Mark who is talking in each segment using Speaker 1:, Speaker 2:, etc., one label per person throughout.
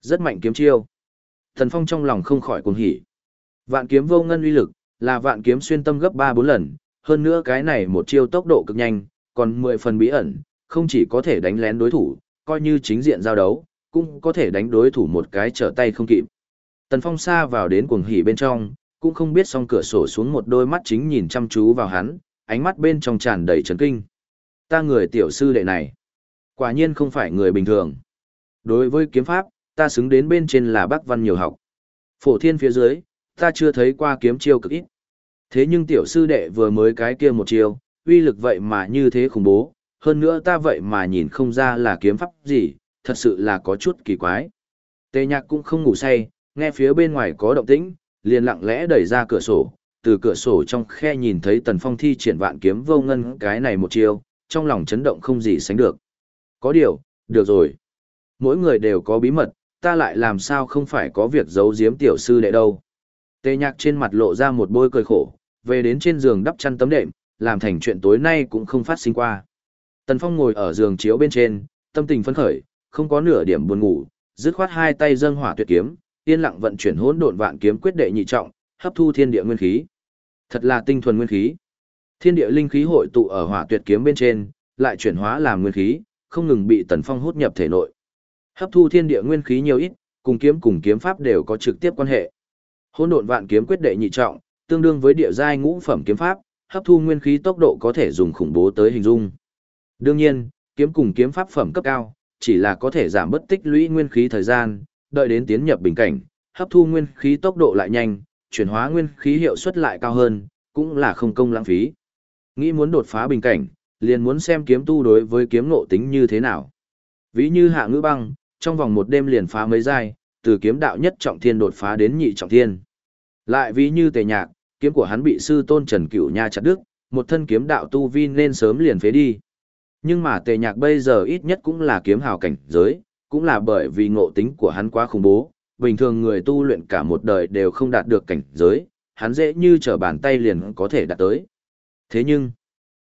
Speaker 1: Rất mạnh kiếm chiêu. Thần Phong trong lòng không khỏi cuồng hỉ. Vạn kiếm vô ngân uy lực, là vạn kiếm xuyên tâm gấp 3-4 lần, hơn nữa cái này một chiêu tốc độ cực nhanh, còn 10 phần bí ẩn, không chỉ có thể đánh lén đối thủ, coi như chính diện giao đấu, cũng có thể đánh đối thủ một cái trở tay không kịp. Tần Phong xa vào đến cuồng hỉ bên trong, cũng không biết song cửa sổ xuống một đôi mắt chính nhìn chăm chú vào hắn, ánh mắt bên trong tràn đầy chấn kinh. Ta người tiểu sư đệ này, quả nhiên không phải người bình thường. Đối với kiếm pháp, ta xứng đến bên trên là bác văn nhiều học. Phổ thiên phía dưới, ta chưa thấy qua kiếm chiêu cực ít. Thế nhưng tiểu sư đệ vừa mới cái kia một chiêu, uy lực vậy mà như thế khủng bố, hơn nữa ta vậy mà nhìn không ra là kiếm pháp gì, thật sự là có chút kỳ quái. Tề nhạc cũng không ngủ say, nghe phía bên ngoài có động tĩnh, liền lặng lẽ đẩy ra cửa sổ, từ cửa sổ trong khe nhìn thấy tần phong thi triển vạn kiếm vô ngân cái này một chiêu, trong lòng chấn động không gì sánh được. Có điều, được rồi. Mỗi người đều có bí mật, ta lại làm sao không phải có việc giấu giếm tiểu sư đệ đâu. Tề nhạc trên mặt lộ ra một bôi cười khổ, về đến trên giường đắp chăn tấm đệm, làm thành chuyện tối nay cũng không phát sinh qua. Tần Phong ngồi ở giường chiếu bên trên, tâm tình phấn khởi, không có nửa điểm buồn ngủ, dứt khoát hai tay dâng hỏa tuyệt kiếm, yên lặng vận chuyển hỗn độn vạn kiếm quyết đệ nhị trọng, hấp thu thiên địa nguyên khí. Thật là tinh thuần nguyên khí. Thiên địa linh khí hội tụ ở hỏa tuyệt kiếm bên trên, lại chuyển hóa làm nguyên khí, không ngừng bị Tần Phong hút nhập thể nội. Hấp thu thiên địa nguyên khí nhiều ít, cùng kiếm cùng kiếm pháp đều có trực tiếp quan hệ. Hỗn độn vạn kiếm quyết đệ nhị trọng, tương đương với địa giai ngũ phẩm kiếm pháp, hấp thu nguyên khí tốc độ có thể dùng khủng bố tới hình dung. Đương nhiên, kiếm cùng kiếm pháp phẩm cấp cao, chỉ là có thể giảm bất tích lũy nguyên khí thời gian, đợi đến tiến nhập bình cảnh, hấp thu nguyên khí tốc độ lại nhanh, chuyển hóa nguyên khí hiệu suất lại cao hơn, cũng là không công lãng phí. Nghĩ muốn đột phá bình cảnh, liền muốn xem kiếm tu đối với kiếm ngộ tính như thế nào. Ví như hạ ngữ băng, trong vòng một đêm liền phá mấy giai, từ kiếm đạo nhất trọng thiên đột phá đến nhị trọng thiên. Lại ví như tề nhạc, kiếm của hắn bị sư tôn Trần Cửu Nha chặt đứt, một thân kiếm đạo tu vi nên sớm liền phế đi. Nhưng mà tề nhạc bây giờ ít nhất cũng là kiếm hào cảnh giới, cũng là bởi vì ngộ tính của hắn quá khủng bố, bình thường người tu luyện cả một đời đều không đạt được cảnh giới, hắn dễ như trở bàn tay liền có thể đạt tới. Thế nhưng,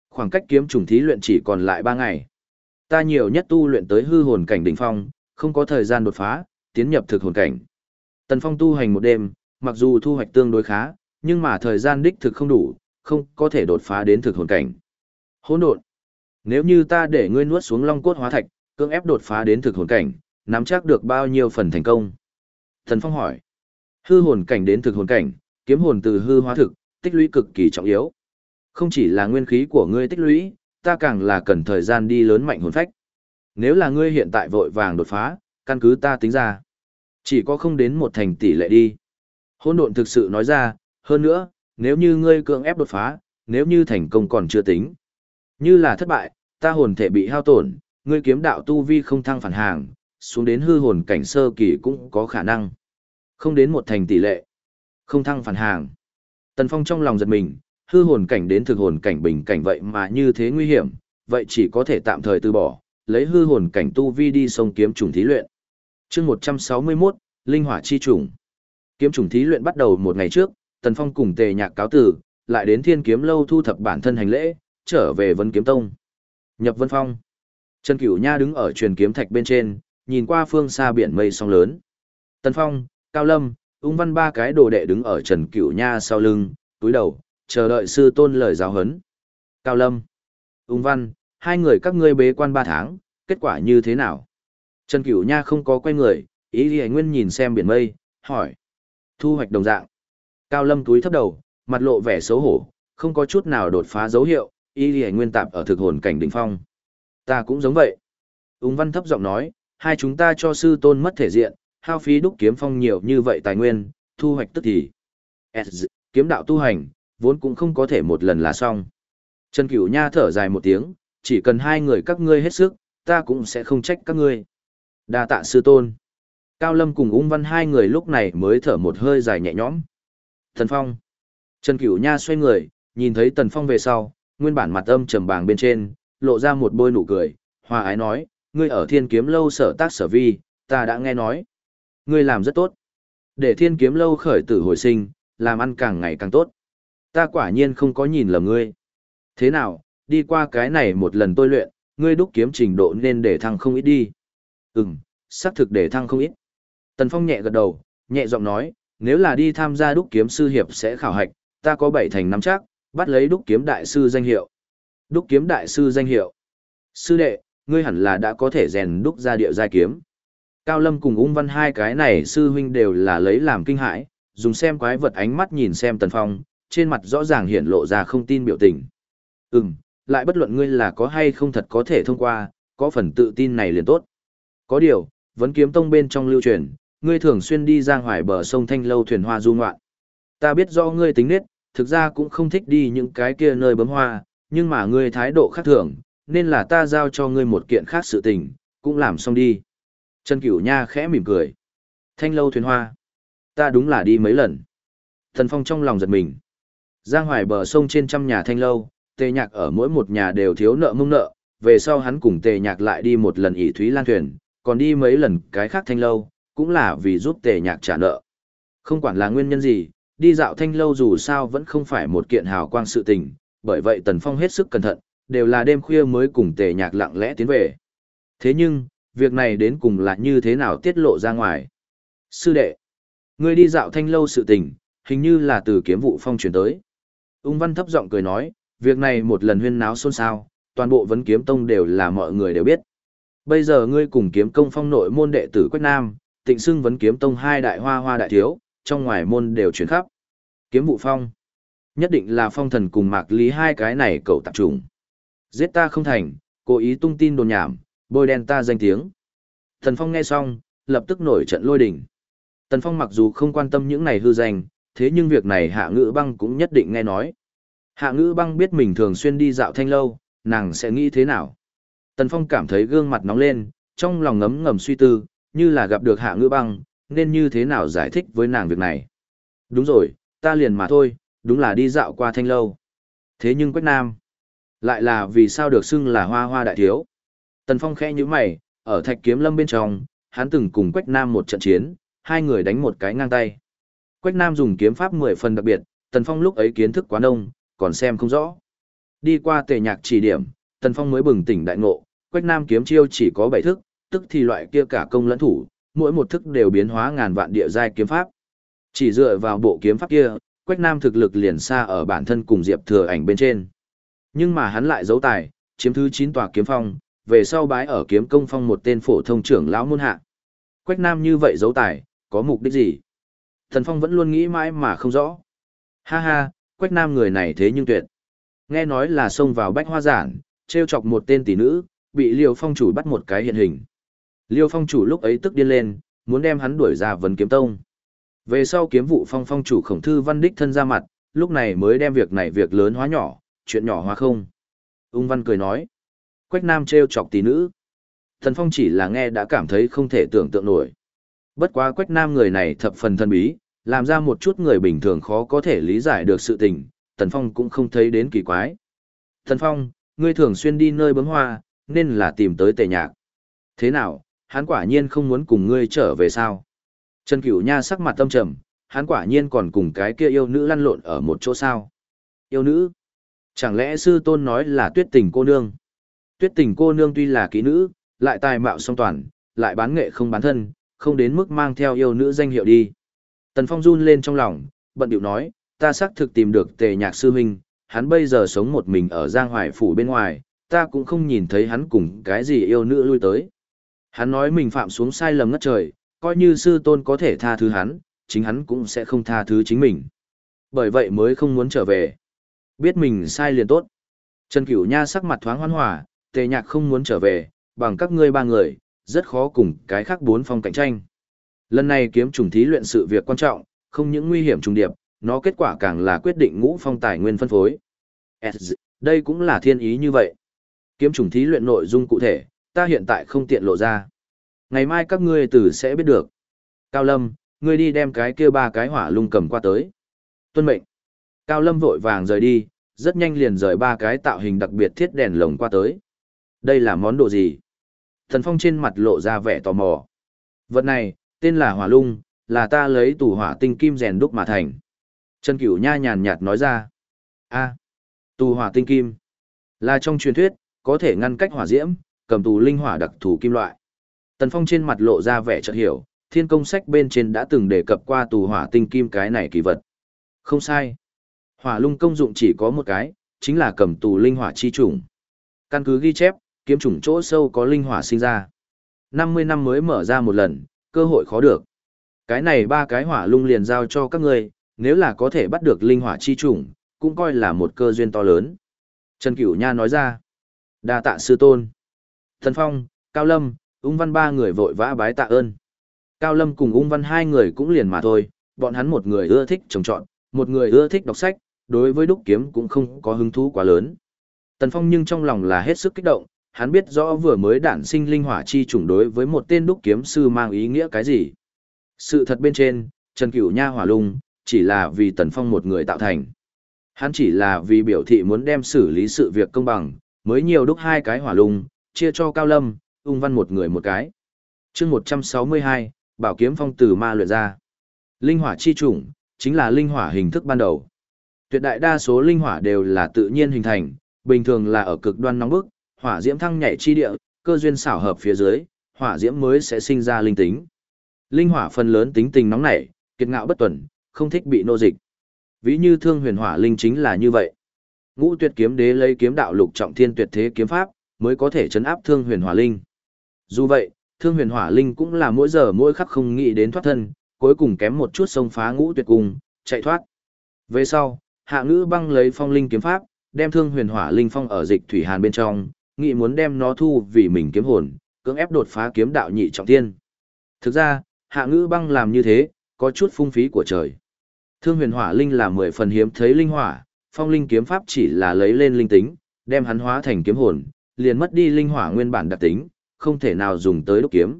Speaker 1: khoảng cách kiếm trùng thí luyện chỉ còn lại 3 ngày. Ta nhiều nhất tu luyện tới hư hồn cảnh đỉnh phong, không có thời gian đột phá, tiến nhập thực hồn cảnh. Tần Phong tu hành một đêm, mặc dù thu hoạch tương đối khá, nhưng mà thời gian đích thực không đủ, không có thể đột phá đến thực hồn cảnh. Hỗn độn. Nếu như ta để ngươi nuốt xuống long cốt hóa thạch, cưỡng ép đột phá đến thực hồn cảnh, nắm chắc được bao nhiêu phần thành công? Tần Phong hỏi. Hư hồn cảnh đến thực hồn cảnh, kiếm hồn từ hư hóa thực, tích lũy cực kỳ trọng yếu. Không chỉ là nguyên khí của ngươi tích lũy, ta càng là cần thời gian đi lớn mạnh hồn phách. Nếu là ngươi hiện tại vội vàng đột phá, căn cứ ta tính ra, chỉ có không đến một thành tỷ lệ đi. Hôn độn thực sự nói ra, hơn nữa, nếu như ngươi cưỡng ép đột phá, nếu như thành công còn chưa tính. Như là thất bại, ta hồn thể bị hao tổn, ngươi kiếm đạo tu vi không thăng phản hàng, xuống đến hư hồn cảnh sơ kỳ cũng có khả năng. Không đến một thành tỷ lệ. Không thăng phản hàng. Tần Phong trong lòng giật mình, hư hồn cảnh đến thực hồn cảnh bình cảnh vậy mà như thế nguy hiểm, vậy chỉ có thể tạm thời từ bỏ, lấy hư hồn cảnh tu vi đi sông kiếm trùng thí luyện. chương 161, Linh hỏa chi trùng. Kiếm trùng thí luyện bắt đầu một ngày trước, Tần Phong cùng tề nhạc cáo tử, lại đến thiên kiếm lâu thu thập bản thân hành lễ, trở về Vân Kiếm Tông. Nhập Vân Phong. Trần Cửu Nha đứng ở truyền kiếm thạch bên trên, nhìn qua phương xa biển mây sóng lớn. Tần Phong, Cao Lâm, ung văn ba cái đồ đệ đứng ở Trần Cửu Nha sau lưng, túi đầu, chờ đợi sư tôn lời giáo huấn. Cao Lâm, ung văn, hai người các ngươi bế quan ba tháng, kết quả như thế nào? Trần Cửu Nha không có quay người, ý gì Nguyên nhìn xem biển mây, hỏi. Thu hoạch đồng dạng. Cao Lâm túi thấp đầu, mặt lộ vẻ xấu hổ, không có chút nào đột phá dấu hiệu, ý gì Nguyên tạp ở thực hồn cảnh đỉnh phong. Ta cũng giống vậy. Ung văn thấp giọng nói, hai chúng ta cho sư tôn mất thể diện, hao phí đúc kiếm phong nhiều như vậy tài nguyên, thu hoạch tức thì. S, kiếm đạo tu hành, vốn cũng không có thể một lần là xong. Trần Cửu Nha thở dài một tiếng, chỉ cần hai người các ngươi hết sức, ta cũng sẽ không trách các ngươi. Đa tạ sư tôn. Cao Lâm cùng ung văn hai người lúc này mới thở một hơi dài nhẹ nhõm. Thần Phong. Trần Cửu Nha xoay người, nhìn thấy Tần Phong về sau, nguyên bản mặt âm trầm bàng bên trên, lộ ra một bôi nụ cười, hòa ái nói, ngươi ở thiên kiếm lâu sở tác sở vi, ta đã nghe nói. Ngươi làm rất tốt. Để thiên kiếm lâu khởi tử hồi sinh, làm ăn càng ngày càng tốt. Ta quả nhiên không có nhìn lầm ngươi. Thế nào, đi qua cái này một lần tôi luyện, ngươi đúc kiếm trình độ nên để thăng không ít đi. Ừm, xác thực để thăng không ít. Tần Phong nhẹ gật đầu, nhẹ giọng nói, nếu là đi tham gia đúc kiếm sư hiệp sẽ khảo hạch, ta có bảy thành nắm chắc, bắt lấy đúc kiếm đại sư danh hiệu. Đúc kiếm đại sư danh hiệu. Sư đệ, ngươi hẳn là đã có thể rèn đúc ra điệu giai kiếm. Cao Lâm cùng ung văn hai cái này sư huynh đều là lấy làm kinh hãi, dùng xem quái vật ánh mắt nhìn xem Tần Phong, trên mặt rõ ràng hiện lộ ra không tin biểu tình. Ừm, lại bất luận ngươi là có hay không thật có thể thông qua, có phần tự tin này liền tốt. Có điều, vấn kiếm tông bên trong lưu truyền, ngươi thường xuyên đi giang ngoài bờ sông Thanh Lâu thuyền hoa du ngoạn. Ta biết do ngươi tính nết, thực ra cũng không thích đi những cái kia nơi bấm hoa, nhưng mà ngươi thái độ khác thường, nên là ta giao cho ngươi một kiện khác sự tình, cũng làm xong đi. Trần Cửu Nha khẽ mỉm cười. Thanh Lâu thuyền hoa. Ta đúng là đi mấy lần. Thần Phong trong lòng giật mình. Giang hoài bờ sông trên trăm nhà Thanh Lâu, tề nhạc ở mỗi một nhà đều thiếu nợ mông nợ, về sau hắn cùng tề nhạc lại đi một lần ỷ thúy lan thuyền, còn đi mấy lần cái khác thanh lâu, cũng là vì giúp tề nhạc trả nợ. Không quản là nguyên nhân gì, đi dạo thanh lâu dù sao vẫn không phải một kiện hào quang sự tình, bởi vậy Tần Phong hết sức cẩn thận, đều là đêm khuya mới cùng tề nhạc lặng lẽ tiến về. Thế nhưng, việc này đến cùng là như thế nào tiết lộ ra ngoài? Sư đệ, ngươi đi dạo thanh lâu sự tình, hình như là từ kiếm vụ phong chuyển tới. Ung văn thấp giọng cười nói, việc này một lần huyên náo xôn xao, toàn bộ vấn kiếm tông đều là mọi người đều biết. Bây giờ ngươi cùng kiếm công phong nội môn đệ tử Quách Nam, tịnh xưng vấn kiếm tông hai đại hoa hoa đại thiếu, trong ngoài môn đều chuyển khắp. Kiếm vụ phong. Nhất định là phong thần cùng mạc lý hai cái này cậu tạp trùng. Giết ta không thành, cố ý tung tin đồn nhảm, bôi đen ta danh tiếng. Thần phong nghe xong, lập tức nổi trận lôi đỉnh. Tần phong mặc dù không quan tâm những này hư danh, thế nhưng việc này hạ ngữ băng cũng nhất định nghe nói. Hạ ngữ băng biết mình thường xuyên đi dạo thanh lâu, nàng sẽ nghĩ thế nào? Tần Phong cảm thấy gương mặt nóng lên, trong lòng ngấm ngầm suy tư, như là gặp được hạ ngữ băng, nên như thế nào giải thích với nàng việc này. Đúng rồi, ta liền mà thôi, đúng là đi dạo qua thanh lâu. Thế nhưng Quách Nam, lại là vì sao được xưng là hoa hoa đại thiếu. Tần Phong khẽ như mày, ở thạch kiếm lâm bên trong, hắn từng cùng Quách Nam một trận chiến, hai người đánh một cái ngang tay. Quách Nam dùng kiếm pháp mười phần đặc biệt, Tần Phong lúc ấy kiến thức quá đông, còn xem không rõ. Đi qua tề nhạc chỉ điểm, Tần Phong mới bừng tỉnh đại ngộ, Quách Nam kiếm chiêu chỉ có 7 thức, tức thì loại kia cả công lẫn thủ, mỗi một thức đều biến hóa ngàn vạn địa giai kiếm pháp. Chỉ dựa vào bộ kiếm pháp kia, Quách Nam thực lực liền xa ở bản thân cùng Diệp Thừa ảnh bên trên. Nhưng mà hắn lại giấu tài, chiếm thứ 9 tòa kiếm phong, về sau bái ở kiếm công phong một tên phổ thông trưởng lão môn hạ. Quách Nam như vậy giấu tài, có mục đích gì? Thần Phong vẫn luôn nghĩ mãi mà không rõ. Ha ha, Quách Nam người này thế nhưng tuyệt. Nghe nói là xông vào bách hoa giản, treo chọc một tên tỷ nữ, bị Liêu Phong chủ bắt một cái hiện hình. Liêu Phong chủ lúc ấy tức điên lên, muốn đem hắn đuổi ra vấn kiếm tông. Về sau kiếm vụ phong phong chủ khổng thư văn đích thân ra mặt, lúc này mới đem việc này việc lớn hóa nhỏ, chuyện nhỏ hóa không. Ung văn cười nói, Quách Nam treo chọc tỷ nữ. Thần Phong chỉ là nghe đã cảm thấy không thể tưởng tượng nổi. Bất quá Quách Nam người này thập phần thần bí, làm ra một chút người bình thường khó có thể lý giải được sự tình, Tần Phong cũng không thấy đến kỳ quái. Tần Phong, ngươi thường xuyên đi nơi bấm hoa, nên là tìm tới tề nhạc. Thế nào, hắn quả nhiên không muốn cùng ngươi trở về sao? Trần Cửu Nha sắc mặt tâm trầm, hắn quả nhiên còn cùng cái kia yêu nữ lăn lộn ở một chỗ sao? Yêu nữ? Chẳng lẽ sư tôn nói là tuyết tình cô nương? Tuyết tình cô nương tuy là kỹ nữ, lại tài mạo song toàn, lại bán nghệ không bán thân, không đến mức mang theo yêu nữ danh hiệu đi. Tần Phong run lên trong lòng, bận điệu nói, ta xác thực tìm được tề nhạc sư huynh, hắn bây giờ sống một mình ở Giang Hoài Phủ bên ngoài, ta cũng không nhìn thấy hắn cùng cái gì yêu nữ lui tới. Hắn nói mình phạm xuống sai lầm ngất trời, coi như sư tôn có thể tha thứ hắn, chính hắn cũng sẽ không tha thứ chính mình. Bởi vậy mới không muốn trở về. Biết mình sai liền tốt. Trần Cửu Nha sắc mặt thoáng hoan hòa, tề nhạc không muốn trở về, bằng các ngươi ba người, rất khó cùng cái khác bốn phong cạnh tranh. Lần này kiếm trùng thí luyện sự việc quan trọng, không những nguy hiểm trùng điệp, nó kết quả càng là quyết định ngũ phong tài nguyên phân phối. Đây cũng là thiên ý như vậy. Kiếm trùng thí luyện nội dung cụ thể, ta hiện tại không tiện lộ ra. Ngày mai các ngươi từ sẽ biết được. Cao Lâm, ngươi đi đem cái kia ba cái hỏa lung cầm qua tới. Tuân mệnh. Cao Lâm vội vàng rời đi, rất nhanh liền rời ba cái tạo hình đặc biệt thiết đèn lồng qua tới. Đây là món đồ gì? Thần Phong trên mặt lộ ra vẻ tò mò. Vật này, tên là hỏa lung, là ta lấy tủ hỏa tinh kim rèn đúc mà thành. Trần Cửu Nha nhàn nhạt nói ra. a tù hỏa tinh kim. Là trong truyền thuyết, có thể ngăn cách hỏa diễm, cầm tù linh hỏa đặc thù kim loại. Tần Phong trên mặt lộ ra vẻ chợt hiểu, thiên công sách bên trên đã từng đề cập qua tù hỏa tinh kim cái này kỳ vật. Không sai. Hỏa lung công dụng chỉ có một cái, chính là cầm tù linh hỏa chi trùng. Căn cứ ghi chép, kiếm trùng chỗ sâu có linh hỏa sinh ra. 50 năm mới mở ra một lần, cơ hội khó được. Cái này ba cái hỏa lung liền giao cho các ngươi, nếu là có thể bắt được linh hỏa chi trùng, cũng coi là một cơ duyên to lớn. Trần Cửu Nha nói ra. đa tạ sư tôn. Thần Phong, Cao Lâm, ung văn ba người vội vã bái tạ ơn. Cao Lâm cùng ung văn hai người cũng liền mà thôi, bọn hắn một người ưa thích trồng trọt, một người ưa thích đọc sách, đối với đúc kiếm cũng không có hứng thú quá lớn. Tần Phong nhưng trong lòng là hết sức kích động, hắn biết rõ vừa mới đản sinh linh hỏa chi chủng đối với một tên đúc kiếm sư mang ý nghĩa cái gì. Sự thật bên trên, Trần Cửu Nha hỏa lung, chỉ là vì Tần Phong một người tạo thành. Hắn chỉ là vì biểu thị muốn đem xử lý sự việc công bằng, mới nhiều đúc hai cái hỏa lung, chia cho Cao Lâm, ung văn một người một cái. chương 162, bảo kiếm phong từ ma luyện ra. Linh hỏa chi chủng, chính là linh hỏa hình thức ban đầu. Tuyệt đại đa số linh hỏa đều là tự nhiên hình thành, bình thường là ở cực đoan nóng bức, hỏa diễm thăng nhảy chi địa, cơ duyên xảo hợp phía dưới, hỏa diễm mới sẽ sinh ra linh tính. Linh hỏa phần lớn tính tình nóng nảy, kiệt ngạo bất tuần, không thích bị nô dịch. Ví như thương huyền hỏa linh chính là như vậy. Ngũ tuyệt kiếm đế lấy kiếm đạo lục trọng thiên tuyệt thế kiếm pháp, mới có thể chấn áp thương huyền hỏa linh. Dù vậy, thương huyền hỏa linh cũng là mỗi giờ mỗi khắc không nghĩ đến thoát thân, cuối cùng kém một chút xông phá ngũ tuyệt cùng chạy thoát. Về sau, hạ ngữ băng lấy phong linh kiếm pháp, đem thương huyền hỏa linh phong ở dịch thủy hàn bên trong, nghĩ muốn đem nó thu vì mình kiếm hồn, cưỡng ép đột phá kiếm đạo nhị trọng thiên. Thực ra, hạ ngữ băng làm như thế, có chút phung phí của trời. Thương huyền hỏa linh là mười phần hiếm thấy linh hỏa, phong linh kiếm pháp chỉ là lấy lên linh tính, đem hắn hóa thành kiếm hồn, liền mất đi linh hỏa nguyên bản đặc tính, không thể nào dùng tới đúc kiếm.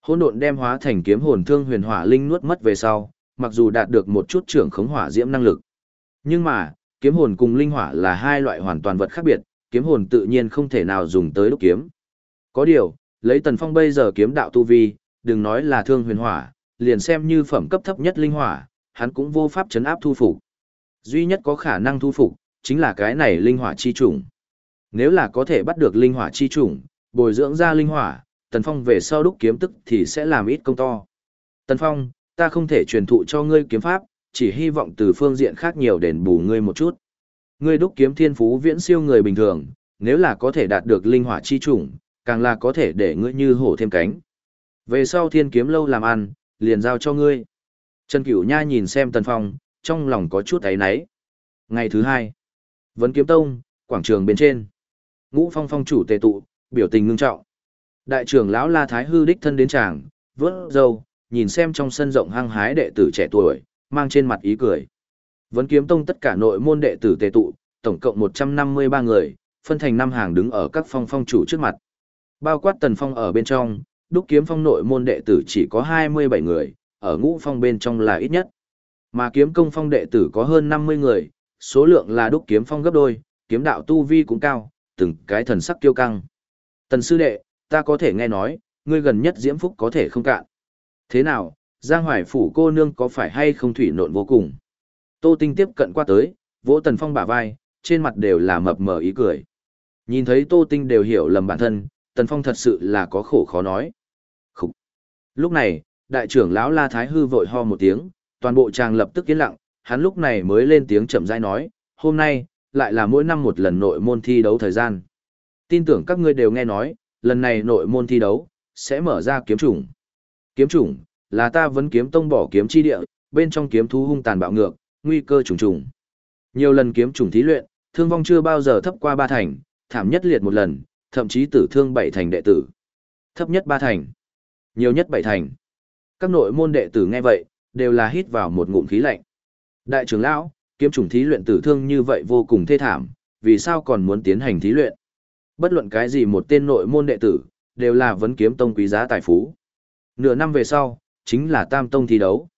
Speaker 1: Hỗn độn đem hóa thành kiếm hồn thương huyền hỏa linh nuốt mất về sau, mặc dù đạt được một chút trưởng khống hỏa diễm năng lực. Nhưng mà, kiếm hồn cùng linh hỏa là hai loại hoàn toàn vật khác biệt, kiếm hồn tự nhiên không thể nào dùng tới đúc kiếm. Có điều, lấy Tần Phong bây giờ kiếm đạo tu vi, đừng nói là thương huyền hỏa, liền xem như phẩm cấp thấp nhất linh hỏa, hắn cũng vô pháp chấn áp thu phục. Duy nhất có khả năng thu phục, chính là cái này linh hỏa chi trùng. Nếu là có thể bắt được linh hỏa chi trùng, bồi dưỡng ra linh hỏa, Tần Phong về sau đúc kiếm tức thì sẽ làm ít công to. Tần Phong, ta không thể truyền thụ cho ngươi kiếm pháp, chỉ hy vọng từ phương diện khác nhiều đền bù ngươi một chút. Ngươi đúc kiếm thiên phú viễn siêu người bình thường, nếu là có thể đạt được linh hỏa chi chủng, càng là có thể để ngươi như hổ thêm cánh. Về sau thiên kiếm lâu làm ăn, liền giao cho ngươi. Trần Cửu Nha nhìn xem Tần Phong, trong lòng có chút ấy náy. Ngày thứ hai, Vấn Kiếm Tông, quảng trường bên trên. Ngũ Phong Phong chủ tề tụ, biểu tình ngưng trọng. Đại trưởng lão La Thái Hư đích thân đến tràng, vớt dâu, nhìn xem trong sân rộng hăng hái đệ tử trẻ tuổi, mang trên mặt ý cười. Vấn Kiếm Tông tất cả nội môn đệ tử tề tụ, tổng cộng 153 người, phân thành năm hàng đứng ở các phong phong chủ trước mặt. Bao quát Tần Phong ở bên trong, đúc kiếm phong nội môn đệ tử chỉ có 27 người, ở ngũ phong bên trong là ít nhất. Mà kiếm công phong đệ tử có hơn 50 người, số lượng là đúc kiếm phong gấp đôi, kiếm đạo tu vi cũng cao, từng cái thần sắc kiêu căng. Tần sư đệ, ta có thể nghe nói, ngươi gần nhất diễm phúc có thể không cạn. Thế nào, Giang Hoài phủ cô nương có phải hay không thủy nộn vô cùng? Tô Tinh tiếp cận qua tới, vỗ Tần Phong bả vai, trên mặt đều là mập mờ ý cười. Nhìn thấy Tô Tinh đều hiểu lầm bản thân, Tần Phong thật sự là có khổ khó nói. Khúc. Lúc này, đại trưởng lão La Thái Hư vội ho một tiếng, toàn bộ chàng lập tức yên lặng, hắn lúc này mới lên tiếng chậm rãi nói, hôm nay, lại là mỗi năm một lần nội môn thi đấu thời gian. Tin tưởng các ngươi đều nghe nói, lần này nội môn thi đấu, sẽ mở ra kiếm chủng. Kiếm chủng, là ta vẫn kiếm tông bỏ kiếm chi địa, bên trong kiếm thú hung tàn bạo ngược, nguy cơ trùng trùng. Nhiều lần kiếm trùng thí luyện, thương vong chưa bao giờ thấp qua ba thành, thảm nhất liệt một lần, thậm chí tử thương bảy thành đệ tử. Thấp nhất ba thành, nhiều nhất bảy thành. Các nội môn đệ tử nghe vậy, đều là hít vào một ngụm khí lạnh. Đại trưởng lão, kiếm trùng thí luyện tử thương như vậy vô cùng thê thảm, vì sao còn muốn tiến hành thí luyện? Bất luận cái gì một tên nội môn đệ tử, đều là vấn kiếm tông quý giá tài phú. Nửa năm về sau, chính là tam tông thi đấu.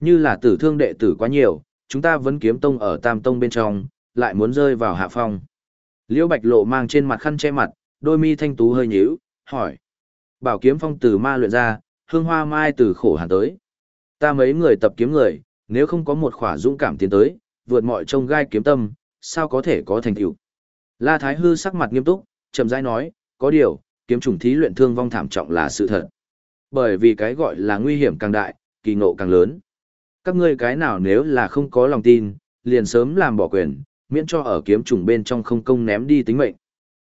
Speaker 1: Như là tử thương đệ tử quá nhiều, chúng ta vẫn kiếm tông ở tam tông bên trong, lại muốn rơi vào hạ phong. Liễu Bạch Lộ mang trên mặt khăn che mặt, đôi mi thanh tú hơi nhíu, hỏi. Bảo kiếm phong từ ma luyện ra, hương hoa mai từ khổ hàn tới. Ta mấy người tập kiếm người, nếu không có một khỏa dũng cảm tiến tới, vượt mọi trông gai kiếm tâm, sao có thể có thành tựu. La Thái Hư sắc mặt nghiêm túc, chậm rãi nói, có điều, kiếm trùng thí luyện thương vong thảm trọng là sự thật. Bởi vì cái gọi là nguy hiểm càng đại, kỳ ngộ càng lớn. Các ngươi cái nào nếu là không có lòng tin, liền sớm làm bỏ quyền, miễn cho ở kiếm trùng bên trong không công ném đi tính mệnh.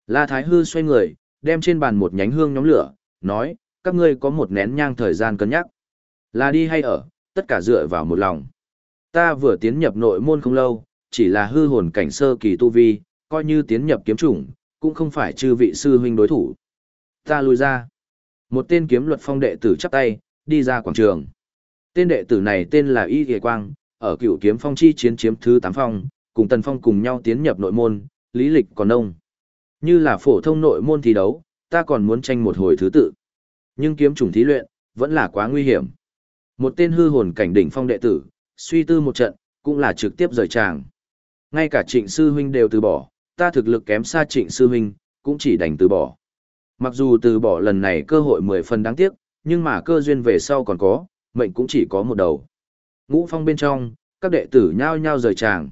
Speaker 1: La Thái Hư xoay người, đem trên bàn một nhánh hương nhóm lửa, nói, các ngươi có một nén nhang thời gian cân nhắc. Là đi hay ở, tất cả dựa vào một lòng. Ta vừa tiến nhập nội môn không lâu, chỉ là hư hồn cảnh sơ kỳ tu vi, coi như tiến nhập kiếm chủng, cũng không phải chư vị sư huynh đối thủ. Ta lùi ra. Một tên kiếm luật phong đệ tử chắp tay, đi ra quảng trường. Tên đệ tử này tên là Y Ghề Quang, ở cựu kiếm phong chi chiến chiếm thứ 8 phong, cùng Tần Phong cùng nhau tiến nhập nội môn, lý lịch còn nông. Như là phổ thông nội môn thi đấu, ta còn muốn tranh một hồi thứ tự. Nhưng kiếm chủng thí luyện, vẫn là quá nguy hiểm. Một tên hư hồn cảnh đỉnh phong đệ tử, suy tư một trận, cũng là trực tiếp rời tràng. Ngay cả trịnh sư huynh đều từ bỏ, ta thực lực kém xa trịnh sư huynh, cũng chỉ đành từ bỏ. Mặc dù từ bỏ lần này cơ hội mười phần đáng tiếc, nhưng mà cơ duyên về sau còn có, mệnh cũng chỉ có một đầu. Ngũ phong bên trong, các đệ tử nhao nhao rời tràng.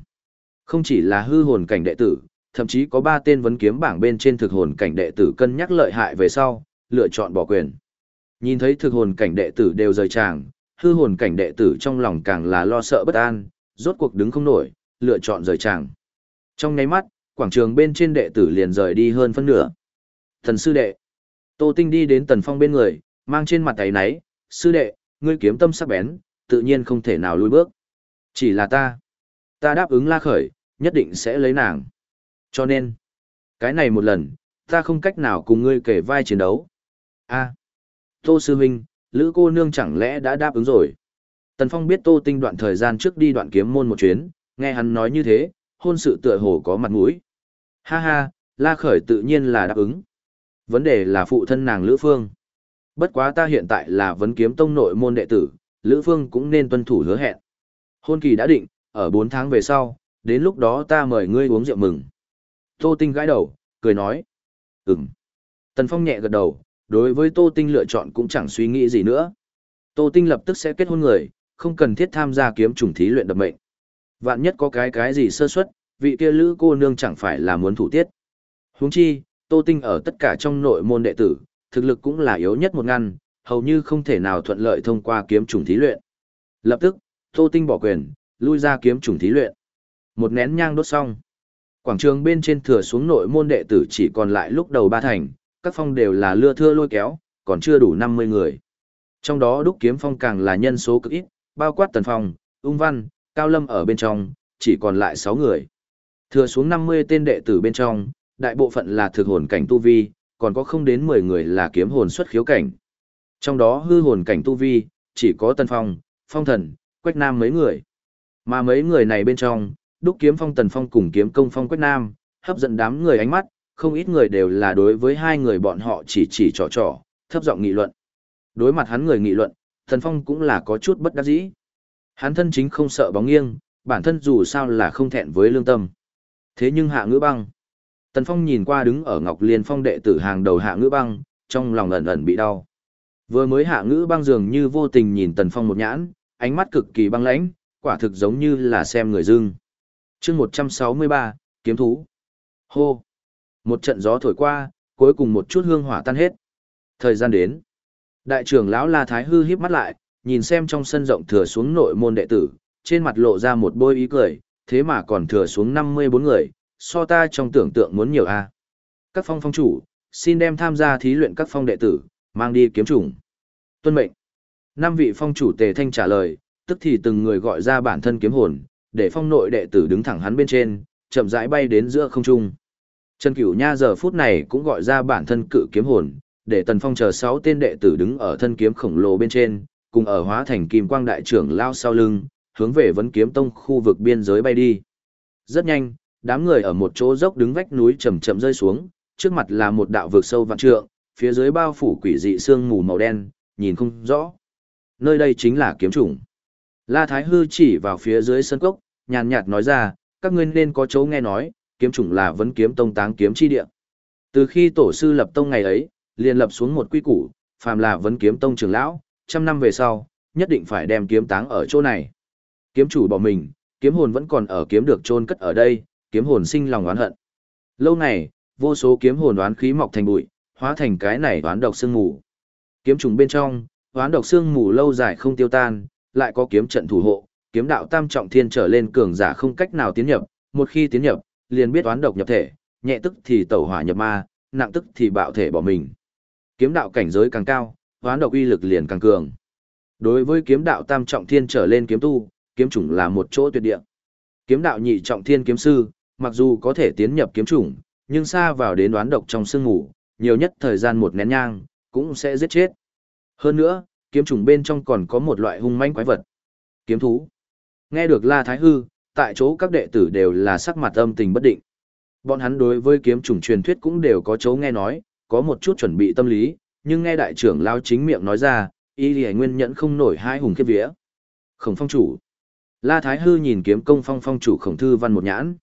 Speaker 1: Không chỉ là hư hồn cảnh đệ tử, thậm chí có ba tên vấn kiếm bảng bên trên thực hồn cảnh đệ tử cân nhắc lợi hại về sau, lựa chọn bỏ quyền. Nhìn thấy thực hồn cảnh đệ tử đều rời tràng, hư hồn cảnh đệ tử trong lòng càng là lo sợ bất an, rốt cuộc đứng không nổi, lựa chọn rời tràng. Trong nháy mắt, quảng trường bên trên đệ tử liền rời đi hơn phân nửa. Thần sư đệ. Tô Tinh đi đến Tần Phong bên người, mang trên mặt tay náy, sư đệ, ngươi kiếm tâm sắc bén, tự nhiên không thể nào lùi bước. Chỉ là ta. Ta đáp ứng la khởi, nhất định sẽ lấy nàng. Cho nên, cái này một lần, ta không cách nào cùng ngươi kể vai chiến đấu. a Tô Sư Minh, Lữ cô nương chẳng lẽ đã đáp ứng rồi. Tần Phong biết Tô Tinh đoạn thời gian trước đi đoạn kiếm môn một chuyến, nghe hắn nói như thế, hôn sự tựa hồ có mặt mũi. Ha ha, La Khởi tự nhiên là đáp ứng. Vấn đề là phụ thân nàng Lữ Phương. Bất quá ta hiện tại là vấn kiếm tông nội môn đệ tử, Lữ Phương cũng nên tuân thủ hứa hẹn. Hôn kỳ đã định, ở 4 tháng về sau, đến lúc đó ta mời ngươi uống rượu mừng. Tô Tinh gãi đầu, cười nói. Ừm. Tần Phong nhẹ gật đầu, đối với Tô Tinh lựa chọn cũng chẳng suy nghĩ gì nữa. Tô Tinh lập tức sẽ kết hôn người, không cần thiết tham gia kiếm trùng thí luyện đập mệnh. Vạn nhất có cái cái gì sơ suất, vị kia lữ cô nương chẳng phải là muốn thủ tiết. Huống chi, Tô Tinh ở tất cả trong nội môn đệ tử, thực lực cũng là yếu nhất một ngăn, hầu như không thể nào thuận lợi thông qua kiếm trùng thí luyện. Lập tức, Tô Tinh bỏ quyền, lui ra kiếm trùng thí luyện. Một nén nhang đốt xong. Quảng trường bên trên thừa xuống nội môn đệ tử chỉ còn lại lúc đầu ba thành, các phong đều là lưa thưa lôi kéo, còn chưa đủ 50 người. Trong đó đúc kiếm phong càng là nhân số cực ít, bao quát tần phong, ung văn, cao lâm ở bên trong, chỉ còn lại 6 người. Thừa xuống 50 tên đệ tử bên trong, đại bộ phận là thực hồn cảnh tu vi, còn có không đến 10 người là kiếm hồn xuất khiếu cảnh. Trong đó hư hồn cảnh tu vi, chỉ có tần phong, phong thần, quách nam mấy người. Mà mấy người này bên trong, đúc kiếm phong tần phong cùng kiếm công phong quách nam, hấp dẫn đám người ánh mắt, không ít người đều là đối với hai người bọn họ chỉ chỉ trò trò, thấp giọng nghị luận. Đối mặt hắn người nghị luận, Thần Phong cũng là có chút bất đắc dĩ. Hắn thân chính không sợ bóng nghiêng, bản thân dù sao là không thẹn với lương tâm. Thế nhưng hạ ngữ băng. Tần Phong nhìn qua đứng ở Ngọc Liên Phong đệ tử hàng đầu hạ ngữ băng, trong lòng ẩn ẩn bị đau. Vừa mới hạ ngữ băng dường như vô tình nhìn Tần Phong một nhãn, ánh mắt cực kỳ băng lãnh, quả thực giống như là xem người dưng. chương 163, kiếm thú. Hô. Một trận gió thổi qua, cuối cùng một chút hương hỏa tan hết. Thời gian đến. Đại trưởng lão La Thái Hư híp mắt lại, nhìn xem trong sân rộng thừa xuống nội môn đệ tử, trên mặt lộ ra một bôi ý cười, thế mà còn thừa xuống 54 người, so ta trong tưởng tượng muốn nhiều a. Các phong phong chủ, xin đem tham gia thí luyện các phong đệ tử, mang đi kiếm chủng. Tuân mệnh. Năm vị phong chủ tề thanh trả lời, tức thì từng người gọi ra bản thân kiếm hồn, để phong nội đệ tử đứng thẳng hắn bên trên, chậm rãi bay đến giữa không trung. Trần Cửu Nha giờ phút này cũng gọi ra bản thân cự kiếm hồn, để Tần Phong chờ sáu tên đệ tử đứng ở thân kiếm khổng lồ bên trên, cùng ở hóa thành kim quang đại trưởng lao sau lưng, hướng về vấn kiếm tông khu vực biên giới bay đi. Rất nhanh, đám người ở một chỗ dốc đứng vách núi chậm chậm rơi xuống, trước mặt là một đạo vực sâu vạn trượng, phía dưới bao phủ quỷ dị sương mù màu đen, nhìn không rõ. Nơi đây chính là kiếm chủng. La Thái Hư chỉ vào phía dưới sân cốc, nhàn nhạt nói ra, các ngươi nên có chỗ nghe nói, kiếm chủng là vấn kiếm tông táng kiếm chi địa. Từ khi tổ sư lập tông ngày ấy, liền lập xuống một quy củ, phàm là vấn kiếm tông trưởng lão, trăm năm về sau, nhất định phải đem kiếm táng ở chỗ này. Kiếm chủ bỏ mình, kiếm hồn vẫn còn ở kiếm được chôn cất ở đây, kiếm hồn sinh lòng oán hận. Lâu này, vô số kiếm hồn oán khí mọc thành bụi, hóa thành cái này oán độc xương mù. Kiếm trùng bên trong, oán độc xương mù lâu dài không tiêu tan, lại có kiếm trận thủ hộ, kiếm đạo tam trọng thiên trở lên cường giả không cách nào tiến nhập, một khi tiến nhập, liền biết oán độc nhập thể, nhẹ tức thì tẩu hỏa nhập ma, nặng tức thì bạo thể bỏ mình. Kiếm đạo cảnh giới càng cao, oán độc uy lực liền càng cường. Đối với kiếm đạo tam trọng thiên trở lên kiếm tu, kiếm chủng là một chỗ tuyệt địa. Kiếm đạo nhị trọng thiên kiếm sư, mặc dù có thể tiến nhập kiếm chủng, nhưng xa vào đến đoán độc trong sương ngủ, nhiều nhất thời gian một nén nhang, cũng sẽ giết chết. Hơn nữa, kiếm chủng bên trong còn có một loại hung manh quái vật. Kiếm thú. Nghe được La Thái Hư, tại chỗ các đệ tử đều là sắc mặt âm tình bất định. Bọn hắn đối với kiếm chủng truyền thuyết cũng đều có chỗ nghe nói, có một chút chuẩn bị tâm lý, nhưng nghe đại trưởng lao chính miệng nói ra, y lì nguyên nhẫn không nổi hai hùng kiếp vía. Khổng phong chủ. La Thái Hư nhìn kiếm công phong phong chủ khổng thư văn một nhãn.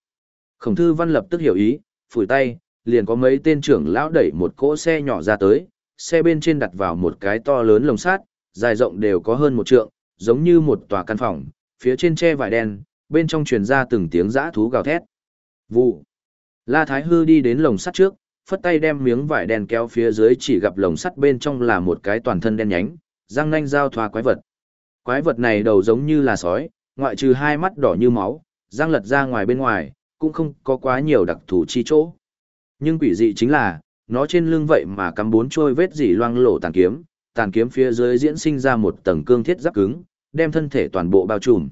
Speaker 1: Khổng thư văn lập tức hiểu ý, phủi tay, liền có mấy tên trưởng lão đẩy một cỗ xe nhỏ ra tới, xe bên trên đặt vào một cái to lớn lồng sắt, dài rộng đều có hơn một trượng, giống như một tòa căn phòng, phía trên che vải đen, bên trong truyền ra từng tiếng giã thú gào thét. Vụ. La Thái Hư đi đến lồng sắt trước, phất tay đem miếng vải đen kéo phía dưới chỉ gặp lồng sắt bên trong là một cái toàn thân đen nhánh, răng nanh giao thoa quái vật. Quái vật này đầu giống như là sói, ngoại trừ hai mắt đỏ như máu, răng lật ra ngoài bên ngoài, cũng không có quá nhiều đặc thù chi chỗ. Nhưng quỷ dị chính là, nó trên lưng vậy mà cắm bốn trôi vết dỉ loang lổ tàn kiếm, tàn kiếm phía dưới diễn sinh ra một tầng cương thiết giáp cứng, đem thân thể toàn bộ bao trùm.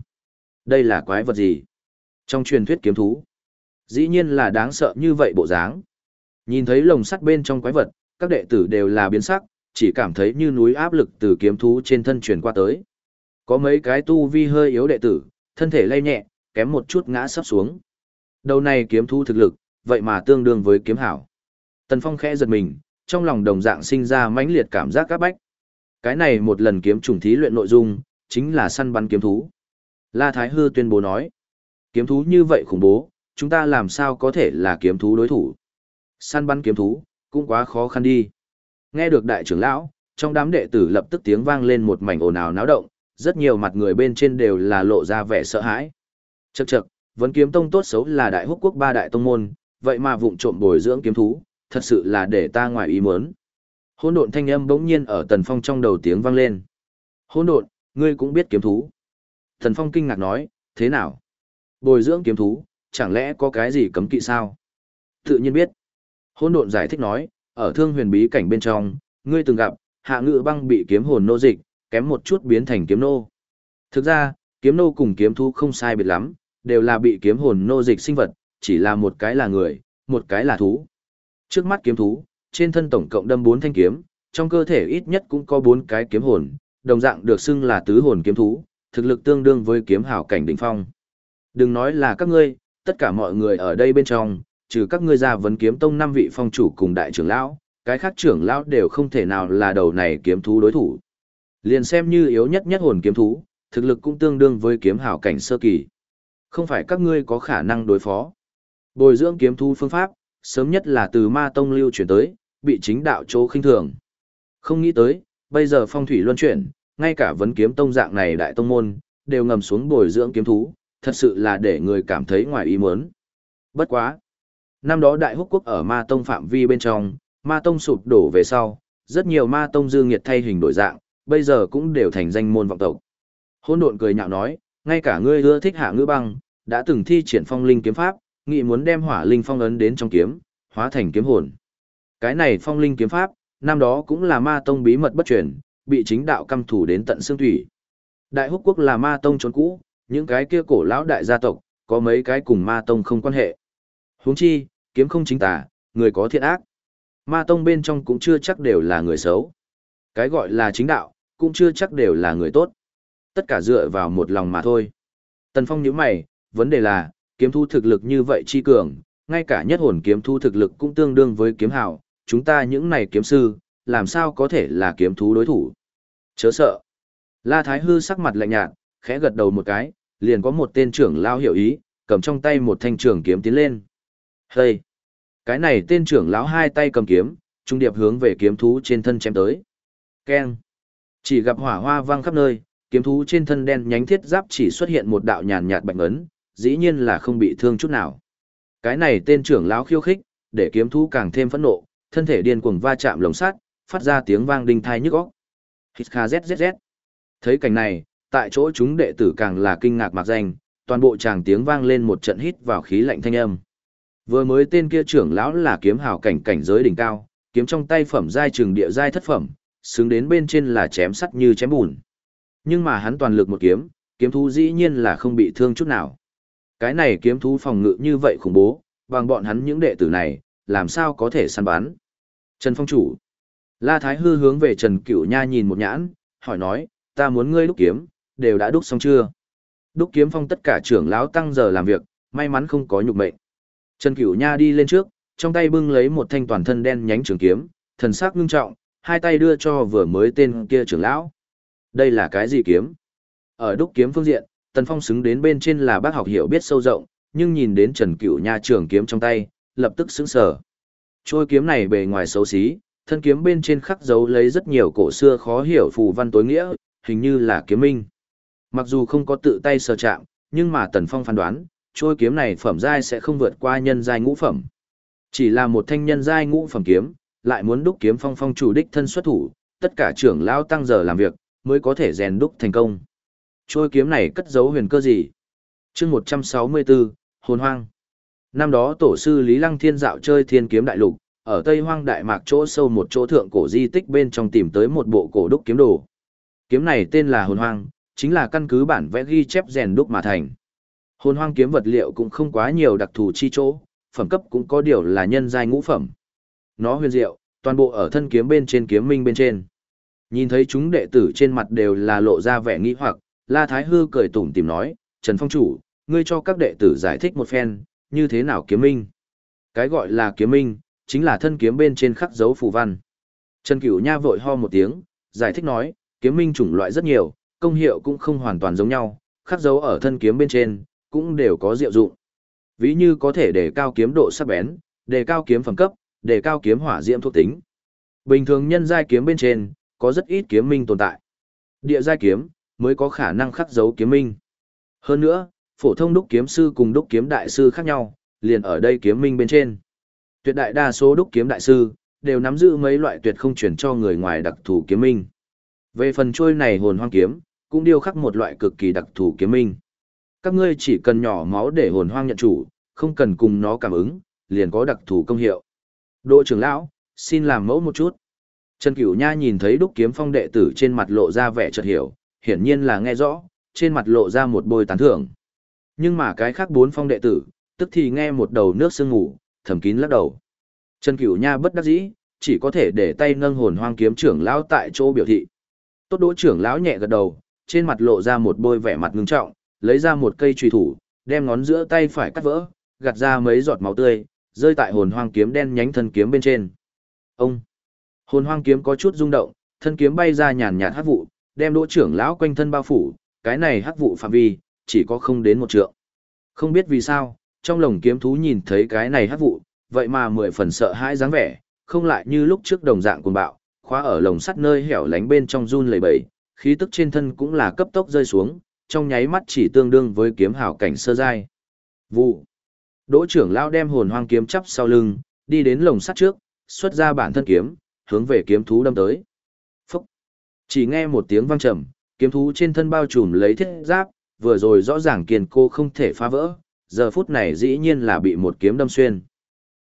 Speaker 1: Đây là quái vật gì? Trong truyền thuyết kiếm thú, dĩ nhiên là đáng sợ như vậy bộ dáng. Nhìn thấy lồng sắt bên trong quái vật, các đệ tử đều là biến sắc, chỉ cảm thấy như núi áp lực từ kiếm thú trên thân truyền qua tới. Có mấy cái tu vi hơi yếu đệ tử, thân thể lay nhẹ, kém một chút ngã sắp xuống. Đầu này kiếm thú thực lực, vậy mà tương đương với kiếm hảo. Tần Phong khẽ giật mình, trong lòng đồng dạng sinh ra mãnh liệt cảm giác các bách. Cái này một lần kiếm trùng thí luyện nội dung, chính là săn bắn kiếm thú. La Thái Hư tuyên bố nói, kiếm thú như vậy khủng bố, chúng ta làm sao có thể là kiếm thú đối thủ. Săn bắn kiếm thú, cũng quá khó khăn đi. Nghe được đại trưởng lão, trong đám đệ tử lập tức tiếng vang lên một mảnh ồn ào náo động, rất nhiều mặt người bên trên đều là lộ ra vẻ sợ hãi. Chậc chậc, vấn kiếm tông tốt xấu là đại húc quốc ba đại tông môn, vậy mà vụng trộm bồi dưỡng kiếm thú, thật sự là để ta ngoài ý muốn. hỗn độn thanh âm bỗng nhiên ở Tần Phong trong đầu tiếng vang lên. hỗn độn, ngươi cũng biết kiếm thú. Tần Phong kinh ngạc nói, thế nào? Bồi dưỡng kiếm thú, chẳng lẽ có cái gì cấm kỵ sao? Tự nhiên biết. hỗn độn giải thích nói, ở thương huyền bí cảnh bên trong, ngươi từng gặp, hạ ngự băng bị kiếm hồn nô dịch, kém một chút biến thành kiếm nô. Thực ra, kiếm nô cùng kiếm thú không sai biệt lắm, đều là bị kiếm hồn nô dịch sinh vật, chỉ là một cái là người, một cái là thú. Trước mắt kiếm thú, trên thân tổng cộng đâm 4 thanh kiếm, trong cơ thể ít nhất cũng có 4 cái kiếm hồn, đồng dạng được xưng là tứ hồn kiếm thú, thực lực tương đương với kiếm hảo cảnh đỉnh phong. Đừng nói là các ngươi, tất cả mọi người ở đây bên trong, trừ các ngươi ra vấn kiếm tông năm vị phong chủ cùng đại trưởng lão, cái khác trưởng lão đều không thể nào là đầu này kiếm thú đối thủ. Liền xem như yếu nhất nhất hồn kiếm thú, thực lực cũng tương đương với kiếm hảo cảnh sơ kỳ. Không phải các ngươi có khả năng đối phó. Bồi dưỡng kiếm thu phương pháp, sớm nhất là từ ma tông lưu chuyển tới, bị chính đạo chỗ khinh thường. Không nghĩ tới, bây giờ phong thủy luân chuyển, ngay cả vấn kiếm tông dạng này đại tông môn, đều ngầm xuống bồi dưỡng kiếm thú, thật sự là để người cảm thấy ngoài ý muốn. Bất quá. Năm đó đại húc quốc ở ma tông phạm vi bên trong, ma tông sụp đổ về sau, rất nhiều ma tông dư nghiệt thay hình đổi dạng, bây giờ cũng đều thành danh môn vọng tộc. Hôn độn cười nhạo nói, ngay cả ngươi ưa thích hạ ngữ băng, đã từng thi triển phong linh kiếm pháp, nghị muốn đem hỏa linh phong ấn đến trong kiếm, hóa thành kiếm hồn. Cái này phong linh kiếm pháp, năm đó cũng là ma tông bí mật bất truyền, bị chính đạo căm thủ đến tận xương thủy. Đại húc quốc là ma tông trốn cũ, những cái kia cổ lão đại gia tộc, có mấy cái cùng ma tông không quan hệ. Huống chi, kiếm không chính tà, người có thiện ác. Ma tông bên trong cũng chưa chắc đều là người xấu. Cái gọi là chính đạo, cũng chưa chắc đều là người tốt. Tất cả dựa vào một lòng mà thôi. Tần Phong nhíu mày, vấn đề là, kiếm thu thực lực như vậy chi cường, ngay cả nhất hồn kiếm thu thực lực cũng tương đương với kiếm hảo, chúng ta những này kiếm sư, làm sao có thể là kiếm thú đối thủ. Chớ sợ. La Thái Hư sắc mặt lạnh nhạt, khẽ gật đầu một cái, liền có một tên trưởng lao hiểu ý, cầm trong tay một thanh trưởng kiếm tiến lên. Hây! Cái này tên trưởng lão hai tay cầm kiếm, trung điệp hướng về kiếm thú trên thân chém tới. Keng! Chỉ gặp hỏa hoa vang khắp nơi, kiếm thú trên thân đen nhánh thiết giáp chỉ xuất hiện một đạo nhàn nhạt bạch ấn, dĩ nhiên là không bị thương chút nào. Cái này tên trưởng lão khiêu khích, để kiếm thú càng thêm phẫn nộ, thân thể điên cuồng va chạm lồng sắt, phát ra tiếng vang đinh thai nhức óc. Hít kha zzz. Thấy cảnh này, tại chỗ chúng đệ tử càng là kinh ngạc mặc danh, toàn bộ chàng tiếng vang lên một trận hít vào khí lạnh thanh âm. Vừa mới tên kia trưởng lão là kiếm hào cảnh cảnh giới đỉnh cao, kiếm trong tay phẩm giai trường địa giai thất phẩm, xứng đến bên trên là chém sắt như chém bùn. Nhưng mà hắn toàn lực một kiếm, kiếm thú dĩ nhiên là không bị thương chút nào. Cái này kiếm thú phòng ngự như vậy khủng bố, bằng bọn hắn những đệ tử này, làm sao có thể săn bắn. Trần Phong chủ. La Thái Hư hướng về Trần Cửu Nha nhìn một nhãn, hỏi nói, ta muốn ngươi đúc kiếm, đều đã đúc xong chưa? Đúc kiếm phong tất cả trưởng lão tăng giờ làm việc, may mắn không có nhục mệnh. Trần Cửu Nha đi lên trước, trong tay bưng lấy một thanh toàn thân đen nhánh trường kiếm, thần sắc ngưng trọng, hai tay đưa cho vừa mới tên kia trưởng lão. Đây là cái gì kiếm? Ở đúc kiếm phương diện, Tần Phong xứng đến bên trên là bác học hiểu biết sâu rộng, nhưng nhìn đến Trần Cửu Nha trường kiếm trong tay, lập tức sững sờ. Trôi kiếm này bề ngoài xấu xí, thân kiếm bên trên khắc dấu lấy rất nhiều cổ xưa khó hiểu phù văn tối nghĩa, hình như là kiếm minh. Mặc dù không có tự tay sờ chạm, nhưng mà Tần Phong phán đoán, trôi kiếm này phẩm giai sẽ không vượt qua nhân giai ngũ phẩm. Chỉ là một thanh nhân giai ngũ phẩm kiếm, lại muốn đúc kiếm phong phong chủ đích thân xuất thủ, tất cả trưởng lão tăng giờ làm việc, mới có thể rèn đúc thành công. Trôi kiếm này cất giấu huyền cơ gì? chương 164, Hồn Hoang. Năm đó tổ sư Lý Lăng Thiên dạo chơi thiên kiếm đại lục, ở Tây Hoang Đại Mạc chỗ sâu một chỗ thượng cổ di tích bên trong tìm tới một bộ cổ đúc kiếm đồ. Kiếm này tên là Hồn Hoang, chính là căn cứ bản vẽ ghi chép rèn đúc mà thành. Hồn Hoang kiếm vật liệu cũng không quá nhiều đặc thù chi chỗ, phẩm cấp cũng có điều là nhân giai ngũ phẩm. Nó huyền diệu, toàn bộ ở thân kiếm bên trên kiếm minh bên trên. Nhìn thấy chúng đệ tử trên mặt đều là lộ ra vẻ nghi hoặc, La Thái Hư cười tủm tìm nói, Trần Phong chủ, ngươi cho các đệ tử giải thích một phen, như thế nào kiếm minh. Cái gọi là kiếm minh, chính là thân kiếm bên trên khắc dấu phù văn. Trần Cửu Nha vội ho một tiếng, giải thích nói, kiếm minh chủng loại rất nhiều, công hiệu cũng không hoàn toàn giống nhau, khắc dấu ở thân kiếm bên trên, cũng đều có diệu dụng. Ví như có thể để cao kiếm độ sắc bén, đề cao kiếm phẩm cấp, đề cao kiếm hỏa diễm thuộc tính. Bình thường nhân giai kiếm bên trên, có rất ít kiếm minh tồn tại. Địa giai kiếm mới có khả năng khắc dấu kiếm minh. Hơn nữa, phổ thông đúc kiếm sư cùng đúc kiếm đại sư khác nhau, liền ở đây kiếm minh bên trên. Tuyệt đại đa số đúc kiếm đại sư đều nắm giữ mấy loại tuyệt không chuyển cho người ngoài đặc thù kiếm minh. Về phần trôi này hồn hoang kiếm, cũng điêu khắc một loại cực kỳ đặc thù kiếm minh. Các ngươi chỉ cần nhỏ máu để hồn hoang nhận chủ, không cần cùng nó cảm ứng, liền có đặc thù công hiệu. Đỗ trưởng lão, xin làm mẫu một chút. Trần Cửu Nha nhìn thấy đúc kiếm phong đệ tử trên mặt lộ ra vẻ chợt hiểu, hiển nhiên là nghe rõ, trên mặt lộ ra một bôi tán thưởng. Nhưng mà cái khác bốn phong đệ tử, tức thì nghe một đầu nước sương ngủ, thầm kín lắc đầu. Trần Cửu Nha bất đắc dĩ, chỉ có thể để tay nâng hồn hoang kiếm trưởng lão tại chỗ biểu thị. Tốt đỗ trưởng lão nhẹ gật đầu, trên mặt lộ ra một bôi vẻ mặt ngưng trọng, lấy ra một cây trùy thủ, đem ngón giữa tay phải cắt vỡ, gạt ra mấy giọt máu tươi, rơi tại hồn hoang kiếm đen nhánh thân kiếm bên trên. Ông! Hồn hoang kiếm có chút rung động, thân kiếm bay ra nhàn nhạt hắc vụ, đem đỗ trưởng lão quanh thân bao phủ, cái này hắc vụ phạm vi, chỉ có không đến một trượng. Không biết vì sao, trong lồng kiếm thú nhìn thấy cái này hắc vụ, vậy mà mười phần sợ hãi dáng vẻ, không lại như lúc trước đồng dạng cuồng bạo, khóa ở lồng sắt nơi hẻo lánh bên trong run lẩy bẩy, khí tức trên thân cũng là cấp tốc rơi xuống, trong nháy mắt chỉ tương đương với kiếm hảo cảnh sơ giai. Vụ. Đỗ trưởng lão đem hồn hoang kiếm chắp sau lưng, đi đến lồng sắt trước, xuất ra bản thân kiếm, hướng về kiếm thú đâm tới. Phúc. Chỉ nghe một tiếng vang trầm, kiếm thú trên thân bao trùm lấy thiết giáp, vừa rồi rõ ràng kiên cô không thể phá vỡ, giờ phút này dĩ nhiên là bị một kiếm đâm xuyên.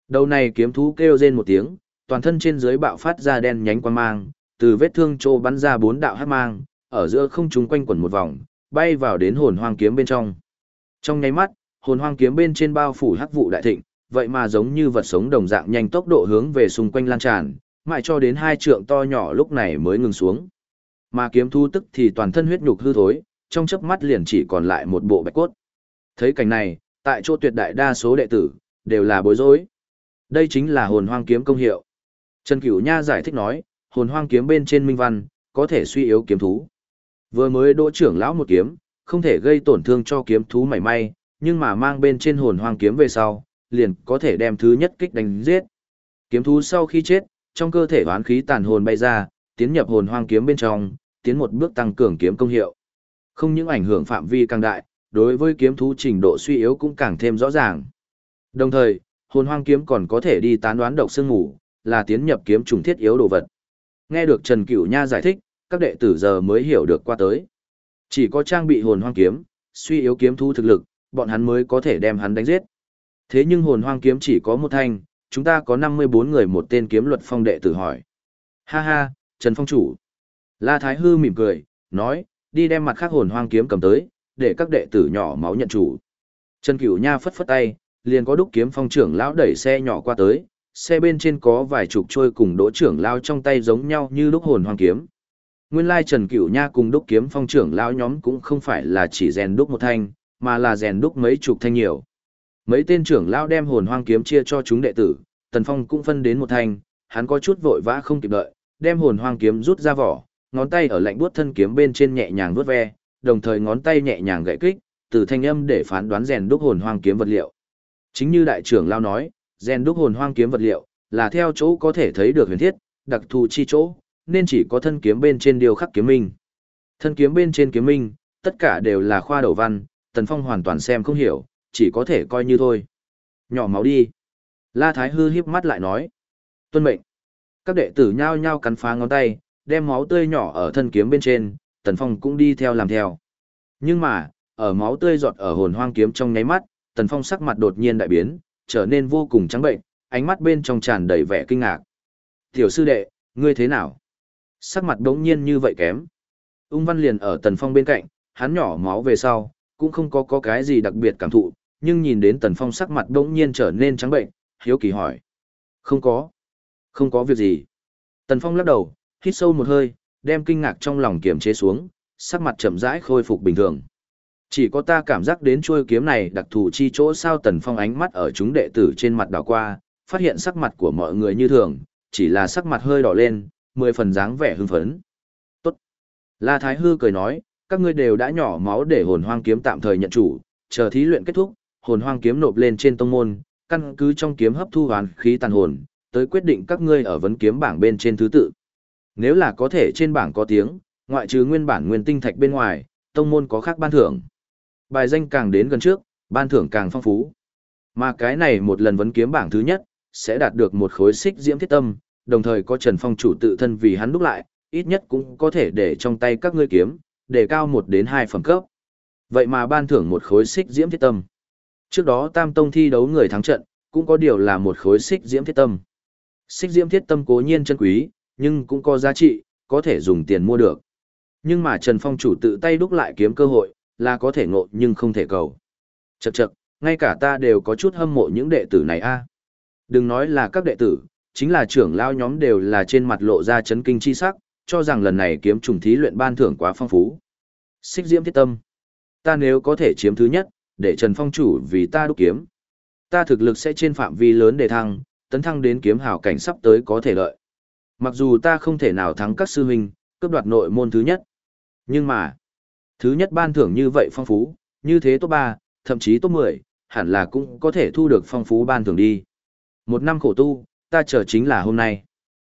Speaker 1: Đầu này kiếm thú kêu rên một tiếng, toàn thân trên dưới bạo phát ra đen nhánh quang mang, từ vết thương trô bắn ra bốn đạo hắc mang, ở giữa không trung quanh quẩn một vòng, bay vào đến hồn hoang kiếm bên trong. Trong nháy mắt, hồn hoang kiếm bên trên bao phủ hắc vụ đại thịnh, vậy mà giống như vật sống đồng dạng nhanh tốc độ hướng về xung quanh lan tràn, mãi cho đến hai trượng to nhỏ lúc này mới ngừng xuống. Mà kiếm thu tức thì toàn thân huyết nhục hư thối, trong chớp mắt liền chỉ còn lại một bộ bạch cốt. Thấy cảnh này, tại chỗ tuyệt đại đa số đệ tử, đều là bối rối. Đây chính là hồn hoang kiếm công hiệu. Trần Cửu Nha giải thích nói, hồn hoang kiếm bên trên minh văn, có thể suy yếu kiếm thú. Vừa mới đỗ trưởng lão một kiếm, không thể gây tổn thương cho kiếm thú mảy may, nhưng mà mang bên trên hồn hoang kiếm về sau, liền có thể đem thứ nhất kích đánh giết. Kiếm thú sau khi chết, trong cơ thể hoán khí tàn hồn bay ra, tiến nhập hồn hoang kiếm bên trong, tiến một bước tăng cường kiếm công hiệu. Không những ảnh hưởng phạm vi càng đại, đối với kiếm thú trình độ suy yếu cũng càng thêm rõ ràng. Đồng thời, hồn hoang kiếm còn có thể đi tán đoán độc xương ngủ, là tiến nhập kiếm trùng thiết yếu đồ vật. Nghe được Trần Cửu Nha giải thích, các đệ tử giờ mới hiểu được qua tới. Chỉ có trang bị hồn hoang kiếm, suy yếu kiếm thu thực lực, bọn hắn mới có thể đem hắn đánh giết. Thế nhưng hồn hoang kiếm chỉ có một thanh, chúng ta có 54 người một tên kiếm luật phong đệ tử hỏi. Ha ha, Trần Phong chủ. La Thái Hư mỉm cười, nói, đi đem mặt khác hồn hoang kiếm cầm tới, để các đệ tử nhỏ máu nhận chủ. Trần Cửu Nha phất phất tay, liền có đúc kiếm phong trưởng lão đẩy xe nhỏ qua tới, xe bên trên có vài chục trôi cùng đỗ trưởng lão trong tay giống nhau như đúc hồn hoang kiếm. Nguyên lai Trần Cửu Nha cùng đúc kiếm phong trưởng lão nhóm cũng không phải là chỉ rèn đúc một thanh, mà là rèn đúc mấy chục thanh nhiều. Mấy tên trưởng lão đem hồn hoang kiếm chia cho chúng đệ tử, Tần Phong cũng phân đến một thanh, hắn có chút vội vã không kịp đợi, đem hồn hoang kiếm rút ra vỏ, ngón tay ở lạnh buốt thân kiếm bên trên nhẹ nhàng vuốt ve, đồng thời ngón tay nhẹ nhàng gậy kích, từ thanh âm để phán đoán rèn đúc hồn hoang kiếm vật liệu. Chính như đại trưởng lao nói, rèn đúc hồn hoang kiếm vật liệu là theo chỗ có thể thấy được huyền thiết, đặc thù chi chỗ, nên chỉ có thân kiếm bên trên điều khắc kiếm minh. Thân kiếm bên trên kiếm minh, tất cả đều là khoa đầu văn, Tần Phong hoàn toàn xem không hiểu, chỉ có thể coi như thôi. Nhỏ máu đi. La Thái Hư hiếp mắt lại nói. Tuân mệnh. Các đệ tử nhao nhao cắn phá ngón tay, đem máu tươi nhỏ ở thân kiếm bên trên, Tần Phong cũng đi theo làm theo. Nhưng mà, ở máu tươi giọt ở hồn hoang kiếm trong nháy mắt, Tần Phong sắc mặt đột nhiên đại biến, trở nên vô cùng trắng bệnh, ánh mắt bên trong tràn đầy vẻ kinh ngạc. "Tiểu sư đệ, ngươi thế nào?" Sắc mặt đống nhiên như vậy kém. Ung Văn liền ở Tần Phong bên cạnh, hắn nhỏ máu về sau, cũng không có có cái gì đặc biệt cảm thụ, nhưng nhìn đến Tần Phong sắc mặt đống nhiên trở nên trắng bệnh, hiếu kỳ hỏi. "Không có. Không có việc gì." Tần Phong lắc đầu, hít sâu một hơi, đem kinh ngạc trong lòng kiềm chế xuống, sắc mặt chậm rãi khôi phục bình thường. Chỉ có ta cảm giác đến chuôi kiếm này đặc thù chi chỗ sao tần phong ánh mắt ở chúng đệ tử trên mặt đảo qua, phát hiện sắc mặt của mọi người như thường, chỉ là sắc mặt hơi đỏ lên, mười phần dáng vẻ hưng phấn. Tốt. La Thái Hư cười nói, các ngươi đều đã nhỏ máu để hồn hoang kiếm tạm thời nhận chủ, chờ thí luyện kết thúc, hồn hoang kiếm nộp lên trên tông môn, căn cứ trong kiếm hấp thu hoàn khí tàn hồn, tới quyết định các ngươi ở vấn kiếm bảng bên trên thứ tự. Nếu là có thể trên bảng có tiếng, ngoại trừ nguyên bản nguyên tinh thạch bên ngoài, tông môn có khác ban thưởng. Bài danh càng đến gần trước, ban thưởng càng phong phú. Mà cái này một lần vấn kiếm bảng thứ nhất, sẽ đạt được một khối xích diễm thiết tâm, đồng thời có Trần Phong chủ tự thân vì hắn đúc lại, ít nhất cũng có thể để trong tay các ngươi kiếm, để cao một đến hai phẩm cấp. Vậy mà ban thưởng một khối xích diễm thiết tâm. Trước đó Tam Tông thi đấu người thắng trận, cũng có điều là một khối xích diễm thiết tâm. Xích diễm thiết tâm cố nhiên chân quý, nhưng cũng có giá trị, có thể dùng tiền mua được. Nhưng mà Trần Phong chủ tự tay đúc lại kiếm cơ hội, là có thể ngộ nhưng không thể cầu. Chậc chậc, ngay cả ta đều có chút hâm mộ những đệ tử này a. Đừng nói là các đệ tử, chính là trưởng lao nhóm đều là trên mặt lộ ra chấn kinh chi sắc, cho rằng lần này kiếm trùng thí luyện ban thưởng quá phong phú. Xích diễm thiết tâm. Ta nếu có thể chiếm thứ nhất, để Trần Phong chủ vì ta đúc kiếm. Ta thực lực sẽ trên phạm vi lớn để thăng, tấn thăng đến kiếm hào cảnh sắp tới có thể lợi. Mặc dù ta không thể nào thắng các sư huynh, cướp đoạt nội môn thứ nhất. Nhưng mà, thứ nhất ban thưởng như vậy phong phú, như thế top 3, thậm chí top 10, hẳn là cũng có thể thu được phong phú ban thưởng đi. Một năm khổ tu, ta chờ chính là hôm nay.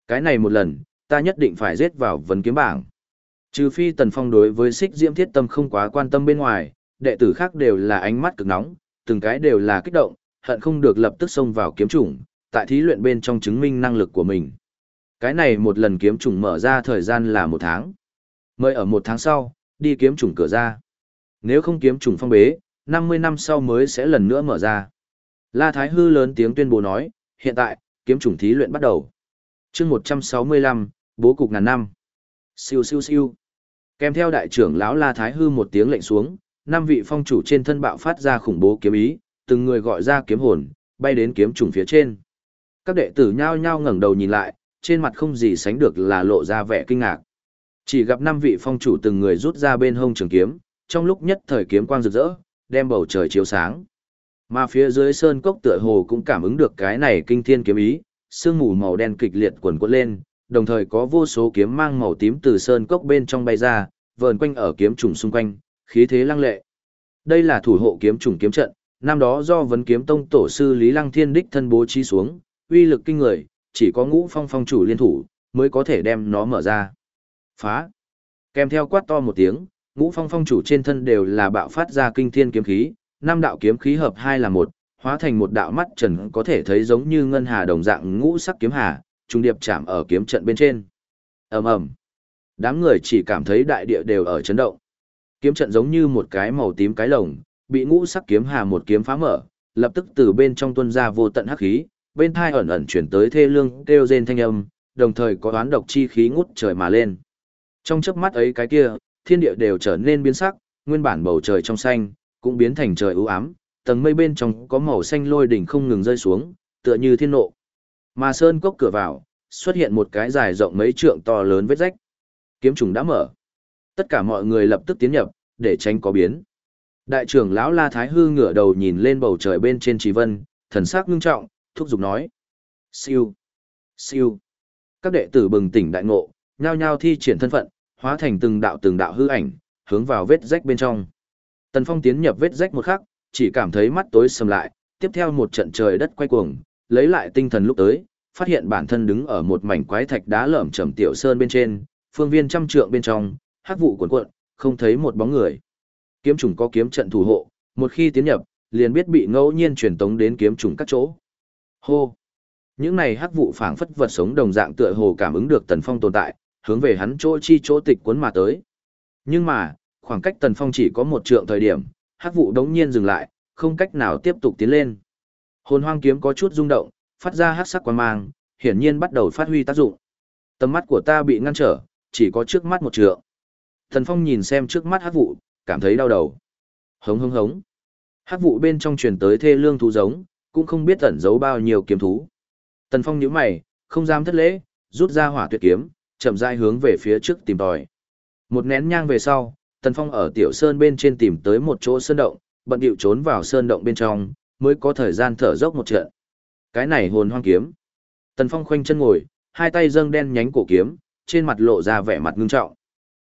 Speaker 1: Cái này một lần, ta nhất định phải giết vào vấn kiếm bảng. Trừ phi Tần Phong đối với xích diễm thiết tâm không quá quan tâm bên ngoài, đệ tử khác đều là ánh mắt cực nóng, từng cái đều là kích động, hận không được lập tức xông vào kiếm chủng, tại thí luyện bên trong chứng minh năng lực của mình. Cái này một lần kiếm trùng mở ra thời gian là một tháng. Mời ở một tháng sau, đi kiếm trùng cửa ra. Nếu không kiếm trùng phong bế, 50 năm sau mới sẽ lần nữa mở ra. La Thái Hư lớn tiếng tuyên bố nói, hiện tại, kiếm trùng thí luyện bắt đầu. chương 165, bố cục ngàn năm. Siêu siêu siêu. Kèm theo đại trưởng lão La Thái Hư một tiếng lệnh xuống, năm vị phong chủ trên thân bạo phát ra khủng bố kiếm ý, từng người gọi ra kiếm hồn, bay đến kiếm trùng phía trên. Các đệ tử nhao nhao ngẩng đầu nhìn lại, trên mặt không gì sánh được là lộ ra vẻ kinh ngạc. Chỉ gặp năm vị phong chủ từng người rút ra bên hông trường kiếm, trong lúc nhất thời kiếm quang rực rỡ, đem bầu trời chiếu sáng. Mà phía dưới sơn cốc tựa hồ cũng cảm ứng được cái này kinh thiên kiếm ý, sương mù màu đen kịch liệt quần quật lên, đồng thời có vô số kiếm mang màu tím từ sơn cốc bên trong bay ra, vờn quanh ở kiếm trùng xung quanh, khí thế lăng lệ. Đây là thủ hộ kiếm trùng kiếm trận, năm đó do vấn kiếm tông tổ sư Lý Lăng Thiên đích thân bố trí xuống, uy lực kinh người, chỉ có ngũ phong phong chủ liên thủ, mới có thể đem nó mở ra. Phá! Kèm theo quát to một tiếng, ngũ phong phong chủ trên thân đều là bạo phát ra kinh thiên kiếm khí, năm đạo kiếm khí hợp hai là một, hóa thành một đạo mắt trần có thể thấy giống như ngân hà đồng dạng ngũ sắc kiếm hà, trung điệp chạm ở kiếm trận bên trên. ầm ầm, Đám người chỉ cảm thấy đại địa đều ở chấn động. Kiếm trận giống như một cái màu tím cái lồng, bị ngũ sắc kiếm hà một kiếm phá mở, lập tức từ bên trong tuôn ra vô tận hắc khí, bên thai ẩn ẩn chuyển tới thê lương kêu rên thanh âm, đồng thời có oán độc chi khí ngút trời mà lên. Trong chớp mắt ấy cái kia, thiên địa đều trở nên biến sắc, nguyên bản bầu trời trong xanh, cũng biến thành trời u ám, tầng mây bên trong có màu xanh lôi đỉnh không ngừng rơi xuống, tựa như thiên nộ. Mà sơn cốc cửa vào, xuất hiện một cái dài rộng mấy trượng to lớn vết rách. Kiếm trùng đã mở. Tất cả mọi người lập tức tiến nhập, để tránh có biến. Đại trưởng lão La Thái Hư ngửa đầu nhìn lên bầu trời bên trên trí Vân, thần sắc ngưng trọng, thúc giục nói: "Siêu, siêu." Các đệ tử bừng tỉnh đại ngộ, nhao nhao thi triển thân phận, hóa thành từng đạo từng đạo hư ảnh, hướng vào vết rách bên trong. Tần Phong tiến nhập vết rách một khắc, chỉ cảm thấy mắt tối sầm lại, tiếp theo một trận trời đất quay cuồng, lấy lại tinh thần lúc tới, phát hiện bản thân đứng ở một mảnh quái thạch đá lởm chởm tiểu sơn bên trên, phương viên trăm trượng bên trong, hắc vụ cuộn cuộn, không thấy một bóng người. Kiếm trùng có kiếm trận thủ hộ, một khi tiến nhập, liền biết bị ngẫu nhiên truyền tống đến kiếm trùng các chỗ. Hô! Những này hắc vụ phảng phất vật sống đồng dạng tựa hồ cảm ứng được Tần Phong tồn tại, hướng về hắn chỗ chi chỗ tịch cuốn mà tới. Nhưng mà, khoảng cách Tần Phong chỉ có một trượng thời điểm, hắc vụ đống nhiên dừng lại, không cách nào tiếp tục tiến lên. Hồn hoang kiếm có chút rung động, phát ra hắc sắc quang mang, hiển nhiên bắt đầu phát huy tác dụng. Tầm mắt của ta bị ngăn trở, chỉ có trước mắt một trượng. Thần Phong nhìn xem trước mắt hắc vụ, cảm thấy đau đầu. Hống hống hống. Hắc vụ bên trong truyền tới thê lương thú giống, cũng không biết ẩn giấu bao nhiêu kiếm thú. Tần Phong nhíu mày, không dám thất lễ, rút ra hỏa tuyệt kiếm, chậm rãi hướng về phía trước tìm tòi. Một nén nhang về sau, Tần Phong ở tiểu sơn bên trên tìm tới một chỗ sơn động, bận điệu trốn vào sơn động bên trong, mới có thời gian thở dốc một trận. Cái này hồn hoang kiếm. Tần Phong khoanh chân ngồi, hai tay dâng đen nhánh cổ kiếm, trên mặt lộ ra vẻ mặt ngưng trọng.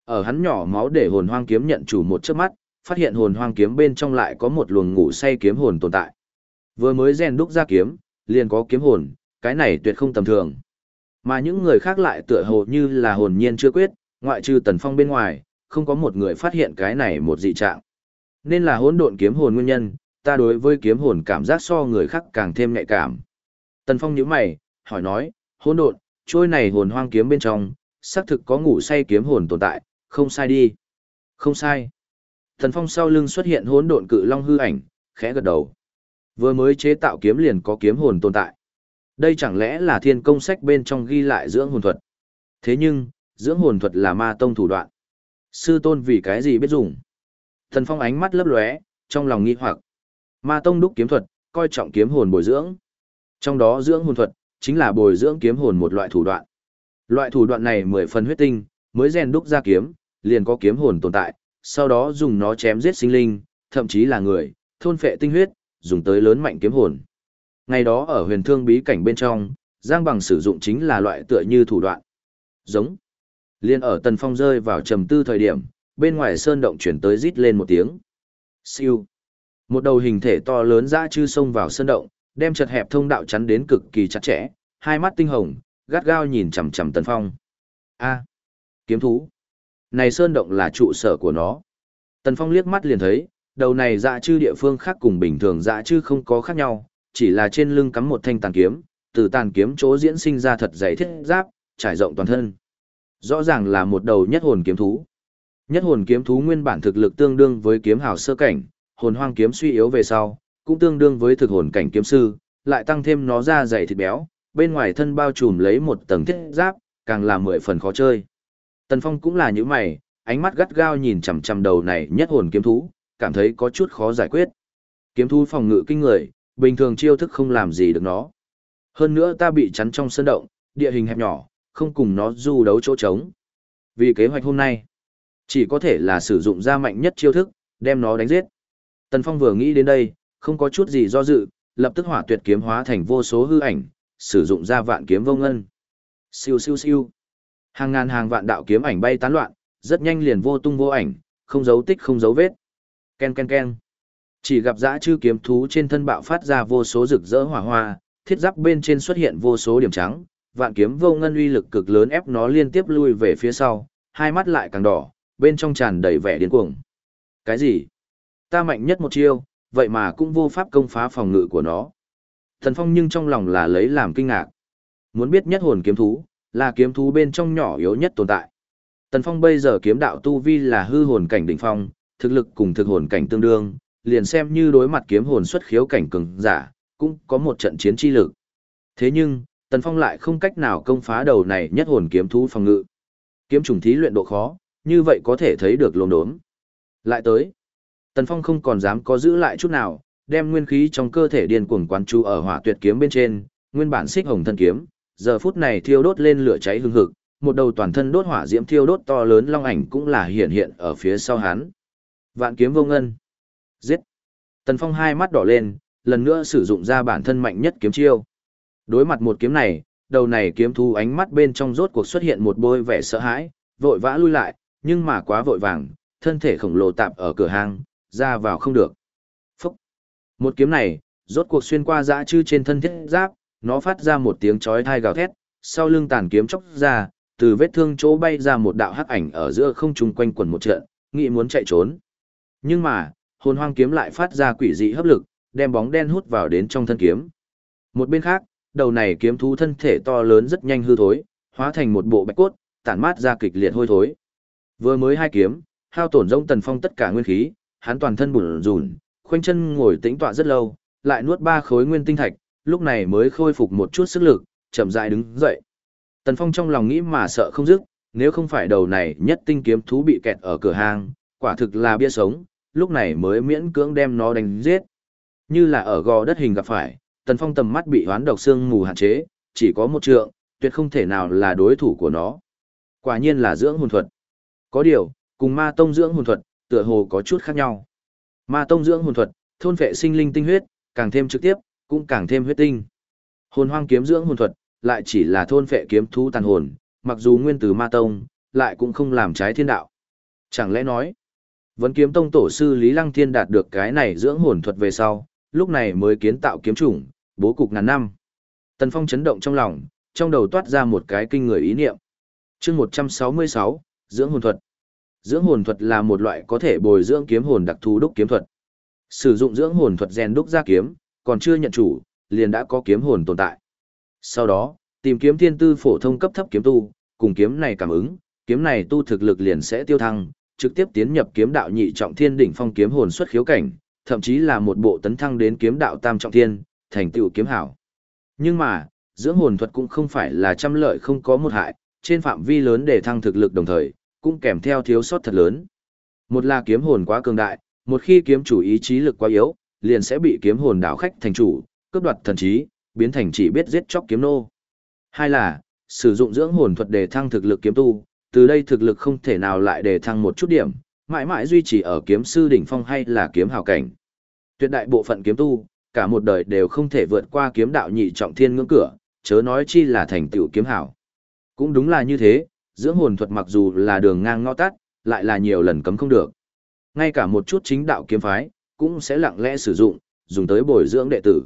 Speaker 1: Ở hắn nhỏ máu để hồn hoang kiếm nhận chủ một chớp mắt, phát hiện hồn hoang kiếm bên trong lại có một luồng ngủ say kiếm hồn tồn tại. Vừa mới rèn đúc ra kiếm, liền có kiếm hồn, cái này tuyệt không tầm thường. Mà những người khác lại tựa hồ như là hồn nhiên chưa quyết, ngoại trừ Tần Phong bên ngoài, không có một người phát hiện cái này một dị trạng. Nên là hỗn độn kiếm hồn nguyên nhân, ta đối với kiếm hồn cảm giác so người khác càng thêm nhạy cảm. Tần Phong nhíu mày, hỏi nói, hỗn độn, trôi này hồn hoang kiếm bên trong, xác thực có ngủ say kiếm hồn tồn tại, không sai đi. Không sai. Tần Phong sau lưng xuất hiện hỗn độn cự long hư ảnh, khẽ gật đầu. Vừa mới chế tạo kiếm liền có kiếm hồn tồn tại. Đây chẳng lẽ là thiên công sách bên trong ghi lại dưỡng hồn thuật. Thế nhưng, dưỡng hồn thuật là ma tông thủ đoạn. Sư tôn vì cái gì biết dùng? Thần Phong ánh mắt lấp lóe, trong lòng nghi hoặc. Ma tông đúc kiếm thuật, coi trọng kiếm hồn bồi dưỡng. Trong đó dưỡng hồn thuật, chính là bồi dưỡng kiếm hồn một loại thủ đoạn. Loại thủ đoạn này mười phần huyết tinh, mới rèn đúc ra kiếm, liền có kiếm hồn tồn tại, sau đó dùng nó chém giết sinh linh, thậm chí là người, thôn phệ tinh huyết, dùng tới lớn mạnh kiếm hồn. Ngày đó ở huyền thương bí cảnh bên trong, Giang Bằng sử dụng chính là loại tựa như thủ đoạn. Giống. Liên ở Tần Phong rơi vào trầm tư thời điểm, bên ngoài sơn động chuyển tới rít lên một tiếng. Siêu. Một đầu hình thể to lớn dã chư xông vào sơn động, đem chật hẹp thông đạo chắn đến cực kỳ chặt chẽ, hai mắt tinh hồng, gắt gao nhìn chằm chằm Tần Phong. A, kiếm thú. Này sơn động là trụ sở của nó. Tần Phong liếc mắt liền thấy, đầu này dã chư địa phương khác cùng bình thường dã chư không có khác nhau, chỉ là trên lưng cắm một thanh tàn kiếm, từ tàn kiếm chỗ diễn sinh ra thật dày thiết giáp, trải rộng toàn thân. Rõ ràng là một đầu nhất hồn kiếm thú. Nhất hồn kiếm thú nguyên bản thực lực tương đương với kiếm hào sơ cảnh, hồn hoang kiếm suy yếu về sau, cũng tương đương với thực hồn cảnh kiếm sư, lại tăng thêm nó ra dày thịt béo, bên ngoài thân bao trùm lấy một tầng thiết giáp, càng là mười phần khó chơi. Tần Phong cũng là như mày, ánh mắt gắt gao nhìn chằm chằm đầu này nhất hồn kiếm thú, cảm thấy có chút khó giải quyết. Kiếm thú phòng ngự kinh người, bình thường chiêu thức không làm gì được nó. Hơn nữa ta bị chắn trong sân động, địa hình hẹp nhỏ, không cùng nó du đấu chỗ trống. Vì kế hoạch hôm nay, chỉ có thể là sử dụng ra mạnh nhất chiêu thức, đem nó đánh giết. Tần Phong vừa nghĩ đến đây, không có chút gì do dự, lập tức hỏa tuyệt kiếm hóa thành vô số hư ảnh, sử dụng ra vạn kiếm vô ngân. Siêu siêu siêu. Hàng ngàn hàng vạn đạo kiếm ảnh bay tán loạn, rất nhanh liền vô tung vô ảnh, không dấu tích không dấu vết. Ken ken ken. Chỉ gặp dã chư kiếm thú trên thân bạo phát ra vô số rực rỡ hỏa hoa, thiết giáp bên trên xuất hiện vô số điểm trắng, vạn kiếm vô ngân uy lực cực lớn ép nó liên tiếp lui về phía sau, hai mắt lại càng đỏ, bên trong tràn đầy vẻ điên cuồng. Cái gì? Ta mạnh nhất một chiêu, vậy mà cũng vô pháp công phá phòng ngự của nó. Thần Phong nhưng trong lòng là lấy làm kinh ngạc. Muốn biết nhất hồn kiếm thú, là kiếm thú bên trong nhỏ yếu nhất tồn tại. Tần Phong bây giờ kiếm đạo tu vi là hư hồn cảnh đỉnh phong, thực lực cùng thực hồn cảnh tương đương, liền xem như đối mặt kiếm hồn xuất khiếu cảnh cường giả, cũng có một trận chiến chi lực. Thế nhưng, Tần Phong lại không cách nào công phá đầu này nhất hồn kiếm thú phòng ngự. Kiếm trùng thí luyện độ khó, như vậy có thể thấy được lồn đốm. Lại tới, Tần Phong không còn dám có giữ lại chút nào, đem nguyên khí trong cơ thể điên cuồng quán chú ở hỏa tuyệt kiếm bên trên, nguyên bản xích hồng thân kiếm, giờ phút này thiêu đốt lên lửa cháy hừng hực, một đầu toàn thân đốt hỏa diễm thiêu đốt to lớn long ảnh cũng là hiện hiện ở phía sau hắn. Vạn kiếm vô ngân. Giết. Tần Phong hai mắt đỏ lên, lần nữa sử dụng ra bản thân mạnh nhất kiếm chiêu. Đối mặt một kiếm này, đầu này kiếm thu ánh mắt bên trong rốt cuộc xuất hiện một bôi vẻ sợ hãi, vội vã lui lại, nhưng mà quá vội vàng, thân thể khổng lồ tạp ở cửa hàng, ra vào không được. Phúc! Một kiếm này, rốt cuộc xuyên qua dã chư trên thân thiết giáp, nó phát ra một tiếng chói thai gào thét, sau lưng tàn kiếm chóc ra, từ vết thương chỗ bay ra một đạo hắc ảnh ở giữa không trung quanh quần một trận, nghĩ muốn chạy trốn. Nhưng mà, hồn hoang kiếm lại phát ra quỷ dị hấp lực, đem bóng đen hút vào đến trong thân kiếm. Một bên khác, đầu này kiếm thú thân thể to lớn rất nhanh hư thối, hóa thành một bộ bạch cốt, tản mát ra kịch liệt hôi thối. Vừa mới hai kiếm, hao tổn rông tần phong tất cả nguyên khí, hắn toàn thân bủn rùn, khoanh chân ngồi tĩnh tọa rất lâu, lại nuốt ba khối nguyên tinh thạch, lúc này mới khôi phục một chút sức lực, chậm rãi đứng dậy. Tần Phong trong lòng nghĩ mà sợ không dứt, nếu không phải đầu này nhất tinh kiếm thú bị kẹt ở cửa hàng, quả thực là bia sống, lúc này mới miễn cưỡng đem nó đánh giết. Như là ở gò đất hình gặp phải, Tần Phong tầm mắt bị hoán độc xương mù hạn chế, chỉ có một trượng, tuyệt không thể nào là đối thủ của nó. Quả nhiên là dưỡng hồn thuật. Có điều, cùng ma tông dưỡng hồn thuật, tựa hồ có chút khác nhau. Ma tông dưỡng hồn thuật, thôn phệ sinh linh tinh huyết, càng thêm trực tiếp, cũng càng thêm huyết tinh. Hồn hoang kiếm dưỡng hồn thuật, lại chỉ là thôn phệ kiếm thú tàn hồn, mặc dù nguyên từ ma tông, lại cũng không làm trái thiên đạo. Chẳng lẽ nói, vẫn kiếm tông tổ sư Lý Lăng Thiên đạt được cái này dưỡng hồn thuật về sau, lúc này mới kiến tạo kiếm chủng, bố cục ngàn năm. Tần Phong chấn động trong lòng, trong đầu toát ra một cái kinh người ý niệm. chương 166, dưỡng hồn thuật. Dưỡng hồn thuật là một loại có thể bồi dưỡng kiếm hồn đặc thù đúc kiếm thuật. Sử dụng dưỡng hồn thuật rèn đúc ra kiếm, còn chưa nhận chủ, liền đã có kiếm hồn tồn tại. Sau đó, tìm kiếm thiên tư phổ thông cấp thấp kiếm tu, cùng kiếm này cảm ứng, kiếm này tu thực lực liền sẽ tiêu thăng, trực tiếp tiến nhập kiếm đạo nhị trọng thiên đỉnh phong kiếm hồn xuất khiếu cảnh, thậm chí là một bộ tấn thăng đến kiếm đạo tam trọng thiên, thành tựu kiếm hảo. Nhưng mà, dưỡng hồn thuật cũng không phải là trăm lợi không có một hại, trên phạm vi lớn để thăng thực lực đồng thời, cũng kèm theo thiếu sót thật lớn. Một là kiếm hồn quá cường đại, một khi kiếm chủ ý chí lực quá yếu, liền sẽ bị kiếm hồn đảo khách thành chủ, cướp đoạt thần trí, biến thành chỉ biết giết chóc kiếm nô. Hai là, sử dụng dưỡng hồn thuật để thăng thực lực kiếm tu, từ đây thực lực không thể nào lại để thăng một chút điểm, mãi mãi duy trì ở kiếm sư đỉnh phong hay là kiếm hào cảnh. Tuyệt đại bộ phận kiếm tu, cả một đời đều không thể vượt qua kiếm đạo nhị trọng thiên ngưỡng cửa, chớ nói chi là thành tựu kiếm hảo. Cũng đúng là như thế, dưỡng hồn thuật mặc dù là đường ngang ngõ tắt, lại là nhiều lần cấm không được. Ngay cả một chút chính đạo kiếm phái, cũng sẽ lặng lẽ sử dụng, dùng tới bồi dưỡng đệ tử.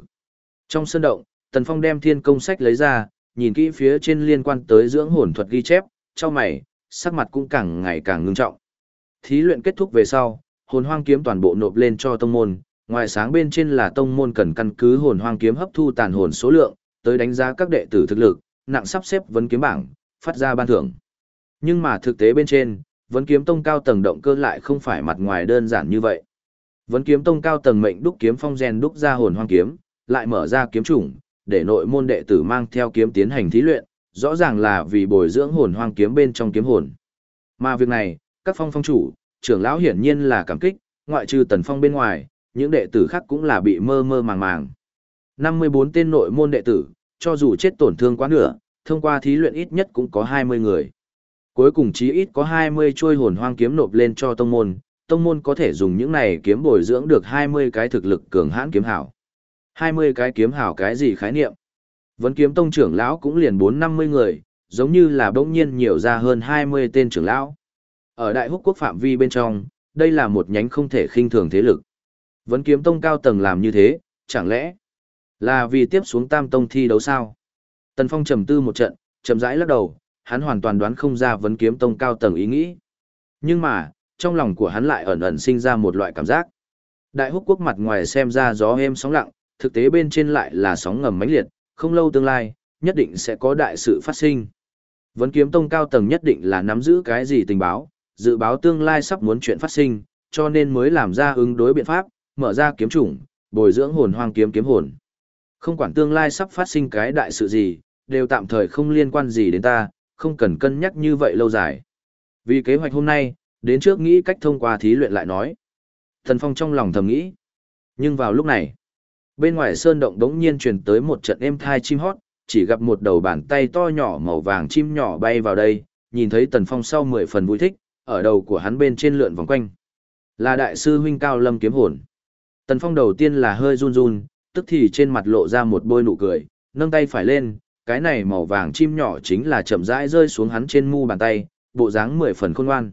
Speaker 1: Trong sân động, Tần Phong đem thiên công sách lấy ra, nhìn kỹ phía trên liên quan tới dưỡng hồn thuật ghi chép, cho mày, sắc mặt cũng càng ngày càng ngưng trọng. Thí luyện kết thúc về sau, hồn hoang kiếm toàn bộ nộp lên cho tông môn, ngoài sáng bên trên là tông môn cần căn cứ hồn hoang kiếm hấp thu tàn hồn số lượng, tới đánh giá các đệ tử thực lực, nặng sắp xếp vấn kiếm bảng, phát ra ban thưởng. Nhưng mà thực tế bên trên, vấn kiếm tông cao tầng động cơ lại không phải mặt ngoài đơn giản như vậy. Vấn kiếm tông cao tầng mệnh đúc kiếm phong gen đúc ra hồn hoang kiếm, lại mở ra kiếm chủng, để nội môn đệ tử mang theo kiếm tiến hành thí luyện, rõ ràng là vì bồi dưỡng hồn hoang kiếm bên trong kiếm hồn. Mà việc này, các phong phong chủ, trưởng lão hiển nhiên là cảm kích, ngoại trừ tần phong bên ngoài, những đệ tử khác cũng là bị mơ mơ màng màng. 54 tên nội môn đệ tử, cho dù chết tổn thương quá nửa, thông qua thí luyện ít nhất cũng có 20 người. Cuối cùng chí ít có 20 trôi hồn hoang kiếm nộp lên cho tông môn, tông môn có thể dùng những này kiếm bồi dưỡng được 20 cái thực lực cường hãn kiếm hảo. 20 cái kiếm hảo cái gì khái niệm? Vấn kiếm tông trưởng lão cũng liền 4-50 người, giống như là bỗng nhiên nhiều ra hơn 20 tên trưởng lão. Ở đại húc quốc phạm vi bên trong, đây là một nhánh không thể khinh thường thế lực. Vấn kiếm tông cao tầng làm như thế, chẳng lẽ là vì tiếp xuống tam tông thi đấu sao? Tần Phong trầm tư một trận, chậm rãi lắc đầu, hắn hoàn toàn đoán không ra vấn kiếm tông cao tầng ý nghĩ. Nhưng mà, trong lòng của hắn lại ẩn ẩn sinh ra một loại cảm giác. Đại húc quốc mặt ngoài xem ra gió êm sóng lặng, thực tế bên trên lại là sóng ngầm mãnh liệt, không lâu tương lai, nhất định sẽ có đại sự phát sinh. Vấn kiếm tông cao tầng nhất định là nắm giữ cái gì tình báo, dự báo tương lai sắp muốn chuyện phát sinh, cho nên mới làm ra ứng đối biện pháp, mở ra kiếm chủng, bồi dưỡng hồn hoang kiếm kiếm hồn. Không quản tương lai sắp phát sinh cái đại sự gì, đều tạm thời không liên quan gì đến ta, không cần cân nhắc như vậy lâu dài. Vì kế hoạch hôm nay, đến trước nghĩ cách thông qua thí luyện lại nói. Thần Phong trong lòng thầm nghĩ. Nhưng vào lúc này, bên ngoài sơn động đống nhiên truyền tới một trận êm thai chim hót, chỉ gặp một đầu bàn tay to nhỏ màu vàng chim nhỏ bay vào đây, nhìn thấy Tần Phong sau mười phần vui thích, ở đầu của hắn bên trên lượn vòng quanh. Là đại sư huynh Cao Lâm kiếm hồn. Tần Phong đầu tiên là hơi run run, tức thì trên mặt lộ ra một bôi nụ cười, nâng tay phải lên, cái này màu vàng chim nhỏ chính là chậm rãi rơi xuống hắn trên mu bàn tay, bộ dáng mười phần khôn ngoan.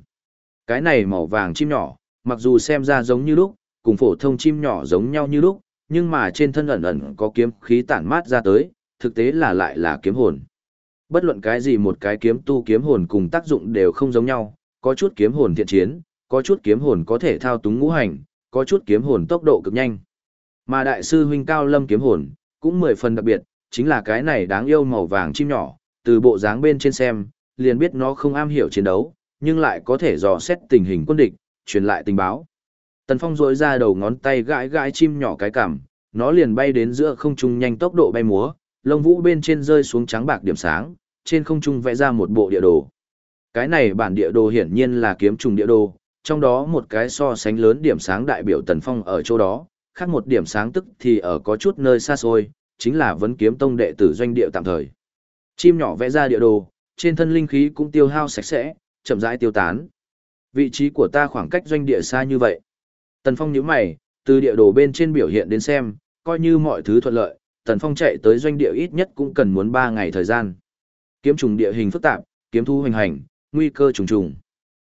Speaker 1: Cái này màu vàng chim nhỏ, mặc dù xem ra giống như lúc, cùng phổ thông chim nhỏ giống nhau như lúc, nhưng mà trên thân ẩn ẩn có kiếm khí tản mát ra tới, thực tế là lại là kiếm hồn. Bất luận cái gì một cái kiếm tu kiếm hồn cùng tác dụng đều không giống nhau, có chút kiếm hồn thiện chiến, có chút kiếm hồn có thể thao túng ngũ hành, có chút kiếm hồn tốc độ cực nhanh. Mà đại sư huynh Cao Lâm kiếm hồn, cũng mười phần đặc biệt, chính là cái này đáng yêu màu vàng chim nhỏ, từ bộ dáng bên trên xem, liền biết nó không am hiểu chiến đấu, nhưng lại có thể dò xét tình hình quân địch, truyền lại tình báo. Tần Phong rỗi ra đầu ngón tay gãi gãi chim nhỏ cái cằm, nó liền bay đến giữa không trung nhanh tốc độ bay múa, lông vũ bên trên rơi xuống trắng bạc điểm sáng, trên không trung vẽ ra một bộ địa đồ. Cái này bản địa đồ hiển nhiên là kiếm trùng địa đồ, trong đó một cái so sánh lớn điểm sáng đại biểu Tần Phong ở chỗ đó, khác một điểm sáng tức thì ở có chút nơi xa xôi, chính là vấn kiếm tông đệ tử doanh địa tạm thời. Chim nhỏ vẽ ra địa đồ, trên thân linh khí cũng tiêu hao sạch sẽ, chậm rãi tiêu tán. Vị trí của ta khoảng cách doanh địa xa như vậy. Tần Phong nhíu mày, từ địa đồ bên trên biểu hiện đến xem, coi như mọi thứ thuận lợi, Tần Phong chạy tới doanh địa ít nhất cũng cần muốn 3 ngày thời gian. Kiếm trùng địa hình phức tạp, kiếm thu hoành hành, nguy cơ trùng trùng.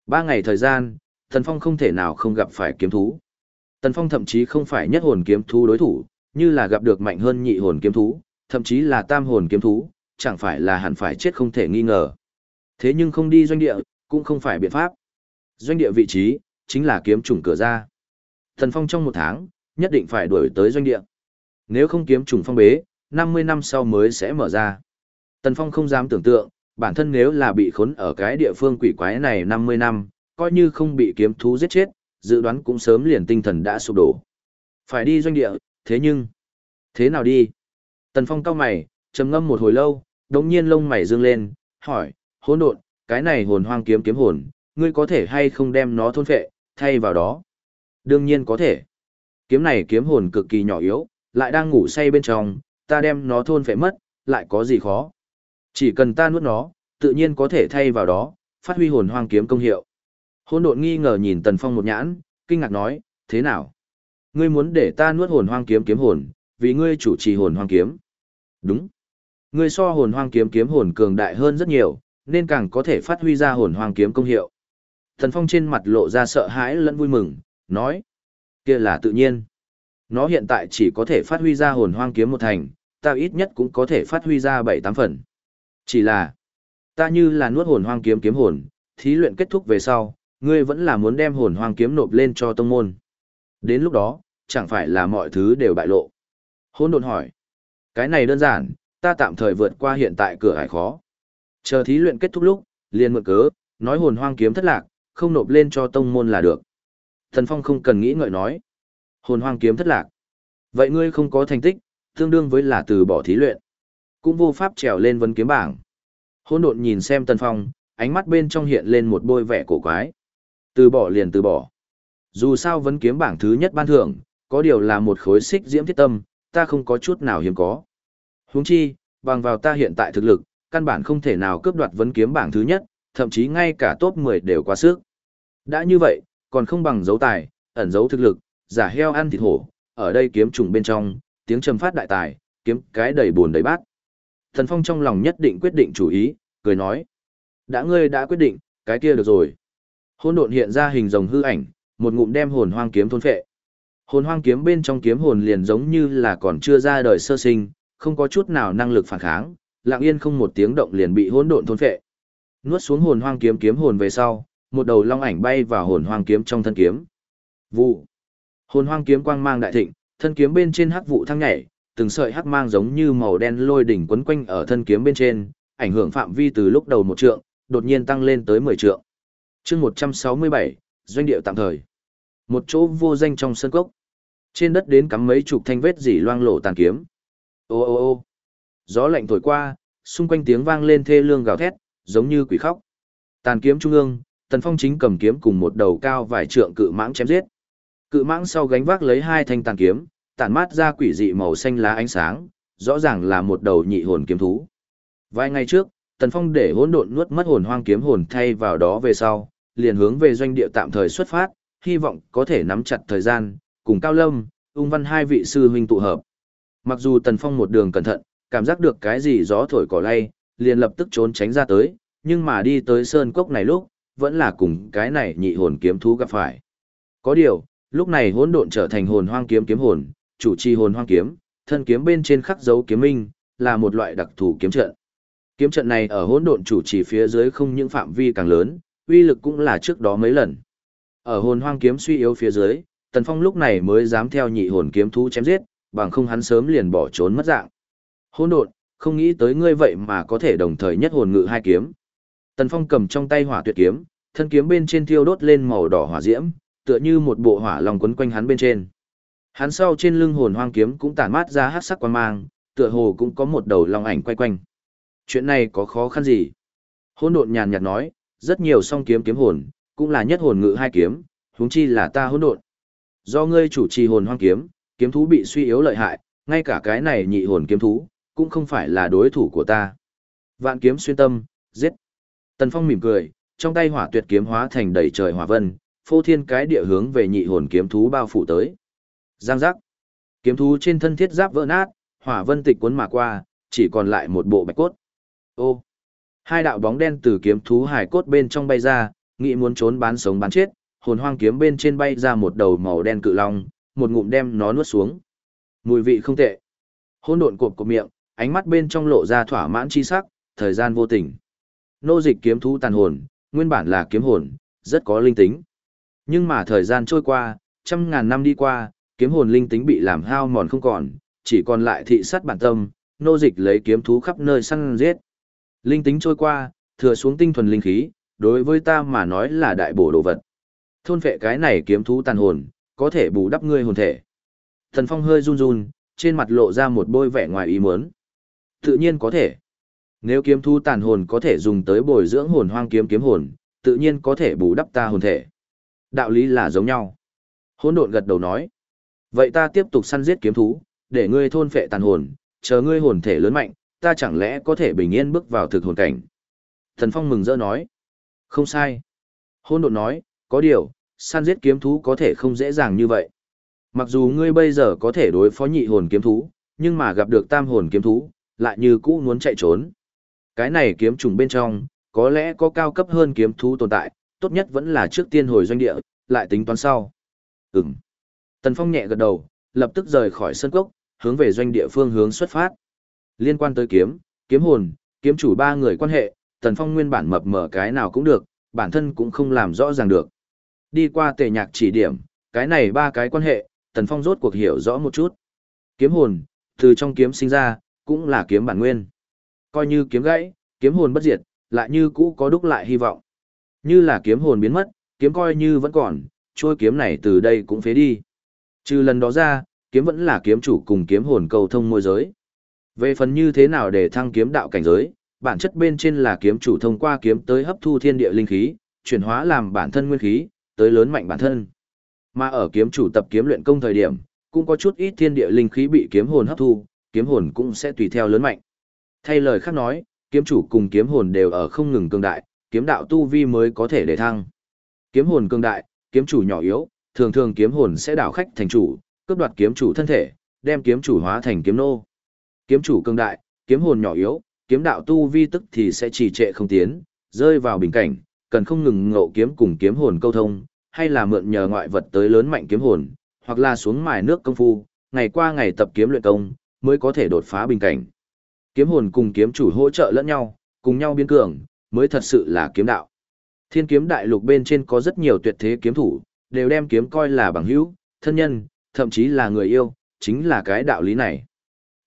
Speaker 1: 3 ngày thời gian, Tần Phong không thể nào không gặp phải kiếm thú. Tần Phong thậm chí không phải nhất hồn kiếm thú đối thủ, như là gặp được mạnh hơn nhị hồn kiếm thú, thậm chí là tam hồn kiếm thú, chẳng phải là hẳn phải chết không thể nghi ngờ. Thế nhưng không đi doanh địa, cũng không phải biện pháp. Doanh địa vị trí, chính là kiếm trùng cửa ra. Thần Phong trong một tháng, nhất định phải đuổi tới doanh địa. Nếu không kiếm trùng phong bế, 50 năm sau mới sẽ mở ra. Tần Phong không dám tưởng tượng, bản thân nếu là bị khốn ở cái địa phương quỷ quái này 50 năm, coi như không bị kiếm thú giết chết, dự đoán cũng sớm liền tinh thần đã sụp đổ. Phải đi doanh địa, thế nhưng... Thế nào đi? Tần Phong cao mày, trầm ngâm một hồi lâu, đống nhiên lông mày dương lên, hỏi, hỗn độn, cái này hồn hoang kiếm kiếm hồn, ngươi có thể hay không đem nó thôn phệ, thay vào đó? Đương nhiên có thể. Kiếm này kiếm hồn cực kỳ nhỏ yếu, lại đang ngủ say bên trong, ta đem nó thôn phệ mất, lại có gì khó. Chỉ cần ta nuốt nó, tự nhiên có thể thay vào đó, phát huy hồn hoang kiếm công hiệu. Hỗn độn nghi ngờ nhìn Tần Phong một nhãn, kinh ngạc nói, thế nào? Ngươi muốn để ta nuốt hồn hoang kiếm kiếm hồn, vì ngươi chủ trì hồn hoang kiếm. Đúng. Ngươi so hồn hoang kiếm kiếm hồn cường đại hơn rất nhiều, nên càng có thể phát huy ra hồn hoang kiếm công hiệu. Thần Phong trên mặt lộ ra sợ hãi lẫn vui mừng, nói, kia là tự nhiên. Nó hiện tại chỉ có thể phát huy ra hồn hoang kiếm một thành, ta ít nhất cũng có thể phát huy ra bảy tám phần. Chỉ là, ta như là nuốt hồn hoang kiếm kiếm hồn, thí luyện kết thúc về sau, ngươi vẫn là muốn đem hồn hoang kiếm nộp lên cho tông môn. Đến lúc đó, chẳng phải là mọi thứ đều bại lộ. Hôn đồn hỏi, cái này đơn giản, ta tạm thời vượt qua hiện tại cửa hải khó. Chờ thí luyện kết thúc lúc, liền mượn cớ, nói hồn hoang kiếm thất lạc, không nộp lên cho tông môn là được. Thần Phong không cần nghĩ ngợi nói. Hồn hoang kiếm thất lạc. Vậy ngươi không có thành tích, tương đương với là từ bỏ thí luyện. Cũng vô pháp trèo lên vấn kiếm bảng. Hôn độn nhìn xem Tần Phong, ánh mắt bên trong hiện lên một bôi vẻ cổ quái. Từ bỏ liền từ bỏ. Dù sao vấn kiếm bảng thứ nhất ban thưởng, có điều là một khối xích diễm thiết tâm, ta không có chút nào hiếm có. Huống chi, bằng vào ta hiện tại thực lực, căn bản không thể nào cướp đoạt vấn kiếm bảng thứ nhất, thậm chí ngay cả top 10 đều quá sức. Đã như vậy, còn không bằng dấu tài, ẩn dấu thực lực, giả heo ăn thịt hổ, ở đây kiếm trùng bên trong, tiếng trầm phát đại tài, kiếm cái đầy buồn đầy bát. Thần Phong trong lòng nhất định quyết định chủ ý, cười nói. Đã ngươi đã quyết định, cái kia được rồi. Hôn độn hiện ra hình rồng hư ảnh, một ngụm đem hồn hoang kiếm thôn phệ. Hồn hoang kiếm bên trong kiếm hồn liền giống như là còn chưa ra đời sơ sinh, không có chút nào năng lực phản kháng, lặng yên không một tiếng động liền bị hỗn độn thôn phệ. Nuốt xuống hồn hoang kiếm kiếm hồn về sau, một đầu long ảnh bay vào hồn hoang kiếm trong thân kiếm. Vụ. Hồn hoang kiếm quang mang đại thịnh, thân kiếm bên trên hắc vụ thăng nhảy, từng sợi hắc mang giống như màu đen lôi đỉnh quấn quanh ở thân kiếm bên trên, ảnh hưởng phạm vi từ lúc đầu một trượng, đột nhiên tăng lên tới 10 trượng. chương 167, doanh điệu tạm thời. Một chỗ vô danh trong sân cốc. Trên đất đến cắm mấy chục thanh vết dỉ loang lổ tàn kiếm. Ô ô ô gió lạnh thổi qua, xung quanh tiếng vang lên thê lương gào thét, giống như quỷ khóc. Tàn kiếm trung ương, Tần Phong chính cầm kiếm cùng một đầu cao vài trượng cự mãng chém giết. Cự mãng sau gánh vác lấy hai thanh tàn kiếm, tản mát ra quỷ dị màu xanh lá ánh sáng, rõ ràng là một đầu nhị hồn kiếm thú. Vài ngày trước, Tần Phong để hỗn độn nuốt mất hồn hoang kiếm hồn thay vào đó về sau, liền hướng về doanh địa tạm thời xuất phát, hy vọng có thể nắm chặt thời gian, cùng Cao Lâm, Ung Văn hai vị sư huynh tụ hợp. Mặc dù Tần Phong một đường cẩn thận, cảm giác được cái gì gió thổi cỏ lay, liền lập tức trốn tránh ra tới, nhưng mà đi tới sơn cốc này lúc, vẫn là cùng cái này nhị hồn kiếm thú gặp phải. Có điều, lúc này hỗn độn trở thành hồn hoang kiếm kiếm hồn, chủ trì hồn hoang kiếm, thân kiếm bên trên khắc dấu kiếm minh, là một loại đặc thù kiếm trận. Kiếm trận này ở hỗn độn chủ trì phía dưới không những phạm vi càng lớn, uy lực cũng là trước đó mấy lần. Ở hồn hoang kiếm suy yếu phía dưới, Tần Phong lúc này mới dám theo nhị hồn kiếm thú chém giết, bằng không hắn sớm liền bỏ trốn mất dạng. Hỗn độn, không nghĩ tới ngươi vậy mà có thể đồng thời nhất hồn ngự hai kiếm. Tần Phong cầm trong tay hỏa tuyệt kiếm, thân kiếm bên trên thiêu đốt lên màu đỏ hỏa diễm, tựa như một bộ hỏa long quấn quanh hắn bên trên. Hắn sau trên lưng hồn hoang kiếm cũng tản mát ra hắc sắc quang mang, tựa hồ cũng có một đầu long ảnh quay quanh. Chuyện này có khó khăn gì? Hỗn độn nhàn nhạt nói, rất nhiều song kiếm kiếm hồn, cũng là nhất hồn ngự hai kiếm, huống chi là ta hỗn độn. Do ngươi chủ trì hồn hoang kiếm, kiếm thú bị suy yếu lợi hại, ngay cả cái này nhị hồn kiếm thú, cũng không phải là đối thủ của ta. Vạn kiếm xuyên tâm, giết. Tần Phong mỉm cười, trong tay hỏa tuyệt kiếm hóa thành đầy trời hỏa vân, phô thiên cái địa hướng về nhị hồn kiếm thú bao phủ tới. Giang giác. Kiếm thú trên thân thiết giáp vỡ nát, hỏa vân tịch cuốn mà qua, chỉ còn lại một bộ bạch cốt. Ô. Hai đạo bóng đen từ kiếm thú hải cốt bên trong bay ra, nghĩ muốn trốn bán sống bán chết, hồn hoang kiếm bên trên bay ra một đầu màu đen cự long, một ngụm đem nó nuốt xuống. Mùi vị không tệ. Hôn độn cộp cộp miệng, ánh mắt bên trong lộ ra thỏa mãn chi sắc, thời gian vô tình. Nô dịch kiếm thú tàn hồn, nguyên bản là kiếm hồn, rất có linh tính. Nhưng mà thời gian trôi qua, trăm ngàn năm đi qua, kiếm hồn linh tính bị làm hao mòn không còn, chỉ còn lại thị sát bản tâm, nô dịch lấy kiếm thú khắp nơi săn giết. Linh tính trôi qua, thừa xuống tinh thuần linh khí, đối với ta mà nói là đại bổ đồ vật. Thôn phệ cái này kiếm thú tàn hồn, có thể bù đắp ngươi hồn thể. Thần Phong hơi run run, trên mặt lộ ra một bôi vẻ ngoài ý muốn. Tự nhiên có thể. Nếu kiếm thú tàn hồn có thể dùng tới bồi dưỡng hồn hoang kiếm kiếm hồn, tự nhiên có thể bù đắp ta hồn thể. Đạo lý là giống nhau. Hỗn độn gật đầu nói. Vậy ta tiếp tục săn giết kiếm thú, để ngươi thôn phệ tàn hồn, chờ ngươi hồn thể lớn mạnh, ta chẳng lẽ có thể bình yên bước vào thực hồn cảnh. Thần Phong mừng rỡ nói. Không sai. Hôn độn nói, có điều, săn giết kiếm thú có thể không dễ dàng như vậy. Mặc dù ngươi bây giờ có thể đối phó nhị hồn kiếm thú, nhưng mà gặp được tam hồn kiếm thú, lại như cũ muốn chạy trốn. Cái này kiếm trùng bên trong, có lẽ có cao cấp hơn kiếm thú tồn tại, tốt nhất vẫn là trước tiên hồi doanh địa, lại tính toán sau. Ừm. Tần Phong nhẹ gật đầu, lập tức rời khỏi sân cốc, hướng về doanh địa phương hướng xuất phát. Liên quan tới kiếm, kiếm hồn, kiếm chủ ba người quan hệ, Tần Phong nguyên bản mập mờ cái nào cũng được, bản thân cũng không làm rõ ràng được. Đi qua tề nhạc chỉ điểm, cái này ba cái quan hệ, Tần Phong rốt cuộc hiểu rõ một chút. Kiếm hồn, từ trong kiếm sinh ra, cũng là kiếm bản nguyên. Coi như kiếm gãy, kiếm hồn bất diệt, lại như cũ có đúc lại hy vọng. Như là kiếm hồn biến mất, kiếm coi như vẫn còn, trôi kiếm này từ đây cũng phế đi. Trừ lần đó ra, kiếm vẫn là kiếm chủ cùng kiếm hồn cầu thông môi giới. Về phần như thế nào để thăng kiếm đạo cảnh giới, bản chất bên trên là kiếm chủ thông qua kiếm tới hấp thu thiên địa linh khí, chuyển hóa làm bản thân nguyên khí, tới lớn mạnh bản thân. Mà ở kiếm chủ tập kiếm luyện công thời điểm, cũng có chút ít thiên địa linh khí bị kiếm hồn hấp thu, kiếm hồn cũng sẽ tùy theo lớn mạnh. Thay lời khác nói, kiếm chủ cùng kiếm hồn đều ở không ngừng cường đại, kiếm đạo tu vi mới có thể để thăng. Kiếm hồn cường đại, kiếm chủ nhỏ yếu, thường thường kiếm hồn sẽ đảo khách thành chủ, cướp đoạt kiếm chủ thân thể, đem kiếm chủ hóa thành kiếm nô. Kiếm chủ cường đại, kiếm hồn nhỏ yếu, kiếm đạo tu vi tức thì sẽ trì trệ không tiến, rơi vào bình cảnh, cần không ngừng ngộ kiếm cùng kiếm hồn câu thông, hay là mượn nhờ ngoại vật tới lớn mạnh kiếm hồn, hoặc là xuống mài nước công phu, ngày qua ngày tập kiếm luyện công, mới có thể đột phá bình cảnh. Kiếm hồn cùng kiếm chủ hỗ trợ lẫn nhau, cùng nhau biến cường, mới thật sự là kiếm đạo. Thiên kiếm đại lục bên trên có rất nhiều tuyệt thế kiếm thủ, đều đem kiếm coi là bằng hữu, thân nhân, thậm chí là người yêu, chính là cái đạo lý này.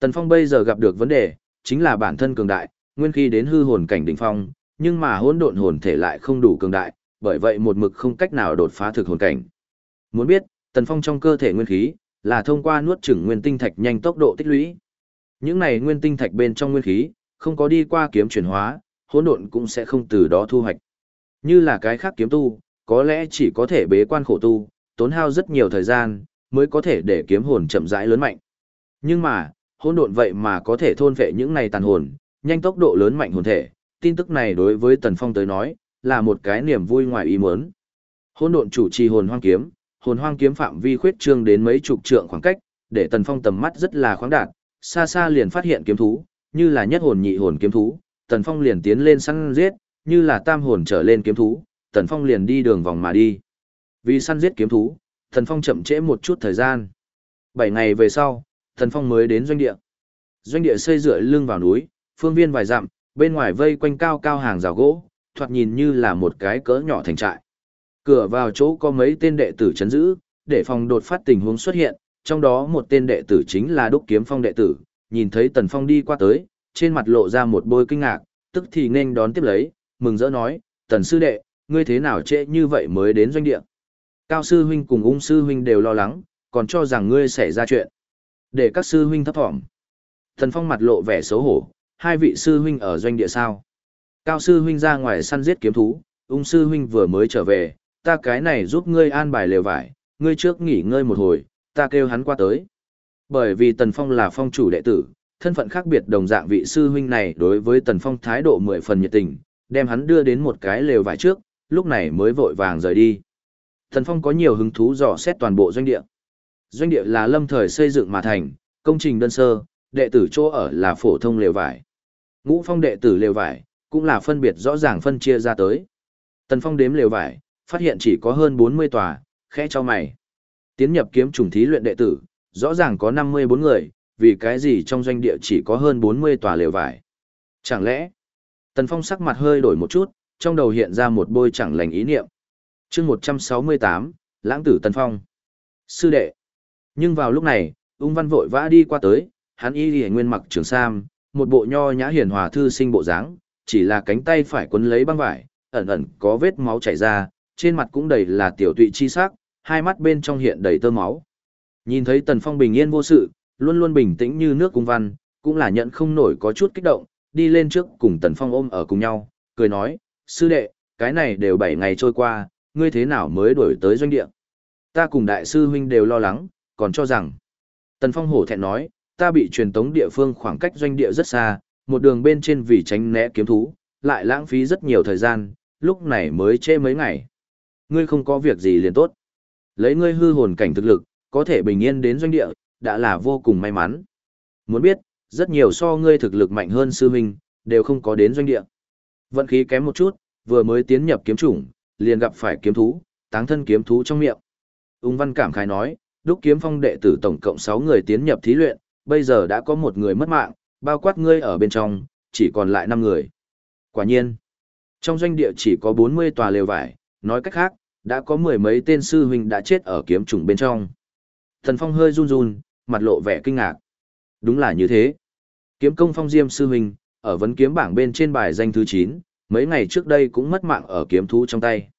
Speaker 1: Tần Phong bây giờ gặp được vấn đề, chính là bản thân cường đại, nguyên khí đến hư hồn cảnh đỉnh phong, nhưng mà hỗn độn hồn thể lại không đủ cường đại, bởi vậy một mực không cách nào đột phá thực hồn cảnh. Muốn biết, Tần Phong trong cơ thể nguyên khí là thông qua nuốt chửng nguyên tinh thạch nhanh tốc độ tích lũy. Những này nguyên tinh thạch bên trong nguyên khí, không có đi qua kiếm chuyển hóa, hỗn độn cũng sẽ không từ đó thu hoạch. Như là cái khác kiếm tu, có lẽ chỉ có thể bế quan khổ tu, tốn hao rất nhiều thời gian, mới có thể để kiếm hồn chậm rãi lớn mạnh. Nhưng mà, hỗn độn vậy mà có thể thôn vệ những này tàn hồn, nhanh tốc độ lớn mạnh hồn thể, tin tức này đối với Tần Phong tới nói, là một cái niềm vui ngoài ý muốn. Hỗn độn chủ trì hồn hoang kiếm, hồn hoang kiếm phạm vi khuyết trương đến mấy chục trượng khoảng cách, để Tần Phong tầm mắt rất là khoáng đạt, xa xa liền phát hiện kiếm thú, như là nhất hồn nhị hồn kiếm thú, Tần Phong liền tiến lên săn giết, như là tam hồn trở lên kiếm thú, Tần Phong liền đi đường vòng mà đi. Vì săn giết kiếm thú, Tần Phong chậm trễ một chút thời gian. Bảy ngày về sau, Tần Phong mới đến doanh địa. Doanh địa xây dựa lưng vào núi, phương viên vài dặm, bên ngoài vây quanh cao cao hàng rào gỗ, thoạt nhìn như là một cái cỡ nhỏ thành trại. Cửa vào chỗ có mấy tên đệ tử chấn giữ, để phòng đột phát tình huống xuất hiện, trong đó một tên đệ tử chính là Đúc Kiếm Phong đệ tử, nhìn thấy Tần Phong đi qua tới, trên mặt lộ ra một bôi kinh ngạc, tức thì nên đón tiếp lấy, mừng rỡ nói, Tần sư đệ, ngươi thế nào trễ như vậy mới đến doanh địa? Cao sư huynh cùng ung sư huynh đều lo lắng, còn cho rằng ngươi xảy ra chuyện. Để các sư huynh thấp thỏm. Tần Phong mặt lộ vẻ xấu hổ, hai vị sư huynh ở doanh địa sao? Cao sư huynh ra ngoài săn giết kiếm thú, ung sư huynh vừa mới trở về, ta cái này giúp ngươi an bài lều vải, ngươi trước nghỉ ngơi một hồi, ta kêu hắn qua tới. Bởi vì Tần Phong là phong chủ đệ tử, thân phận khác biệt đồng dạng vị sư huynh này đối với Tần Phong thái độ mười phần nhiệt tình, đem hắn đưa đến một cái lều vải trước, lúc này mới vội vàng rời đi. Tần Phong có nhiều hứng thú dò xét toàn bộ doanh địa. Doanh địa là lâm thời xây dựng mà thành, công trình đơn sơ, đệ tử chỗ ở là phổ thông lều vải. Ngũ phong đệ tử lều vải, cũng là phân biệt rõ ràng phân chia ra tới. Tần Phong đếm lều vải, phát hiện chỉ có hơn 40 tòa, khẽ cho mày. Tiến nhập kiếm trùng thí luyện đệ tử, rõ ràng có 54 người, vì cái gì trong doanh địa chỉ có hơn 40 tòa lều vải. Chẳng lẽ, Tần Phong sắc mặt hơi đổi một chút, trong đầu hiện ra một bôi chẳng lành ý niệm. chương 168, Lãng tử Tần Phong. Sư đệ. Nhưng vào lúc này, ung văn vội vã đi qua tới, hắn y lìa nguyên mặc trường sam, một bộ nho nhã hiền hòa thư sinh bộ dáng, chỉ là cánh tay phải quấn lấy băng vải, ẩn ẩn có vết máu chảy ra, trên mặt cũng đầy là tiểu tụy chi sắc, hai mắt bên trong hiện đầy tơ máu. Nhìn thấy Tần Phong bình yên vô sự, luôn luôn bình tĩnh như nước cung văn, cũng là nhận không nổi có chút kích động, đi lên trước cùng Tần Phong ôm ở cùng nhau, cười nói, sư đệ, cái này đều 7 ngày trôi qua, ngươi thế nào mới đổi tới doanh địa? Ta cùng đại sư huynh đều lo lắng, còn cho rằng. Tần Phong hổ thẹn nói, ta bị truyền tống địa phương khoảng cách doanh địa rất xa, một đường bên trên vì tránh né kiếm thú, lại lãng phí rất nhiều thời gian, lúc này mới chê mấy ngày. Ngươi không có việc gì liền tốt. Lấy ngươi hư hồn cảnh thực lực, có thể bình yên đến doanh địa, đã là vô cùng may mắn. Muốn biết, rất nhiều so ngươi thực lực mạnh hơn sư huynh, đều không có đến doanh địa. Vận khí kém một chút, vừa mới tiến nhập kiếm chủng, liền gặp phải kiếm thú, táng thân kiếm thú trong miệng. Ung Văn cảm khái nói, đúc kiếm phong đệ tử tổng cộng 6 người tiến nhập thí luyện, bây giờ đã có một người mất mạng, bao quát ngươi ở bên trong, chỉ còn lại 5 người. Quả nhiên, trong doanh địa chỉ có 40 tòa lều vải, nói cách khác, đã có mười mấy tên sư huynh đã chết ở kiếm trùng bên trong. Thần Phong hơi run run, mặt lộ vẻ kinh ngạc. Đúng là như thế. Kiếm công phong diêm sư huynh, ở vấn kiếm bảng bên trên bài danh thứ 9, mấy ngày trước đây cũng mất mạng ở kiếm thú trong tay.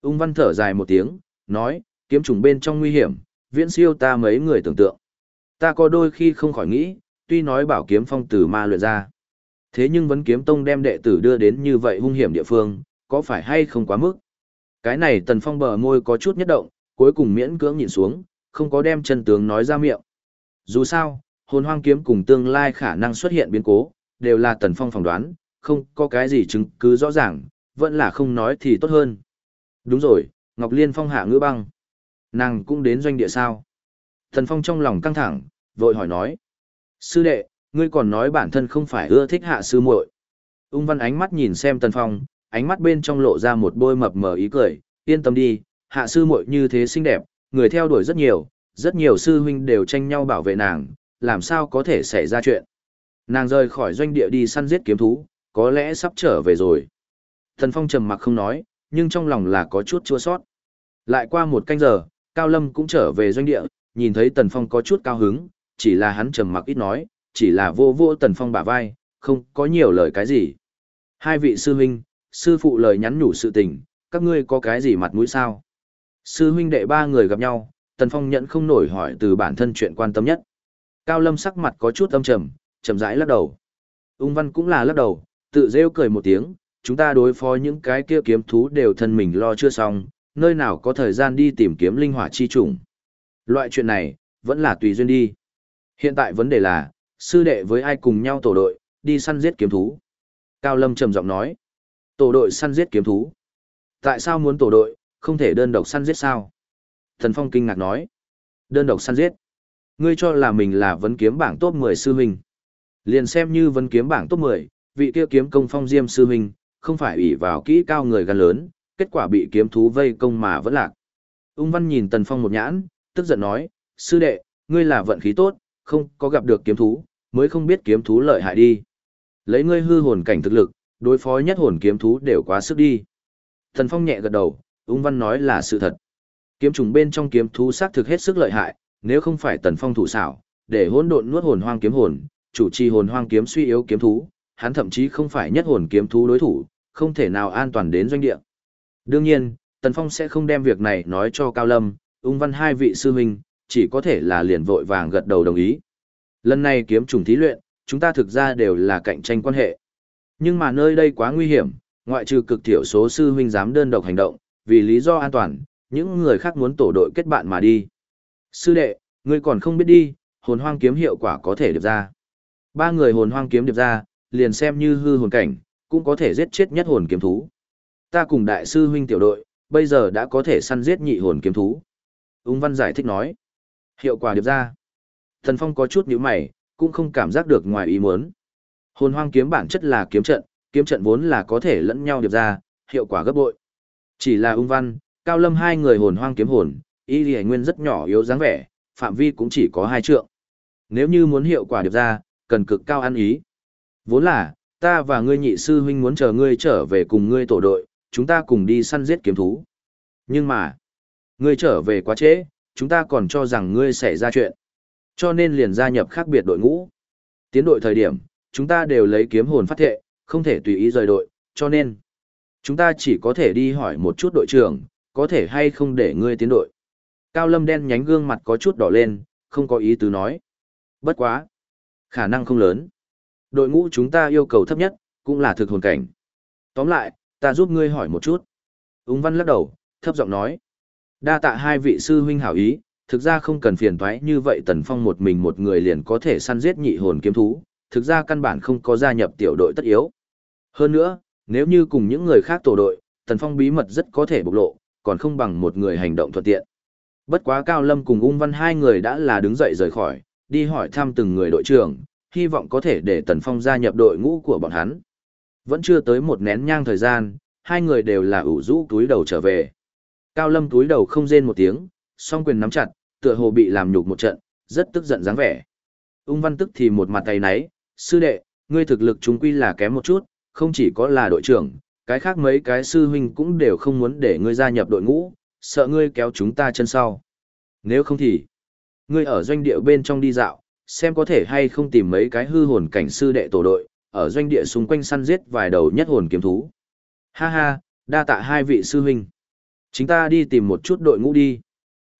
Speaker 1: Ung văn thở dài một tiếng, nói, kiếm trùng bên trong nguy hiểm, viễn siêu ta mấy người tưởng tượng. Ta có đôi khi không khỏi nghĩ, tuy nói bảo kiếm phong từ ma luyện ra. Thế nhưng vấn kiếm tông đem đệ tử đưa đến như vậy hung hiểm địa phương, có phải hay không quá mức? Cái này tần phong bờ môi có chút nhất động, cuối cùng miễn cưỡng nhìn xuống, không có đem chân tướng nói ra miệng. Dù sao, hồn hoang kiếm cùng tương lai khả năng xuất hiện biến cố, đều là tần phong phỏng đoán, không có cái gì chứng cứ rõ ràng, vẫn là không nói thì tốt hơn. Đúng rồi, Ngọc Liên phong hạ ngữ băng. Nàng cũng đến doanh địa sao? Thần phong trong lòng căng thẳng, vội hỏi nói. Sư đệ, ngươi còn nói bản thân không phải ưa thích hạ sư muội. Ung văn ánh mắt nhìn xem tần phong, ánh mắt bên trong lộ ra một bôi mập mờ ý cười, yên tâm đi, hạ sư muội như thế xinh đẹp, người theo đuổi rất nhiều, rất nhiều sư huynh đều tranh nhau bảo vệ nàng, làm sao có thể xảy ra chuyện. Nàng rời khỏi doanh địa đi săn giết kiếm thú, có lẽ sắp trở về rồi. Thần Phong trầm mặc không nói, nhưng trong lòng là có chút chua sót. Lại qua một canh giờ, Cao Lâm cũng trở về doanh địa, nhìn thấy Tần Phong có chút cao hứng, chỉ là hắn trầm mặc ít nói, chỉ là vô vô Tần Phong bả vai, không có nhiều lời cái gì. Hai vị sư huynh, sư phụ lời nhắn nhủ sự tình, các ngươi có cái gì mặt mũi sao? Sư huynh đệ ba người gặp nhau, Tần Phong nhận không nổi hỏi từ bản thân chuyện quan tâm nhất. Cao Lâm sắc mặt có chút âm trầm, chậm rãi lắc đầu. Ung Văn cũng là lắc đầu, tự rêu cười một tiếng, chúng ta đối phó những cái kia kiếm thú đều thân mình lo chưa xong, nơi nào có thời gian đi tìm kiếm linh hỏa chi trùng. Loại chuyện này, vẫn là tùy duyên đi. Hiện tại vấn đề là, sư đệ với ai cùng nhau tổ đội, đi săn giết kiếm thú. Cao Lâm trầm giọng nói, tổ đội săn giết kiếm thú. Tại sao muốn tổ đội, không thể đơn độc săn giết sao? Thần Phong kinh ngạc nói, đơn độc săn giết. Ngươi cho là mình là vấn kiếm bảng top 10 sư huynh. Liền xem như vấn kiếm bảng top 10, vị kia kiếm công phong diêm sư huynh, không phải ủy vào kỹ cao người gan lớn, kết quả bị kiếm thú vây công mà vẫn lạc. Ung văn nhìn Tần Phong một nhãn, tức giận nói, sư đệ, ngươi là vận khí tốt, không có gặp được kiếm thú, mới không biết kiếm thú lợi hại đi. Lấy ngươi hư hồn cảnh thực lực, đối phó nhất hồn kiếm thú đều quá sức đi. Tần Phong nhẹ gật đầu, ung văn nói là sự thật. Kiếm trùng bên trong kiếm thú xác thực hết sức lợi hại, nếu không phải Tần Phong thủ xảo, để hỗn độn nuốt hồn hoang kiếm hồn, chủ trì hồn hoang kiếm suy yếu kiếm thú, hắn thậm chí không phải nhất hồn kiếm thú đối thủ, không thể nào an toàn đến doanh địa. Đương nhiên, Tần Phong sẽ không đem việc này nói cho Cao Lâm, ung văn hai vị sư huynh, chỉ có thể là liền vội vàng gật đầu đồng ý. Lần này kiếm trùng thí luyện, chúng ta thực ra đều là cạnh tranh quan hệ. Nhưng mà nơi đây quá nguy hiểm, ngoại trừ cực thiểu số sư huynh dám đơn độc hành động, vì lý do an toàn, những người khác muốn tổ đội kết bạn mà đi. Sư đệ, ngươi còn không biết đi, hồn hoang kiếm hiệu quả có thể điệp ra. Ba người hồn hoang kiếm điệp ra, liền xem như hư hồn cảnh, cũng có thể giết chết nhất hồn kiếm thú. Ta cùng đại sư huynh tiểu đội, bây giờ đã có thể săn giết nhị hồn kiếm thú. Úng văn giải thích nói. Hiệu quả điệp ra. Thần Phong có chút nhíu mày, cũng không cảm giác được ngoài ý muốn. Hồn hoang kiếm bản chất là kiếm trận, kiếm trận vốn là có thể lẫn nhau điệp ra, hiệu quả gấp bội. Chỉ là ung văn, cao lâm hai người hồn hoang kiếm hồn, y lì nguyên rất nhỏ yếu dáng vẻ, phạm vi cũng chỉ có hai trượng. Nếu như muốn hiệu quả điệp ra, cần cực cao ăn ý. Vốn là, ta và ngươi nhị sư huynh muốn chờ ngươi trở về cùng ngươi tổ đội, chúng ta cùng đi săn giết kiếm thú. Nhưng mà, ngươi trở về quá trễ, chúng ta còn cho rằng ngươi xảy ra chuyện. Cho nên liền gia nhập khác biệt đội ngũ. Tiến đội thời điểm, chúng ta đều lấy kiếm hồn phát thệ, không thể tùy ý rời đội, cho nên chúng ta chỉ có thể đi hỏi một chút đội trưởng, có thể hay không để ngươi tiến đội. Cao Lâm đen nhánh gương mặt có chút đỏ lên, không có ý tứ nói. Bất quá. Khả năng không lớn. Đội ngũ chúng ta yêu cầu thấp nhất, cũng là thực hồn cảnh. Tóm lại, ta giúp ngươi hỏi một chút. Úng văn lắc đầu, thấp giọng nói. Đa tạ hai vị sư huynh hảo ý, thực ra không cần phiền thoái như vậy Tần Phong một mình một người liền có thể săn giết nhị hồn kiếm thú, thực ra căn bản không có gia nhập tiểu đội tất yếu. Hơn nữa, nếu như cùng những người khác tổ đội, Tần Phong bí mật rất có thể bộc lộ, còn không bằng một người hành động thuận tiện. Bất quá Cao Lâm cùng Ung Văn hai người đã là đứng dậy rời khỏi, đi hỏi thăm từng người đội trưởng, hy vọng có thể để Tần Phong gia nhập đội ngũ của bọn hắn. Vẫn chưa tới một nén nhang thời gian, hai người đều là ủ rũ túi đầu trở về. Cao Lâm túi đầu không rên một tiếng, song quyền nắm chặt, tựa hồ bị làm nhục một trận, rất tức giận dáng vẻ. Ung Văn tức thì một mặt tay náy, sư đệ, ngươi thực lực chúng quy là kém một chút, không chỉ có là đội trưởng, cái khác mấy cái sư huynh cũng đều không muốn để ngươi gia nhập đội ngũ, sợ ngươi kéo chúng ta chân sau. Nếu không thì, ngươi ở doanh địa bên trong đi dạo, xem có thể hay không tìm mấy cái hư hồn cảnh sư đệ tổ đội, ở doanh địa xung quanh săn giết vài đầu nhất hồn kiếm thú. Ha ha, đa tạ hai vị sư huynh. Chúng ta đi tìm một chút đội ngũ đi.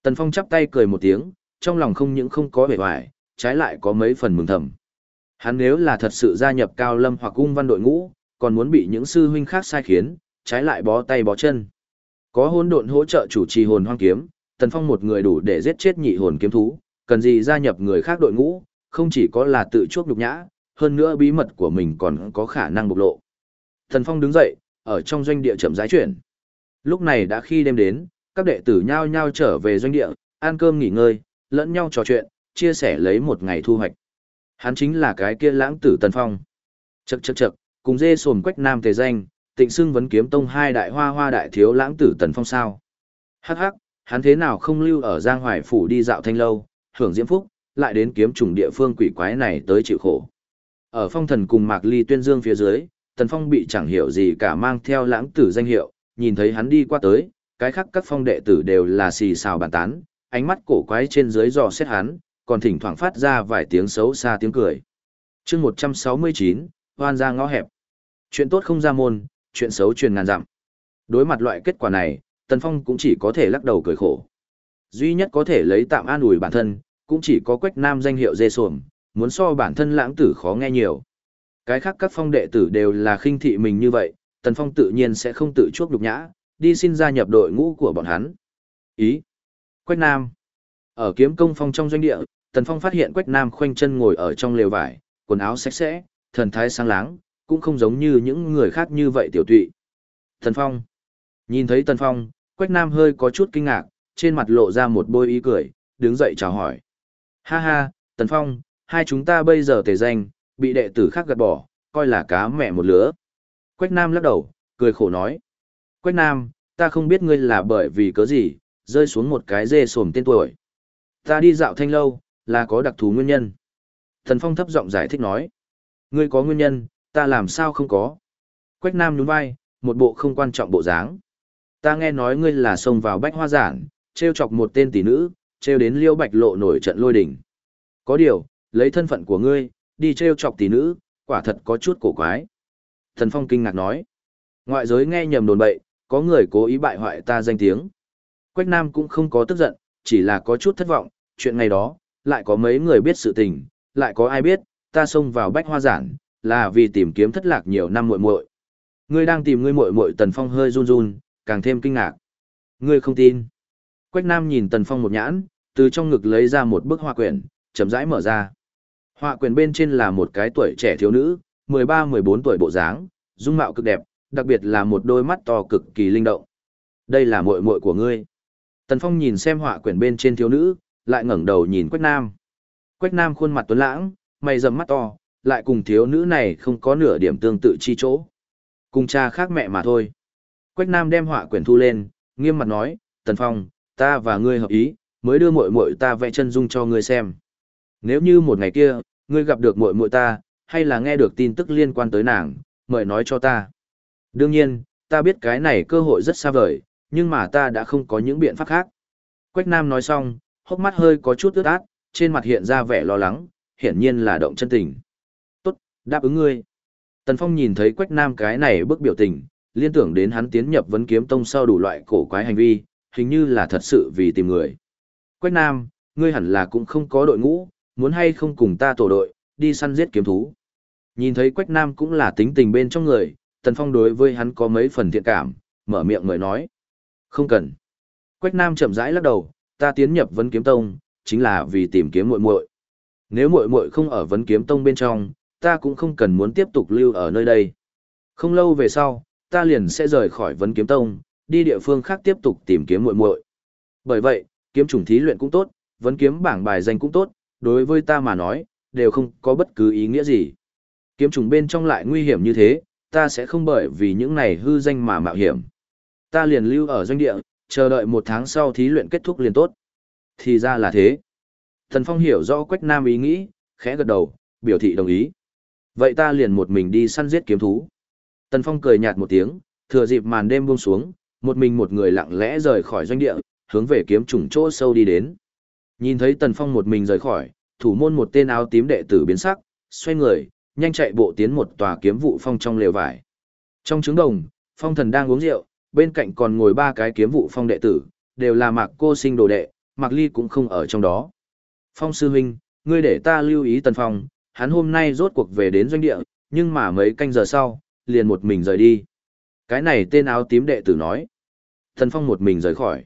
Speaker 1: Tần Phong chắp tay cười một tiếng, trong lòng không những không có vẻ hoài, trái lại có mấy phần mừng thầm. Hắn nếu là thật sự gia nhập cao lâm hoặc cung văn đội ngũ, còn muốn bị những sư huynh khác sai khiến, trái lại bó tay bó chân. Có hỗn độn hỗ trợ chủ trì hồn hoang kiếm, Tần Phong một người đủ để giết chết nhị hồn kiếm thú, cần gì gia nhập người khác đội ngũ, không chỉ có là tự chuốc nhục nhã, hơn nữa bí mật của mình còn có khả năng bộc lộ. thần Phong đứng dậy, ở trong doanh địa chậm rãi chuyển. Lúc này đã khi đêm đến, các đệ tử nhao nhao trở về doanh địa, ăn cơm nghỉ ngơi, lẫn nhau trò chuyện, chia sẻ lấy một ngày thu hoạch. Hắn chính là cái kia lãng tử Tần Phong. Chậc chậc chậc, cùng dê sồn quách nam tề danh, tịnh xưng vấn kiếm tông hai đại hoa hoa đại thiếu lãng tử Tần Phong sao. Hắc hắc, hắn thế nào không lưu ở Giang Hoài Phủ đi dạo thanh lâu, hưởng diễm phúc, lại đến kiếm trùng địa phương quỷ quái này tới chịu khổ. Ở phong thần cùng Mạc Ly tuyên dương phía dưới, Tần Phong bị chẳng hiểu gì cả mang theo lãng tử danh hiệu, nhìn thấy hắn đi qua tới, cái khác các phong đệ tử đều là xì xào bàn tán, ánh mắt cổ quái trên dưới dò xét hắn, còn thỉnh thoảng phát ra vài tiếng xấu xa tiếng cười. chương 169, hoan ra ngõ hẹp. Chuyện tốt không ra môn, chuyện xấu truyền ngàn dặm. Đối mặt loại kết quả này, Tần Phong cũng chỉ có thể lắc đầu cười khổ. Duy nhất có thể lấy tạm an ủi bản thân, cũng chỉ có Quách Nam danh hiệu dê xuồng, muốn so bản thân lãng tử khó nghe nhiều. Cái khác các phong đệ tử đều là khinh thị mình như vậy, Tần Phong tự nhiên sẽ không tự chuốc đục nhã, đi xin gia nhập đội ngũ của bọn hắn. Ý. Quách Nam. Ở kiếm công phong trong doanh địa, Tần Phong phát hiện Quách Nam khoanh chân ngồi ở trong lều vải, quần áo sạch sẽ, thần thái sáng láng, cũng không giống như những người khác như vậy tiểu tụy. Tần Phong. Nhìn thấy Tần Phong, Quách Nam hơi có chút kinh ngạc, trên mặt lộ ra một bôi ý cười, đứng dậy chào hỏi. Ha ha, Tần Phong, hai chúng ta bây giờ tề danh, bị đệ tử khác gạt bỏ, coi là cá mẹ một lứa. Quách Nam lắc đầu, cười khổ nói. Quách Nam, ta không biết ngươi là bởi vì cớ gì, rơi xuống một cái dê sồm tên tuổi. Ta đi dạo thanh lâu, là có đặc thù nguyên nhân. Thần Phong thấp giọng giải thích nói. Ngươi có nguyên nhân, ta làm sao không có. Quách Nam nhún vai, một bộ không quan trọng bộ dáng. Ta nghe nói ngươi là xông vào bách hoa giản, treo chọc một tên tỷ nữ, treo đến liêu bạch lộ nổi trận lôi đỉnh. Có điều, lấy thân phận của ngươi, đi treo chọc tỷ nữ, quả thật có chút cổ quái. Thần Phong kinh ngạc nói. Ngoại giới nghe nhầm đồn bậy, có người cố ý bại hoại ta danh tiếng. Quách Nam cũng không có tức giận, chỉ là có chút thất vọng, chuyện ngày đó, lại có mấy người biết sự tình, lại có ai biết, ta xông vào bách hoa giản, là vì tìm kiếm thất lạc nhiều năm muội muội. Ngươi đang tìm ngươi muội muội Tần Phong hơi run run, càng thêm kinh ngạc. Ngươi không tin. Quách Nam nhìn Tần Phong một nhãn, từ trong ngực lấy ra một bức hoa quyển, chậm rãi mở ra. Họa quyền bên trên là một cái tuổi trẻ thiếu nữ, 13-14 tuổi bộ dáng, dung mạo cực đẹp, đặc biệt là một đôi mắt to cực kỳ linh động. Đây là muội muội của ngươi. Tần Phong nhìn xem họa quyển bên trên thiếu nữ, lại ngẩng đầu nhìn Quách Nam. Quách Nam khuôn mặt tuấn lãng, mày rậm mắt to, lại cùng thiếu nữ này không có nửa điểm tương tự chi chỗ. Cùng cha khác mẹ mà thôi. Quách Nam đem họa quyển thu lên, nghiêm mặt nói, Tần Phong, ta và ngươi hợp ý, mới đưa muội muội ta vẽ chân dung cho ngươi xem. Nếu như một ngày kia, ngươi gặp được muội muội ta, hay là nghe được tin tức liên quan tới nàng, mời nói cho ta. Đương nhiên, ta biết cái này cơ hội rất xa vời, nhưng mà ta đã không có những biện pháp khác. Quách Nam nói xong, hốc mắt hơi có chút ướt át, trên mặt hiện ra vẻ lo lắng, hiển nhiên là động chân tình. Tốt, đáp ứng ngươi. Tần Phong nhìn thấy Quách Nam cái này bức biểu tình, liên tưởng đến hắn tiến nhập vấn kiếm tông sau đủ loại cổ quái hành vi, hình như là thật sự vì tìm người. Quách Nam, ngươi hẳn là cũng không có đội ngũ, muốn hay không cùng ta tổ đội, đi săn giết kiếm thú. Nhìn thấy Quách Nam cũng là tính tình bên trong người, Tần Phong đối với hắn có mấy phần thiện cảm, mở miệng người nói. Không cần. Quách Nam chậm rãi lắc đầu, ta tiến nhập vấn kiếm tông, chính là vì tìm kiếm muội muội. Nếu muội muội không ở vấn kiếm tông bên trong, ta cũng không cần muốn tiếp tục lưu ở nơi đây. Không lâu về sau, ta liền sẽ rời khỏi vấn kiếm tông, đi địa phương khác tiếp tục tìm kiếm muội muội. Bởi vậy, kiếm chủng thí luyện cũng tốt, vấn kiếm bảng bài danh cũng tốt, đối với ta mà nói, đều không có bất cứ ý nghĩa gì. Kiếm trùng bên trong lại nguy hiểm như thế, ta sẽ không bởi vì những này hư danh mà mạo hiểm. Ta liền lưu ở doanh địa, chờ đợi một tháng sau thí luyện kết thúc liền tốt. Thì ra là thế. Thần Phong hiểu rõ Quách Nam ý nghĩ, khẽ gật đầu, biểu thị đồng ý. Vậy ta liền một mình đi săn giết kiếm thú. Tần Phong cười nhạt một tiếng, thừa dịp màn đêm buông xuống, một mình một người lặng lẽ rời khỏi doanh địa, hướng về kiếm trùng chỗ sâu đi đến. Nhìn thấy Tần Phong một mình rời khỏi, thủ môn một tên áo tím đệ tử biến sắc, xoay người, nhanh chạy bộ tiến một tòa kiếm vụ phong trong lều vải. Trong trứng đồng, phong thần đang uống rượu, bên cạnh còn ngồi ba cái kiếm vụ phong đệ tử, đều là mạc cô sinh đồ đệ, mạc ly cũng không ở trong đó. Phong sư huynh, ngươi để ta lưu ý tần phong, hắn hôm nay rốt cuộc về đến doanh địa, nhưng mà mấy canh giờ sau, liền một mình rời đi. Cái này tên áo tím đệ tử nói. Tần phong một mình rời khỏi.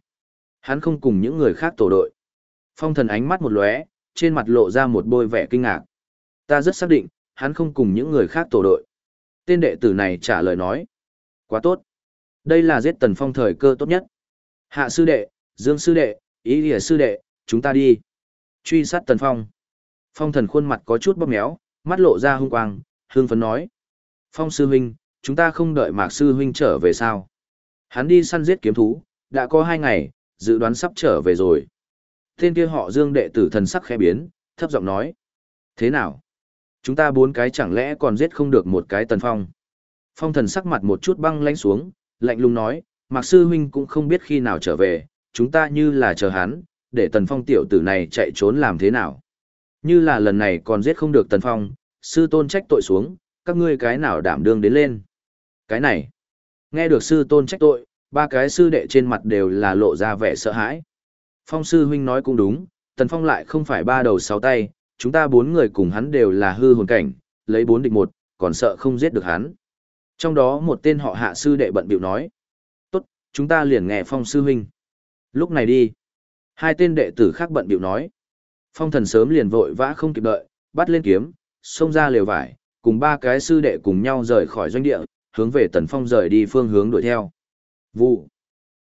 Speaker 1: Hắn không cùng những người khác tổ đội. Phong thần ánh mắt một lóe, trên mặt lộ ra một bôi vẻ kinh ngạc. Ta rất xác định, hắn không cùng những người khác tổ đội. Tên đệ tử này trả lời nói. Quá tốt. Đây là giết tần phong thời cơ tốt nhất. Hạ sư đệ, dương sư đệ, ý lìa sư đệ, chúng ta đi. Truy sát tần phong. Phong thần khuôn mặt có chút bóp méo, mắt lộ ra hung quang, hương phấn nói. Phong sư huynh, chúng ta không đợi mạc sư huynh trở về sao. Hắn đi săn giết kiếm thú, đã có hai ngày, dự đoán sắp trở về rồi. Tên kia họ dương đệ tử thần sắc khẽ biến, thấp giọng nói. Thế nào? Chúng ta bốn cái chẳng lẽ còn giết không được một cái tần phong? Phong thần sắc mặt một chút băng lãnh xuống, lạnh lùng nói, Mạc Sư Huynh cũng không biết khi nào trở về, chúng ta như là chờ hắn, để Tần Phong tiểu tử này chạy trốn làm thế nào. Như là lần này còn giết không được Tần Phong, sư tôn trách tội xuống, các ngươi cái nào đảm đương đến lên. Cái này, nghe được sư tôn trách tội, ba cái sư đệ trên mặt đều là lộ ra vẻ sợ hãi. Phong sư huynh nói cũng đúng, Tần Phong lại không phải ba đầu sáu tay, chúng ta bốn người cùng hắn đều là hư hồn cảnh, lấy bốn địch một, còn sợ không giết được hắn. Trong đó một tên họ hạ sư đệ bận biểu nói. Tốt, chúng ta liền nghe Phong sư huynh. Lúc này đi. Hai tên đệ tử khác bận biểu nói. Phong thần sớm liền vội vã không kịp đợi, bắt lên kiếm, xông ra lều vải, cùng ba cái sư đệ cùng nhau rời khỏi doanh địa, hướng về Tần Phong rời đi phương hướng đuổi theo. Vụ.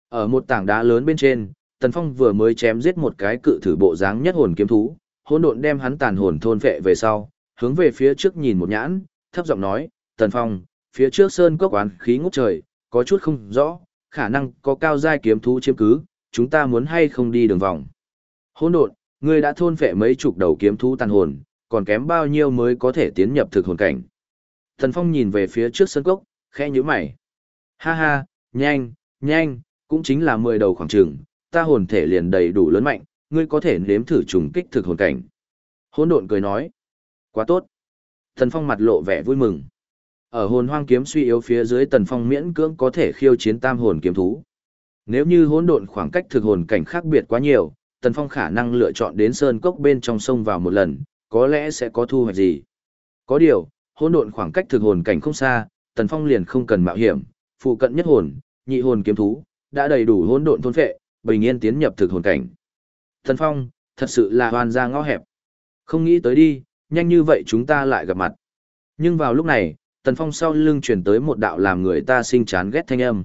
Speaker 1: Ở một tảng đá lớn bên trên, Tần Phong vừa mới chém giết một cái cự thử bộ dáng nhất hồn kiếm thú, hỗn độn đem hắn tàn hồn thôn phệ về sau, hướng về phía trước nhìn một nhãn, thấp giọng nói, "Tần Phong, phía trước sơn cốc quán khí ngút trời, có chút không rõ, khả năng có cao giai kiếm thú chiếm cứ, chúng ta muốn hay không đi đường vòng." Hỗn độn, ngươi đã thôn phệ mấy chục đầu kiếm thú tàn hồn, còn kém bao nhiêu mới có thể tiến nhập thực hồn cảnh? Tần Phong nhìn về phía trước sơn cốc, khẽ nhíu mày. "Ha ha, nhanh, nhanh, cũng chính là 10 đầu khoảng trường, ta hồn thể liền đầy đủ lớn mạnh, ngươi có thể nếm thử trùng kích thực hồn cảnh. Hỗn độn cười nói, quá tốt. Thần Phong mặt lộ vẻ vui mừng. Ở hồn hoang kiếm suy yếu phía dưới Tần Phong miễn cưỡng có thể khiêu chiến tam hồn kiếm thú. Nếu như hỗn độn khoảng cách thực hồn cảnh khác biệt quá nhiều, Tần Phong khả năng lựa chọn đến sơn cốc bên trong sông vào một lần, có lẽ sẽ có thu hoạch gì. Có điều, hỗn độn khoảng cách thực hồn cảnh không xa, Tần Phong liền không cần mạo hiểm, phụ cận nhất hồn, nhị hồn kiếm thú, đã đầy đủ hỗn độn thôn phệ, bình yên tiến nhập thực hồn cảnh. Thần Phong, thật sự là hoàn ra ngõ hẹp. Không nghĩ tới đi, nhanh như vậy chúng ta lại gặp mặt. Nhưng vào lúc này, Tần Phong sau lưng chuyển tới một đạo làm người ta sinh chán ghét thanh âm.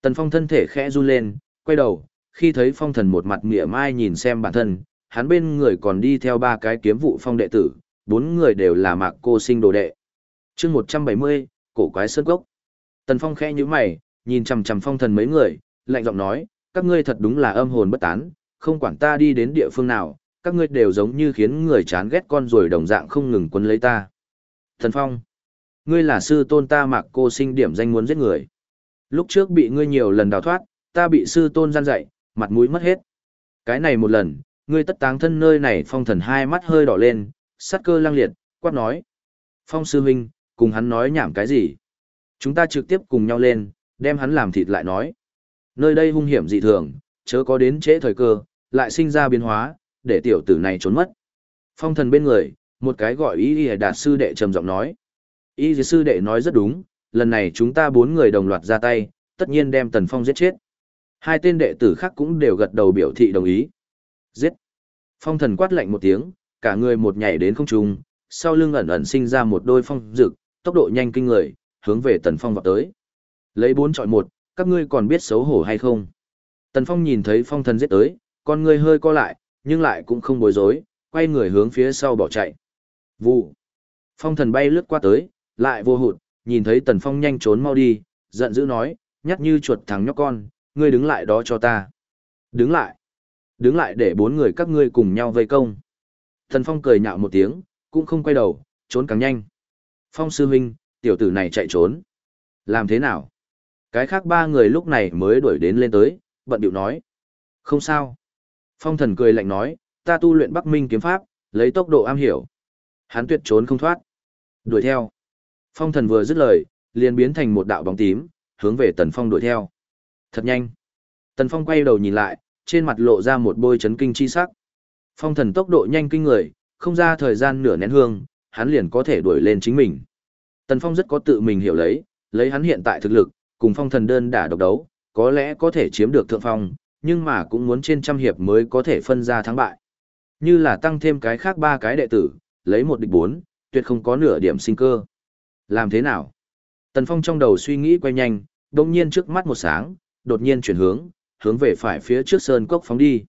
Speaker 1: Tần Phong thân thể khẽ run lên, quay đầu, khi thấy phong thần một mặt mỉa mai nhìn xem bản thân, hắn bên người còn đi theo ba cái kiếm vụ phong đệ tử, bốn người đều là mạc cô sinh đồ đệ. chương 170, cổ quái sơn gốc. Tần Phong khẽ như mày, nhìn chằm chằm phong thần mấy người, lạnh giọng nói, các ngươi thật đúng là âm hồn bất tán, không quản ta đi đến địa phương nào, các ngươi đều giống như khiến người chán ghét con rồi đồng dạng không ngừng quấn lấy ta. Thần Phong, ngươi là sư tôn ta mặc cô sinh điểm danh muốn giết người. Lúc trước bị ngươi nhiều lần đào thoát, ta bị sư tôn gian dạy, mặt mũi mất hết. Cái này một lần, ngươi tất táng thân nơi này phong thần hai mắt hơi đỏ lên, sát cơ lang liệt, quát nói. Phong sư huynh, cùng hắn nói nhảm cái gì? Chúng ta trực tiếp cùng nhau lên, đem hắn làm thịt lại nói. Nơi đây hung hiểm dị thường, chớ có đến trễ thời cơ, lại sinh ra biến hóa, để tiểu tử này trốn mất. Phong thần bên người, một cái gọi ý y đạt sư đệ trầm giọng nói. Y sư đệ nói rất đúng, lần này chúng ta bốn người đồng loạt ra tay, tất nhiên đem tần phong giết chết. Hai tên đệ tử khác cũng đều gật đầu biểu thị đồng ý. Giết! Phong thần quát lạnh một tiếng, cả người một nhảy đến không trung, sau lưng ẩn ẩn sinh ra một đôi phong rực, tốc độ nhanh kinh người, hướng về tần phong vào tới. Lấy bốn chọi một, các ngươi còn biết xấu hổ hay không? Tần Phong nhìn thấy phong thần giết tới, con ngươi hơi co lại, nhưng lại cũng không bối rối, quay người hướng phía sau bỏ chạy. Vụ. Phong thần bay lướt qua tới, lại vô hụt, nhìn thấy Tần Phong nhanh trốn mau đi, giận dữ nói, nhắc như chuột thằng nhóc con, ngươi đứng lại đó cho ta. Đứng lại. Đứng lại để bốn người các ngươi cùng nhau vây công. Tần Phong cười nhạo một tiếng, cũng không quay đầu, trốn càng nhanh. Phong sư huynh, tiểu tử này chạy trốn. Làm thế nào? Cái khác ba người lúc này mới đuổi đến lên tới, bận điệu nói. Không sao. Phong thần cười lạnh nói, ta tu luyện Bắc Minh kiếm pháp, lấy tốc độ am hiểu. Hắn tuyệt trốn không thoát. Đuổi theo. Phong thần vừa dứt lời, liền biến thành một đạo bóng tím, hướng về Tần Phong đuổi theo. Thật nhanh. Tần Phong quay đầu nhìn lại, trên mặt lộ ra một bôi chấn kinh chi sắc. Phong thần tốc độ nhanh kinh người, không ra thời gian nửa nén hương, hắn liền có thể đuổi lên chính mình. Tần Phong rất có tự mình hiểu lấy, lấy hắn hiện tại thực lực, cùng phong thần đơn đả độc đấu, có lẽ có thể chiếm được thượng phong, nhưng mà cũng muốn trên trăm hiệp mới có thể phân ra thắng bại. Như là tăng thêm cái khác ba cái đệ tử, lấy một địch bốn, tuyệt không có nửa điểm sinh cơ. Làm thế nào? Tần Phong trong đầu suy nghĩ quay nhanh, đột nhiên trước mắt một sáng, đột nhiên chuyển hướng, hướng về phải phía trước sơn cốc phóng đi.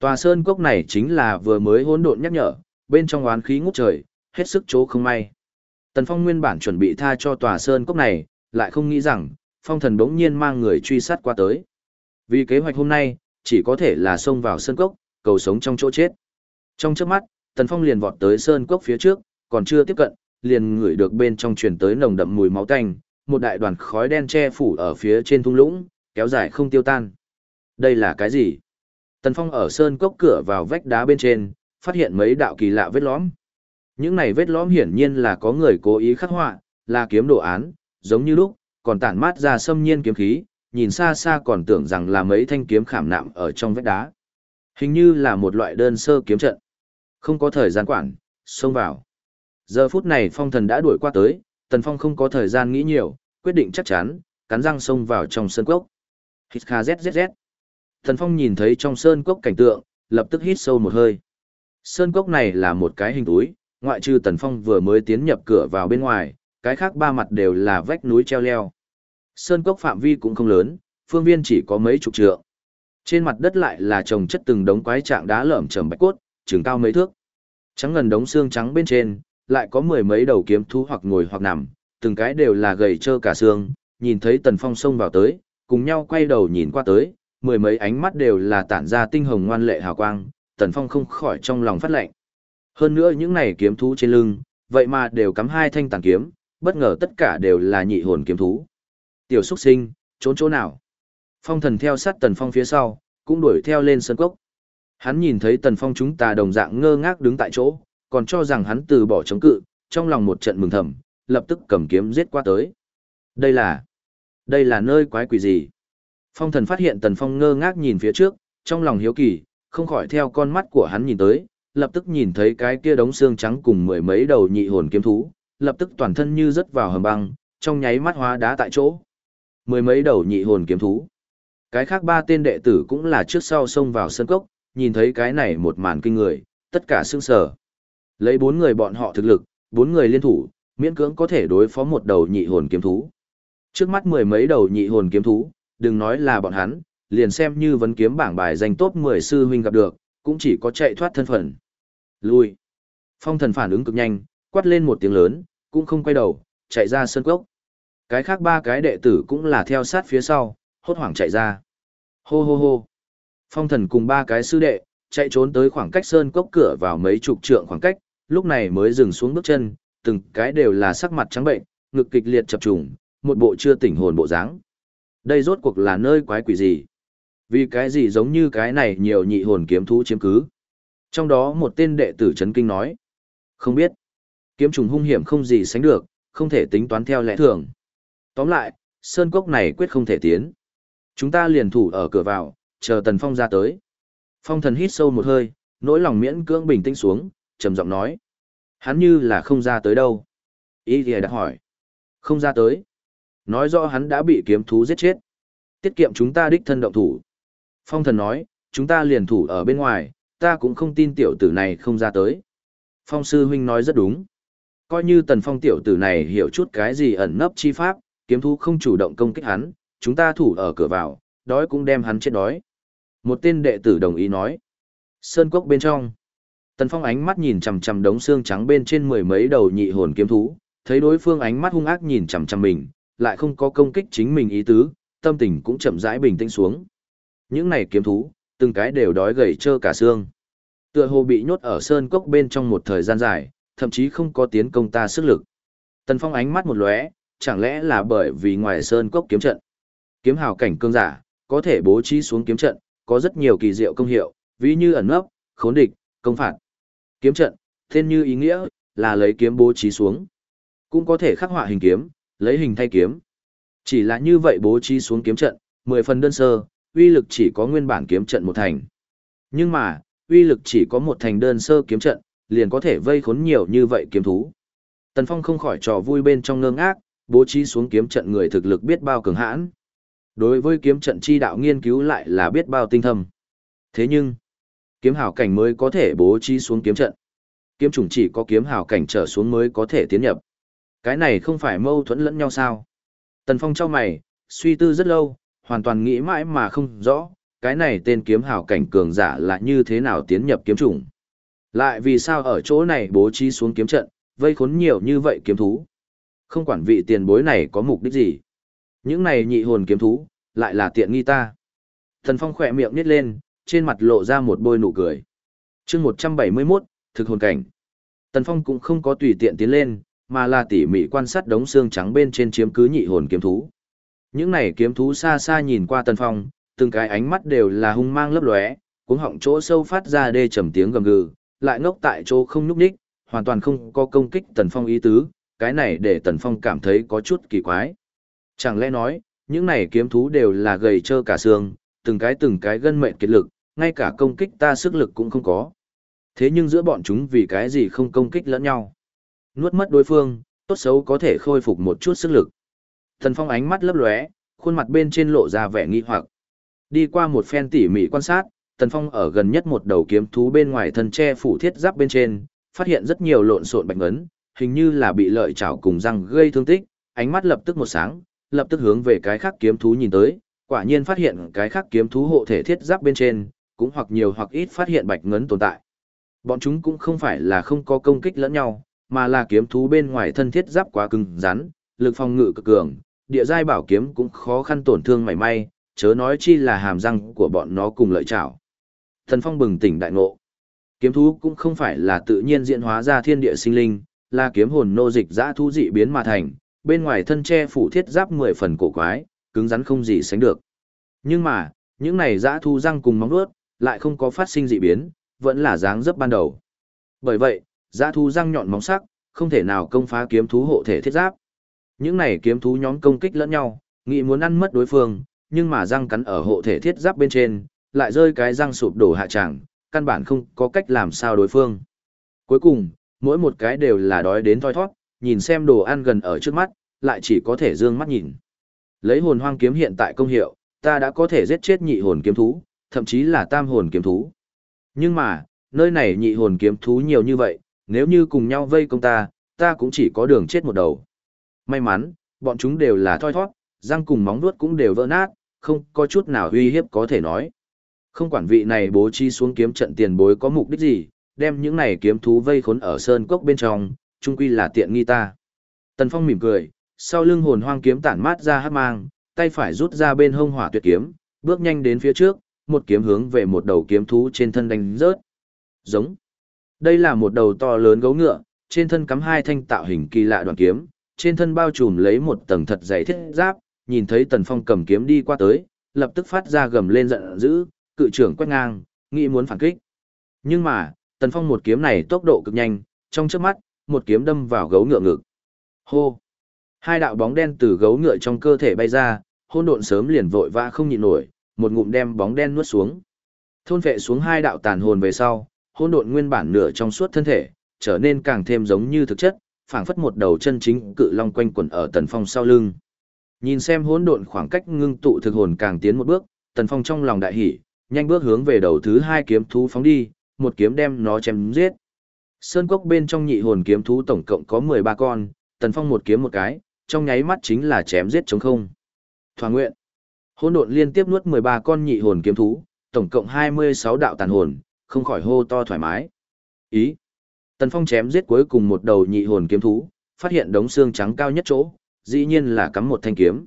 Speaker 1: Tòa sơn cốc này chính là vừa mới hỗn độn nhắc nhở, bên trong oán khí ngút trời, hết sức chỗ không may. Tần Phong nguyên bản chuẩn bị tha cho tòa sơn cốc này, lại không nghĩ rằng, phong thần bỗng nhiên mang người truy sát qua tới. Vì kế hoạch hôm nay, chỉ có thể là xông vào sơn cốc, cầu sống trong chỗ chết. Trong trước mắt, tần phong liền vọt tới sơn cốc phía trước, còn chưa tiếp cận, liền ngửi được bên trong truyền tới nồng đậm mùi máu tanh, một đại đoàn khói đen che phủ ở phía trên thung lũng, kéo dài không tiêu tan. Đây là cái gì? Tần Phong ở sơn cốc cửa vào vách đá bên trên, phát hiện mấy đạo kỳ lạ vết lõm. Những này vết lõm hiển nhiên là có người cố ý khắc họa, là kiếm đồ án, giống như lúc, còn tản mát ra xâm nhiên kiếm khí, nhìn xa xa còn tưởng rằng là mấy thanh kiếm khảm nạm ở trong vách đá. Hình như là một loại đơn sơ kiếm trận. Không có thời gian quản, xông vào. Giờ phút này phong thần đã đuổi qua tới, tần phong không có thời gian nghĩ nhiều, quyết định chắc chắn, cắn răng xông vào trong sơn cốc. Hít kha zzz. Tần phong nhìn thấy trong sơn cốc cảnh tượng, lập tức hít sâu một hơi. Sơn cốc này là một cái hình túi, ngoại trừ tần phong vừa mới tiến nhập cửa vào bên ngoài, cái khác ba mặt đều là vách núi treo leo. Sơn cốc phạm vi cũng không lớn, phương viên chỉ có mấy chục trượng. Trên mặt đất lại là trồng chất từng đống quái trạng đá lởm chởm bạch cốt, trường cao mấy thước. Trắng ngần đống xương trắng bên trên, lại có mười mấy đầu kiếm thú hoặc ngồi hoặc nằm, từng cái đều là gầy trơ cả xương, nhìn thấy Tần Phong xông vào tới, cùng nhau quay đầu nhìn qua tới, mười mấy ánh mắt đều là tản ra tinh hồng ngoan lệ hào quang, Tần Phong không khỏi trong lòng phát lạnh. Hơn nữa những này kiếm thú trên lưng, vậy mà đều cắm hai thanh tàn kiếm, bất ngờ tất cả đều là nhị hồn kiếm thú. Tiểu xuất sinh, trốn chỗ nào? Phong thần theo sát Tần Phong phía sau, cũng đuổi theo lên sân cốc. Hắn nhìn thấy Tần Phong chúng ta đồng dạng ngơ ngác đứng tại chỗ, còn cho rằng hắn từ bỏ chống cự, trong lòng một trận mừng thầm, lập tức cầm kiếm giết qua tới. Đây là... Đây là nơi quái quỷ gì? Phong thần phát hiện Tần Phong ngơ ngác nhìn phía trước, trong lòng hiếu kỳ, không khỏi theo con mắt của hắn nhìn tới, lập tức nhìn thấy cái kia đống xương trắng cùng mười mấy đầu nhị hồn kiếm thú, lập tức toàn thân như rớt vào hầm băng, trong nháy mắt hóa đá tại chỗ. Mười mấy đầu nhị hồn kiếm thú. Cái khác ba tên đệ tử cũng là trước sau xông vào sân cốc, nhìn thấy cái này một màn kinh người, tất cả sững sờ. Lấy bốn người bọn họ thực lực, bốn người liên thủ, miễn cưỡng có thể đối phó một đầu nhị hồn kiếm thú. Trước mắt mười mấy đầu nhị hồn kiếm thú, đừng nói là bọn hắn, liền xem như vấn kiếm bảng bài danh top 10 sư huynh gặp được, cũng chỉ có chạy thoát thân phận. Lui. Phong thần phản ứng cực nhanh, quát lên một tiếng lớn, cũng không quay đầu, chạy ra sân cốc. Cái khác ba cái đệ tử cũng là theo sát phía sau, hốt hoảng chạy ra. Hô hô hô. Phong thần cùng ba cái sư đệ, chạy trốn tới khoảng cách sơn cốc cửa vào mấy chục trượng khoảng cách, lúc này mới dừng xuống bước chân, từng cái đều là sắc mặt trắng bệnh, ngực kịch liệt chập trùng, một bộ chưa tỉnh hồn bộ dáng. Đây rốt cuộc là nơi quái quỷ gì? Vì cái gì giống như cái này nhiều nhị hồn kiếm thú chiếm cứ? Trong đó một tên đệ tử chấn kinh nói. Không biết. Kiếm trùng hung hiểm không gì sánh được, không thể tính toán theo lẽ thường. Tóm lại, sơn cốc này quyết không thể tiến. Chúng ta liền thủ ở cửa vào, chờ Tần Phong ra tới. Phong thần hít sâu một hơi, nỗi lòng miễn cưỡng bình tĩnh xuống, trầm giọng nói. Hắn như là không ra tới đâu. Ý thì đã hỏi. Không ra tới. Nói rõ hắn đã bị kiếm thú giết chết. Tiết kiệm chúng ta đích thân động thủ. Phong thần nói, chúng ta liền thủ ở bên ngoài, ta cũng không tin tiểu tử này không ra tới. Phong sư huynh nói rất đúng. Coi như tần phong tiểu tử này hiểu chút cái gì ẩn nấp chi pháp, kiếm thú không chủ động công kích hắn, chúng ta thủ ở cửa vào, đói cũng đem hắn chết đói. Một tên đệ tử đồng ý nói. Sơn cốc bên trong. Tần Phong ánh mắt nhìn chằm chằm đống xương trắng bên trên mười mấy đầu nhị hồn kiếm thú, thấy đối phương ánh mắt hung ác nhìn chằm chằm mình, lại không có công kích chính mình ý tứ, tâm tình cũng chậm rãi bình tĩnh xuống. Những này kiếm thú, từng cái đều đói gầy trơ cả xương. Tựa hồ bị nhốt ở sơn cốc bên trong một thời gian dài, thậm chí không có tiến công ta sức lực. Tần Phong ánh mắt một lóe, chẳng lẽ là bởi vì ngoài sơn cốc kiếm trận. Kiếm hào cảnh cương giả, có thể bố trí xuống kiếm trận, có rất nhiều kỳ diệu công hiệu, ví như ẩn nấp, khốn địch, công phạt. Kiếm trận, tên như ý nghĩa, là lấy kiếm bố trí xuống. Cũng có thể khắc họa hình kiếm, lấy hình thay kiếm. Chỉ là như vậy bố trí xuống kiếm trận, 10 phần đơn sơ, uy lực chỉ có nguyên bản kiếm trận một thành. Nhưng mà, uy lực chỉ có một thành đơn sơ kiếm trận, liền có thể vây khốn nhiều như vậy kiếm thú. Tần Phong không khỏi trò vui bên trong ngơ ngác, bố trí xuống kiếm trận người thực lực biết bao cường hãn. Đối với kiếm trận chi đạo nghiên cứu lại là biết bao tinh thâm. Thế nhưng, kiếm hào cảnh mới có thể bố trí xuống kiếm trận. Kiếm chủng chỉ có kiếm hào cảnh trở xuống mới có thể tiến nhập. Cái này không phải mâu thuẫn lẫn nhau sao? Tần Phong trao mày, suy tư rất lâu, hoàn toàn nghĩ mãi mà không rõ, cái này tên kiếm hào cảnh cường giả là như thế nào tiến nhập kiếm chủng. Lại vì sao ở chỗ này bố trí xuống kiếm trận, vây khốn nhiều như vậy kiếm thú? Không quản vị tiền bối này có mục đích gì. Những này nhị hồn kiếm thú, lại là tiện nghi ta. Thần Phong khỏe miệng nít lên, trên mặt lộ ra một bôi nụ cười. chương 171, thực hồn cảnh. Tần Phong cũng không có tùy tiện tiến lên, mà là tỉ mỉ quan sát đống xương trắng bên trên chiếm cứ nhị hồn kiếm thú. Những này kiếm thú xa xa nhìn qua Tần Phong, từng cái ánh mắt đều là hung mang lấp lóe, cuống họng chỗ sâu phát ra đê trầm tiếng gầm gừ, lại ngốc tại chỗ không nhúc nhích, hoàn toàn không có công kích Tần Phong ý tứ, cái này để Tần Phong cảm thấy có chút kỳ quái. Chẳng lẽ nói, những này kiếm thú đều là gầy trơ cả xương, từng cái từng cái gân mệnh kiệt lực, ngay cả công kích ta sức lực cũng không có. Thế nhưng giữa bọn chúng vì cái gì không công kích lẫn nhau? Nuốt mất đối phương, tốt xấu có thể khôi phục một chút sức lực. Tần Phong ánh mắt lấp lóe, khuôn mặt bên trên lộ ra vẻ nghi hoặc. Đi qua một phen tỉ mỉ quan sát, Tần Phong ở gần nhất một đầu kiếm thú bên ngoài thân che phủ thiết giáp bên trên, phát hiện rất nhiều lộn xộn bạch ngấn, hình như là bị lợi chảo cùng răng gây thương tích, ánh mắt lập tức một sáng, lập tức hướng về cái khác kiếm thú nhìn tới, quả nhiên phát hiện cái khác kiếm thú hộ thể thiết giáp bên trên, cũng hoặc nhiều hoặc ít phát hiện bạch ngấn tồn tại. Bọn chúng cũng không phải là không có công kích lẫn nhau, mà là kiếm thú bên ngoài thân thiết giáp quá cứng rắn, lực phòng ngự cực cường, địa giai bảo kiếm cũng khó khăn tổn thương mảy may, chớ nói chi là hàm răng của bọn nó cùng lợi chảo. Thần Phong bừng tỉnh đại ngộ. Kiếm thú cũng không phải là tự nhiên diễn hóa ra thiên địa sinh linh, là kiếm hồn nô dịch dã thú dị biến mà thành, bên ngoài thân che phủ thiết giáp mười phần cổ quái, cứng rắn không gì sánh được. Nhưng mà, những này dã thú răng cùng móng vuốt lại không có phát sinh dị biến, vẫn là dáng dấp ban đầu. Bởi vậy, dã thú răng nhọn móng sắc, không thể nào công phá kiếm thú hộ thể thiết giáp. Những này kiếm thú nhóm công kích lẫn nhau, nghĩ muốn ăn mất đối phương, nhưng mà răng cắn ở hộ thể thiết giáp bên trên, lại rơi cái răng sụp đổ hạ tràng, căn bản không có cách làm sao đối phương. Cuối cùng, mỗi một cái đều là đói đến thoi thoát, nhìn xem đồ ăn gần ở trước mắt, lại chỉ có thể dương mắt nhìn. Lấy hồn hoang kiếm hiện tại công hiệu, ta đã có thể giết chết nhị hồn kiếm thú, thậm chí là tam hồn kiếm thú. Nhưng mà, nơi này nhị hồn kiếm thú nhiều như vậy, nếu như cùng nhau vây công ta, ta cũng chỉ có đường chết một đầu. May mắn, bọn chúng đều là thoi thoát, răng cùng móng vuốt cũng đều vỡ nát, không có chút nào uy hiếp có thể nói. Không quản vị này bố trí xuống kiếm trận tiền bối có mục đích gì, đem những này kiếm thú vây khốn ở sơn cốc bên trong, chung quy là tiện nghi ta. Tần Phong mỉm cười, sau lưng hồn hoang kiếm tản mát ra hát mang, tay phải rút ra bên hông hỏa tuyệt kiếm, bước nhanh đến phía trước, một kiếm hướng về một đầu kiếm thú trên thân đánh rớt. Giống. Đây là một đầu to lớn gấu ngựa, trên thân cắm hai thanh tạo hình kỳ lạ đoạn kiếm, trên thân bao trùm lấy một tầng thật dày thiết giáp, nhìn thấy Tần Phong cầm kiếm đi qua tới, lập tức phát ra gầm lên giận dữ, cự trưởng quét ngang, nghĩ muốn phản kích. Nhưng mà, Tần Phong một kiếm này tốc độ cực nhanh, trong chớp mắt, một kiếm đâm vào gấu ngựa ngực. Hô! Hai đạo bóng đen từ gấu ngựa trong cơ thể bay ra, hôn độn sớm liền vội vã không nhịn nổi, một ngụm đem bóng đen nuốt xuống. Thôn vệ xuống hai đạo tàn hồn về sau, hôn độn nguyên bản nửa trong suốt thân thể, trở nên càng thêm giống như thực chất, phảng phất một đầu chân chính cự long quanh quẩn ở Tần Phong sau lưng. Nhìn xem hỗn độn khoảng cách ngưng tụ thực hồn càng tiến một bước, Tần Phong trong lòng đại hỉ, nhanh bước hướng về đầu thứ hai kiếm thú phóng đi, một kiếm đem nó chém giết. Sơn cốc bên trong nhị hồn kiếm thú tổng cộng có 13 con, Tần Phong một kiếm một cái, trong nháy mắt chính là chém giết trống không. Thỏa nguyện. Hỗn độn liên tiếp nuốt 13 con nhị hồn kiếm thú, tổng cộng 26 đạo tàn hồn, không khỏi hô to thoải mái. Ý. Tần Phong chém giết cuối cùng một đầu nhị hồn kiếm thú, phát hiện đống xương trắng cao nhất chỗ, dĩ nhiên là cắm một thanh kiếm.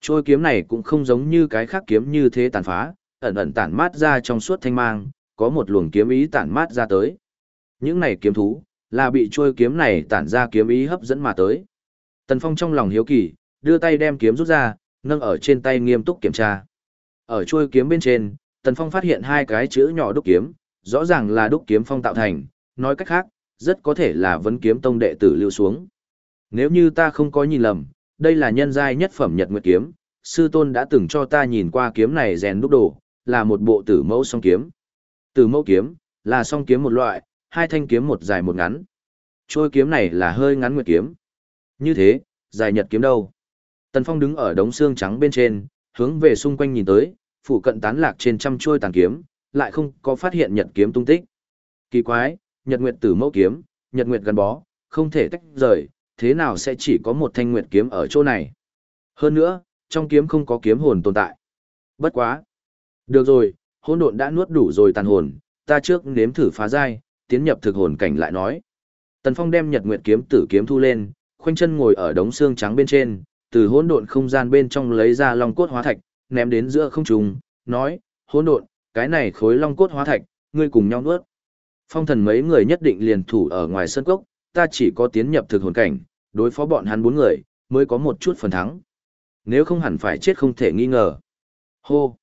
Speaker 1: Trôi kiếm này cũng không giống như cái khác kiếm như thế tàn phá, ẩn ẩn tản mát ra trong suốt thanh mang, có một luồng kiếm ý tản mát ra tới. Những này kiếm thú, là bị trôi kiếm này tản ra kiếm ý hấp dẫn mà tới. Tần Phong trong lòng hiếu kỳ, đưa tay đem kiếm rút ra, nâng ở trên tay nghiêm túc kiểm tra. Ở trôi kiếm bên trên, Tần Phong phát hiện hai cái chữ nhỏ đúc kiếm, rõ ràng là đúc kiếm phong tạo thành, nói cách khác, rất có thể là vấn kiếm tông đệ tử lưu xuống. Nếu như ta không có nhìn lầm, đây là nhân giai nhất phẩm Nhật Nguyệt kiếm, sư tôn đã từng cho ta nhìn qua kiếm này rèn đúc đồ, là một bộ tử mẫu song kiếm. Tử mẫu kiếm là song kiếm một loại, hai thanh kiếm một dài một ngắn. Trôi kiếm này là hơi ngắn nguyệt kiếm. Như thế, dài Nhật kiếm đâu? Tần Phong đứng ở đống xương trắng bên trên, hướng về xung quanh nhìn tới, phụ cận tán lạc trên trăm trôi tàn kiếm, lại không có phát hiện Nhật kiếm tung tích. Kỳ quái, Nhật Nguyệt Tử Mẫu kiếm, Nhật Nguyệt gắn bó, không thể tách rời, thế nào sẽ chỉ có một thanh nguyệt kiếm ở chỗ này? Hơn nữa, trong kiếm không có kiếm hồn tồn tại. Bất quá. Được rồi, hỗn độn đã nuốt đủ rồi tàn hồn, ta trước nếm thử phá giai, tiến nhập thực hồn cảnh lại nói. Tần Phong đem Nhật Nguyệt kiếm tử kiếm thu lên, khoanh chân ngồi ở đống xương trắng bên trên, từ hỗn độn không gian bên trong lấy ra long cốt hóa thạch, ném đến giữa không trung, nói: "Hỗn độn, cái này khối long cốt hóa thạch, ngươi cùng nhau nuốt." Phong thần mấy người nhất định liền thủ ở ngoài sân cốc, ta chỉ có tiến nhập thực hồn cảnh, đối phó bọn hắn bốn người, mới có một chút phần thắng. Nếu không hẳn phải chết không thể nghi ngờ. Hô!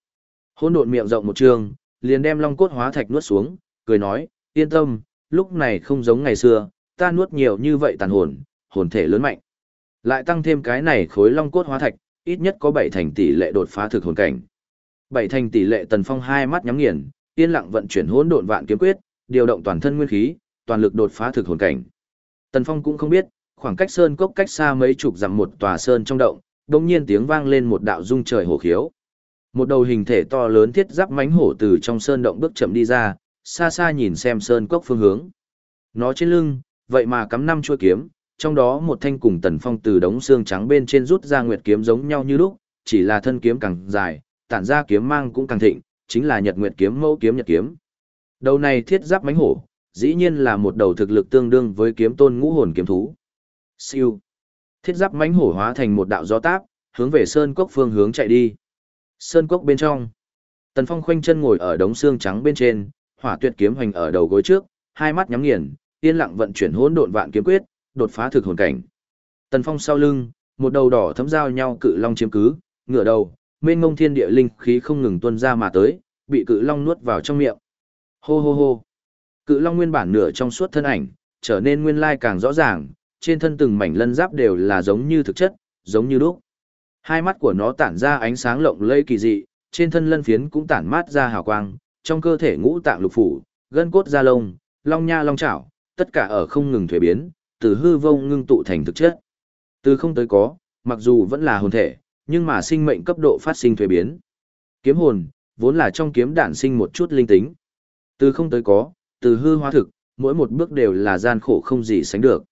Speaker 1: Hôn độn miệng rộng một trường, liền đem long cốt hóa thạch nuốt xuống, cười nói, yên tâm, lúc này không giống ngày xưa, ta nuốt nhiều như vậy tàn hồn, hồn thể lớn mạnh. Lại tăng thêm cái này khối long cốt hóa thạch, ít nhất có bảy thành tỷ lệ đột phá thực hồn cảnh. Bảy thành tỷ lệ Tần Phong hai mắt nhắm nghiền, yên lặng vận chuyển hỗn độn vạn kiếm quyết, điều động toàn thân nguyên khí, toàn lực đột phá thực hồn cảnh. Tần Phong cũng không biết, khoảng cách sơn cốc cách xa mấy chục dặm một tòa sơn trong động, đột nhiên tiếng vang lên một đạo rung trời hổ khiếu. Một đầu hình thể to lớn thiết giáp mánh hổ từ trong sơn động bước chậm đi ra, xa xa nhìn xem sơn cốc phương hướng. Nó trên lưng, vậy mà cắm năm chuôi kiếm, trong đó một thanh cùng tần phong từ đống xương trắng bên trên rút ra nguyệt kiếm giống nhau như lúc, chỉ là thân kiếm càng dài, tản ra kiếm mang cũng càng thịnh, chính là nhật nguyệt kiếm mẫu kiếm nhật kiếm. Đầu này thiết giáp mánh hổ, dĩ nhiên là một đầu thực lực tương đương với kiếm tôn ngũ hồn kiếm thú. Siêu. Thiết giáp mánh hổ hóa thành một đạo gió táp, hướng về sơn cốc phương hướng chạy đi. Sơn cốc bên trong. Tần Phong khoanh chân ngồi ở đống xương trắng bên trên, hỏa tuyệt kiếm hoành ở đầu gối trước, hai mắt nhắm nghiền, yên lặng vận chuyển hỗn độn vạn kiếm quyết, đột phá thực hồn cảnh. Tần Phong sau lưng, một đầu đỏ thấm giao nhau cự long chiếm cứ, ngửa đầu, mênh ngông thiên địa linh khí không ngừng tuôn ra mà tới, bị cự long nuốt vào trong miệng. Hô hô hô. Cự long nguyên bản nửa trong suốt thân ảnh, trở nên nguyên lai càng rõ ràng, trên thân từng mảnh lân giáp đều là giống như thực chất, giống như đúc. Hai mắt của nó tản ra ánh sáng lộng lẫy kỳ dị, trên thân lân phiến cũng tản mát ra hào quang, trong cơ thể ngũ tạng lục phủ, gân cốt da lông, long nha long chảo, tất cả ở không ngừng thuế biến, từ hư vô ngưng tụ thành thực chất. Từ không tới có, mặc dù vẫn là hồn thể, nhưng mà sinh mệnh cấp độ phát sinh thuế biến. Kiếm hồn, vốn là trong kiếm đản sinh một chút linh tính. Từ không tới có, từ hư hóa thực, mỗi một bước đều là gian khổ không gì sánh được.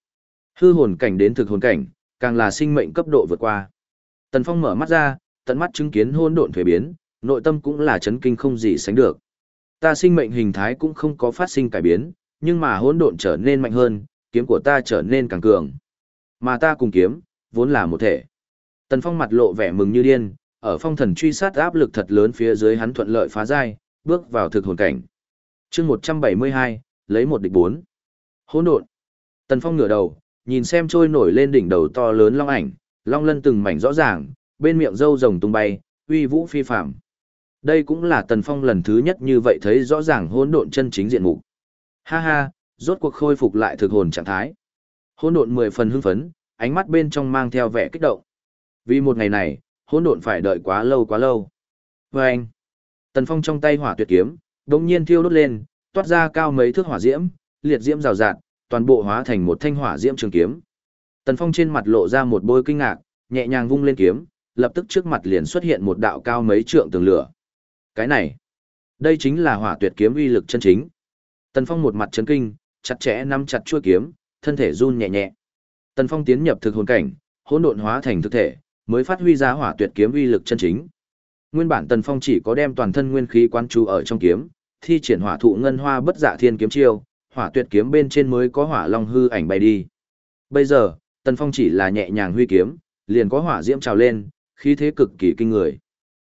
Speaker 1: Hư hồn cảnh đến thực hồn cảnh, càng là sinh mệnh cấp độ vượt qua. Tần Phong mở mắt ra, tận mắt chứng kiến hôn độn thuế biến, nội tâm cũng là chấn kinh không gì sánh được. Ta sinh mệnh hình thái cũng không có phát sinh cải biến, nhưng mà hỗn độn trở nên mạnh hơn, kiếm của ta trở nên càng cường. Mà ta cùng kiếm, vốn là một thể. Tần Phong mặt lộ vẻ mừng như điên, ở phong thần truy sát áp lực thật lớn phía dưới hắn thuận lợi phá giai, bước vào thực hồn cảnh. Chương 172, lấy một địch bốn. Hỗn độn. Tần Phong ngửa đầu, nhìn xem trôi nổi lên đỉnh đầu to lớn long ảnh, long lân từng mảnh rõ ràng, bên miệng râu rồng tung bay, uy vũ phi phàm. Đây cũng là Tần Phong lần thứ nhất như vậy thấy rõ ràng hỗn độn chân chính diện mục. Ha ha, rốt cuộc khôi phục lại thực hồn trạng thái. Hỗn độn mười phần hưng phấn, ánh mắt bên trong mang theo vẻ kích động. Vì một ngày này, hỗn độn phải đợi quá lâu quá lâu. Và anh, Tần Phong trong tay hỏa tuyệt kiếm, đột nhiên thiêu đốt lên, toát ra cao mấy thước hỏa diễm, liệt diễm rào rạt, toàn bộ hóa thành một thanh hỏa diễm trường kiếm. Tần Phong trên mặt lộ ra một bôi kinh ngạc, nhẹ nhàng vung lên kiếm, lập tức trước mặt liền xuất hiện một đạo cao mấy trượng tường lửa. Cái này, đây chính là hỏa tuyệt kiếm uy lực chân chính. Tần Phong một mặt chấn kinh, chặt chẽ nắm chặt chuôi kiếm, thân thể run nhẹ nhẹ. Tần Phong tiến nhập thực hồn cảnh, hỗn độn hóa thành thực thể, mới phát huy ra hỏa tuyệt kiếm uy lực chân chính. Nguyên bản Tần Phong chỉ có đem toàn thân nguyên khí quán chú ở trong kiếm, thi triển hỏa thụ ngân hoa bất dạ thiên kiếm chiêu, hỏa tuyệt kiếm bên trên mới có hỏa long hư ảnh bay đi. Bây giờ, Tần Phong chỉ là nhẹ nhàng huy kiếm, liền có hỏa diễm trào lên, khí thế cực kỳ kinh người.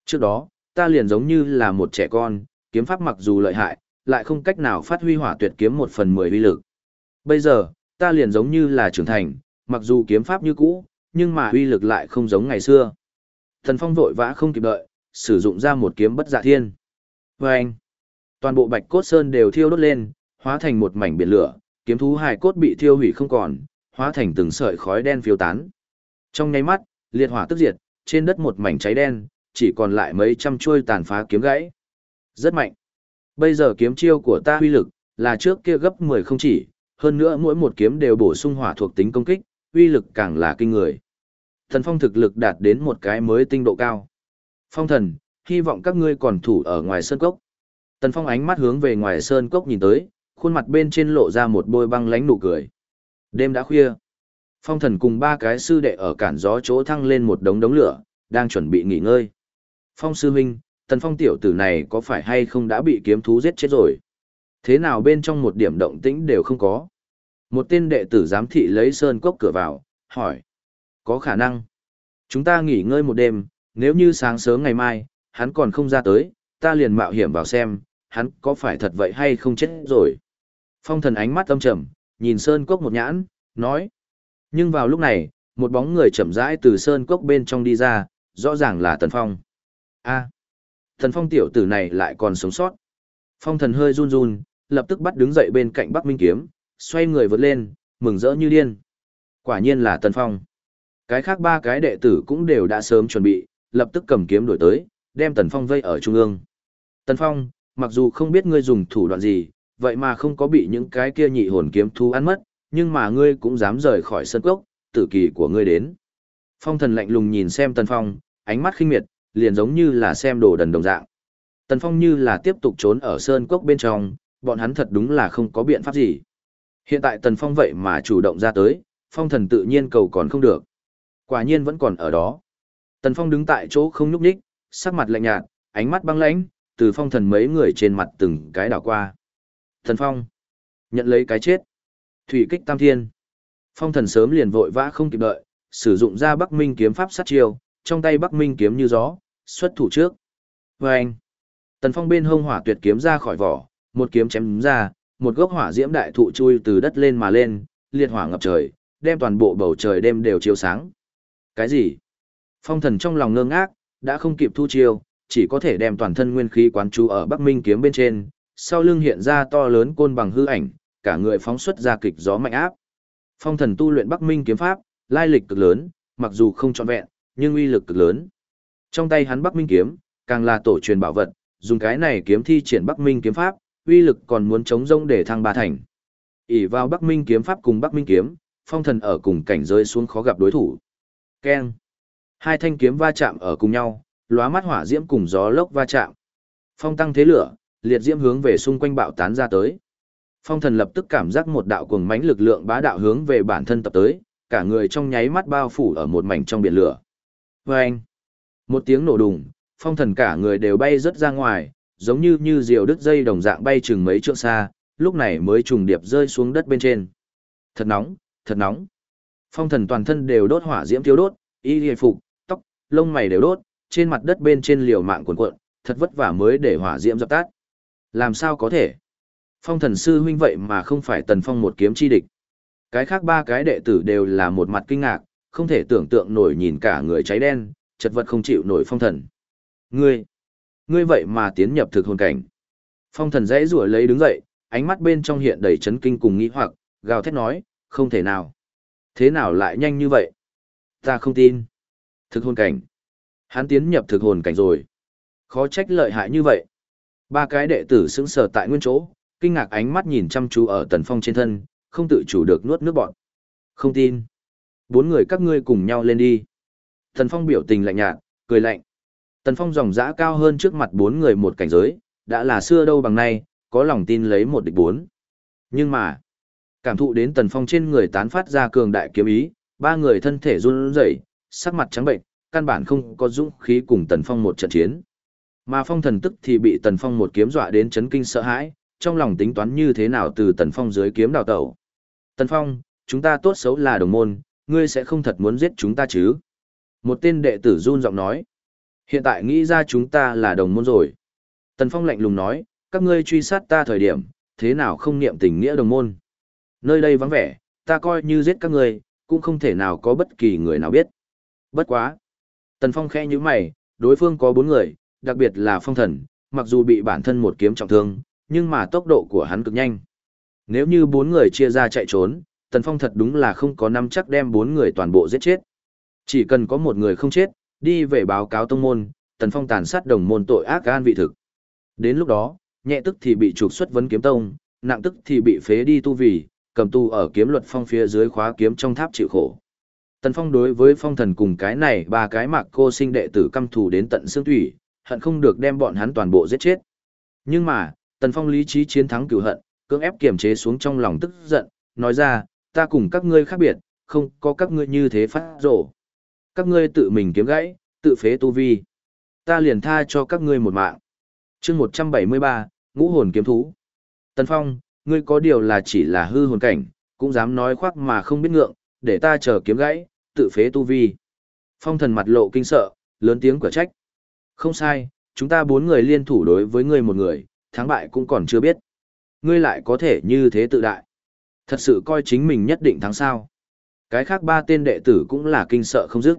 Speaker 1: Trước đó, ta liền giống như là một trẻ con, kiếm pháp mặc dù lợi hại, lại không cách nào phát huy hỏa tuyệt kiếm một phần mười uy lực. Bây giờ, ta liền giống như là trưởng thành, mặc dù kiếm pháp như cũ, nhưng mà uy lực lại không giống ngày xưa. Thần Phong vội vã không kịp đợi, sử dụng ra một kiếm bất dạ thiên. Và anh, toàn bộ bạch cốt sơn đều thiêu đốt lên, hóa thành một mảnh biển lửa, kiếm thú hài cốt bị thiêu hủy không còn, hóa thành từng sợi khói đen phiêu tán. Trong nháy mắt, liệt hỏa tức diệt, trên đất một mảnh cháy đen, chỉ còn lại mấy trăm chuôi tàn phá kiếm gãy. Rất mạnh. Bây giờ kiếm chiêu của ta uy lực, là trước kia gấp 10 không chỉ, hơn nữa mỗi một kiếm đều bổ sung hỏa thuộc tính công kích, uy lực càng là kinh người. Thần phong thực lực đạt đến một cái mới tinh độ cao. Phong thần, hy vọng các ngươi còn thủ ở ngoài sơn cốc. Tần phong ánh mắt hướng về ngoài sơn cốc nhìn tới, khuôn mặt bên trên lộ ra một bôi băng lánh nụ cười. Đêm đã khuya. Phong thần cùng ba cái sư đệ ở cản gió chỗ thăng lên một đống đống lửa, đang chuẩn bị nghỉ ngơi. Phong sư huynh, tần phong tiểu tử này có phải hay không đã bị kiếm thú giết chết rồi? Thế nào bên trong một điểm động tĩnh đều không có? Một tên đệ tử giám thị lấy sơn cốc cửa vào, hỏi. Có khả năng. Chúng ta nghỉ ngơi một đêm, nếu như sáng sớm ngày mai, hắn còn không ra tới, ta liền mạo hiểm vào xem, hắn có phải thật vậy hay không chết rồi. Phong thần ánh mắt âm trầm, nhìn sơn cốc một nhãn, nói. Nhưng vào lúc này, một bóng người chậm rãi từ sơn cốc bên trong đi ra, rõ ràng là Tần Phong. a tần Phong tiểu tử này lại còn sống sót. Phong thần hơi run run, lập tức bắt đứng dậy bên cạnh Bắc Minh Kiếm, xoay người vượt lên, mừng rỡ như điên. Quả nhiên là Tần Phong. Cái khác ba cái đệ tử cũng đều đã sớm chuẩn bị, lập tức cầm kiếm đổi tới, đem Tần Phong vây ở trung ương. Tần Phong, mặc dù không biết ngươi dùng thủ đoạn gì, vậy mà không có bị những cái kia nhị hồn kiếm thu ăn mất, nhưng mà ngươi cũng dám rời khỏi sân cốc, tử kỳ của ngươi đến. Phong thần lạnh lùng nhìn xem Tần Phong, ánh mắt khinh miệt, liền giống như là xem đồ đần đồng dạng. Tần Phong như là tiếp tục trốn ở sơn cốc bên trong, bọn hắn thật đúng là không có biện pháp gì. Hiện tại Tần Phong vậy mà chủ động ra tới, Phong thần tự nhiên cầu còn không được. Quả nhiên vẫn còn ở đó. Tần Phong đứng tại chỗ không nhúc nhích, sắc mặt lạnh nhạt, ánh mắt băng lãnh, từ Phong thần mấy người trên mặt từng cái đảo qua. Tần Phong, nhận lấy cái chết. Thủy kích tam thiên. Phong thần sớm liền vội vã không kịp đợi, sử dụng ra Bắc Minh kiếm pháp sát chiêu, trong tay Bắc Minh kiếm như gió, xuất thủ trước. Và anh, Tần Phong bên hông hỏa tuyệt kiếm ra khỏi vỏ, một kiếm chém ra, một gốc hỏa diễm đại thụ chui từ đất lên mà lên, liệt hỏa ngập trời, đem toàn bộ bầu trời đêm đều chiếu sáng. Cái gì? Phong thần trong lòng ngơ ngác, đã không kịp thu chiêu, chỉ có thể đem toàn thân nguyên khí quán chú ở Bắc Minh kiếm bên trên, sau lưng hiện ra to lớn côn bằng hư ảnh, cả người phóng xuất ra kịch gió mạnh áp. Phong thần tu luyện Bắc Minh kiếm pháp, lai lịch cực lớn, mặc dù không trọn vẹn, nhưng uy lực cực lớn. Trong tay hắn Bắc Minh kiếm, càng là tổ truyền bảo vật, dùng cái này kiếm thi triển Bắc Minh kiếm pháp, uy lực còn muốn chống rông để thăng ba thành. ỷ vào Bắc Minh kiếm pháp cùng Bắc Minh kiếm, phong thần ở cùng cảnh giới xuống khó gặp đối thủ. Keng. Hai thanh kiếm va chạm ở cùng nhau, lóa mắt hỏa diễm cùng gió lốc va chạm. Phong tăng thế lửa, liệt diễm hướng về xung quanh bạo tán ra tới. Phong thần lập tức cảm giác một đạo cuồng mãnh lực lượng bá đạo hướng về bản thân tập tới, cả người trong nháy mắt bao phủ ở một mảnh trong biển lửa. Vâng! Một tiếng nổ đùng, phong thần cả người đều bay rất ra ngoài, giống như như diều đứt dây đồng dạng bay chừng mấy trượng xa, lúc này mới trùng điệp rơi xuống đất bên trên. Thật nóng, thật nóng. Phong thần toàn thân đều đốt hỏa diễm thiếu đốt, y hề phục, tóc, lông mày đều đốt, trên mặt đất bên trên liều mạng cuộn cuộn, thật vất vả mới để hỏa diễm dập tắt. Làm sao có thể? Phong thần sư huynh vậy mà không phải tần phong một kiếm chi địch. Cái khác ba cái đệ tử đều là một mặt kinh ngạc, không thể tưởng tượng nổi nhìn cả người cháy đen, chật vật không chịu nổi phong thần. Ngươi, ngươi vậy mà tiến nhập thực hồn cảnh. Phong thần dãy rủa lấy đứng dậy, ánh mắt bên trong hiện đầy chấn kinh cùng nghĩ hoặc, gào thét nói, không thể nào. Thế nào lại nhanh như vậy? Ta không tin. Thực hồn cảnh. Hắn tiến nhập thực hồn cảnh rồi. Khó trách lợi hại như vậy. Ba cái đệ tử sững sờ tại nguyên chỗ, kinh ngạc ánh mắt nhìn chăm chú ở tần phong trên thân, không tự chủ được nuốt nước bọn. Không tin. Bốn người các ngươi cùng nhau lên đi. Tần phong biểu tình lạnh nhạt, cười lạnh. Tần phong dòng dã cao hơn trước mặt bốn người một cảnh giới, đã là xưa đâu bằng nay, có lòng tin lấy một địch bốn. Nhưng mà, cảm thụ đến tần phong trên người tán phát ra cường đại kiếm ý, ba người thân thể run rẩy, sắc mặt trắng bệnh, căn bản không có dũng khí cùng tần phong một trận chiến. Mà phong thần tức thì bị tần phong một kiếm dọa đến chấn kinh sợ hãi, trong lòng tính toán như thế nào từ tần phong dưới kiếm đào tẩu. Tần phong, chúng ta tốt xấu là đồng môn, ngươi sẽ không thật muốn giết chúng ta chứ? Một tên đệ tử run giọng nói. Hiện tại nghĩ ra chúng ta là đồng môn rồi. Tần phong lạnh lùng nói, các ngươi truy sát ta thời điểm, thế nào không niệm tình nghĩa đồng môn. Nơi đây vắng vẻ, ta coi như giết các ngươi, cũng không thể nào có bất kỳ người nào biết. Bất quá. Tần phong khẽ như mày, đối phương có bốn người, đặc biệt là phong thần, mặc dù bị bản thân một kiếm trọng thương, nhưng mà tốc độ của hắn cực nhanh. Nếu như bốn người chia ra chạy trốn, Tần Phong thật đúng là không có năm chắc đem bốn người toàn bộ giết chết. Chỉ cần có một người không chết, đi về báo cáo tông môn, Tần Phong tàn sát đồng môn tội ác gan vị thực. Đến lúc đó, nhẹ tức thì bị trục xuất vấn kiếm tông, nặng tức thì bị phế đi tu vì, cầm tu ở kiếm luật phong phía dưới khóa kiếm trong tháp chịu khổ. Tần Phong đối với phong thần cùng cái này ba cái mạc cô sinh đệ tử căm thù đến tận xương thủy, hận không được đem bọn hắn toàn bộ giết chết. Nhưng mà, Tần Phong lý trí chiến thắng cửu hận, cưỡng ép kiềm chế xuống trong lòng tức giận, nói ra, ta cùng các ngươi khác biệt, không có các ngươi như thế phát rổ. Các ngươi tự mình kiếm gãy, tự phế tu vi. Ta liền tha cho các ngươi một mạng. chương 173, ngũ hồn kiếm thú. Tần Phong, ngươi có điều là chỉ là hư hồn cảnh, cũng dám nói khoác mà không biết ngượng, để ta chờ kiếm gãy, tự phế tu vi. Phong thần mặt lộ kinh sợ, lớn tiếng quả trách. Không sai, chúng ta bốn người liên thủ đối với ngươi một người, thắng bại cũng còn chưa biết. Ngươi lại có thể như thế tự đại. Thật sự coi chính mình nhất định thắng sao. Cái khác ba tên đệ tử cũng là kinh sợ không dứt.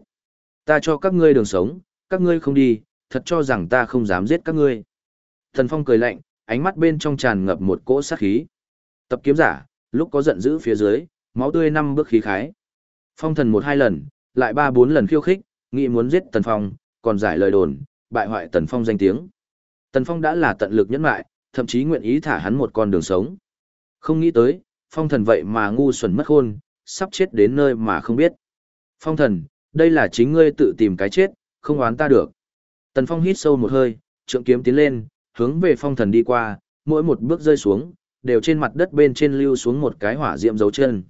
Speaker 1: Ta cho các ngươi đường sống, các ngươi không đi, thật cho rằng ta không dám giết các ngươi. Thần Phong cười lạnh, ánh mắt bên trong tràn ngập một cỗ sát khí. Tập kiếm giả, lúc có giận dữ phía dưới, máu tươi năm bước khí khái. Phong thần một hai lần, lại ba bốn lần khiêu khích, nghĩ muốn giết Tần Phong, còn giải lời đồn, bại hoại Tần Phong danh tiếng. Tần Phong đã là tận lực nhẫn lại, thậm chí nguyện ý thả hắn một con đường sống. Không nghĩ tới, Phong thần vậy mà ngu xuẩn mất khôn, sắp chết đến nơi mà không biết. Phong thần, đây là chính ngươi tự tìm cái chết, không oán ta được. Tần Phong hít sâu một hơi, trượng kiếm tiến lên, hướng về phong thần đi qua, mỗi một bước rơi xuống, đều trên mặt đất bên trên lưu xuống một cái hỏa diệm dấu chân.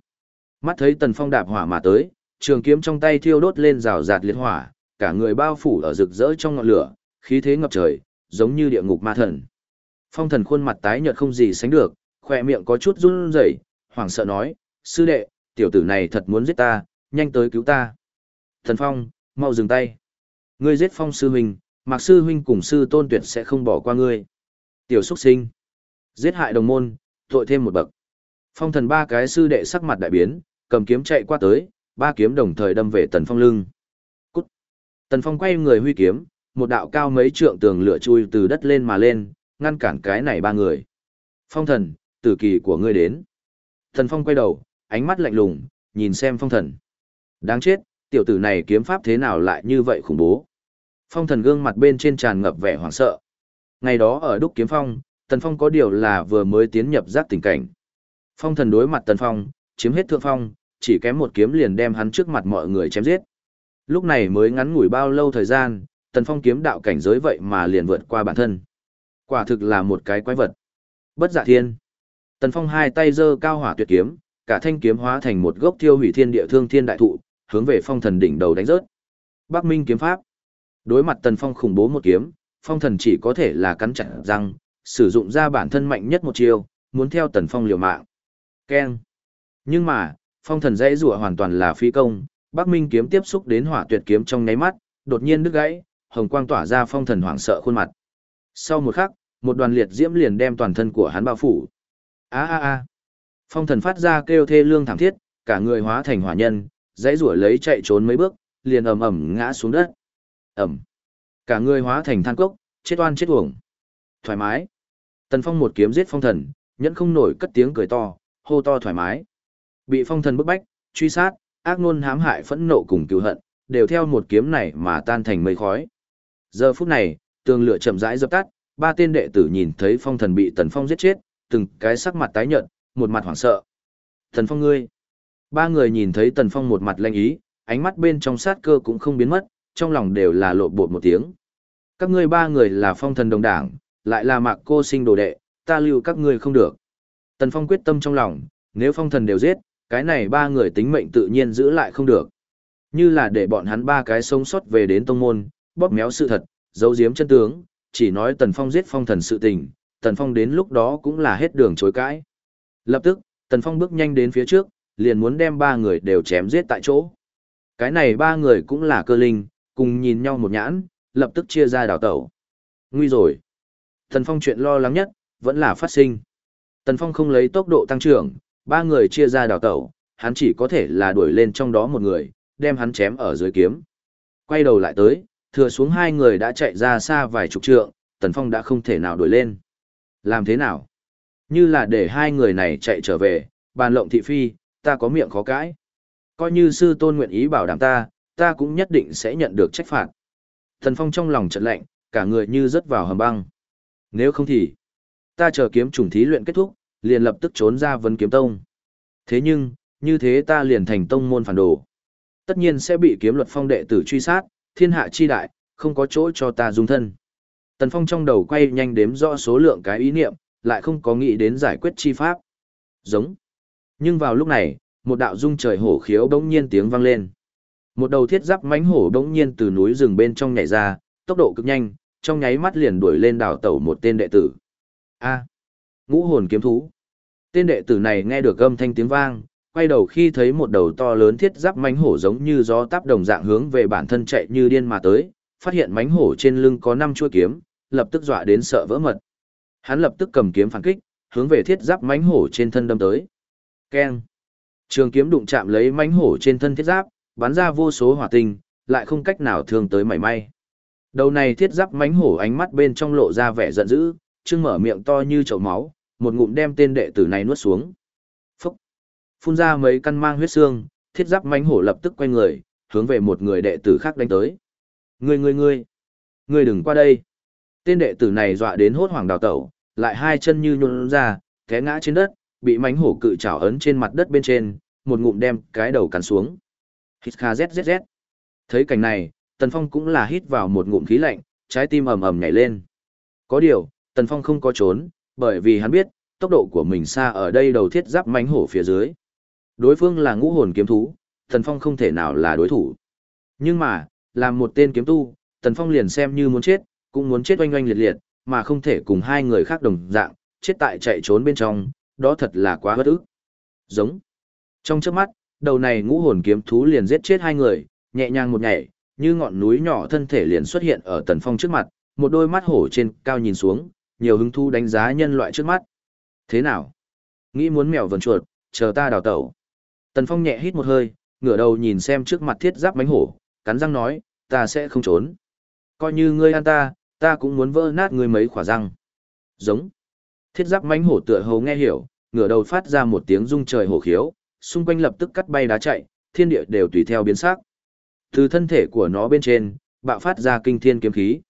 Speaker 1: Mắt thấy Tần Phong đạp hỏa mà tới, trường kiếm trong tay thiêu đốt lên rào rạt liệt hỏa, cả người bao phủ ở rực rỡ trong ngọn lửa, khí thế ngập trời, giống như địa ngục ma thần. Phong thần khuôn mặt tái nhợt không gì sánh được, khỏe miệng có chút run rẩy, hoảng sợ nói, sư đệ, tiểu tử này thật muốn giết ta, nhanh tới cứu ta. Thần Phong, mau dừng tay. Ngươi giết Phong sư huynh, Mạc sư huynh cùng sư tôn tuyệt sẽ không bỏ qua ngươi. Tiểu xuất sinh. Giết hại đồng môn, tội thêm một bậc. Phong thần ba cái sư đệ sắc mặt đại biến, cầm kiếm chạy qua tới, ba kiếm đồng thời đâm về tần phong lưng. Tần phong quay người huy kiếm, một đạo cao mấy trượng tường lửa chui từ đất lên mà lên, ngăn cản cái này ba người. Phong thần, tử kỳ của ngươi đến. Tần phong quay đầu, ánh mắt lạnh lùng, nhìn xem phong thần. Đáng chết, tiểu tử này kiếm pháp thế nào lại như vậy khủng bố. Phong thần gương mặt bên trên tràn ngập vẻ hoảng sợ. Ngày đó ở đúc kiếm phong, tần phong có điều là vừa mới tiến nhập giác tình cảnh. Phong thần đối mặt tần phong, chiếm hết thượng phong, chỉ kém một kiếm liền đem hắn trước mặt mọi người chém giết. Lúc này mới ngắn ngủi bao lâu thời gian, tần phong kiếm đạo cảnh giới vậy mà liền vượt qua bản thân. Quả thực là một cái quái vật. Bất dạ thiên. Tần phong hai tay giơ cao hỏa tuyệt kiếm, cả thanh kiếm hóa thành một gốc thiêu hủy thiên địa thương thiên đại thụ, hướng về phong thần đỉnh đầu đánh rớt. Bắc Minh kiếm pháp. Đối mặt tần phong khủng bố một kiếm, phong thần chỉ có thể là cắn chặt răng, sử dụng ra bản thân mạnh nhất một chiêu, muốn theo tần phong liều mạng. Keng. Nhưng mà, phong thần dãy rủa hoàn toàn là phi công, Bắc Minh kiếm tiếp xúc đến hỏa tuyệt kiếm trong nháy mắt, đột nhiên đứt gãy, hồng quang tỏa ra phong thần hoảng sợ khuôn mặt. Sau một khắc, một đoàn liệt diễm liền đem toàn thân của hắn bao phủ. A a a. Phong thần phát ra kêu thê lương thảm thiết, cả người hóa thành hỏa nhân, dãy rủa lấy chạy trốn mấy bước, liền ầm ầm ngã xuống đất. Ầm, Cả người hóa thành than cốc, chết oan chết uổng. Thoải mái. Tần Phong một kiếm giết phong thần, nhẫn không nổi cất tiếng cười to, hô to thoải mái. Bị phong thần bức bách, truy sát, ác nôn hám hại phẫn nộ cùng cứu hận, đều theo một kiếm này mà tan thành mây khói. Giờ phút này, tường lửa chậm rãi dập tắt, ba tên đệ tử nhìn thấy phong thần bị tần phong giết chết, từng cái sắc mặt tái nhợt, một mặt hoảng sợ. Tần phong ngươi. Ba người nhìn thấy tần phong một mặt lanh ý, ánh mắt bên trong sát cơ cũng không biến mất, trong lòng đều là lộ bột một tiếng. Các ngươi ba người là phong thần đồng đảng, lại là mạc cô sinh đồ đệ, ta lưu các ngươi không được. Tần Phong quyết tâm trong lòng, nếu phong thần đều giết, cái này ba người tính mệnh tự nhiên giữ lại không được. Như là để bọn hắn ba cái sống sót về đến tông môn, bóp méo sự thật, giấu giếm chân tướng, chỉ nói Tần Phong giết phong thần sự tình, Tần Phong đến lúc đó cũng là hết đường chối cãi. Lập tức, Tần Phong bước nhanh đến phía trước, liền muốn đem ba người đều chém giết tại chỗ. Cái này ba người cũng là cơ linh, cùng nhìn nhau một nhãn, lập tức chia ra đảo tẩu. Nguy rồi. Tần Phong chuyện lo lắng nhất, vẫn là phát sinh. Tần Phong không lấy tốc độ tăng trưởng, ba người chia ra đào tẩu, hắn chỉ có thể là đuổi lên trong đó một người, đem hắn chém ở dưới kiếm. Quay đầu lại tới, thừa xuống hai người đã chạy ra xa vài chục trượng, Tần Phong đã không thể nào đuổi lên. Làm thế nào? Như là để hai người này chạy trở về, bàn lộng thị phi, ta có miệng khó cãi. Coi như sư tôn nguyện ý bảo đảm ta, ta cũng nhất định sẽ nhận được trách phạt. Thần Phong trong lòng trận lạnh, cả người như rớt vào hầm băng. Nếu không thì, ta chờ kiếm trùng thí luyện kết thúc, liền lập tức trốn ra vấn kiếm tông. Thế nhưng, như thế ta liền thành tông môn phản đồ. Tất nhiên sẽ bị kiếm luật phong đệ tử truy sát, thiên hạ chi đại, không có chỗ cho ta dung thân. Tần Phong trong đầu quay nhanh đếm rõ số lượng cái ý niệm, lại không có nghĩ đến giải quyết chi pháp. Giống. Nhưng vào lúc này, một đạo dung trời hổ khiếu bỗng nhiên tiếng vang lên. Một đầu thiết giáp mãnh hổ bỗng nhiên từ núi rừng bên trong nhảy ra, tốc độ cực nhanh, trong nháy mắt liền đuổi lên đảo tẩu một tên đệ tử. A, ngũ hồn kiếm thú. Tên đệ tử này nghe được âm thanh tiếng vang, quay đầu khi thấy một đầu to lớn thiết giáp mãnh hổ giống như gió táp đồng dạng hướng về bản thân chạy như điên mà tới, phát hiện mãnh hổ trên lưng có năm chuôi kiếm, lập tức dọa đến sợ vỡ mật. Hắn lập tức cầm kiếm phản kích, hướng về thiết giáp mãnh hổ trên thân đâm tới. Keng. Trường kiếm đụng chạm lấy mãnh hổ trên thân thiết giáp, bắn ra vô số hỏa tinh, lại không cách nào thương tới mảy may. Đầu này thiết giáp mánh hổ ánh mắt bên trong lộ ra vẻ giận dữ, chưng mở miệng to như chậu máu, một ngụm đem tên đệ tử này nuốt xuống. Phúc! Phun ra mấy căn mang huyết xương, thiết giáp mánh hổ lập tức quay người, hướng về một người đệ tử khác đánh tới. Ngươi ngươi ngươi, ngươi đừng qua đây. Tên đệ tử này dọa đến hốt hoảng đào tẩu, lại hai chân như nhún ra, té ngã trên đất, bị mánh hổ cự trảo ấn trên mặt đất bên trên, một ngụm đem cái đầu cắn xuống. Hít kha zzz. Thấy cảnh này, Tần Phong cũng là hít vào một ngụm khí lạnh, trái tim ầm ầm nhảy lên. Có điều, Tần Phong không có trốn, bởi vì hắn biết, tốc độ của mình xa ở đây đầu thiết giáp mánh hổ phía dưới. Đối phương là ngũ hồn kiếm thú, Tần Phong không thể nào là đối thủ. Nhưng mà, làm một tên kiếm tu, Tần Phong liền xem như muốn chết, cũng muốn chết oanh oanh liệt liệt, mà không thể cùng hai người khác đồng dạng, chết tại chạy trốn bên trong, đó thật là quá bất ức. Giống. Trong trước mắt, đầu này ngũ hồn kiếm thú liền giết chết hai người, nhẹ nhàng một nhảy, như ngọn núi nhỏ thân thể liền xuất hiện ở Tần Phong trước mặt, một đôi mắt hổ trên cao nhìn xuống, nhiều hứng thú đánh giá nhân loại trước mắt. Thế nào? Nghĩ muốn mèo vần chuột, chờ ta đào tẩu. Tần Phong nhẹ hít một hơi, ngửa đầu nhìn xem trước mặt thiết giáp bánh hổ, cắn răng nói, ta sẽ không trốn. Coi như ngươi ăn ta, ta cũng muốn vỡ nát ngươi mấy khỏa răng. Giống. Thiết giáp bánh hổ tựa hồ nghe hiểu, ngửa đầu phát ra một tiếng rung trời hổ khiếu, xung quanh lập tức cắt bay đá chạy, thiên địa đều tùy theo biến sắc. Từ thân thể của nó bên trên, bạo phát ra kinh thiên kiếm khí.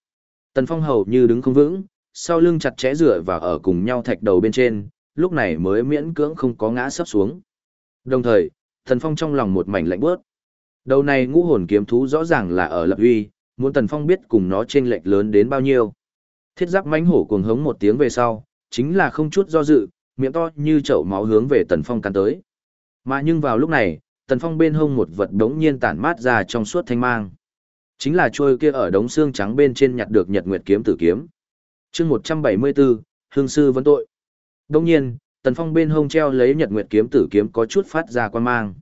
Speaker 1: Tần Phong hầu như đứng không vững, sau lưng chặt chẽ rửa và ở cùng nhau thạch đầu bên trên, lúc này mới miễn cưỡng không có ngã sấp xuống. Đồng thời, Tần Phong trong lòng một mảnh lạnh bớt. Đầu này ngũ hồn kiếm thú rõ ràng là ở lập uy, muốn Tần Phong biết cùng nó chênh lệch lớn đến bao nhiêu. Thiết giáp mãnh hổ cuồng hống một tiếng về sau, chính là không chút do dự, miệng to như chậu máu hướng về Tần Phong cắn tới. Mà nhưng vào lúc này, Tần Phong bên hông một vật đống nhiên tản mát ra trong suốt thanh mang. Chính là trôi kia ở đống xương trắng bên trên nhặt được Nhật Nguyệt kiếm tử kiếm. Chương 174, Hương sư vấn tội. Đống nhiên, Tần Phong bên hông treo lấy Nhật Nguyệt kiếm tử kiếm có chút phát ra quan mang.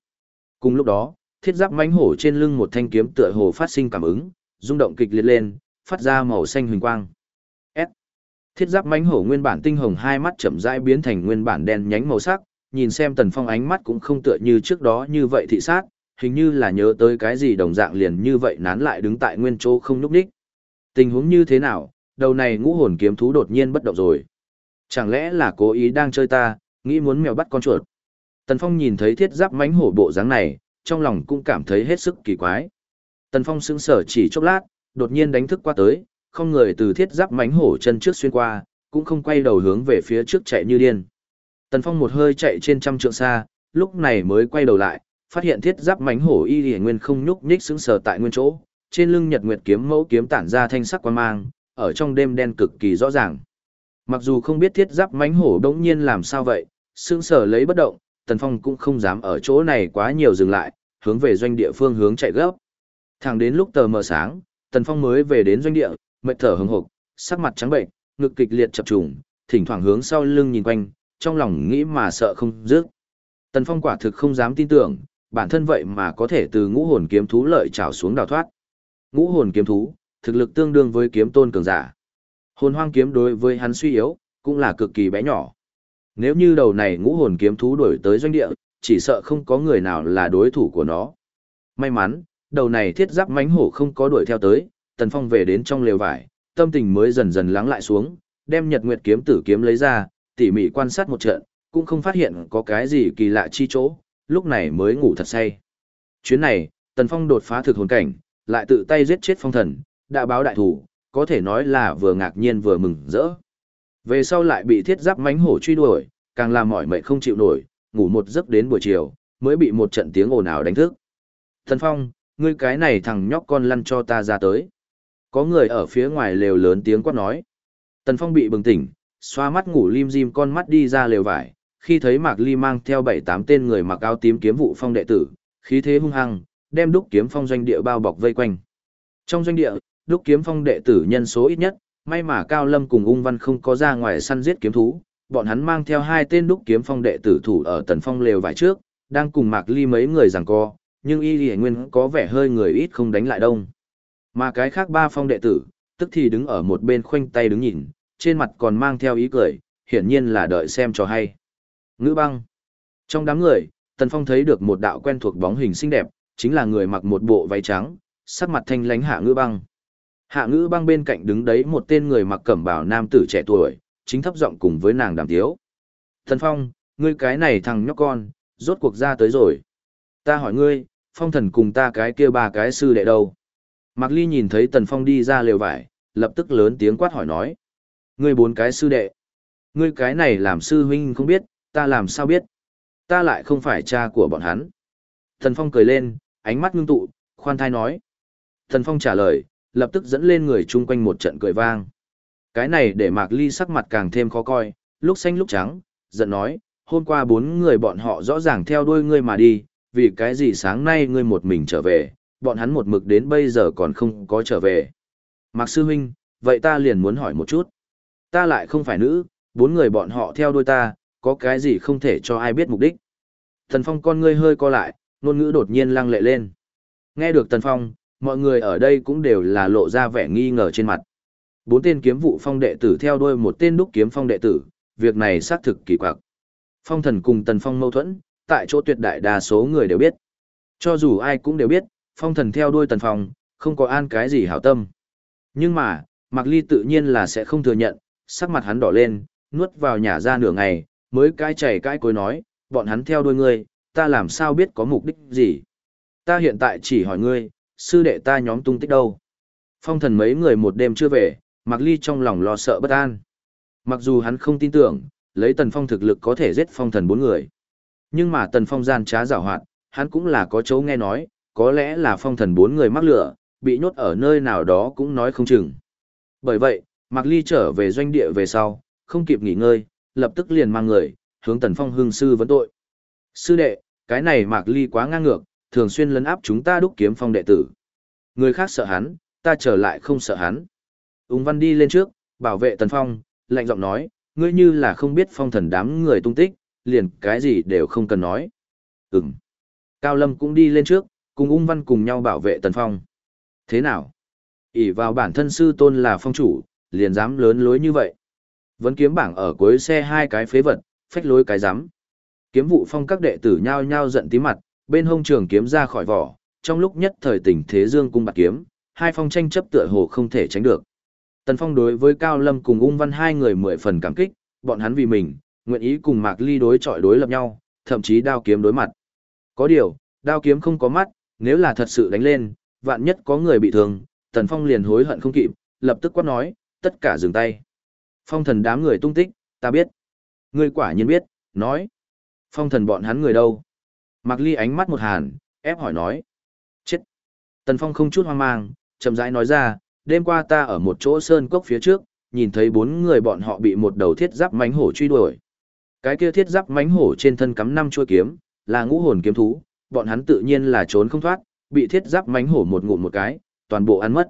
Speaker 1: Cùng lúc đó, thiết giáp mánh hổ trên lưng một thanh kiếm tựa hồ phát sinh cảm ứng, rung động kịch liệt lên, phát ra màu xanh huỳnh quang. S. Thiết giáp mánh hổ nguyên bản tinh hồng hai mắt chậm rãi biến thành nguyên bản đen nhánh màu sắc, nhìn xem Tần Phong ánh mắt cũng không tựa như trước đó như vậy thị sát, hình như là nhớ tới cái gì đồng dạng liền như vậy nán lại đứng tại nguyên chỗ không nhúc đích. Tình huống như thế nào, đầu này ngũ hồn kiếm thú đột nhiên bất động rồi. Chẳng lẽ là cố ý đang chơi ta, nghĩ muốn mèo bắt con chuột. Tần Phong nhìn thấy thiết giáp mánh hổ bộ dáng này, trong lòng cũng cảm thấy hết sức kỳ quái. Tần Phong sững sờ chỉ chốc lát, đột nhiên đánh thức qua tới, không người từ thiết giáp mánh hổ chân trước xuyên qua, cũng không quay đầu hướng về phía trước chạy như điên. Tần Phong một hơi chạy trên trăm trượng xa, lúc này mới quay đầu lại, phát hiện thiết giáp mánh hổ y lìa nguyên không nhúc nhích sững sờ tại nguyên chỗ, trên lưng nhật nguyệt kiếm mẫu kiếm tản ra thanh sắc quan mang, ở trong đêm đen cực kỳ rõ ràng. Mặc dù không biết thiết giáp mánh hổ đống nhiên làm sao vậy, sững sở lấy bất động, Tần Phong cũng không dám ở chỗ này quá nhiều dừng lại, hướng về doanh địa phương hướng chạy gấp. Thẳng đến lúc tờ mờ sáng, Tần Phong mới về đến doanh địa, mệt thở hừng hực, sắc mặt trắng bệnh, ngực kịch liệt chập trùng, thỉnh thoảng hướng sau lưng nhìn quanh, trong lòng nghĩ mà sợ không dứt. Tần Phong quả thực không dám tin tưởng, bản thân vậy mà có thể từ ngũ hồn kiếm thú lợi trảo xuống đào thoát. Ngũ hồn kiếm thú, thực lực tương đương với kiếm tôn cường giả. Hồn hoang kiếm đối với hắn suy yếu, cũng là cực kỳ bé nhỏ. Nếu như đầu này ngũ hồn kiếm thú đuổi tới doanh địa, chỉ sợ không có người nào là đối thủ của nó. May mắn, đầu này thiết giáp mánh hổ không có đuổi theo tới, Tần Phong về đến trong lều vải, tâm tình mới dần dần lắng lại xuống, đem Nhật Nguyệt kiếm tử kiếm lấy ra, tỉ mỉ quan sát một trận, cũng không phát hiện có cái gì kỳ lạ chi chỗ, lúc này mới ngủ thật say. Chuyến này, Tần Phong đột phá thực hồn cảnh, lại tự tay giết chết phong thần, đã báo đại thủ, có thể nói là vừa ngạc nhiên vừa mừng rỡ. Về sau lại bị thiết giáp mánh hổ truy đuổi, càng làm mỏi mệt không chịu nổi, ngủ một giấc đến buổi chiều, mới bị một trận tiếng ồn ào đánh thức. Tần Phong, ngươi cái này thằng nhóc con lăn cho ta ra tới. Có người ở phía ngoài lều lớn tiếng quát nói. Tần Phong bị bừng tỉnh, xoa mắt ngủ lim dim con mắt đi ra lều vải, khi thấy Mạc Ly mang theo bảy tám tên người mặc áo tím kiếm vụ phong đệ tử, khí thế hung hăng, đem đúc kiếm phong doanh địa bao bọc vây quanh. Trong doanh địa, đúc kiếm phong đệ tử nhân số ít nhất, may mà Cao Lâm cùng ung văn không có ra ngoài săn giết kiếm thú, bọn hắn mang theo hai tên đúc kiếm phong đệ tử thủ ở tần phong lều vải trước, đang cùng Mạc Ly mấy người giằng co, nhưng y lì nguyên có vẻ hơi người ít không đánh lại đông. Mà cái khác ba phong đệ tử, tức thì đứng ở một bên khoanh tay đứng nhìn, trên mặt còn mang theo ý cười, hiển nhiên là đợi xem cho hay. Ngữ băng. Trong đám người, Tần Phong thấy được một đạo quen thuộc bóng hình xinh đẹp, chính là người mặc một bộ váy trắng, sắc mặt thanh lánh hạ ngữ băng. Hạ ngữ băng bên cạnh đứng đấy một tên người mặc cẩm bào nam tử trẻ tuổi, chính thấp giọng cùng với nàng đàm tiếu. Thần Phong, ngươi cái này thằng nhóc con, rốt cuộc ra tới rồi. Ta hỏi ngươi, phong thần cùng ta cái kia ba cái sư đệ đâu? Mạc Ly nhìn thấy Tần Phong đi ra lều vải, lập tức lớn tiếng quát hỏi nói. Ngươi bốn cái sư đệ. Ngươi cái này làm sư huynh không biết, ta làm sao biết? Ta lại không phải cha của bọn hắn. Tần Phong cười lên, ánh mắt ngưng tụ, khoan thai nói. Tần Phong trả lời, lập tức dẫn lên người chung quanh một trận cười vang. Cái này để Mạc Ly sắc mặt càng thêm khó coi, lúc xanh lúc trắng, giận nói, hôm qua bốn người bọn họ rõ ràng theo đuôi ngươi mà đi, vì cái gì sáng nay ngươi một mình trở về, bọn hắn một mực đến bây giờ còn không có trở về. Mạc Sư Huynh, vậy ta liền muốn hỏi một chút. Ta lại không phải nữ, bốn người bọn họ theo đuôi ta, có cái gì không thể cho ai biết mục đích. Thần Phong con ngươi hơi co lại, ngôn ngữ đột nhiên lăng lệ lên. Nghe được Tần Phong, mọi người ở đây cũng đều là lộ ra vẻ nghi ngờ trên mặt. Bốn tên kiếm vụ phong đệ tử theo đuôi một tên đúc kiếm phong đệ tử, việc này xác thực kỳ quặc. Phong thần cùng Tần Phong mâu thuẫn, tại chỗ tuyệt đại đa số người đều biết. Cho dù ai cũng đều biết, phong thần theo đuôi Tần Phong, không có an cái gì hảo tâm. Nhưng mà, Mạc Ly tự nhiên là sẽ không thừa nhận, sắc mặt hắn đỏ lên, nuốt vào nhà ra nửa ngày, mới cai chảy cai cối nói, bọn hắn theo đuôi ngươi, ta làm sao biết có mục đích gì. Ta hiện tại chỉ hỏi ngươi, sư đệ ta nhóm tung tích đâu. Phong thần mấy người một đêm chưa về, Mạc Ly trong lòng lo sợ bất an. Mặc dù hắn không tin tưởng, lấy Tần Phong thực lực có thể giết phong thần bốn người. Nhưng mà Tần Phong gian trá giảo hoạt, hắn cũng là có chỗ nghe nói, có lẽ là phong thần bốn người mắc lửa, bị nhốt ở nơi nào đó cũng nói không chừng. Bởi vậy, Mạc Ly trở về doanh địa về sau, không kịp nghỉ ngơi, lập tức liền mang người, hướng Tần Phong hương sư vấn tội. Sư đệ, cái này Mạc Ly quá ngang ngược, thường xuyên lấn áp chúng ta đúc kiếm phong đệ tử. Người khác sợ hắn, ta trở lại không sợ hắn. Úng Văn đi lên trước, bảo vệ Tần Phong, lạnh giọng nói, ngươi như là không biết phong thần đám người tung tích, liền cái gì đều không cần nói. Ừm. Cao Lâm cũng đi lên trước, cùng ung văn cùng nhau bảo vệ Tần Phong. Thế nào? ỷ vào bản thân sư tôn là phong chủ, liền dám lớn lối như vậy. Vẫn kiếm bảng ở cuối xe hai cái phế vật, phách lối cái dám. Kiếm vụ phong các đệ tử nhao nhao giận tí mặt, bên hông trường kiếm ra khỏi vỏ, trong lúc nhất thời tình thế dương cung bạc kiếm, hai phong tranh chấp tựa hồ không thể tránh được. Tần Phong đối với Cao Lâm cùng ung văn hai người mười phần cảm kích, bọn hắn vì mình, nguyện ý cùng Mạc Ly đối chọi đối lập nhau, thậm chí đao kiếm đối mặt. Có điều, đao kiếm không có mắt, nếu là thật sự đánh lên, vạn nhất có người bị thương, Tần Phong liền hối hận không kịp, lập tức quát nói, tất cả dừng tay. Phong thần đám người tung tích, ta biết. Ngươi quả nhiên biết, nói. Phong thần bọn hắn người đâu? Mạc Ly ánh mắt một hàn, ép hỏi nói. Chết. Tần Phong không chút hoang mang, chậm rãi nói ra, đêm qua ta ở một chỗ sơn cốc phía trước, nhìn thấy bốn người bọn họ bị một đầu thiết giáp mánh hổ truy đuổi. Cái kia thiết giáp mánh hổ trên thân cắm năm chuôi kiếm, là ngũ hồn kiếm thú, bọn hắn tự nhiên là trốn không thoát, bị thiết giáp mánh hổ một ngụm một cái, toàn bộ ăn mất.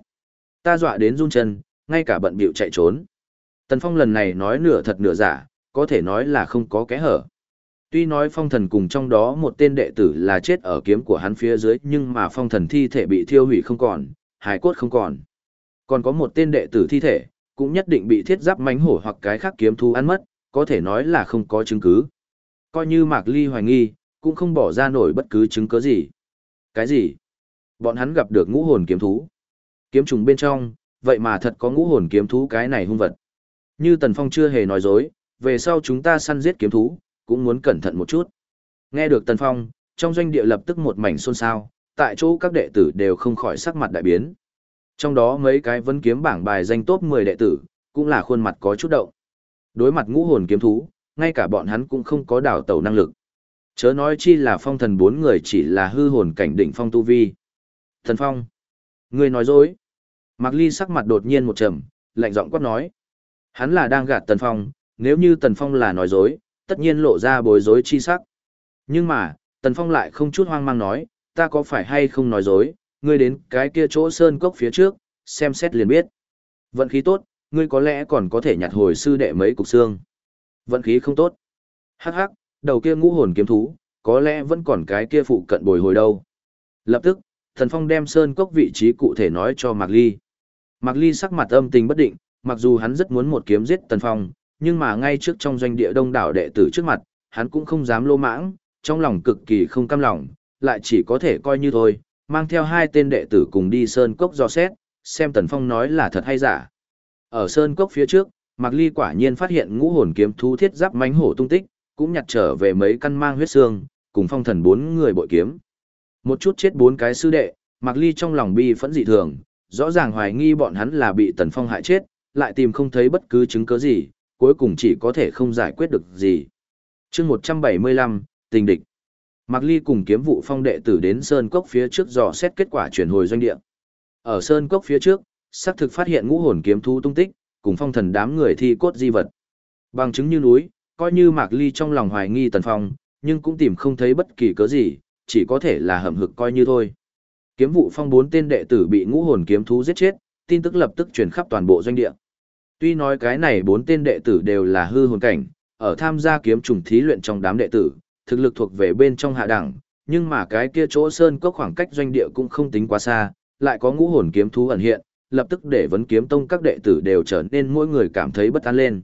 Speaker 1: Ta dọa đến run chân, ngay cả bận bịu chạy trốn. Tần Phong lần này nói nửa thật nửa giả, có thể nói là không có kẽ hở. Tuy nói phong thần cùng trong đó một tên đệ tử là chết ở kiếm của hắn phía dưới nhưng mà phong thần thi thể bị thiêu hủy không còn, hài cốt không còn. Còn có một tên đệ tử thi thể, cũng nhất định bị thiết giáp mánh hổ hoặc cái khác kiếm thú ăn mất, có thể nói là không có chứng cứ. Coi như Mạc Ly hoài nghi, cũng không bỏ ra nổi bất cứ chứng cứ gì. Cái gì? Bọn hắn gặp được ngũ hồn kiếm thú. Kiếm trùng bên trong, vậy mà thật có ngũ hồn kiếm thú cái này hung vật. Như Tần Phong chưa hề nói dối, về sau chúng ta săn giết kiếm thú, cũng muốn cẩn thận một chút. Nghe được Tần Phong, trong doanh địa lập tức một mảnh xôn xao, tại chỗ các đệ tử đều không khỏi sắc mặt đại biến. Trong đó mấy cái vấn kiếm bảng bài danh top 10 đệ tử, cũng là khuôn mặt có chút động. Đối mặt ngũ hồn kiếm thú, ngay cả bọn hắn cũng không có đảo tàu năng lực. Chớ nói chi là phong thần bốn người chỉ là hư hồn cảnh đỉnh phong tu vi. Thần phong, người nói dối. Mạc Ly sắc mặt đột nhiên một trầm, lạnh giọng quát nói. Hắn là đang gạt Tần Phong, nếu như Tần Phong là nói dối, tất nhiên lộ ra bối rối chi sắc. Nhưng mà, Tần Phong lại không chút hoang mang nói, ta có phải hay không nói dối, ngươi đến cái kia chỗ sơn cốc phía trước, xem xét liền biết. Vận khí tốt, ngươi có lẽ còn có thể nhặt hồi sư đệ mấy cục xương. Vận khí không tốt. Hắc hắc, đầu kia ngũ hồn kiếm thú, có lẽ vẫn còn cái kia phụ cận bồi hồi đâu. Lập tức, Thần Phong đem sơn cốc vị trí cụ thể nói cho Mạc Ly. Mạc Ly sắc mặt âm tình bất định, mặc dù hắn rất muốn một kiếm giết Tần Phong, nhưng mà ngay trước trong doanh địa đông đảo đệ tử trước mặt, hắn cũng không dám lô mãng, trong lòng cực kỳ không cam lòng, lại chỉ có thể coi như thôi, mang theo hai tên đệ tử cùng đi sơn cốc do xét, xem Tần Phong nói là thật hay giả. Ở sơn cốc phía trước, Mạc Ly quả nhiên phát hiện ngũ hồn kiếm thú thiết giáp mánh hổ tung tích, cũng nhặt trở về mấy căn mang huyết xương, cùng phong thần bốn người bội kiếm. Một chút chết bốn cái sư đệ, Mạc Ly trong lòng bi phẫn dị thường, rõ ràng hoài nghi bọn hắn là bị Tần Phong hại chết, lại tìm không thấy bất cứ chứng cứ gì, cuối cùng chỉ có thể không giải quyết được gì. chương 175, tình địch. Mạc Ly cùng kiếm vụ phong đệ tử đến Sơn Cốc phía trước dò xét kết quả chuyển hồi doanh địa. Ở Sơn Cốc phía trước, xác thực phát hiện ngũ hồn kiếm thú tung tích, cùng phong thần đám người thi cốt di vật. Bằng chứng như núi, coi như Mạc Ly trong lòng hoài nghi Tần Phong, nhưng cũng tìm không thấy bất kỳ cớ gì, chỉ có thể là hầm hực coi như thôi. Kiếm vụ phong bốn tên đệ tử bị ngũ hồn kiếm thú giết chết, tin tức lập tức truyền khắp toàn bộ doanh địa. Tuy nói cái này bốn tên đệ tử đều là hư hồn cảnh, ở tham gia kiếm trùng thí luyện trong đám đệ tử, thực lực thuộc về bên trong hạ đẳng, nhưng mà cái kia chỗ sơn cốc khoảng cách doanh địa cũng không tính quá xa, lại có ngũ hồn kiếm thú ẩn hiện, lập tức để vấn kiếm tông các đệ tử đều trở nên mỗi người cảm thấy bất an lên.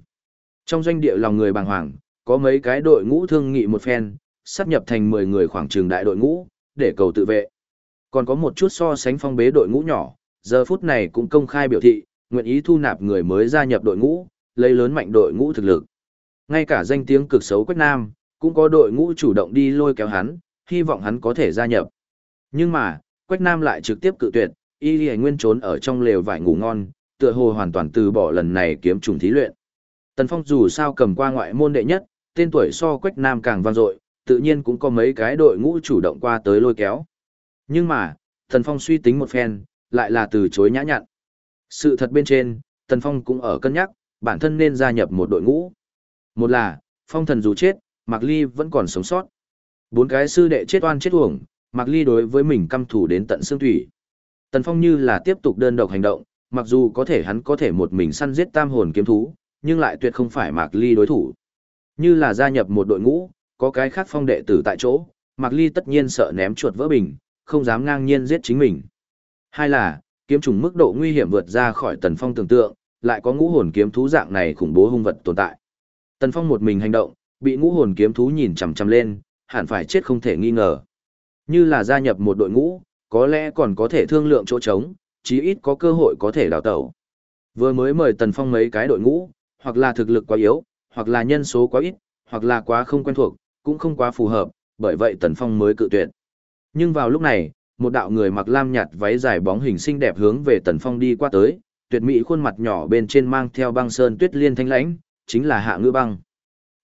Speaker 1: Trong doanh địa lòng người bàng hoàng, có mấy cái đội ngũ thương nghị một phen, sắp nhập thành 10 người khoảng trường đại đội ngũ, để cầu tự vệ. Còn có một chút so sánh phong bế đội ngũ nhỏ, giờ phút này cũng công khai biểu thị, nguyện ý thu nạp người mới gia nhập đội ngũ, lấy lớn mạnh đội ngũ thực lực. Ngay cả danh tiếng cực xấu Quách Nam, cũng có đội ngũ chủ động đi lôi kéo hắn, hy vọng hắn có thể gia nhập. Nhưng mà, Quách Nam lại trực tiếp cự tuyệt, y lì nguyên trốn ở trong lều vải ngủ ngon, tựa hồ hoàn toàn từ bỏ lần này kiếm trùng thí luyện. Tần Phong dù sao cầm qua ngoại môn đệ nhất, tên tuổi so Quách Nam càng vang dội, tự nhiên cũng có mấy cái đội ngũ chủ động qua tới lôi kéo. Nhưng mà, Tần Phong suy tính một phen, lại là từ chối nhã nhặn. Sự thật bên trên, Tần Phong cũng ở cân nhắc, bản thân nên gia nhập một đội ngũ. Một là, Phong thần dù chết, Mạc Ly vẫn còn sống sót. Bốn cái sư đệ chết oan chết uổng, Mạc Ly đối với mình căm thủ đến tận xương thủy. Tần Phong như là tiếp tục đơn độc hành động, mặc dù có thể hắn có thể một mình săn giết tam hồn kiếm thú, nhưng lại tuyệt không phải Mạc Ly đối thủ. Như là gia nhập một đội ngũ, có cái khác phong đệ tử tại chỗ, Mạc Ly tất nhiên sợ ném chuột vỡ bình, không dám ngang nhiên giết chính mình. Hai là, kiếm trùng mức độ nguy hiểm vượt ra khỏi Tần Phong tưởng tượng, lại có ngũ hồn kiếm thú dạng này khủng bố hung vật tồn tại. Tần Phong một mình hành động, bị ngũ hồn kiếm thú nhìn chằm chằm lên, hẳn phải chết không thể nghi ngờ. Như là gia nhập một đội ngũ, có lẽ còn có thể thương lượng chỗ trống, chí ít có cơ hội có thể đào tẩu. Vừa mới mời Tần Phong mấy cái đội ngũ, hoặc là thực lực quá yếu, hoặc là nhân số quá ít, hoặc là quá không quen thuộc, cũng không quá phù hợp, bởi vậy Tần Phong mới cự tuyệt. Nhưng vào lúc này, một đạo người mặc lam nhạt váy dài bóng hình xinh đẹp hướng về Tần Phong đi qua tới, tuyệt mỹ khuôn mặt nhỏ bên trên mang theo băng sơn tuyết liên thanh lãnh, chính là Hạ Ngữ Băng.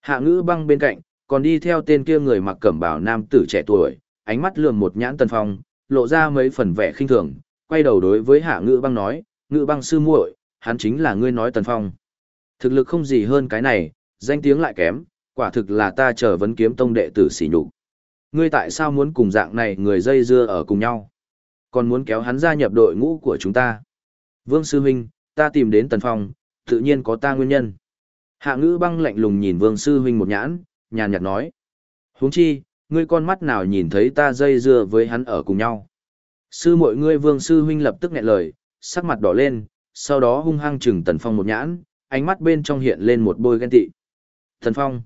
Speaker 1: Hạ Ngữ Băng bên cạnh, còn đi theo tên kia người mặc cẩm bào nam tử trẻ tuổi, ánh mắt lườm một nhãn Tần Phong, lộ ra mấy phần vẻ khinh thường, quay đầu đối với Hạ Ngữ Băng nói, "Ngữ Băng sư muội, hắn chính là ngươi nói Tần Phong." Thực lực không gì hơn cái này, danh tiếng lại kém, quả thực là ta chờ vấn kiếm tông đệ tử xỉ nhục. Ngươi tại sao muốn cùng dạng này người dây dưa ở cùng nhau? Còn muốn kéo hắn gia nhập đội ngũ của chúng ta? Vương Sư Huynh, ta tìm đến Tần Phong, tự nhiên có ta nguyên nhân. Hạ ngữ băng lạnh lùng nhìn Vương Sư Huynh một nhãn, nhàn nhạt nói. huống chi, ngươi con mắt nào nhìn thấy ta dây dưa với hắn ở cùng nhau? Sư mọi ngươi Vương Sư Huynh lập tức nghẹn lời, sắc mặt đỏ lên, sau đó hung hăng chừng Tần Phong một nhãn, ánh mắt bên trong hiện lên một bôi ghen tị. Tần Phong.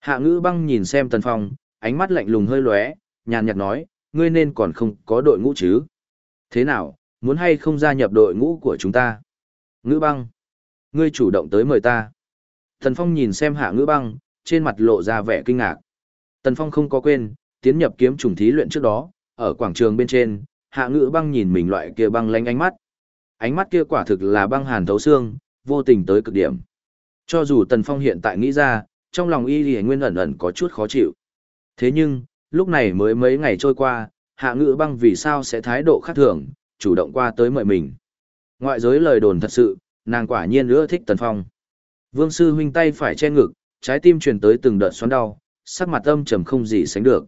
Speaker 1: Hạ ngữ băng nhìn xem Tần Phong, ánh mắt lạnh lùng hơi lóe, nhàn nhạt nói, ngươi nên còn không có đội ngũ chứ. Thế nào, muốn hay không gia nhập đội ngũ của chúng ta? Ngữ băng. Ngươi chủ động tới mời ta. Tần Phong nhìn xem hạ ngữ băng, trên mặt lộ ra vẻ kinh ngạc. Tần Phong không có quên, tiến nhập kiếm trùng thí luyện trước đó, ở quảng trường bên trên, hạ ngữ băng nhìn mình loại kia băng lanh ánh mắt. Ánh mắt kia quả thực là băng hàn thấu xương, vô tình tới cực điểm. Cho dù Tần Phong hiện tại nghĩ ra, trong lòng y lì nguyên ẩn ẩn có chút khó chịu. Thế nhưng, lúc này mới mấy ngày trôi qua, hạ ngữ băng vì sao sẽ thái độ khác thường, chủ động qua tới mời mình. Ngoại giới lời đồn thật sự, nàng quả nhiên ưa thích Tần Phong. Vương sư huynh tay phải che ngực, trái tim truyền tới từng đợt xoắn đau, sắc mặt âm trầm không gì sánh được.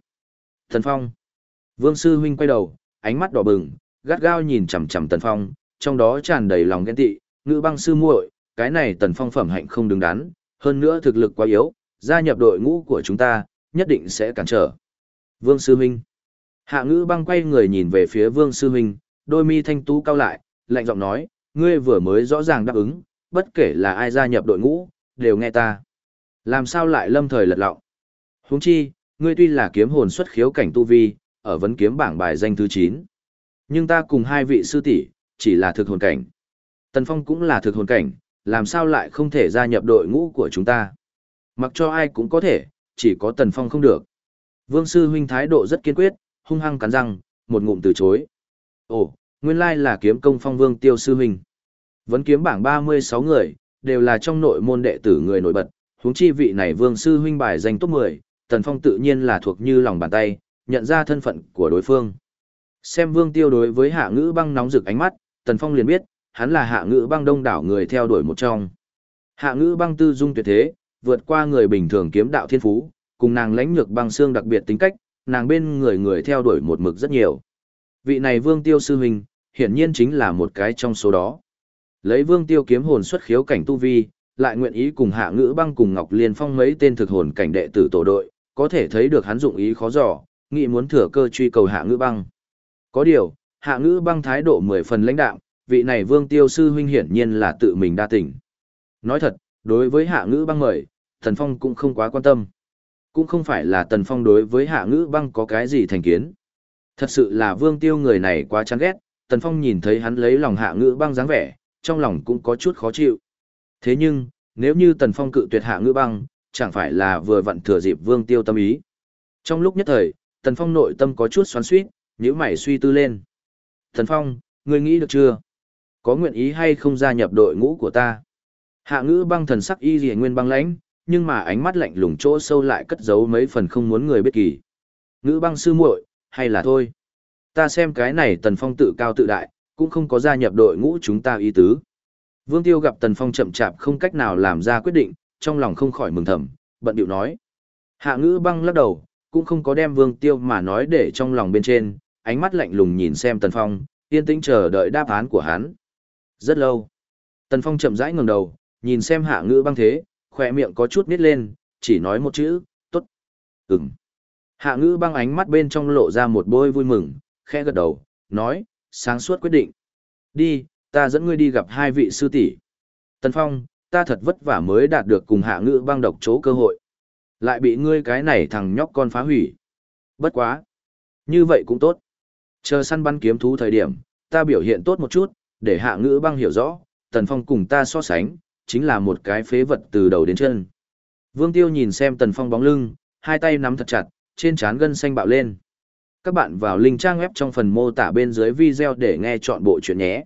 Speaker 1: Tần Phong. Vương sư huynh quay đầu, ánh mắt đỏ bừng, gắt gao nhìn chằm chằm Tần Phong, trong đó tràn đầy lòng ghen tị, ngữ băng sư muội, cái này Tần Phong phẩm hạnh không đứng đắn, hơn nữa thực lực quá yếu, gia nhập đội ngũ của chúng ta, nhất định sẽ cản trở. Vương Sư Minh Hạ ngữ băng quay người nhìn về phía Vương Sư Minh, đôi mi thanh tú cao lại, lạnh giọng nói, ngươi vừa mới rõ ràng đáp ứng, bất kể là ai gia nhập đội ngũ, đều nghe ta. Làm sao lại lâm thời lật lọng? Huống chi, ngươi tuy là kiếm hồn xuất khiếu cảnh tu vi, ở vấn kiếm bảng bài danh thứ 9. Nhưng ta cùng hai vị sư tỷ chỉ là thực hồn cảnh. Tần Phong cũng là thực hồn cảnh, làm sao lại không thể gia nhập đội ngũ của chúng ta? Mặc cho ai cũng có thể, chỉ có Tần Phong không được. Vương sư huynh thái độ rất kiên quyết, hung hăng cắn răng, một ngụm từ chối. Ồ, nguyên lai là kiếm công phong vương tiêu sư huynh. Vấn kiếm bảng 36 người, đều là trong nội môn đệ tử người nổi bật, huống chi vị này vương sư huynh bài danh top 10, Tần Phong tự nhiên là thuộc như lòng bàn tay, nhận ra thân phận của đối phương. Xem vương tiêu đối với hạ ngữ băng nóng rực ánh mắt, Tần Phong liền biết, hắn là hạ ngữ băng đông đảo người theo đuổi một trong. Hạ ngữ băng tư dung tuyệt thế, vượt qua người bình thường kiếm đạo thiên phú, cùng nàng lãnh nhược băng xương đặc biệt tính cách, nàng bên người người theo đuổi một mực rất nhiều. Vị này vương tiêu sư huynh, hiển nhiên chính là một cái trong số đó. Lấy vương tiêu kiếm hồn xuất khiếu cảnh tu vi, lại nguyện ý cùng hạ ngữ băng cùng Ngọc Liên Phong mấy tên thực hồn cảnh đệ tử tổ đội, có thể thấy được hắn dụng ý khó dò, nghĩ muốn thừa cơ truy cầu hạ ngữ băng. Có điều, hạ ngữ băng thái độ mười phần lãnh đạm, vị này vương tiêu sư huynh hiển nhiên là tự mình đa tình. Nói thật, đối với hạ ngữ băng mời, Tần Phong cũng không quá quan tâm. Cũng không phải là Tần Phong đối với hạ ngữ băng có cái gì thành kiến. Thật sự là vương tiêu người này quá chán ghét, Tần Phong nhìn thấy hắn lấy lòng hạ ngữ băng dáng vẻ, trong lòng cũng có chút khó chịu. Thế nhưng, nếu như Tần Phong cự tuyệt hạ ngữ băng, chẳng phải là vừa vặn thừa dịp vương tiêu tâm ý. Trong lúc nhất thời, Tần Phong nội tâm có chút xoắn suýt, nhíu mày suy tư lên. Tần Phong, ngươi nghĩ được chưa? Có nguyện ý hay không gia nhập đội ngũ của ta? Hạ ngữ băng thần sắc y rìa nguyên băng lãnh, nhưng mà ánh mắt lạnh lùng chỗ sâu lại cất giấu mấy phần không muốn người biết kỳ. Ngữ băng sư muội, hay là thôi. Ta xem cái này Tần Phong tự cao tự đại, cũng không có gia nhập đội ngũ chúng ta ý tứ. Vương Tiêu gặp Tần Phong chậm chạp không cách nào làm ra quyết định, trong lòng không khỏi mừng thầm, bận điệu nói. Hạ ngữ băng lắc đầu, cũng không có đem Vương Tiêu mà nói để trong lòng bên trên, ánh mắt lạnh lùng nhìn xem Tần Phong, yên tĩnh chờ đợi đáp án của hắn. Rất lâu. Tần Phong chậm rãi ngẩng đầu, nhìn xem hạ ngữ băng thế, khỏe miệng có chút nít lên, chỉ nói một chữ, tốt. Ừm. Hạ ngữ băng ánh mắt bên trong lộ ra một bôi vui mừng, khẽ gật đầu, nói, sáng suốt quyết định. Đi, ta dẫn ngươi đi gặp hai vị sư tỷ. Tần Phong, ta thật vất vả mới đạt được cùng hạ ngữ băng độc chỗ cơ hội. Lại bị ngươi cái này thằng nhóc con phá hủy. Bất quá. Như vậy cũng tốt. Chờ săn bắn kiếm thú thời điểm, ta biểu hiện tốt một chút, để hạ ngữ băng hiểu rõ, Tần Phong cùng ta so sánh, chính là một cái phế vật từ đầu đến chân. Vương Tiêu nhìn xem Tần Phong bóng lưng, hai tay nắm thật chặt, trên trán gân xanh bạo lên. Các bạn vào link trang web trong phần mô tả bên dưới video để nghe chọn bộ chuyện nhé.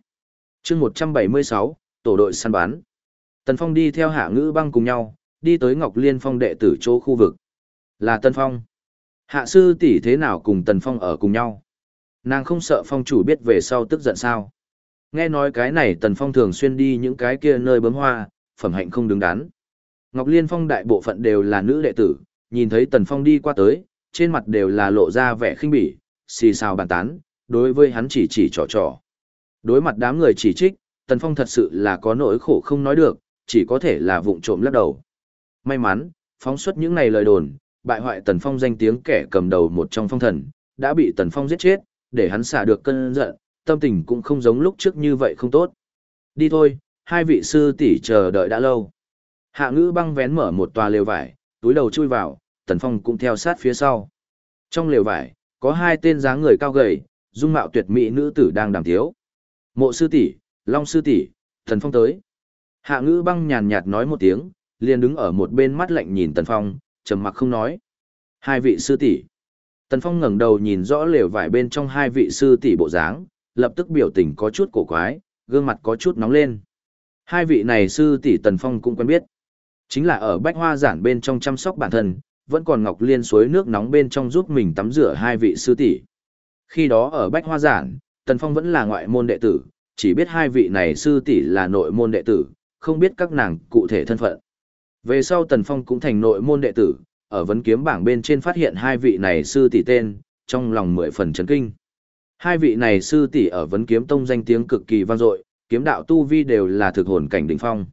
Speaker 1: chương 176, Tổ đội săn bán. Tần Phong đi theo hạ ngữ băng cùng nhau, đi tới Ngọc Liên Phong đệ tử chỗ khu vực. Là Tần Phong. Hạ sư tỷ thế nào cùng Tần Phong ở cùng nhau? Nàng không sợ Phong chủ biết về sau tức giận sao? Nghe nói cái này Tần Phong thường xuyên đi những cái kia nơi bấm hoa, phẩm hạnh không đứng đắn. Ngọc Liên Phong đại bộ phận đều là nữ đệ tử, nhìn thấy Tần Phong đi qua tới, trên mặt đều là lộ ra vẻ khinh bỉ, xì xào bàn tán, đối với hắn chỉ chỉ trò trò. Đối mặt đám người chỉ trích, Tần Phong thật sự là có nỗi khổ không nói được, chỉ có thể là vụng trộm lắc đầu. May mắn, phóng xuất những này lời đồn, bại hoại Tần Phong danh tiếng kẻ cầm đầu một trong phong thần, đã bị Tần Phong giết chết, để hắn xả được cơn giận, tâm tình cũng không giống lúc trước như vậy không tốt. Đi thôi, hai vị sư tỷ chờ đợi đã lâu. Hạ ngữ băng vén mở một tòa lều vải, túi đầu chui vào, Tần Phong cũng theo sát phía sau. Trong lều vải, có hai tên dáng người cao gầy, dung mạo tuyệt mỹ nữ tử đang đàm tiếu. Mộ sư tỷ, Long sư tỷ, Tần Phong tới. Hạ ngữ băng nhàn nhạt nói một tiếng, liền đứng ở một bên mắt lạnh nhìn Tần Phong, trầm mặc không nói. Hai vị sư tỷ. Tần Phong ngẩng đầu nhìn rõ lều vải bên trong hai vị sư tỷ bộ dáng, lập tức biểu tình có chút cổ quái, gương mặt có chút nóng lên. Hai vị này sư tỷ Tần Phong cũng quen biết. Chính là ở bách hoa giản bên trong chăm sóc bản thân, vẫn còn Ngọc Liên suối nước nóng bên trong giúp mình tắm rửa hai vị sư tỷ. Khi đó ở bách hoa giản, Tần Phong vẫn là ngoại môn đệ tử, chỉ biết hai vị này sư tỷ là nội môn đệ tử, không biết các nàng cụ thể thân phận. Về sau Tần Phong cũng thành nội môn đệ tử, ở vấn kiếm bảng bên trên phát hiện hai vị này sư tỷ tên, trong lòng mười phần chấn kinh. Hai vị này sư tỷ ở vấn kiếm tông danh tiếng cực kỳ vang dội, kiếm đạo tu vi đều là thực hồn cảnh đỉnh phong.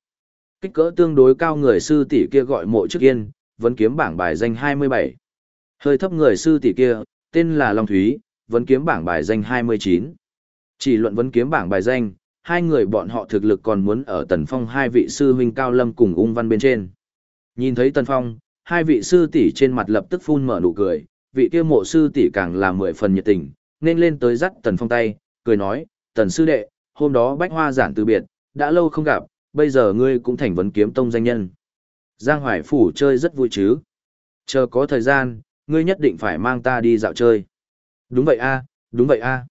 Speaker 1: Kích cỡ tương đối cao người sư tỷ kia gọi mộ trước yên, vấn kiếm bảng bài danh 27. Hơi thấp người sư tỷ kia, tên là Long Thúy, vấn kiếm bảng bài danh 29. Chỉ luận vấn kiếm bảng bài danh, hai người bọn họ thực lực còn muốn ở tần phong hai vị sư huynh cao lâm cùng ung văn bên trên. Nhìn thấy tần phong, hai vị sư tỷ trên mặt lập tức phun mở nụ cười, vị kia mộ sư tỷ càng là mười phần nhiệt tình, nên lên tới dắt tần phong tay, cười nói, tần sư đệ, hôm đó bách hoa giản từ biệt, đã lâu không gặp, bây giờ ngươi cũng thành vấn kiếm tông danh nhân. Giang Hoài Phủ chơi rất vui chứ. Chờ có thời gian, ngươi nhất định phải mang ta đi dạo chơi. Đúng vậy a, Đúng vậy a.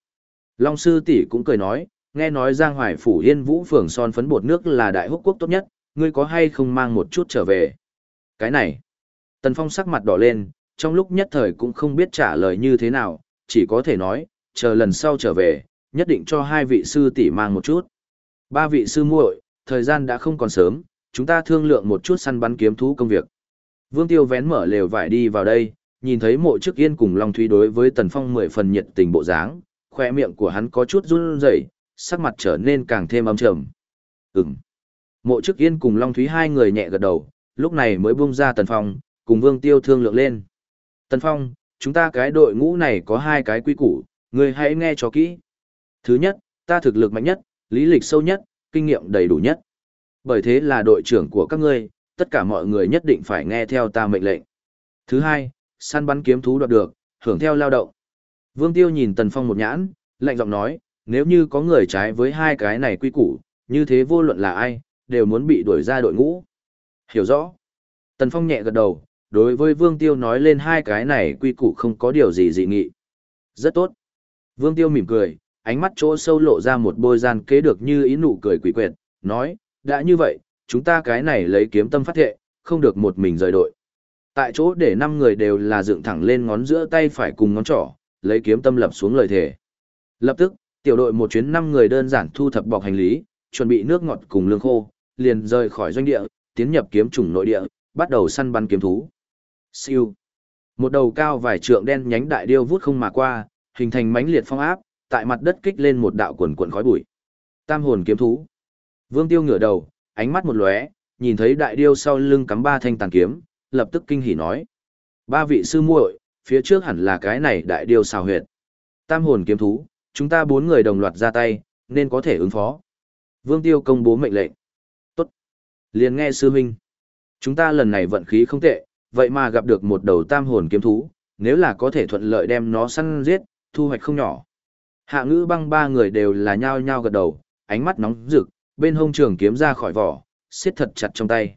Speaker 1: Long sư tỷ cũng cười nói, nghe nói Giang Hoài phủ Yên Vũ phường son phấn bột nước là đại húc quốc tốt nhất, ngươi có hay không mang một chút trở về? Cái này. Tần Phong sắc mặt đỏ lên, trong lúc nhất thời cũng không biết trả lời như thế nào, chỉ có thể nói, chờ lần sau trở về, nhất định cho hai vị sư tỷ mang một chút. Ba vị sư muội, thời gian đã không còn sớm, chúng ta thương lượng một chút săn bắn kiếm thú công việc. Vương Tiêu vén mở lều vải đi vào đây, nhìn thấy mộ trước yên cùng Long Thúy đối với Tần Phong mười phần nhiệt tình bộ dáng, khoe miệng của hắn có chút run rẩy, sắc mặt trở nên càng thêm âm trầm. Ừm. Mộ trước yên cùng Long Thúy hai người nhẹ gật đầu, lúc này mới buông ra Tần Phong, cùng Vương Tiêu thương lượng lên. Tần Phong, chúng ta cái đội ngũ này có hai cái quy củ, người hãy nghe cho kỹ. Thứ nhất, ta thực lực mạnh nhất, lý lịch sâu nhất, kinh nghiệm đầy đủ nhất. Bởi thế là đội trưởng của các ngươi, tất cả mọi người nhất định phải nghe theo ta mệnh lệnh. Thứ hai, săn bắn kiếm thú đoạt được, hưởng theo lao động. Vương Tiêu nhìn Tần Phong một nhãn, lạnh giọng nói, nếu như có người trái với hai cái này quy củ, như thế vô luận là ai, đều muốn bị đuổi ra đội ngũ. Hiểu rõ. Tần Phong nhẹ gật đầu, đối với Vương Tiêu nói lên hai cái này quy củ không có điều gì dị nghị. Rất tốt. Vương Tiêu mỉm cười, ánh mắt chỗ sâu lộ ra một bôi gian kế được như ý nụ cười quỷ quyệt, nói, đã như vậy, chúng ta cái này lấy kiếm tâm phát thệ, không được một mình rời đội. Tại chỗ để năm người đều là dựng thẳng lên ngón giữa tay phải cùng ngón trỏ, lấy kiếm tâm lập xuống lời thề. Lập tức, tiểu đội một chuyến năm người đơn giản thu thập bọc hành lý, chuẩn bị nước ngọt cùng lương khô, liền rời khỏi doanh địa, tiến nhập kiếm trùng nội địa, bắt đầu săn bắn kiếm thú. Siêu. Một đầu cao vài trượng đen nhánh đại điêu vút không mà qua, hình thành mãnh liệt phong áp, tại mặt đất kích lên một đạo quần quần khói bụi. Tam hồn kiếm thú. Vương Tiêu ngửa đầu, ánh mắt một lóe, nhìn thấy đại điêu sau lưng cắm ba thanh tàn kiếm, lập tức kinh hỉ nói: "Ba vị sư muội, phía trước hẳn là cái này đại điêu xào huyệt. Tam hồn kiếm thú, chúng ta bốn người đồng loạt ra tay, nên có thể ứng phó." Vương Tiêu công bố mệnh lệnh. "Tốt." Liền nghe sư huynh. Chúng ta lần này vận khí không tệ, vậy mà gặp được một đầu tam hồn kiếm thú, nếu là có thể thuận lợi đem nó săn giết, thu hoạch không nhỏ. Hạ ngữ băng ba người đều là nhao nhao gật đầu, ánh mắt nóng rực, bên hông trường kiếm ra khỏi vỏ, siết thật chặt trong tay.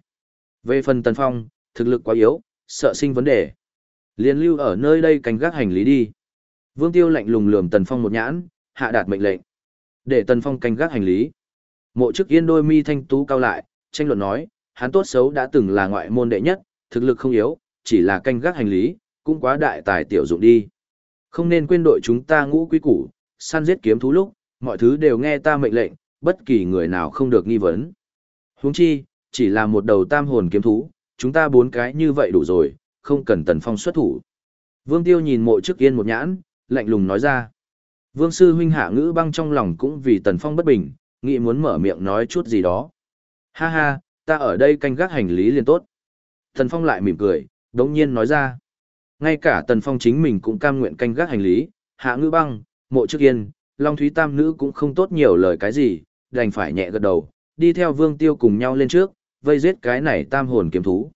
Speaker 1: Về phần Tần Phong, thực lực quá yếu, sợ sinh vấn đề. Liên lưu ở nơi đây canh gác hành lý đi. Vương Tiêu lạnh lùng lườm Tần Phong một nhãn, hạ đạt mệnh lệnh. Để Tần Phong canh gác hành lý. Mộ chức yên đôi mi thanh tú cao lại, tranh luận nói, hắn tốt xấu đã từng là ngoại môn đệ nhất, thực lực không yếu, chỉ là canh gác hành lý, cũng quá đại tài tiểu dụng đi. Không nên quên đội chúng ta ngũ quý củ, săn giết kiếm thú lúc, mọi thứ đều nghe ta mệnh lệnh, bất kỳ người nào không được nghi vấn. Huống chi, chỉ là một đầu tam hồn kiếm thú, chúng ta bốn cái như vậy đủ rồi, không cần tần phong xuất thủ. Vương Tiêu nhìn mộ trước yên một nhãn, lạnh lùng nói ra. Vương sư huynh hạ ngữ băng trong lòng cũng vì tần phong bất bình, nghĩ muốn mở miệng nói chút gì đó. Ha ha, ta ở đây canh gác hành lý liền tốt. Tần phong lại mỉm cười, đống nhiên nói ra. Ngay cả tần phong chính mình cũng cam nguyện canh gác hành lý, hạ ngữ băng, mộ trước yên, Long Thúy Tam Nữ cũng không tốt nhiều lời cái gì, đành phải nhẹ gật đầu, đi theo Vương Tiêu cùng nhau lên trước, vây giết cái này tam hồn kiếm thú.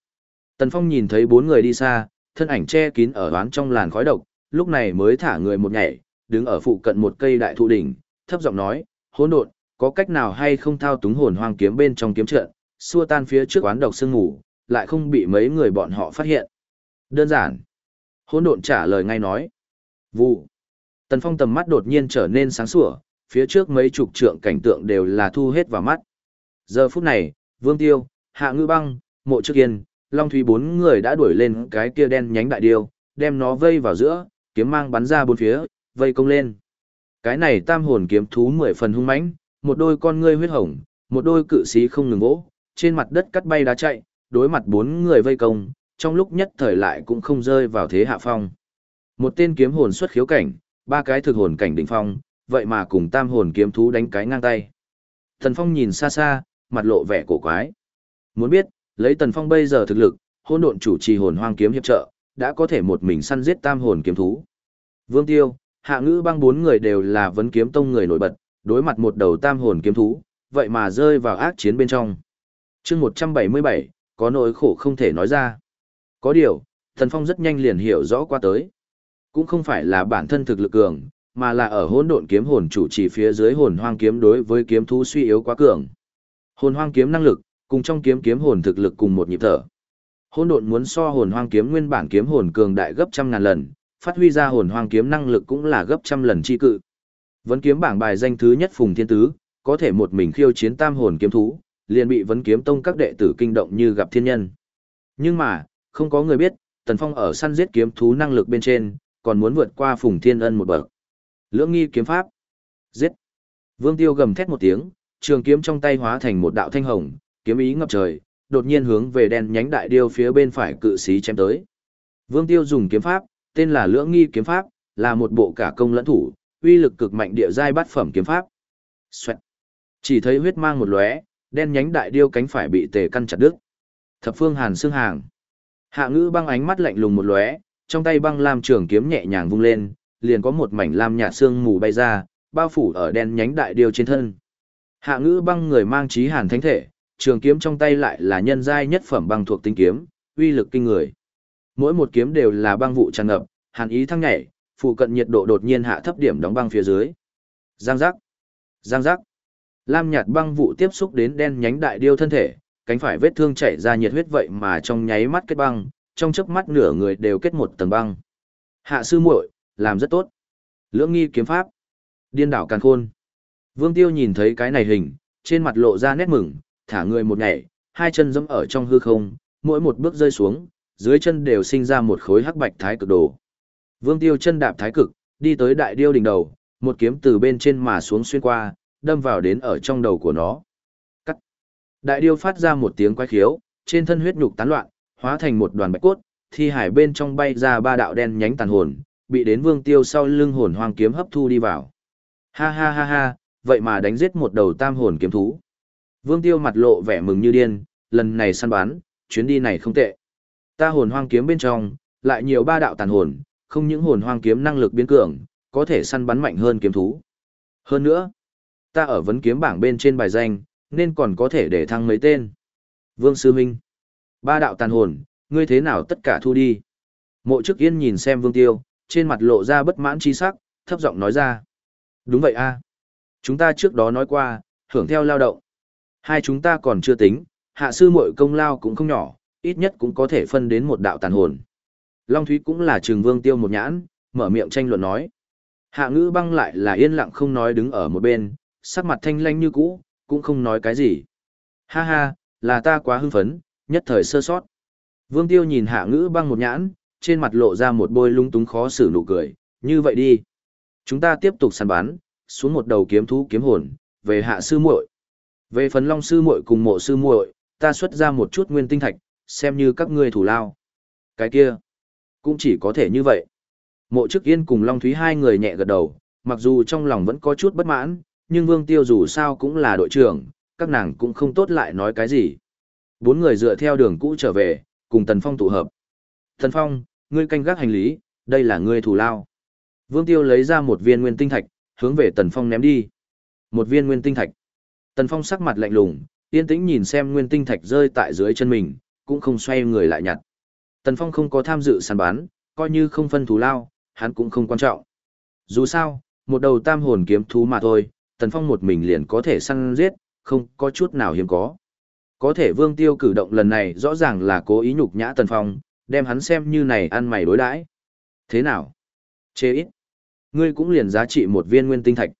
Speaker 1: Tần Phong nhìn thấy bốn người đi xa, thân ảnh che kín ở đoán trong làn khói độc, lúc này mới thả người một nhảy, đứng ở phụ cận một cây đại thụ đỉnh, thấp giọng nói, hỗn độn, có cách nào hay không thao túng hồn hoang kiếm bên trong kiếm trận, xua tan phía trước oán độc sương ngủ, lại không bị mấy người bọn họ phát hiện. Đơn giản. Hỗn độn trả lời ngay nói. Vụ. Tần Phong tầm mắt đột nhiên trở nên sáng sủa, phía trước mấy chục trượng cảnh tượng đều là thu hết vào mắt. Giờ phút này, Vương Tiêu, Hạ Ngư Băng, Mộ Trước Yên, Long Thúy bốn người đã đuổi lên cái kia đen nhánh đại điêu, đem nó vây vào giữa, kiếm mang bắn ra bốn phía, vây công lên. Cái này tam hồn kiếm thú mười phần hung mãnh, một đôi con ngươi huyết hồng, một đôi cự sĩ không ngừng vỗ, trên mặt đất cắt bay đá chạy, đối mặt bốn người vây công, trong lúc nhất thời lại cũng không rơi vào thế hạ phong. Một tên kiếm hồn xuất khiếu cảnh, ba cái thực hồn cảnh đỉnh phong, vậy mà cùng tam hồn kiếm thú đánh cái ngang tay. Tần Phong nhìn xa xa, mặt lộ vẻ cổ quái. Muốn biết, lấy Tần Phong bây giờ thực lực, hôn độn chủ trì hồn hoang kiếm hiệp trợ, đã có thể một mình săn giết tam hồn kiếm thú. Vương Tiêu, Hạ Ngữ băng bốn người đều là vấn kiếm tông người nổi bật, đối mặt một đầu tam hồn kiếm thú, vậy mà rơi vào ác chiến bên trong. chương 177, có nỗi khổ không thể nói ra. Có điều, Thần Phong rất nhanh liền hiểu rõ qua tới. Cũng không phải là bản thân thực lực cường, mà là ở hỗn độn kiếm hồn chủ chỉ phía dưới hồn hoang kiếm đối với kiếm thú suy yếu quá cường. Hồn hoang kiếm năng lực, cùng trong kiếm kiếm hồn thực lực cùng một nhịp thở. Hỗn độn muốn so hồn hoang kiếm nguyên bản kiếm hồn cường đại gấp trăm ngàn lần, phát huy ra hồn hoang kiếm năng lực cũng là gấp trăm lần chi cự. Vấn kiếm bảng bài danh thứ nhất Phùng Thiên Tứ, có thể một mình khiêu chiến tam hồn kiếm thú, liền bị vấn kiếm tông các đệ tử kinh động như gặp thiên nhân. Nhưng mà, không có người biết, Tần Phong ở săn giết kiếm thú năng lực bên trên, còn muốn vượt qua Phùng Thiên Ân một bậc. Lưỡng nghi kiếm pháp. Giết. Vương Tiêu gầm thét một tiếng, trường kiếm trong tay hóa thành một đạo thanh hồng, kiếm ý ngập trời, đột nhiên hướng về đen nhánh đại điêu phía bên phải cự sĩ chém tới. Vương Tiêu dùng kiếm pháp, tên là Lưỡng nghi kiếm pháp, là một bộ cả công lẫn thủ, uy lực cực mạnh địa giai bát phẩm kiếm pháp. Xoẹt. Chỉ thấy huyết mang một lóe, đen nhánh đại điêu cánh phải bị tề căn chặt đứt. Thập phương hàn xương hàng. Hạ ngữ băng ánh mắt lạnh lùng một lóe, trong tay băng lam trường kiếm nhẹ nhàng vung lên, liền có một mảnh lam nhạt xương mù bay ra, bao phủ ở đen nhánh đại điêu trên thân. Hạ ngữ băng người mang trí hàn thánh thể, trường kiếm trong tay lại là nhân giai nhất phẩm băng thuộc tinh kiếm, uy lực kinh người. Mỗi một kiếm đều là băng vụ tràn ngập, hàn ý thăng nhảy, phụ cận nhiệt độ đột nhiên hạ thấp điểm đóng băng phía dưới. Giang giác, giang giác. Lam nhạt băng vụ tiếp xúc đến đen nhánh đại điêu thân thể, cánh phải vết thương chảy ra nhiệt huyết vậy mà trong nháy mắt kết băng, trong chớp mắt nửa người đều kết một tầng băng. Hạ sư muội, làm rất tốt. Lưỡng nghi kiếm pháp. Điên đảo càn khôn. Vương Tiêu nhìn thấy cái này hình, trên mặt lộ ra nét mừng, thả người một nhảy, hai chân giẫm ở trong hư không, mỗi một bước rơi xuống, dưới chân đều sinh ra một khối hắc bạch thái cực đồ. Vương Tiêu chân đạp thái cực, đi tới đại điêu đỉnh đầu, một kiếm từ bên trên mà xuống xuyên qua, đâm vào đến ở trong đầu của nó. Cắt. Đại điêu phát ra một tiếng quái khiếu, trên thân huyết nhục tán loạn, hóa thành một đoàn bạch cốt, thi hải bên trong bay ra ba đạo đen nhánh tàn hồn, bị đến Vương Tiêu sau lưng hồn hoang kiếm hấp thu đi vào. Ha ha ha ha, vậy mà đánh giết một đầu tam hồn kiếm thú. Vương Tiêu mặt lộ vẻ mừng như điên, lần này săn bắn, chuyến đi này không tệ. Ta hồn hoang kiếm bên trong, lại nhiều ba đạo tàn hồn, không những hồn hoang kiếm năng lực biến cường, có thể săn bắn mạnh hơn kiếm thú. Hơn nữa, ta ở vấn kiếm bảng bên trên bài danh, nên còn có thể để thăng mấy tên. Vương Sư Minh, ba đạo tàn hồn, ngươi thế nào tất cả thu đi. Mộ trước yên nhìn xem Vương Tiêu, trên mặt lộ ra bất mãn chi sắc, thấp giọng nói ra. Đúng vậy a Chúng ta trước đó nói qua, hưởng theo lao động. Hai chúng ta còn chưa tính, hạ sư muội công lao cũng không nhỏ, ít nhất cũng có thể phân đến một đạo tàn hồn. Long Thúy cũng là trường vương tiêu một nhãn, mở miệng tranh luận nói. Hạ ngữ băng lại là yên lặng không nói đứng ở một bên, sắc mặt thanh lanh như cũ, cũng không nói cái gì. Ha ha, là ta quá hưng phấn, nhất thời sơ sót. Vương tiêu nhìn hạ ngữ băng một nhãn, trên mặt lộ ra một bôi lung túng khó xử nụ cười, như vậy đi. Chúng ta tiếp tục săn bắn, xuống một đầu kiếm thú kiếm hồn, về hạ sư muội. Về phần long sư muội cùng mộ sư muội, ta xuất ra một chút nguyên tinh thạch, xem như các ngươi thủ lao. Cái kia, cũng chỉ có thể như vậy. Mộ chức yên cùng Long Thúy hai người nhẹ gật đầu, mặc dù trong lòng vẫn có chút bất mãn, nhưng Vương Tiêu dù sao cũng là đội trưởng, các nàng cũng không tốt lại nói cái gì. Bốn người dựa theo đường cũ trở về, cùng Tần Phong tụ hợp. Tần Phong, ngươi canh gác hành lý, đây là ngươi thủ lao. Vương Tiêu lấy ra một viên nguyên tinh thạch, hướng về Tần Phong ném đi. Một viên nguyên tinh thạch. Tần Phong sắc mặt lạnh lùng, yên tĩnh nhìn xem nguyên tinh thạch rơi tại dưới chân mình, cũng không xoay người lại nhặt. Tần Phong không có tham dự săn bán, coi như không phân thù lao, hắn cũng không quan trọng. Dù sao, một đầu tam hồn kiếm thú mà thôi, Tần Phong một mình liền có thể săn giết, không có chút nào hiếm có. Có thể Vương Tiêu cử động lần này rõ ràng là cố ý nhục nhã Tần Phong, đem hắn xem như này ăn mày đối đãi. Thế nào? Chê ít. Ngươi cũng liền giá trị một viên nguyên tinh thạch.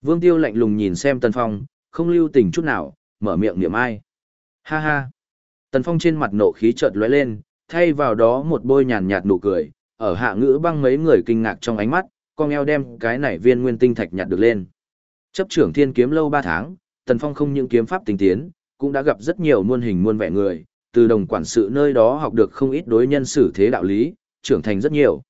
Speaker 1: Vương Tiêu lạnh lùng nhìn xem Tần Phong, không lưu tình chút nào, mở miệng niệm ai. Ha ha. Tần Phong trên mặt nộ khí chợt lóe lên, thay vào đó một bôi nhàn nhạt nụ cười, ở hạ ngữ băng mấy người kinh ngạc trong ánh mắt, con eo đem cái này viên nguyên tinh thạch nhặt được lên. Chấp trưởng thiên kiếm lâu 3 tháng, Tần Phong không những kiếm pháp tinh tiến, cũng đã gặp rất nhiều muôn hình muôn vẻ người, từ đồng quản sự nơi đó học được không ít đối nhân xử thế đạo lý, trưởng thành rất nhiều.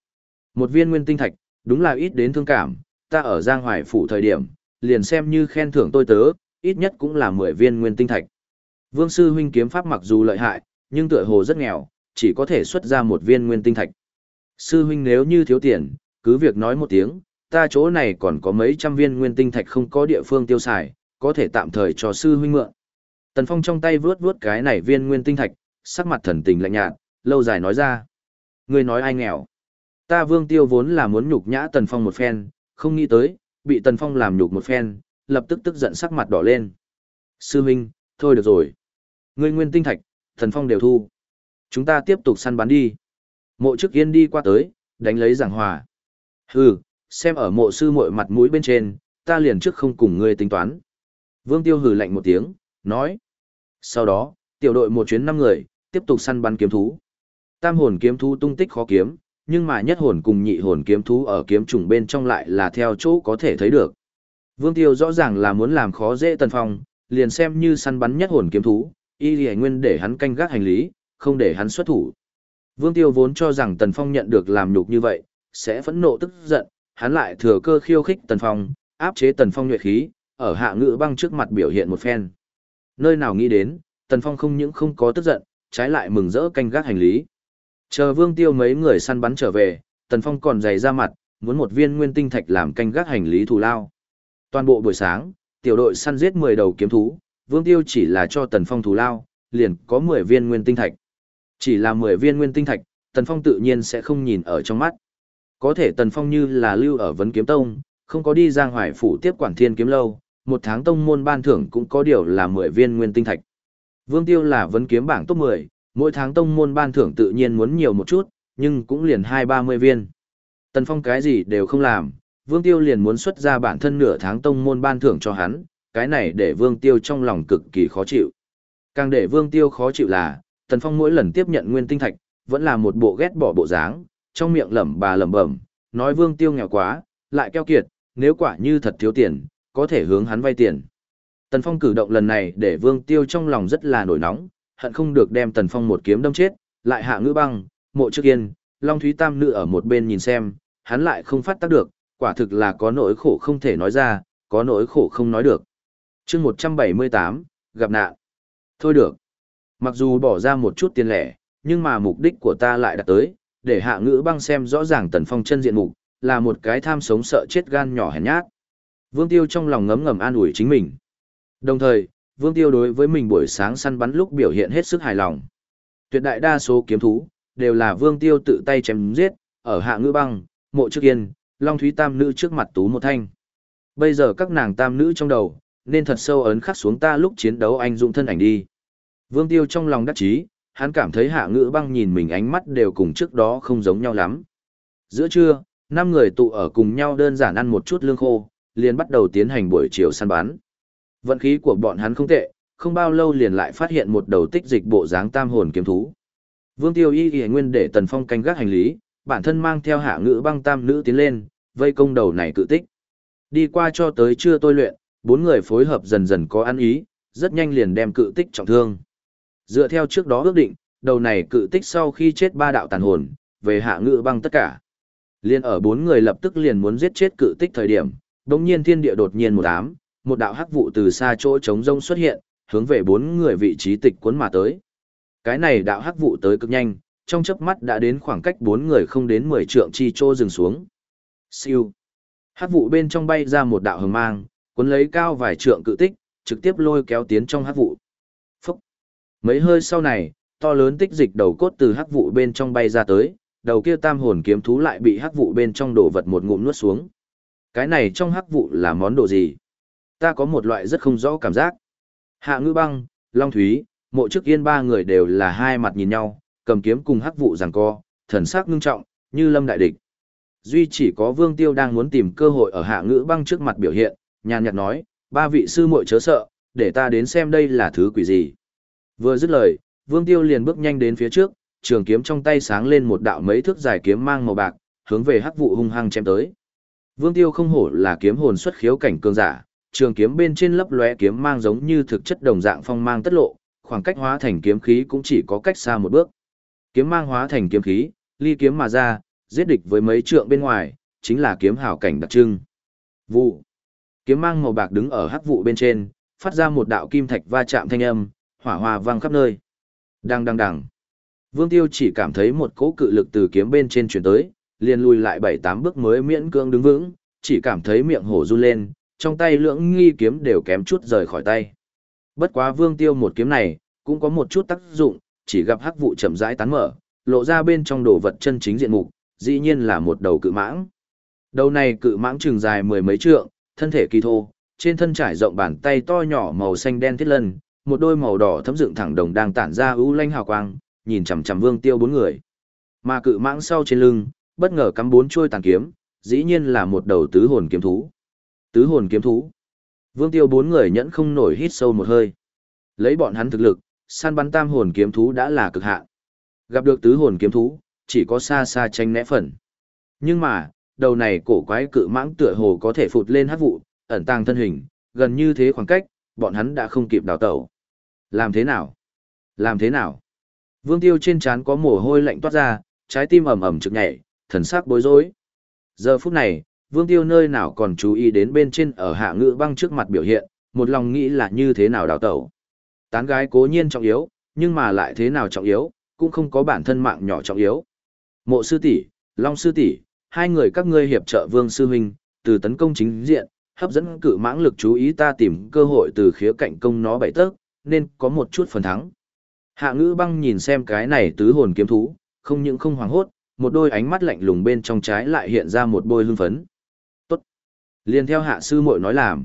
Speaker 1: Một viên nguyên tinh thạch, đúng là ít đến thương cảm, ta ở Giang Hoài phủ thời điểm, liền xem như khen thưởng tôi tớ, ít nhất cũng là 10 viên nguyên tinh thạch. Vương sư huynh kiếm pháp mặc dù lợi hại, nhưng tựa hồ rất nghèo, chỉ có thể xuất ra một viên nguyên tinh thạch. Sư huynh nếu như thiếu tiền, cứ việc nói một tiếng, ta chỗ này còn có mấy trăm viên nguyên tinh thạch không có địa phương tiêu xài, có thể tạm thời cho sư huynh mượn. Tần Phong trong tay vướt vướt cái này viên nguyên tinh thạch, sắc mặt thần tình lạnh nhạt, lâu dài nói ra. Ngươi nói ai nghèo? Ta Vương Tiêu vốn là muốn nhục nhã Tần Phong một phen, không nghĩ tới, bị Tần Phong làm nhục một phen, lập tức tức giận sắc mặt đỏ lên. Sư huynh, thôi được rồi. Ngươi nguyên tinh thạch, Tần Phong đều thu. Chúng ta tiếp tục săn bắn đi. Mộ chức yên đi qua tới, Đánh lấy giảng hòa. Hừ, xem ở mộ sư muội mặt mũi bên trên, ta liền trước không cùng ngươi tính toán. Vương Tiêu hừ lạnh một tiếng, nói. Sau đó, tiểu đội một chuyến năm người, tiếp tục săn bắn kiếm thú. Tam hồn kiếm thú tung tích khó kiếm, nhưng mà nhất hồn cùng nhị hồn kiếm thú ở kiếm trùng bên trong lại là theo chỗ có thể thấy được. Vương Tiêu rõ ràng là muốn làm khó dễ Tần Phong, liền xem như săn bắn nhất hồn kiếm thú, y lì nguyên để hắn canh gác hành lý, không để hắn xuất thủ. Vương Tiêu vốn cho rằng Tần Phong nhận được làm nhục như vậy, sẽ phẫn nộ tức giận, hắn lại thừa cơ khiêu khích Tần Phong, áp chế Tần Phong nhuệ khí, ở hạ ngữ băng trước mặt biểu hiện một phen. Nơi nào nghĩ đến, Tần Phong không những không có tức giận, trái lại mừng rỡ canh gác hành lý. Chờ Vương Tiêu mấy người săn bắn trở về, Tần Phong còn dày ra mặt, muốn một viên nguyên tinh thạch làm canh gác hành lý thù lao. Toàn bộ buổi sáng, tiểu đội săn giết 10 đầu kiếm thú, Vương Tiêu chỉ là cho Tần Phong thù lao, liền có 10 viên nguyên tinh thạch. Chỉ là 10 viên nguyên tinh thạch, Tần Phong tự nhiên sẽ không nhìn ở trong mắt. Có thể Tần Phong như là lưu ở vấn kiếm tông, không có đi giang hoài phủ tiếp quản thiên kiếm lâu, một tháng tông môn ban thưởng cũng có điều là 10 viên nguyên tinh thạch. Vương Tiêu là vấn kiếm bảng top 10, mỗi tháng tông môn ban thưởng tự nhiên muốn nhiều một chút, nhưng cũng liền 2-30 viên. Tần Phong cái gì đều không làm, Vương Tiêu liền muốn xuất ra bản thân nửa tháng tông môn ban thưởng cho hắn, cái này để Vương Tiêu trong lòng cực kỳ khó chịu. Càng để Vương Tiêu khó chịu là, Tần Phong mỗi lần tiếp nhận nguyên tinh thạch, vẫn là một bộ ghét bỏ bộ dáng, trong miệng lẩm bà lẩm bẩm, nói Vương Tiêu nghèo quá, lại keo kiệt, nếu quả như thật thiếu tiền, có thể hướng hắn vay tiền. Tần Phong cử động lần này để Vương Tiêu trong lòng rất là nổi nóng, hận không được đem Tần Phong một kiếm đâm chết, lại hạ ngữ băng, mộ trước yên, Long Thúy Tam Nữ ở một bên nhìn xem, hắn lại không phát tác được, quả thực là có nỗi khổ không thể nói ra, có nỗi khổ không nói được. chương 178, gặp nạn. Thôi được. Mặc dù bỏ ra một chút tiền lẻ, nhưng mà mục đích của ta lại đạt tới, để hạ ngữ băng xem rõ ràng Tần Phong chân diện mục, là một cái tham sống sợ chết gan nhỏ hèn nhát. Vương Tiêu trong lòng ngấm ngầm an ủi chính mình. Đồng thời, Vương Tiêu đối với mình buổi sáng săn bắn lúc biểu hiện hết sức hài lòng. Tuyệt đại đa số kiếm thú, đều là Vương Tiêu tự tay chém giết, ở hạ ngữ băng, mộ trước yên, Long Thúy Tam Nữ trước mặt Tú một thanh. Bây giờ các nàng Tam Nữ trong đầu, nên thật sâu ấn khắc xuống ta lúc chiến đấu anh dũng thân ảnh đi. Vương Tiêu trong lòng đắc chí, hắn cảm thấy hạ ngữ băng nhìn mình ánh mắt đều cùng trước đó không giống nhau lắm. Giữa trưa, năm người tụ ở cùng nhau đơn giản ăn một chút lương khô, liền bắt đầu tiến hành buổi chiều săn bắn. Vận khí của bọn hắn không tệ, không bao lâu liền lại phát hiện một đầu tích dịch bộ dáng tam hồn kiếm thú. Vương Tiêu Y Y nguyên để Tần Phong canh gác hành lý, bản thân mang theo hạ ngữ băng tam nữ tiến lên, vây công đầu này cự tích. Đi qua cho tới trưa tôi luyện, bốn người phối hợp dần dần có ăn ý, rất nhanh liền đem cự tích trọng thương. Dựa theo trước đó ước định, đầu này cự tích sau khi chết ba đạo tàn hồn, về hạ ngự băng tất cả. Liên ở bốn người lập tức liền muốn giết chết cự tích thời điểm, đồng nhiên thiên địa đột nhiên một ám, một đạo hắc vụ từ xa chỗ trống rông xuất hiện, hướng về bốn người vị trí tịch cuốn mà tới. Cái này đạo hắc vụ tới cực nhanh, trong chớp mắt đã đến khoảng cách bốn người không đến 10 trượng chi chỗ dừng xuống. Siêu. Hắc vụ bên trong bay ra một đạo hồng mang, cuốn lấy cao vài trượng cự tích, trực tiếp lôi kéo tiến trong hắc vụ. Mấy hơi sau này, to lớn tích dịch đầu cốt từ hắc vụ bên trong bay ra tới, đầu kia tam hồn kiếm thú lại bị hắc vụ bên trong đổ vật một ngụm nuốt xuống. Cái này trong hắc vụ là món đồ gì? Ta có một loại rất không rõ cảm giác. Hạ Ngữ băng, Long Thúy, mộ trước yên ba người đều là hai mặt nhìn nhau, cầm kiếm cùng hắc vụ giằng co, thần sắc ngưng trọng, như lâm đại địch. Duy chỉ có Vương Tiêu đang muốn tìm cơ hội ở hạ ngữ băng trước mặt biểu hiện, nhàn nhạt nói, ba vị sư muội chớ sợ, để ta đến xem đây là thứ quỷ gì. Vừa dứt lời, Vương Tiêu liền bước nhanh đến phía trước, trường kiếm trong tay sáng lên một đạo mấy thước dài kiếm mang màu bạc, hướng về hắc vụ hung hăng chém tới. Vương Tiêu không hổ là kiếm hồn xuất khiếu cảnh cường giả, trường kiếm bên trên lấp lóe kiếm mang giống như thực chất đồng dạng phong mang tất lộ, khoảng cách hóa thành kiếm khí cũng chỉ có cách xa một bước. Kiếm mang hóa thành kiếm khí, ly kiếm mà ra, giết địch với mấy trượng bên ngoài, chính là kiếm hảo cảnh đặc trưng. Vụ. Kiếm mang màu bạc đứng ở hắc vụ bên trên, phát ra một đạo kim thạch va chạm thanh âm, hỏa hoa vang khắp nơi. Đang đang đằng. Vương Tiêu chỉ cảm thấy một cỗ cự lực từ kiếm bên trên chuyển tới, liền lùi lại bảy tám bước mới miễn cưỡng đứng vững, chỉ cảm thấy miệng hổ run lên, trong tay lưỡng nghi kiếm đều kém chút rời khỏi tay. Bất quá Vương Tiêu một kiếm này, cũng có một chút tác dụng, chỉ gặp hắc vụ chậm rãi tán mở, lộ ra bên trong đồ vật chân chính diện mục, dĩ nhiên là một đầu cự mãng. Đầu này cự mãng trường dài mười mấy trượng, thân thể kỳ thô, trên thân trải rộng bàn tay to nhỏ màu xanh đen thiết lân, một đôi màu đỏ thấm dựng thẳng đồng đang tản ra ưu lanh hào quang, nhìn chằm chằm Vương Tiêu bốn người. Mà cự mãng sau trên lưng, bất ngờ cắm bốn chuôi tàn kiếm, dĩ nhiên là một đầu tứ hồn kiếm thú. Tứ hồn kiếm thú. Vương Tiêu bốn người nhẫn không nổi hít sâu một hơi. Lấy bọn hắn thực lực, săn bắn tam hồn kiếm thú đã là cực hạn. Gặp được tứ hồn kiếm thú, chỉ có xa xa tranh né phần. Nhưng mà, đầu này cổ quái cự mãng tựa hồ có thể phụt lên hát vụ, ẩn tàng thân hình, gần như thế khoảng cách, bọn hắn đã không kịp đào tẩu. Làm thế nào? Làm thế nào? Vương Tiêu trên trán có mồ hôi lạnh toát ra, trái tim ầm ầm trực nhảy, thần sắc bối rối. Giờ phút này, Vương Tiêu nơi nào còn chú ý đến bên trên ở hạ ngữ băng trước mặt biểu hiện, một lòng nghĩ là như thế nào đào tẩu. Tán gái cố nhiên trọng yếu, nhưng mà lại thế nào trọng yếu, cũng không có bản thân mạng nhỏ trọng yếu. Mộ sư tỷ, Long sư tỷ, hai người các ngươi hiệp trợ Vương sư huynh, từ tấn công chính diện, hấp dẫn cự mãng lực chú ý ta tìm cơ hội từ khía cạnh công nó bảy tấc, nên có một chút phần thắng. Hạ ngữ băng nhìn xem cái này tứ hồn kiếm thú, không những không hoảng hốt, một đôi ánh mắt lạnh lùng bên trong trái lại hiện ra một bôi hưng phấn. Tốt. Liên theo hạ sư muội nói làm.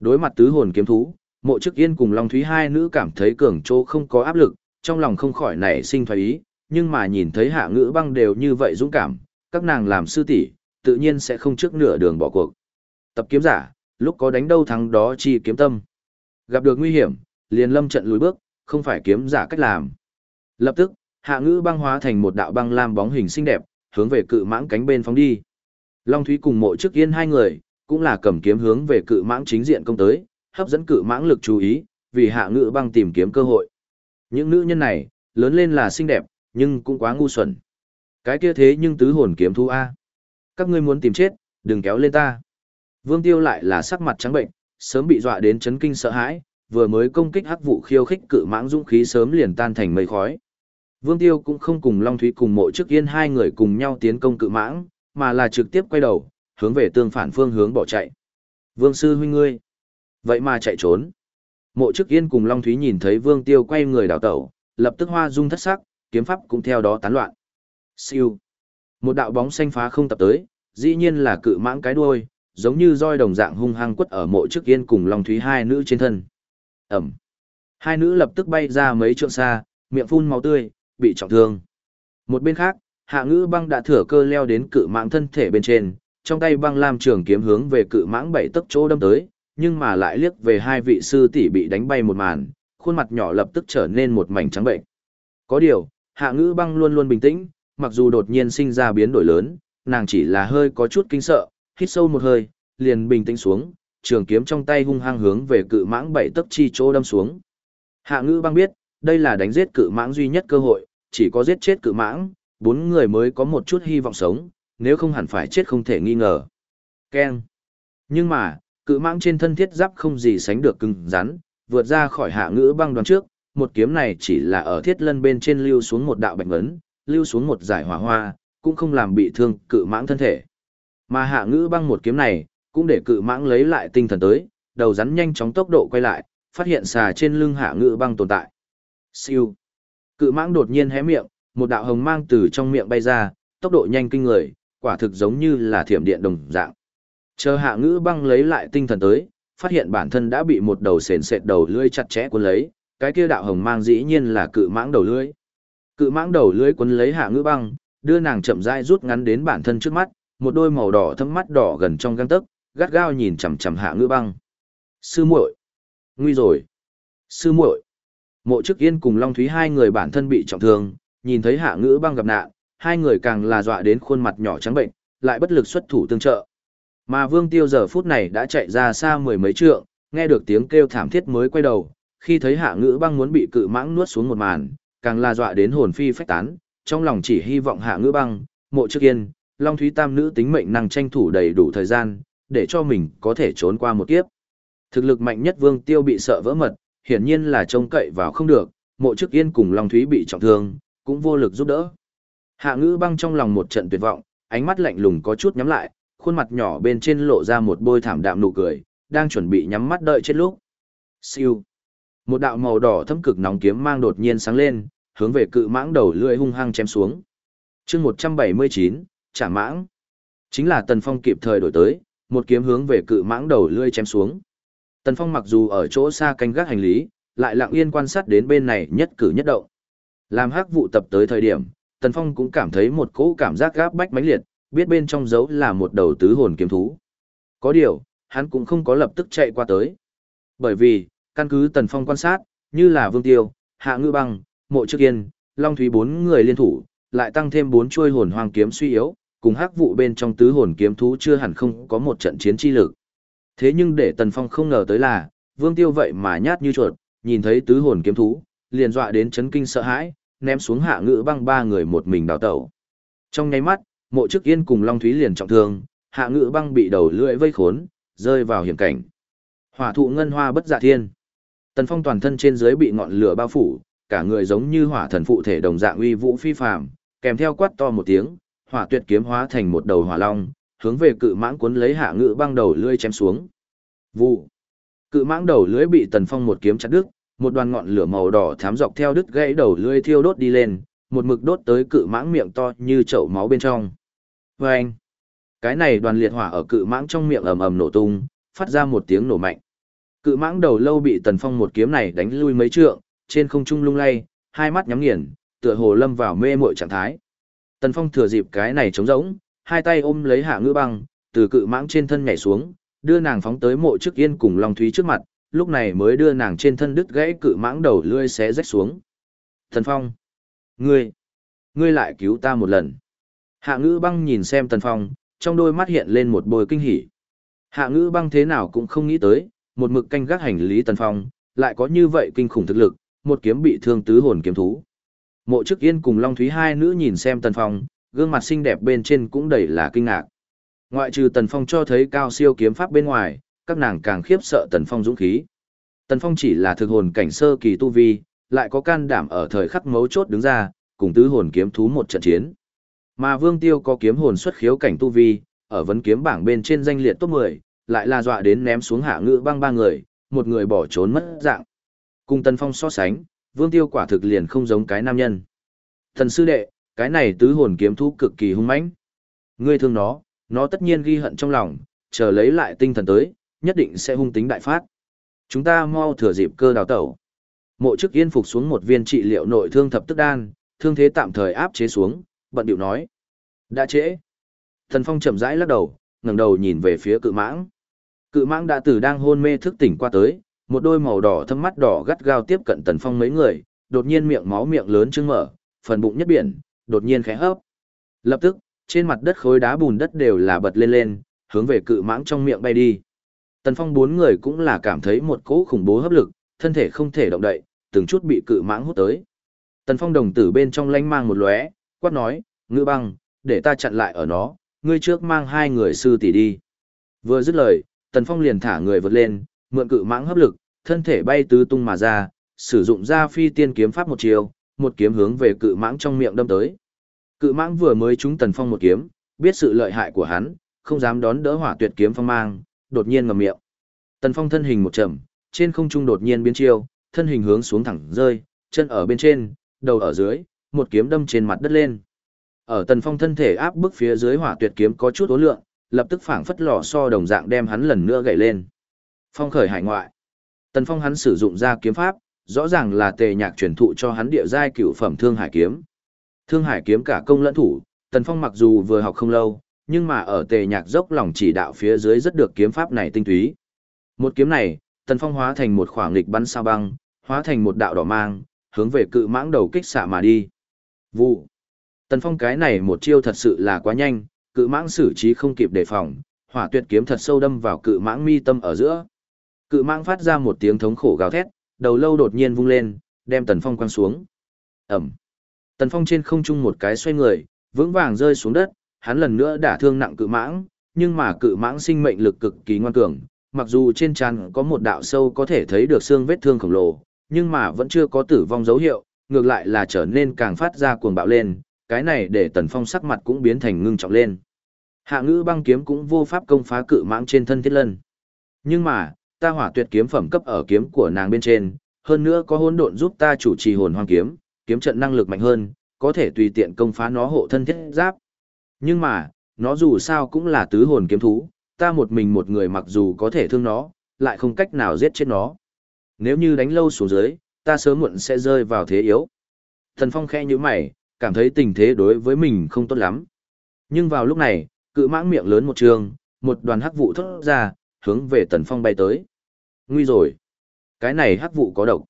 Speaker 1: Đối mặt tứ hồn kiếm thú, mộ chức yên cùng Long Thúy hai nữ cảm thấy cường trô không có áp lực, trong lòng không khỏi nảy sinh thoái ý, nhưng mà nhìn thấy hạ ngữ băng đều như vậy dũng cảm, các nàng làm sư tỷ tự nhiên sẽ không trước nửa đường bỏ cuộc. Tập kiếm giả, lúc có đánh đâu thắng đó chi kiếm tâm. Gặp được nguy hiểm, liền lâm trận lùi bước, không phải kiếm giả cách làm. Lập tức, hạ ngữ băng hóa thành một đạo băng lam bóng hình xinh đẹp, hướng về cự mãng cánh bên phóng đi. Long Thúy cùng mộ trước yên hai người, cũng là cầm kiếm hướng về cự mãng chính diện công tới, hấp dẫn cự mãng lực chú ý, vì hạ ngữ băng tìm kiếm cơ hội. Những nữ nhân này, lớn lên là xinh đẹp, nhưng cũng quá ngu xuẩn. Cái kia thế nhưng tứ hồn kiếm thu A. Các ngươi muốn tìm chết, đừng kéo lên ta. Vương Tiêu lại là sắc mặt trắng bệnh, sớm bị dọa đến chấn kinh sợ hãi, vừa mới công kích hắc vụ khiêu khích cự mãng dũng khí sớm liền tan thành mây khói. Vương Tiêu cũng không cùng Long Thúy cùng mộ trước yên hai người cùng nhau tiến công cự mãng, mà là trực tiếp quay đầu, hướng về tương phản phương hướng bỏ chạy. Vương sư huynh ngươi, vậy mà chạy trốn. Mộ trước yên cùng Long Thúy nhìn thấy Vương Tiêu quay người đảo tẩu, lập tức hoa dung thất sắc, kiếm pháp cũng theo đó tán loạn. Siêu. Một đạo bóng xanh phá không tập tới, dĩ nhiên là cự mãng cái đuôi, giống như roi đồng dạng hung hăng quất ở mộ trước yên cùng Long Thúy hai nữ trên thân. Ẩm. Hai nữ lập tức bay ra mấy trượng xa, miệng phun máu tươi, bị trọng thương. Một bên khác, hạ ngữ băng đã thừa cơ leo đến cự mãng thân thể bên trên, trong tay băng lam trường kiếm hướng về cự mãng bảy tấc chỗ đâm tới, nhưng mà lại liếc về hai vị sư tỷ bị đánh bay một màn, khuôn mặt nhỏ lập tức trở nên một mảnh trắng bệnh. Có điều, hạ ngữ băng luôn luôn bình tĩnh, mặc dù đột nhiên sinh ra biến đổi lớn, nàng chỉ là hơi có chút kinh sợ, hít sâu một hơi, liền bình tĩnh xuống, trường kiếm trong tay hung hăng hướng về cự mãng bảy tấc chi chỗ đâm xuống. Hạ ngữ băng biết, đây là đánh giết cự mãng duy nhất cơ hội, chỉ có giết chết cự mãng, bốn người mới có một chút hy vọng sống, nếu không hẳn phải chết không thể nghi ngờ. Keng. Nhưng mà, cự mãng trên thân thiết giáp không gì sánh được cứng rắn, vượt ra khỏi hạ ngữ băng đoán trước, một kiếm này chỉ là ở thiết lân bên trên lưu xuống một đạo bệnh ấn, lưu xuống một giải hỏa hoa, cũng không làm bị thương cự mãng thân thể. Mà hạ ngữ băng một kiếm này, cũng để cự mãng lấy lại tinh thần tới, đầu rắn nhanh chóng tốc độ quay lại, phát hiện xà trên lưng hạ ngữ băng tồn tại. Siêu. Cự mãng đột nhiên hé miệng, một đạo hồng mang từ trong miệng bay ra, tốc độ nhanh kinh người, quả thực giống như là thiểm điện đồng dạng. Chờ hạ ngữ băng lấy lại tinh thần tới, phát hiện bản thân đã bị một đầu sền sệt đầu lưỡi chặt chẽ cuốn lấy, cái kia đạo hồng mang dĩ nhiên là cự mãng đầu lưỡi. Cự mãng đầu lưỡi cuốn lấy hạ ngữ băng, đưa nàng chậm rãi rút ngắn đến bản thân trước mắt, một đôi màu đỏ thâm mắt đỏ gần trong gang tấc, gắt gao nhìn chằm chằm hạ ngữ băng. Sư muội, nguy rồi. Sư muội. Mộ Chức Yên cùng Long Thúy hai người bản thân bị trọng thương, nhìn thấy hạ ngữ băng gặp nạn, hai người càng là dọa đến khuôn mặt nhỏ trắng bệnh, lại bất lực xuất thủ tương trợ. Mà Vương Tiêu giờ phút này đã chạy ra xa mười mấy trượng, nghe được tiếng kêu thảm thiết mới quay đầu, khi thấy hạ ngữ băng muốn bị cự mãng nuốt xuống một màn, càng là dọa đến hồn phi phách tán, trong lòng chỉ hy vọng hạ ngữ băng, mộ trước yên, Long Thúy Tam nữ tính mệnh năng tranh thủ đầy đủ thời gian, để cho mình có thể trốn qua một kiếp. Thực lực mạnh nhất Vương Tiêu bị sợ vỡ mật, hiển nhiên là trông cậy vào không được, mộ trước yên cùng Long Thúy bị trọng thương, cũng vô lực giúp đỡ. Hạ ngữ băng trong lòng một trận tuyệt vọng, ánh mắt lạnh lùng có chút nhắm lại, khuôn mặt nhỏ bên trên lộ ra một bôi thảm đạm nụ cười, đang chuẩn bị nhắm mắt đợi chết lúc. Siêu. Một đạo màu đỏ thâm cực nóng kiếm mang đột nhiên sáng lên, hướng về cự mãng đầu lưỡi hung hăng chém xuống. chương 179, trả mãng. Chính là Tần Phong kịp thời đổi tới, một kiếm hướng về cự mãng đầu lưỡi chém xuống. Tần Phong mặc dù ở chỗ xa canh gác hành lý, lại lặng yên quan sát đến bên này nhất cử nhất động. Làm hắc vụ tập tới thời điểm, Tần Phong cũng cảm thấy một cỗ cảm giác gáp bách mãnh liệt, biết bên trong dấu là một đầu tứ hồn kiếm thú. Có điều, hắn cũng không có lập tức chạy qua tới. Bởi vì, căn cứ Tần Phong quan sát, như là Vương Tiêu, Hạ Ngư Băng, Mộ Trước Yên, Long Thúy bốn người liên thủ, lại tăng thêm bốn chuôi hồn hoàng kiếm suy yếu, cùng hắc vụ bên trong tứ hồn kiếm thú chưa hẳn không có một trận chiến chi lực. Thế nhưng để Tần Phong không ngờ tới là, Vương Tiêu vậy mà nhát như chuột, nhìn thấy tứ hồn kiếm thú, liền dọa đến chấn kinh sợ hãi, ném xuống hạ ngữ băng ba người một mình đào tẩu. Trong nháy mắt, mộ chức yên cùng Long Thúy liền trọng thương, hạ ngữ băng bị đầu lưỡi vây khốn, rơi vào hiểm cảnh. Hỏa thụ ngân hoa bất dạ thiên. Tần Phong toàn thân trên dưới bị ngọn lửa bao phủ, cả người giống như hỏa thần phụ thể đồng dạng uy vũ phi phàm, kèm theo quát to một tiếng, hỏa tuyệt kiếm hóa thành một đầu hỏa long, hướng về cự mãng cuốn lấy hạ ngự băng đầu lưỡi chém xuống. Vụ. Cự mãng đầu lưỡi bị Tần Phong một kiếm chặt đứt, một đoàn ngọn lửa màu đỏ thám dọc theo đứt gãy đầu lưỡi thiêu đốt đi lên, một mực đốt tới cự mãng miệng to như chậu máu bên trong. Vâng! Cái này đoàn liệt hỏa ở cự mãng trong miệng ầm ầm nổ tung, phát ra một tiếng nổ mạnh. Cự mãng đầu lâu bị Tần Phong một kiếm này đánh lui mấy trượng, trên không trung lung lay, hai mắt nhắm nghiền, tựa hồ lâm vào mê muội trạng thái. Tần Phong thừa dịp cái này trống rỗng, hai tay ôm lấy Hạ Ngữ Băng, từ cự mãng trên thân nhảy xuống, đưa nàng phóng tới mộ trước yên cùng Long Thúy trước mặt, lúc này mới đưa nàng trên thân đứt gãy cự mãng đầu lươi xé rách xuống. Tần Phong, ngươi, ngươi lại cứu ta một lần. Hạ Ngữ Băng nhìn xem Tần Phong, trong đôi mắt hiện lên một bồi kinh hỉ. Hạ Ngữ Băng thế nào cũng không nghĩ tới, một mực canh gác hành lý Tần Phong, lại có như vậy kinh khủng thực lực, một kiếm bị thương tứ hồn kiếm thú. Mộ Chức Yên cùng Long Thúy hai nữ nhìn xem Tần Phong, gương mặt xinh đẹp bên trên cũng đầy là kinh ngạc. Ngoại trừ Tần Phong cho thấy cao siêu kiếm pháp bên ngoài, các nàng càng khiếp sợ Tần Phong dũng khí. Tần Phong chỉ là thực hồn cảnh sơ kỳ tu vi, lại có can đảm ở thời khắc mấu chốt đứng ra, cùng tứ hồn kiếm thú một trận chiến. Mà Vương Tiêu có kiếm hồn xuất khiếu cảnh tu vi, ở vấn kiếm bảng bên trên danh liệt top 10, lại là dọa đến ném xuống hạ ngữ băng ba người, một người bỏ trốn mất dạng. Cùng Tần Phong so sánh, Vương Tiêu quả thực liền không giống cái nam nhân. Thần sư đệ, cái này tứ hồn kiếm thú cực kỳ hung mãnh. Ngươi thương nó, nó tất nhiên ghi hận trong lòng, chờ lấy lại tinh thần tới, nhất định sẽ hung tính đại phát. Chúng ta mau thừa dịp cơ đào tẩu. Mộ chức yên phục xuống một viên trị liệu nội thương thập tức đan, thương thế tạm thời áp chế xuống, bận điệu nói. Đã trễ. Thần Phong chậm rãi lắc đầu, ngẩng đầu nhìn về phía cự mãng. Cự mãng đã từ đang hôn mê thức tỉnh qua tới, một đôi màu đỏ thâm mắt đỏ gắt gao tiếp cận Tần Phong mấy người, đột nhiên miệng máu miệng lớn trương mở, phần bụng nhất biển, đột nhiên khẽ hấp. Lập tức, trên mặt đất khối đá bùn đất đều là bật lên lên, hướng về cự mãng trong miệng bay đi. Tần Phong bốn người cũng là cảm thấy một cỗ khủng bố hấp lực, thân thể không thể động đậy, từng chút bị cự mãng hút tới. Tần Phong đồng tử bên trong lanh mang một lóe, quát nói, ngư băng, để ta chặn lại ở nó, ngươi trước mang hai người sư tỷ đi. Vừa dứt lời, Tần Phong liền thả người vượt lên, mượn cự mãng hấp lực, thân thể bay tứ tung mà ra, sử dụng ra phi tiên kiếm pháp một chiều, một kiếm hướng về cự mãng trong miệng đâm tới. Cự mãng vừa mới trúng Tần Phong một kiếm, biết sự lợi hại của hắn, không dám đón đỡ hỏa tuyệt kiếm phong mang, đột nhiên ngậm miệng. Tần Phong thân hình một chậm, trên không trung đột nhiên biến chiêu, thân hình hướng xuống thẳng rơi, chân ở bên trên, đầu ở dưới, một kiếm đâm trên mặt đất lên. Ở Tần Phong thân thể áp bức phía dưới hỏa tuyệt kiếm có chút ố lượng, lập tức phảng phất lò so đồng dạng đem hắn lần nữa gậy lên. Phong khởi hải ngoại. Tần Phong hắn sử dụng ra kiếm pháp, rõ ràng là tề nhạc truyền thụ cho hắn địa giai cửu phẩm thương hải kiếm. Thương hải kiếm cả công lẫn thủ, Tần Phong mặc dù vừa học không lâu, nhưng mà ở tề nhạc dốc lòng chỉ đạo phía dưới rất được kiếm pháp này tinh túy. Một kiếm này, Tần Phong hóa thành một khoảng lịch bắn sao băng, hóa thành một đạo đỏ mang, hướng về cự mãng đầu kích xạ mà đi. Vụ. Tần Phong cái này một chiêu thật sự là quá nhanh, cự mãng xử trí không kịp đề phòng, hỏa tuyệt kiếm thật sâu đâm vào cự mãng mi tâm ở giữa. Cự mãng phát ra một tiếng thống khổ gào thét, đầu lâu đột nhiên vung lên, đem Tần Phong quăng xuống. Ẩm. Tần Phong trên không trung một cái xoay người, vững vàng rơi xuống đất, hắn lần nữa đả thương nặng cự mãng, nhưng mà cự mãng sinh mệnh lực cực kỳ ngoan cường, mặc dù trên trán có một đạo sâu có thể thấy được xương vết thương khổng lồ, nhưng mà vẫn chưa có tử vong dấu hiệu, ngược lại là trở nên càng phát ra cuồng bạo lên, cái này để Tần Phong sắc mặt cũng biến thành ngưng trọng lên. Hạ ngữ băng kiếm cũng vô pháp công phá cự mãng trên thân thiết lân. Nhưng mà, ta hỏa tuyệt kiếm phẩm cấp ở kiếm của nàng bên trên, hơn nữa có hỗn độn giúp ta chủ trì hồn hoang kiếm, kiếm trận năng lực mạnh hơn, có thể tùy tiện công phá nó hộ thân thiết giáp. Nhưng mà, nó dù sao cũng là tứ hồn kiếm thú, ta một mình một người mặc dù có thể thương nó, lại không cách nào giết chết nó. Nếu như đánh lâu xuống dưới, ta sớm muộn sẽ rơi vào thế yếu. Thần Phong khẽ như mày, cảm thấy tình thế đối với mình không tốt lắm. Nhưng vào lúc này, cự mãng miệng lớn một trường, một đoàn hắc vụ thoát ra, hướng về Tần Phong bay tới. Nguy rồi! Cái này hắc vụ có độc.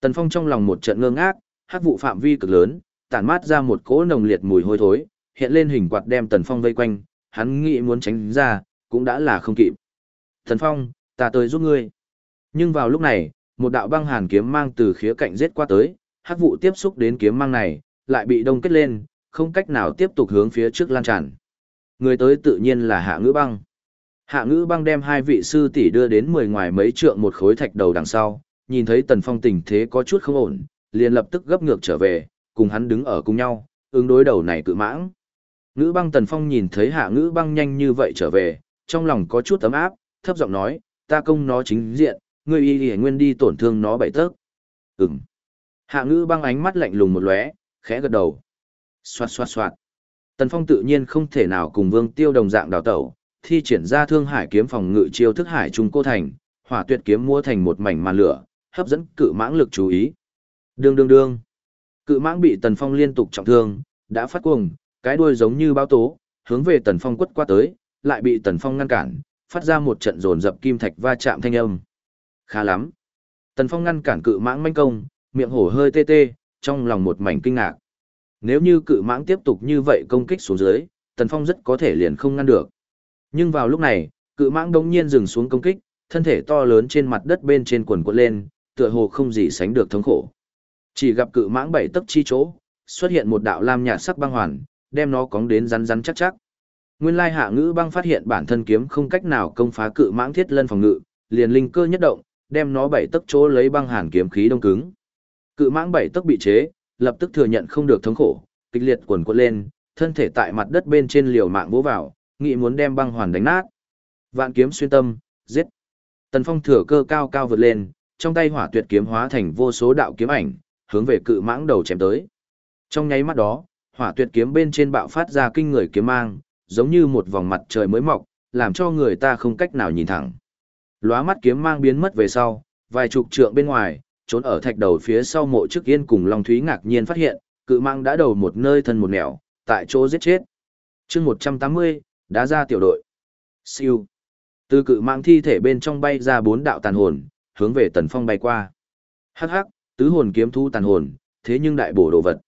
Speaker 1: Tần Phong trong lòng một trận ngơ ngác, hắc vụ phạm vi cực lớn, tản mát ra một cỗ nồng liệt mùi hôi thối, hiện lên hình quạt đem Tần Phong vây quanh, hắn nghĩ muốn tránh ra, cũng đã là không kịp. Tần Phong, ta tới giúp ngươi. Nhưng vào lúc này, một đạo băng hàn kiếm mang từ khía cạnh giết qua tới, hắc vụ tiếp xúc đến kiếm mang này, lại bị đông kết lên, không cách nào tiếp tục hướng phía trước lan tràn. Người tới tự nhiên là Hạ Ngữ Băng. Hạ Ngữ Băng đem hai vị sư tỷ đưa đến mười ngoài mấy trượng một khối thạch đầu đằng sau, nhìn thấy Tần Phong tình thế có chút không ổn, liền lập tức gấp ngược trở về, cùng hắn đứng ở cùng nhau, ứng đối đầu này cự mãng. Ngữ Băng Tần Phong nhìn thấy Hạ Ngữ Băng nhanh như vậy trở về, trong lòng có chút ấm áp, thấp giọng nói, ta công nó chính diện, ngươi y y nguyên đi tổn thương nó bảy tấc. Ừm. Hạ Ngữ Băng ánh mắt lạnh lùng một lóe, khẽ gật đầu. Xoạt xoạt xoạt. Tần Phong tự nhiên không thể nào cùng Vương Tiêu đồng dạng đào tẩu, thi triển ra Thương Hải kiếm phòng ngự chiêu thức hải trung cô thành, hỏa tuyệt kiếm mua thành một mảnh màn lửa, hấp dẫn cự mãng lực chú ý. Đương đương đương. Cự mãng bị Tần Phong liên tục trọng thương, đã phát cuồng, cái đuôi giống như bao tố, hướng về Tần Phong quất qua tới, lại bị Tần Phong ngăn cản, phát ra một trận rồn dập kim thạch va chạm thanh âm. Khá lắm. Tần Phong ngăn cản cự mãng manh công, miệng hổ hơi tê tê, trong lòng một mảnh kinh ngạc. Nếu như cự mãng tiếp tục như vậy công kích xuống dưới, Tần Phong rất có thể liền không ngăn được. Nhưng vào lúc này, cự mãng đống nhiên dừng xuống công kích, thân thể to lớn trên mặt đất bên trên quần quật lên, tựa hồ không gì sánh được thống khổ. Chỉ gặp cự mãng bảy tấc chi chỗ, xuất hiện một đạo lam nhạt sắc băng hoàn, đem nó cóng đến rắn rắn chắc chắc. Nguyên lai hạ ngữ băng phát hiện bản thân kiếm không cách nào công phá cự mãng thiết lân phòng ngự, liền linh cơ nhất động, đem nó bảy tấc chỗ lấy băng hàn kiếm khí đông cứng. Cự mãng bảy tấc bị chế, lập tức thừa nhận không được thống khổ, kịch liệt quần quật lên, thân thể tại mặt đất bên trên liều mạng vỗ vào, nghĩ muốn đem băng hoàn đánh nát. Vạn kiếm xuyên tâm, giết. Tần Phong thừa cơ cao cao vượt lên, trong tay hỏa tuyệt kiếm hóa thành vô số đạo kiếm ảnh, hướng về cự mãng đầu chém tới. Trong nháy mắt đó, hỏa tuyệt kiếm bên trên bạo phát ra kinh người kiếm mang, giống như một vòng mặt trời mới mọc, làm cho người ta không cách nào nhìn thẳng. Lóa mắt kiếm mang biến mất về sau, vài chục trượng bên ngoài, trốn ở thạch đầu phía sau mộ trước yên cùng Long Thúy ngạc nhiên phát hiện, cự mang đã đầu một nơi thân một nẻo, tại chỗ giết chết. chương 180, đã ra tiểu đội. Siêu. Từ cự mạng thi thể bên trong bay ra bốn đạo tàn hồn, hướng về tần phong bay qua. Hắc hắc, tứ hồn kiếm thu tàn hồn, thế nhưng đại bổ đồ vật.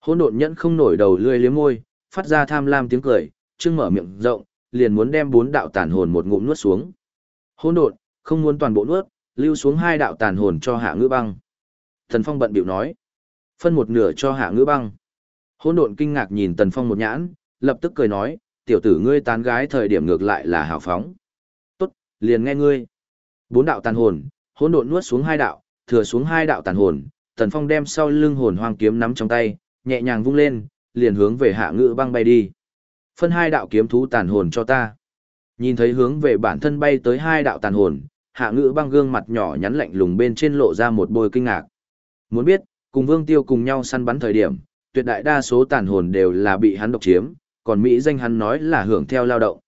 Speaker 1: Hôn độn nhẫn không nổi đầu lươi liếm môi, phát ra tham lam tiếng cười, trương mở miệng rộng, liền muốn đem bốn đạo tàn hồn một ngụm nuốt xuống. Hôn độn, không muốn toàn bộ nuốt, lưu xuống hai đạo tàn hồn cho hạ ngữ băng. Tần Phong bận biểu nói, phân một nửa cho hạ ngữ băng. Hôn độn kinh ngạc nhìn Tần Phong một nhãn, lập tức cười nói, tiểu tử ngươi tán gái thời điểm ngược lại là hào phóng. Tốt, liền nghe ngươi. Bốn đạo tàn hồn, hỗn độn nuốt xuống hai đạo, thừa xuống hai đạo tàn hồn, Tần Phong đem sau lưng hồn hoang kiếm nắm trong tay, nhẹ nhàng vung lên, liền hướng về hạ ngự băng bay đi. Phân hai đạo kiếm thú tàn hồn cho ta. Nhìn thấy hướng về bản thân bay tới hai đạo tàn hồn, hạ ngự băng gương mặt nhỏ nhắn lạnh lùng bên trên lộ ra một bôi kinh ngạc. Muốn biết, cùng vương tiêu cùng nhau săn bắn thời điểm, tuyệt đại đa số tàn hồn đều là bị hắn độc chiếm, còn Mỹ danh hắn nói là hưởng theo lao động.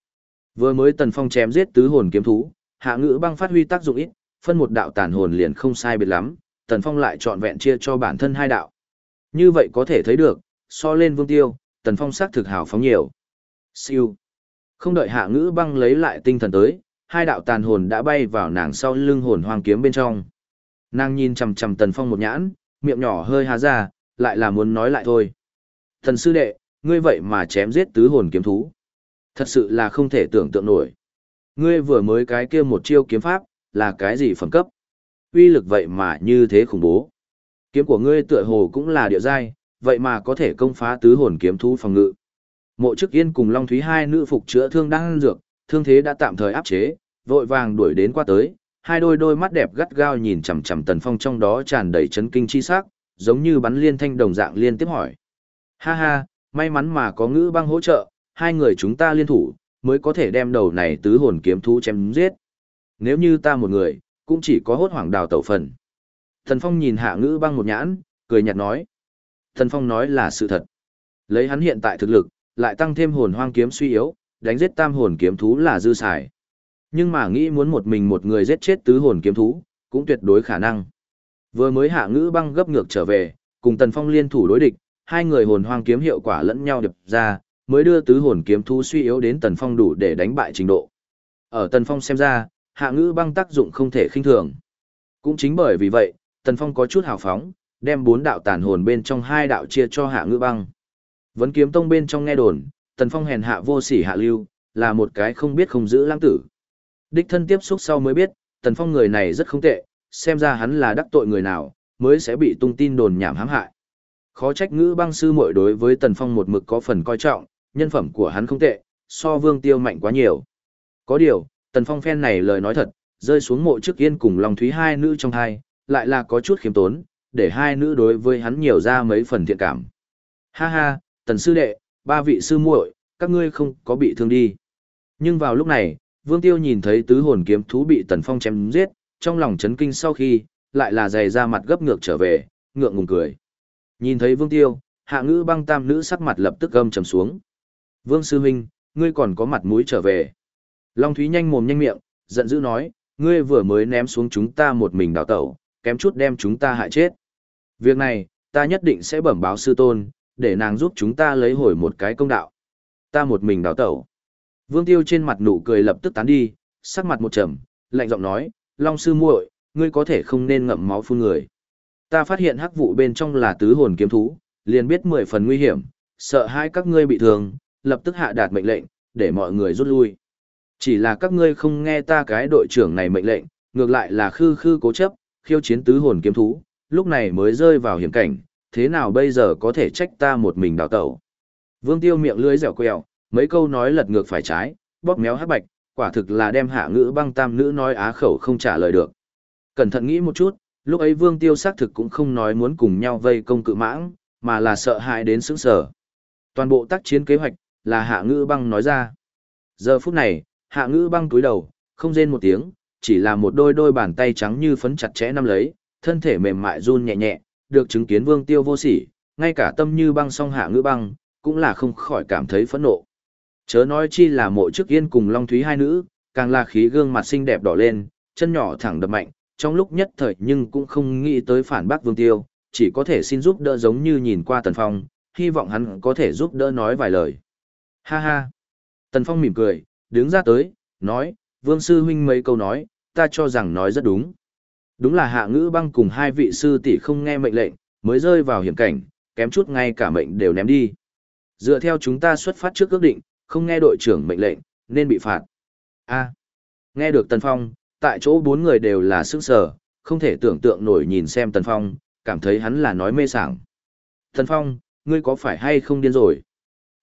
Speaker 1: Vừa mới tần phong chém giết tứ hồn kiếm thú, hạ ngữ băng phát huy tác dụng ít, phân một đạo tàn hồn liền không sai biệt lắm, tần phong lại chọn vẹn chia cho bản thân hai đạo. Như vậy có thể thấy được, so lên vương tiêu, tần phong sắc thực hào phóng nhiều. Siêu. Không đợi hạ ngữ băng lấy lại tinh thần tới, hai đạo tàn hồn đã bay vào nàng sau lưng hồn hoang kiếm bên trong. Nàng nhìn chằm chằm Tần Phong một nhãn, miệng nhỏ hơi há ra, lại là muốn nói lại thôi. Thần sư đệ, ngươi vậy mà chém giết tứ hồn kiếm thú. Thật sự là không thể tưởng tượng nổi. Ngươi vừa mới cái kia một chiêu kiếm pháp, là cái gì phẩm cấp? Uy lực vậy mà như thế khủng bố. Kiếm của ngươi tựa hồ cũng là địa giai, vậy mà có thể công phá tứ hồn kiếm thú phòng ngự. Mộ chức yên cùng Long Thúy hai nữ phục chữa thương đang ăn dược, thương thế đã tạm thời áp chế, vội vàng đuổi đến qua tới, hai đôi đôi mắt đẹp gắt gao nhìn chằm chằm Tần Phong trong đó tràn đầy chấn kinh chi sắc, giống như bắn liên thanh đồng dạng liên tiếp hỏi. Ha ha, may mắn mà có ngữ băng hỗ trợ, hai người chúng ta liên thủ, mới có thể đem đầu này tứ hồn kiếm thú chém giết. Nếu như ta một người, cũng chỉ có hốt hoảng đào tẩu phần. Thần Phong nhìn hạ ngữ băng một nhãn, cười nhạt nói. Thần Phong nói là sự thật. Lấy hắn hiện tại thực lực, lại tăng thêm hồn hoang kiếm suy yếu, đánh giết tam hồn kiếm thú là dư xài. Nhưng mà nghĩ muốn một mình một người giết chết tứ hồn kiếm thú, cũng tuyệt đối khả năng. Vừa mới hạ ngữ băng gấp ngược trở về, cùng Tần Phong liên thủ đối địch, hai người hồn hoang kiếm hiệu quả lẫn nhau điệp ra, mới đưa tứ hồn kiếm thú suy yếu đến Tần Phong đủ để đánh bại trình độ. Ở Tần Phong xem ra, hạ ngữ băng tác dụng không thể khinh thường. Cũng chính bởi vì vậy, Tần Phong có chút hào phóng, đem bốn đạo tàn hồn bên trong hai đạo chia cho hạ ngữ băng. Vấn kiếm tông bên trong nghe đồn, Tần Phong hèn hạ vô sỉ hạ lưu, là một cái không biết không giữ lãng tử. Đích thân tiếp xúc sau mới biết, Tần Phong người này rất không tệ, xem ra hắn là đắc tội người nào, mới sẽ bị tung tin đồn nhảm hãm hại. Khó trách ngữ băng sư muội đối với Tần Phong một mực có phần coi trọng, nhân phẩm của hắn không tệ, so vương tiêu mạnh quá nhiều. Có điều, Tần Phong phen này lời nói thật, rơi xuống mộ trước yên cùng Long Thúy hai nữ trong hai, lại là có chút khiêm tốn, để hai nữ đối với hắn nhiều ra mấy phần thiện cảm. Ha ha, Tần sư đệ, ba vị sư muội, các ngươi không có bị thương đi. Nhưng vào lúc này, Vương Tiêu nhìn thấy tứ hồn kiếm thú bị Tần Phong chém giết, trong lòng chấn kinh sau khi, lại là dày ra mặt gấp ngược trở về, ngượng ngùng cười. Nhìn thấy Vương Tiêu, hạ ngữ băng tam nữ sắc mặt lập tức gâm trầm xuống. Vương Sư Huynh, ngươi còn có mặt mũi trở về. Long Thúy nhanh mồm nhanh miệng, giận dữ nói, ngươi vừa mới ném xuống chúng ta một mình đào tẩu, kém chút đem chúng ta hại chết. Việc này, ta nhất định sẽ bẩm báo sư tôn, để nàng giúp chúng ta lấy hồi một cái công đạo. Ta một mình đào tẩu. Vương Tiêu trên mặt nụ cười lập tức tán đi, sắc mặt một trầm, lạnh giọng nói, Long sư muội, ngươi có thể không nên ngậm máu phun người. Ta phát hiện hắc vụ bên trong là tứ hồn kiếm thú, liền biết mười phần nguy hiểm, sợ hai các ngươi bị thương, lập tức hạ đạt mệnh lệnh, để mọi người rút lui. Chỉ là các ngươi không nghe ta cái đội trưởng này mệnh lệnh, ngược lại là khư khư cố chấp, khiêu chiến tứ hồn kiếm thú, lúc này mới rơi vào hiểm cảnh, thế nào bây giờ có thể trách ta một mình đào tẩu. Vương Tiêu miệng lưỡi dẻo quẹo, mấy câu nói lật ngược phải trái, bóp méo hắc bạch, quả thực là đem hạ ngữ băng tam nữ nói á khẩu không trả lời được. Cẩn thận nghĩ một chút, lúc ấy Vương Tiêu xác thực cũng không nói muốn cùng nhau vây công cự mãng, mà là sợ hãi đến sững sở Toàn bộ tác chiến kế hoạch là hạ ngữ băng nói ra. Giờ phút này, hạ ngữ băng túi đầu, không rên một tiếng, chỉ là một đôi đôi bàn tay trắng như phấn chặt chẽ nắm lấy, thân thể mềm mại run nhẹ nhẹ, được chứng kiến Vương Tiêu vô sỉ, ngay cả tâm như băng song hạ ngữ băng, cũng là không khỏi cảm thấy phẫn nộ. Chớ nói chi là mộ trước yên cùng Long Thúy hai nữ, càng là khí gương mặt xinh đẹp đỏ lên, chân nhỏ thẳng đập mạnh, trong lúc nhất thời nhưng cũng không nghĩ tới phản bác Vương Tiêu, chỉ có thể xin giúp đỡ giống như nhìn qua Tần Phong, hy vọng hắn có thể giúp đỡ nói vài lời. Ha ha! Tần Phong mỉm cười, đứng ra tới, nói, Vương Sư Huynh mấy câu nói, ta cho rằng nói rất đúng. Đúng là hạ ngữ băng cùng hai vị sư tỷ không nghe mệnh lệnh, mới rơi vào hiểm cảnh, kém chút ngay cả mệnh đều ném đi. Dựa theo chúng ta xuất phát trước ước định, không nghe đội trưởng mệnh lệnh, nên bị phạt. A. nghe được Tần Phong, tại chỗ bốn người đều là sức sở, không thể tưởng tượng nổi nhìn xem Tần Phong, cảm thấy hắn là nói mê sảng. Tần Phong, ngươi có phải hay không điên rồi?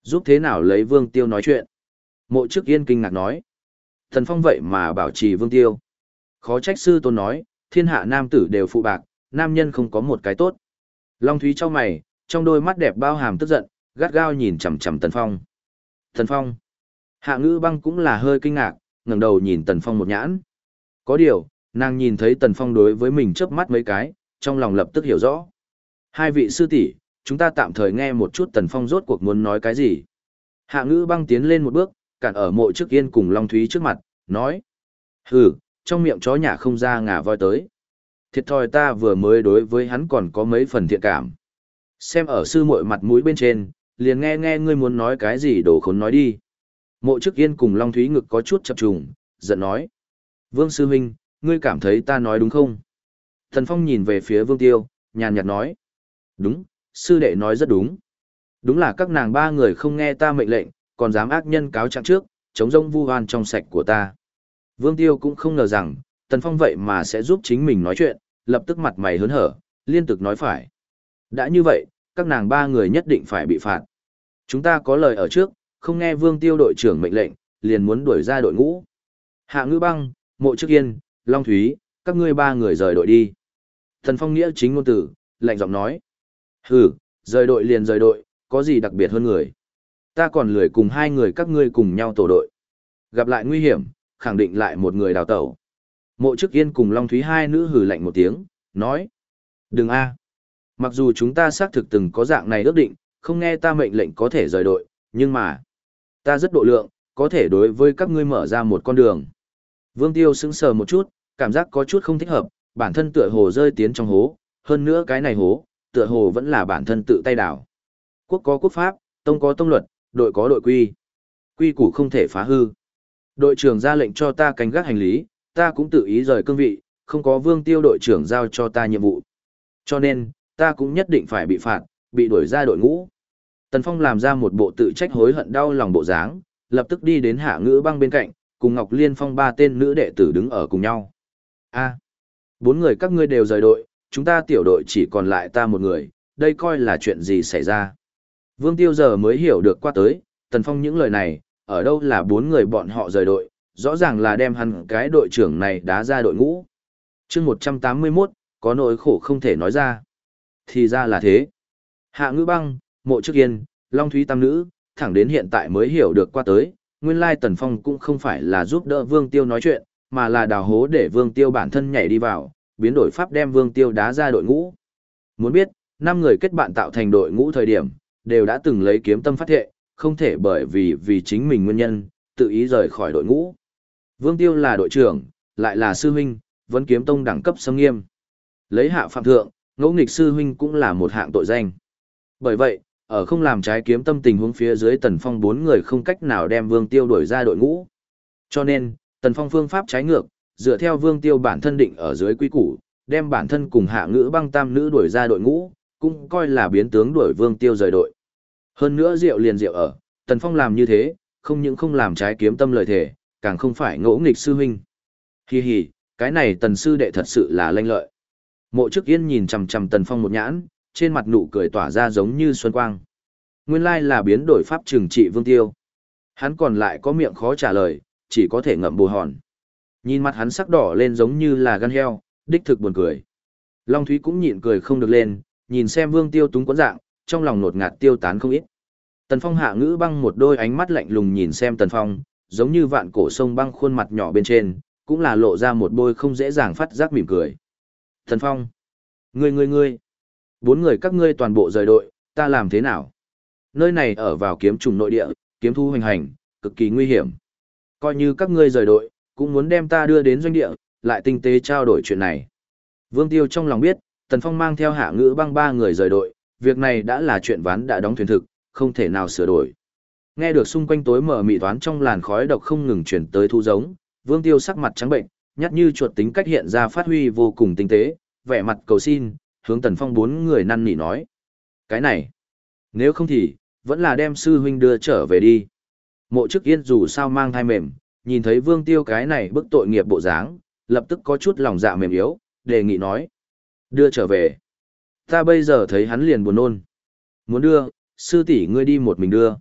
Speaker 1: Giúp thế nào lấy Vương Tiêu nói chuyện? Mộ trước yên kinh ngạc nói. Tần Phong vậy mà bảo trì Vương Tiêu. Khó trách sư tôn nói, thiên hạ nam tử đều phụ bạc, nam nhân không có một cái tốt. Long Thúy cho mày, trong đôi mắt đẹp bao hàm tức giận, gắt gao nhìn chằm chằm Tần Phong. Tần Phong. Hạ ngữ băng cũng là hơi kinh ngạc, ngẩng đầu nhìn Tần Phong một nhãn. Có điều, nàng nhìn thấy Tần Phong đối với mình chớp mắt mấy cái, trong lòng lập tức hiểu rõ. Hai vị sư tỷ, chúng ta tạm thời nghe một chút Tần Phong rốt cuộc muốn nói cái gì. Hạ ngữ băng tiến lên một bước, cản ở mộ trước yên cùng Long Thúy trước mặt, nói. Hừ, trong miệng chó nhà không ra ngà voi tới. Thiệt thòi ta vừa mới đối với hắn còn có mấy phần thiện cảm. Xem ở sư muội mặt mũi bên trên, liền nghe nghe ngươi muốn nói cái gì đồ khốn nói đi. Mộ trước yên cùng Long Thúy ngực có chút chập trùng, giận nói. Vương Sư Minh, ngươi cảm thấy ta nói đúng không? Thần Phong nhìn về phía Vương Tiêu, nhàn nhạt nói. Đúng, sư đệ nói rất đúng. Đúng là các nàng ba người không nghe ta mệnh lệnh, còn dám ác nhân cáo trạng trước, chống rông vu hoan trong sạch của ta. Vương Tiêu cũng không ngờ rằng, Tần Phong vậy mà sẽ giúp chính mình nói chuyện, lập tức mặt mày hớn hở, liên tục nói phải. Đã như vậy, các nàng ba người nhất định phải bị phạt. Chúng ta có lời ở trước, không nghe Vương Tiêu đội trưởng mệnh lệnh, liền muốn đuổi ra đội ngũ. Hạ Ngư Băng, Mộ Trước Yên, Long Thúy, các ngươi ba người rời đội đi. Thần Phong nghĩa chính ngôn tử, lạnh giọng nói. Hừ, rời đội liền rời đội, có gì đặc biệt hơn người. Ta còn lười cùng hai người các ngươi cùng nhau tổ đội. Gặp lại nguy hiểm, khẳng định lại một người đào tẩu. Mộ Trước Yên cùng Long Thúy hai nữ hừ lạnh một tiếng, nói. Đừng a Mặc dù chúng ta xác thực từng có dạng này ước định, không nghe ta mệnh lệnh có thể rời đội, nhưng mà, ta rất độ lượng, có thể đối với các ngươi mở ra một con đường. Vương Tiêu sững sờ một chút, cảm giác có chút không thích hợp, bản thân tựa hồ rơi tiến trong hố, hơn nữa cái này hố, tựa hồ vẫn là bản thân tự tay đảo. Quốc có quốc pháp, tông có tông luật, đội có đội quy. Quy củ không thể phá hư. Đội trưởng ra lệnh cho ta canh gác hành lý, ta cũng tự ý rời cương vị, không có vương tiêu đội trưởng giao cho ta nhiệm vụ. Cho nên, ta cũng nhất định phải bị phạt, bị đuổi ra đội ngũ. Tần Phong làm ra một bộ tự trách hối hận đau lòng bộ dáng, lập tức đi đến hạ ngữ băng bên cạnh, cùng Ngọc Liên Phong ba tên nữ đệ tử đứng ở cùng nhau. A, bốn người các ngươi đều rời đội, chúng ta tiểu đội chỉ còn lại ta một người, đây coi là chuyện gì xảy ra. Vương Tiêu giờ mới hiểu được qua tới, Tần Phong những lời này, ở đâu là bốn người bọn họ rời đội, rõ ràng là đem hắn cái đội trưởng này đá ra đội ngũ. chương 181, có nỗi khổ không thể nói ra. Thì ra là thế. Hạ ngữ băng, mộ trước yên, Long Thúy Tam Nữ, thẳng đến hiện tại mới hiểu được qua tới, nguyên lai Tần Phong cũng không phải là giúp đỡ Vương Tiêu nói chuyện, mà là đào hố để Vương Tiêu bản thân nhảy đi vào, biến đổi pháp đem Vương Tiêu đá ra đội ngũ. Muốn biết, năm người kết bạn tạo thành đội ngũ thời điểm, đều đã từng lấy kiếm tâm phát thệ, không thể bởi vì vì chính mình nguyên nhân, tự ý rời khỏi đội ngũ. Vương Tiêu là đội trưởng, lại là sư huynh, vẫn kiếm tông đẳng cấp sâm nghiêm. Lấy hạ phạm thượng, ngẫu nghịch sư huynh cũng là một hạng tội danh. Bởi vậy, ở không làm trái kiếm tâm tình huống phía dưới Tần Phong bốn người không cách nào đem Vương Tiêu đuổi ra đội ngũ. Cho nên, Tần Phong phương pháp trái ngược, dựa theo Vương Tiêu bản thân định ở dưới quy củ, đem bản thân cùng hạ ngữ băng tam nữ đuổi ra đội ngũ, cũng coi là biến tướng đuổi Vương Tiêu rời đội. Hơn nữa rượu liền rượu ở, Tần Phong làm như thế, không những không làm trái kiếm tâm lời thể, càng không phải ngỗ nghịch sư huynh. Hi hi, cái này Tần sư đệ thật sự là lanh lợi. Mộ chức yên nhìn chằm chằm Tần Phong một nhãn, trên mặt nụ cười tỏa ra giống như xuân quang. Nguyên lai là biến đổi pháp trừng trị Vương Tiêu. Hắn còn lại có miệng khó trả lời, chỉ có thể ngậm bù hòn. Nhìn mặt hắn sắc đỏ lên giống như là gan heo, đích thực buồn cười. Long Thúy cũng nhịn cười không được lên, nhìn xem Vương Tiêu túng quẫn dạng, trong lòng nột ngạt tiêu tán không ít. Tần Phong hạ ngữ băng một đôi ánh mắt lạnh lùng nhìn xem Tần Phong, giống như vạn cổ sông băng khuôn mặt nhỏ bên trên, cũng là lộ ra một bôi không dễ dàng phát giác mỉm cười. Tần Phong, ngươi ngươi ngươi, bốn người các ngươi toàn bộ rời đội, ta làm thế nào? Nơi này ở vào kiếm trùng nội địa, kiếm thu hoành hành, cực kỳ nguy hiểm. Coi như các ngươi rời đội, cũng muốn đem ta đưa đến doanh địa, lại tinh tế trao đổi chuyện này. Vương Tiêu trong lòng biết, Tần Phong mang theo hạ ngữ băng ba người rời đội, việc này đã là chuyện ván đã đóng thuyền thực, không thể nào sửa đổi. Nghe được xung quanh tối mở mị toán trong làn khói độc không ngừng chuyển tới thu giống, Vương Tiêu sắc mặt trắng bệnh, nhát như chuột tính cách hiện ra phát huy vô cùng tinh tế, vẻ mặt cầu xin, hướng Tần Phong bốn người năn nỉ nói. Cái này, nếu không thì, vẫn là đem sư huynh đưa trở về đi. Mộ chức yên dù sao mang thai mềm, nhìn thấy Vương Tiêu cái này bức tội nghiệp bộ dáng, lập tức có chút lòng dạ mềm yếu, đề nghị nói. Đưa trở về. Ta bây giờ thấy hắn liền buồn nôn. Muốn đưa, sư tỷ ngươi đi một mình đưa.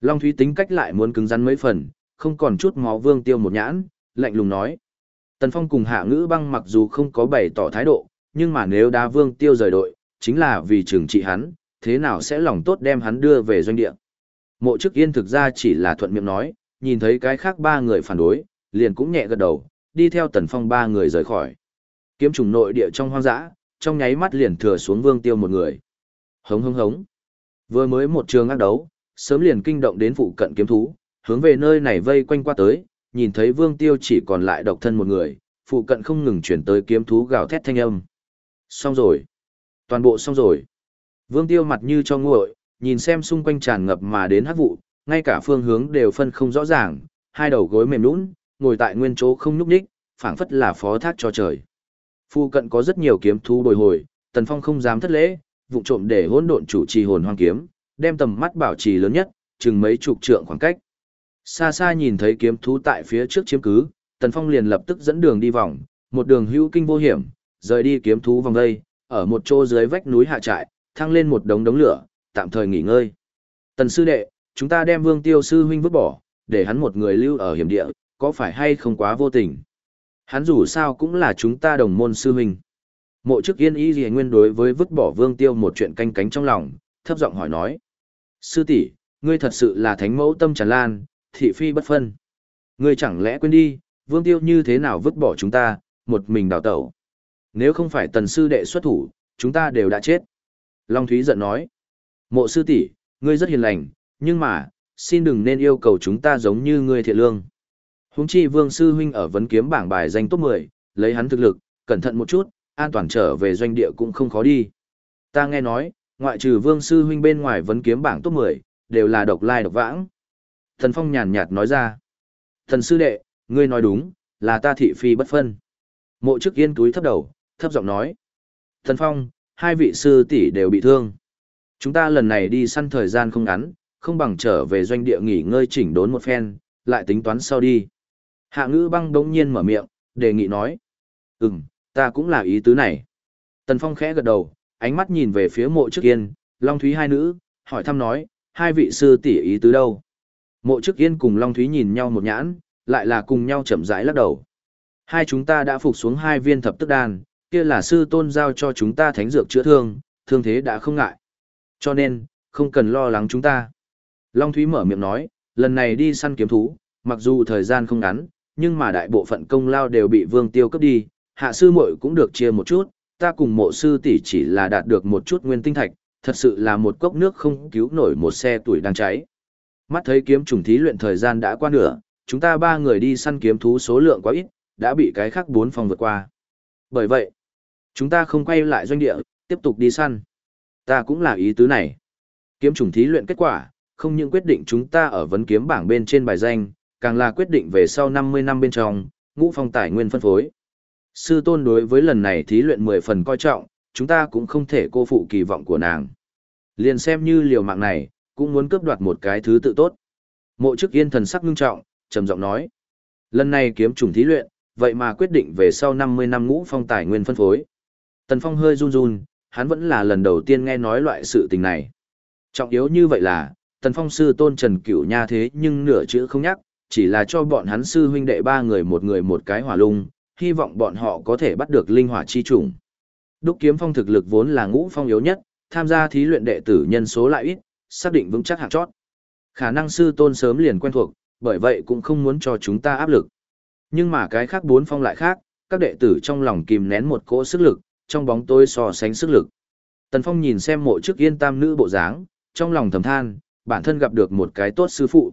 Speaker 1: Long Thúy tính cách lại muốn cứng rắn mấy phần, không còn chút máu vương tiêu một nhãn, lạnh lùng nói. Tần Phong cùng hạ ngữ băng mặc dù không có bày tỏ thái độ, nhưng mà nếu đá vương tiêu rời đội, chính là vì trừng trị hắn, thế nào sẽ lòng tốt đem hắn đưa về doanh địa. Mộ chức yên thực ra chỉ là thuận miệng nói, nhìn thấy cái khác ba người phản đối, liền cũng nhẹ gật đầu, đi theo tần phong ba người rời khỏi. Kiếm trùng nội địa trong hoang dã, trong nháy mắt liền thừa xuống vương tiêu một người. Hống hống hống. Vừa mới một trường ác đấu, sớm liền kinh động đến phụ cận kiếm thú, hướng về nơi này vây quanh qua tới, nhìn thấy vương tiêu chỉ còn lại độc thân một người, phụ cận không ngừng chuyển tới kiếm thú gào thét thanh âm. Xong rồi. Toàn bộ xong rồi. Vương tiêu mặt như cho nguội, nhìn xem xung quanh tràn ngập mà đến hát vụ, ngay cả phương hướng đều phân không rõ ràng, hai đầu gối mềm lún, ngồi tại nguyên chỗ không nhúc nhích, phảng phất là phó thác cho trời. Phu cận có rất nhiều kiếm thú bồi hồi, Tần Phong không dám thất lễ, vụ trộm để hỗn độn chủ trì hồn hoang kiếm, đem tầm mắt bảo trì lớn nhất, chừng mấy chục trượng khoảng cách. Xa xa nhìn thấy kiếm thú tại phía trước chiếm cứ, Tần Phong liền lập tức dẫn đường đi vòng, một đường hữu kinh vô hiểm, rời đi kiếm thú vòng đây, ở một chỗ dưới vách núi hạ trại, thăng lên một đống đống lửa, tạm thời nghỉ ngơi. Tần sư đệ, chúng ta đem Vương Tiêu sư huynh vứt bỏ, để hắn một người lưu ở hiểm địa, có phải hay không quá vô tình? Hắn dù sao cũng là chúng ta đồng môn sư huynh. Mộ chức yên ý gì nguyên đối với vứt bỏ vương tiêu một chuyện canh cánh trong lòng, thấp giọng hỏi nói. Sư tỷ, ngươi thật sự là thánh mẫu tâm tràn lan, thị phi bất phân. Ngươi chẳng lẽ quên đi, vương tiêu như thế nào vứt bỏ chúng ta, một mình đào tẩu. Nếu không phải tần sư đệ xuất thủ, chúng ta đều đã chết. Long Thúy giận nói. Mộ sư tỷ, ngươi rất hiền lành, nhưng mà, xin đừng nên yêu cầu chúng ta giống như ngươi thiện lương. Huống chi Vương sư huynh ở vấn kiếm bảng bài danh top 10, lấy hắn thực lực, cẩn thận một chút, an toàn trở về doanh địa cũng không khó đi. Ta nghe nói, ngoại trừ Vương sư huynh bên ngoài vấn kiếm bảng top 10, đều là độc lai độc vãng. Thần Phong nhàn nhạt nói ra. Thần sư đệ, ngươi nói đúng, là ta thị phi bất phân. Mộ chức yên túi thấp đầu, thấp giọng nói. Thần Phong, hai vị sư tỷ đều bị thương. Chúng ta lần này đi săn thời gian không ngắn, không bằng trở về doanh địa nghỉ ngơi chỉnh đốn một phen, lại tính toán sau đi. Hạ ngữ băng đống nhiên mở miệng, đề nghị nói. Ừm, ta cũng là ý tứ này. Tần Phong khẽ gật đầu, ánh mắt nhìn về phía mộ trước yên, Long Thúy hai nữ, hỏi thăm nói, hai vị sư tỷ ý tứ đâu? Mộ trước yên cùng Long Thúy nhìn nhau một nhãn, lại là cùng nhau chậm rãi lắc đầu. Hai chúng ta đã phục xuống hai viên thập tức đan, kia là sư tôn giao cho chúng ta thánh dược chữa thương, thương thế đã không ngại. Cho nên, không cần lo lắng chúng ta. Long Thúy mở miệng nói, lần này đi săn kiếm thú, mặc dù thời gian không ngắn, nhưng mà đại bộ phận công lao đều bị vương tiêu cấp đi, hạ sư muội cũng được chia một chút, ta cùng mộ sư tỷ chỉ là đạt được một chút nguyên tinh thạch, thật sự là một cốc nước không cứu nổi một xe tuổi đang cháy. Mắt thấy kiếm trùng thí luyện thời gian đã qua nửa, chúng ta ba người đi săn kiếm thú số lượng quá ít, đã bị cái khác bốn phòng vượt qua. Bởi vậy, chúng ta không quay lại doanh địa, tiếp tục đi săn. Ta cũng là ý tứ này. Kiếm trùng thí luyện kết quả, không những quyết định chúng ta ở vấn kiếm bảng bên trên bài danh, càng là quyết định về sau 50 năm bên trong, ngũ phong tài nguyên phân phối. Sư tôn đối với lần này thí luyện 10 phần coi trọng, chúng ta cũng không thể cô phụ kỳ vọng của nàng. Liền xem như liều mạng này, cũng muốn cướp đoạt một cái thứ tự tốt. Mộ chức yên thần sắc ngưng trọng, trầm giọng nói. Lần này kiếm trùng thí luyện, vậy mà quyết định về sau 50 năm ngũ phong tài nguyên phân phối. Tần Phong hơi run run, hắn vẫn là lần đầu tiên nghe nói loại sự tình này. Trọng yếu như vậy là, Tần Phong sư tôn Trần Cửu Nha thế nhưng nửa chữ không nhắc, chỉ là cho bọn hắn sư huynh đệ ba người một người một cái hỏa lung, hy vọng bọn họ có thể bắt được linh hỏa chi trùng. Đúc kiếm phong thực lực vốn là ngũ phong yếu nhất, tham gia thí luyện đệ tử nhân số lại ít, xác định vững chắc hạng chót. Khả năng sư tôn sớm liền quen thuộc, bởi vậy cũng không muốn cho chúng ta áp lực. Nhưng mà cái khác bốn phong lại khác, các đệ tử trong lòng kìm nén một cỗ sức lực, trong bóng tối so sánh sức lực. Tần Phong nhìn xem mộ trước yên tam nữ bộ dáng, trong lòng thầm than, bản thân gặp được một cái tốt sư phụ.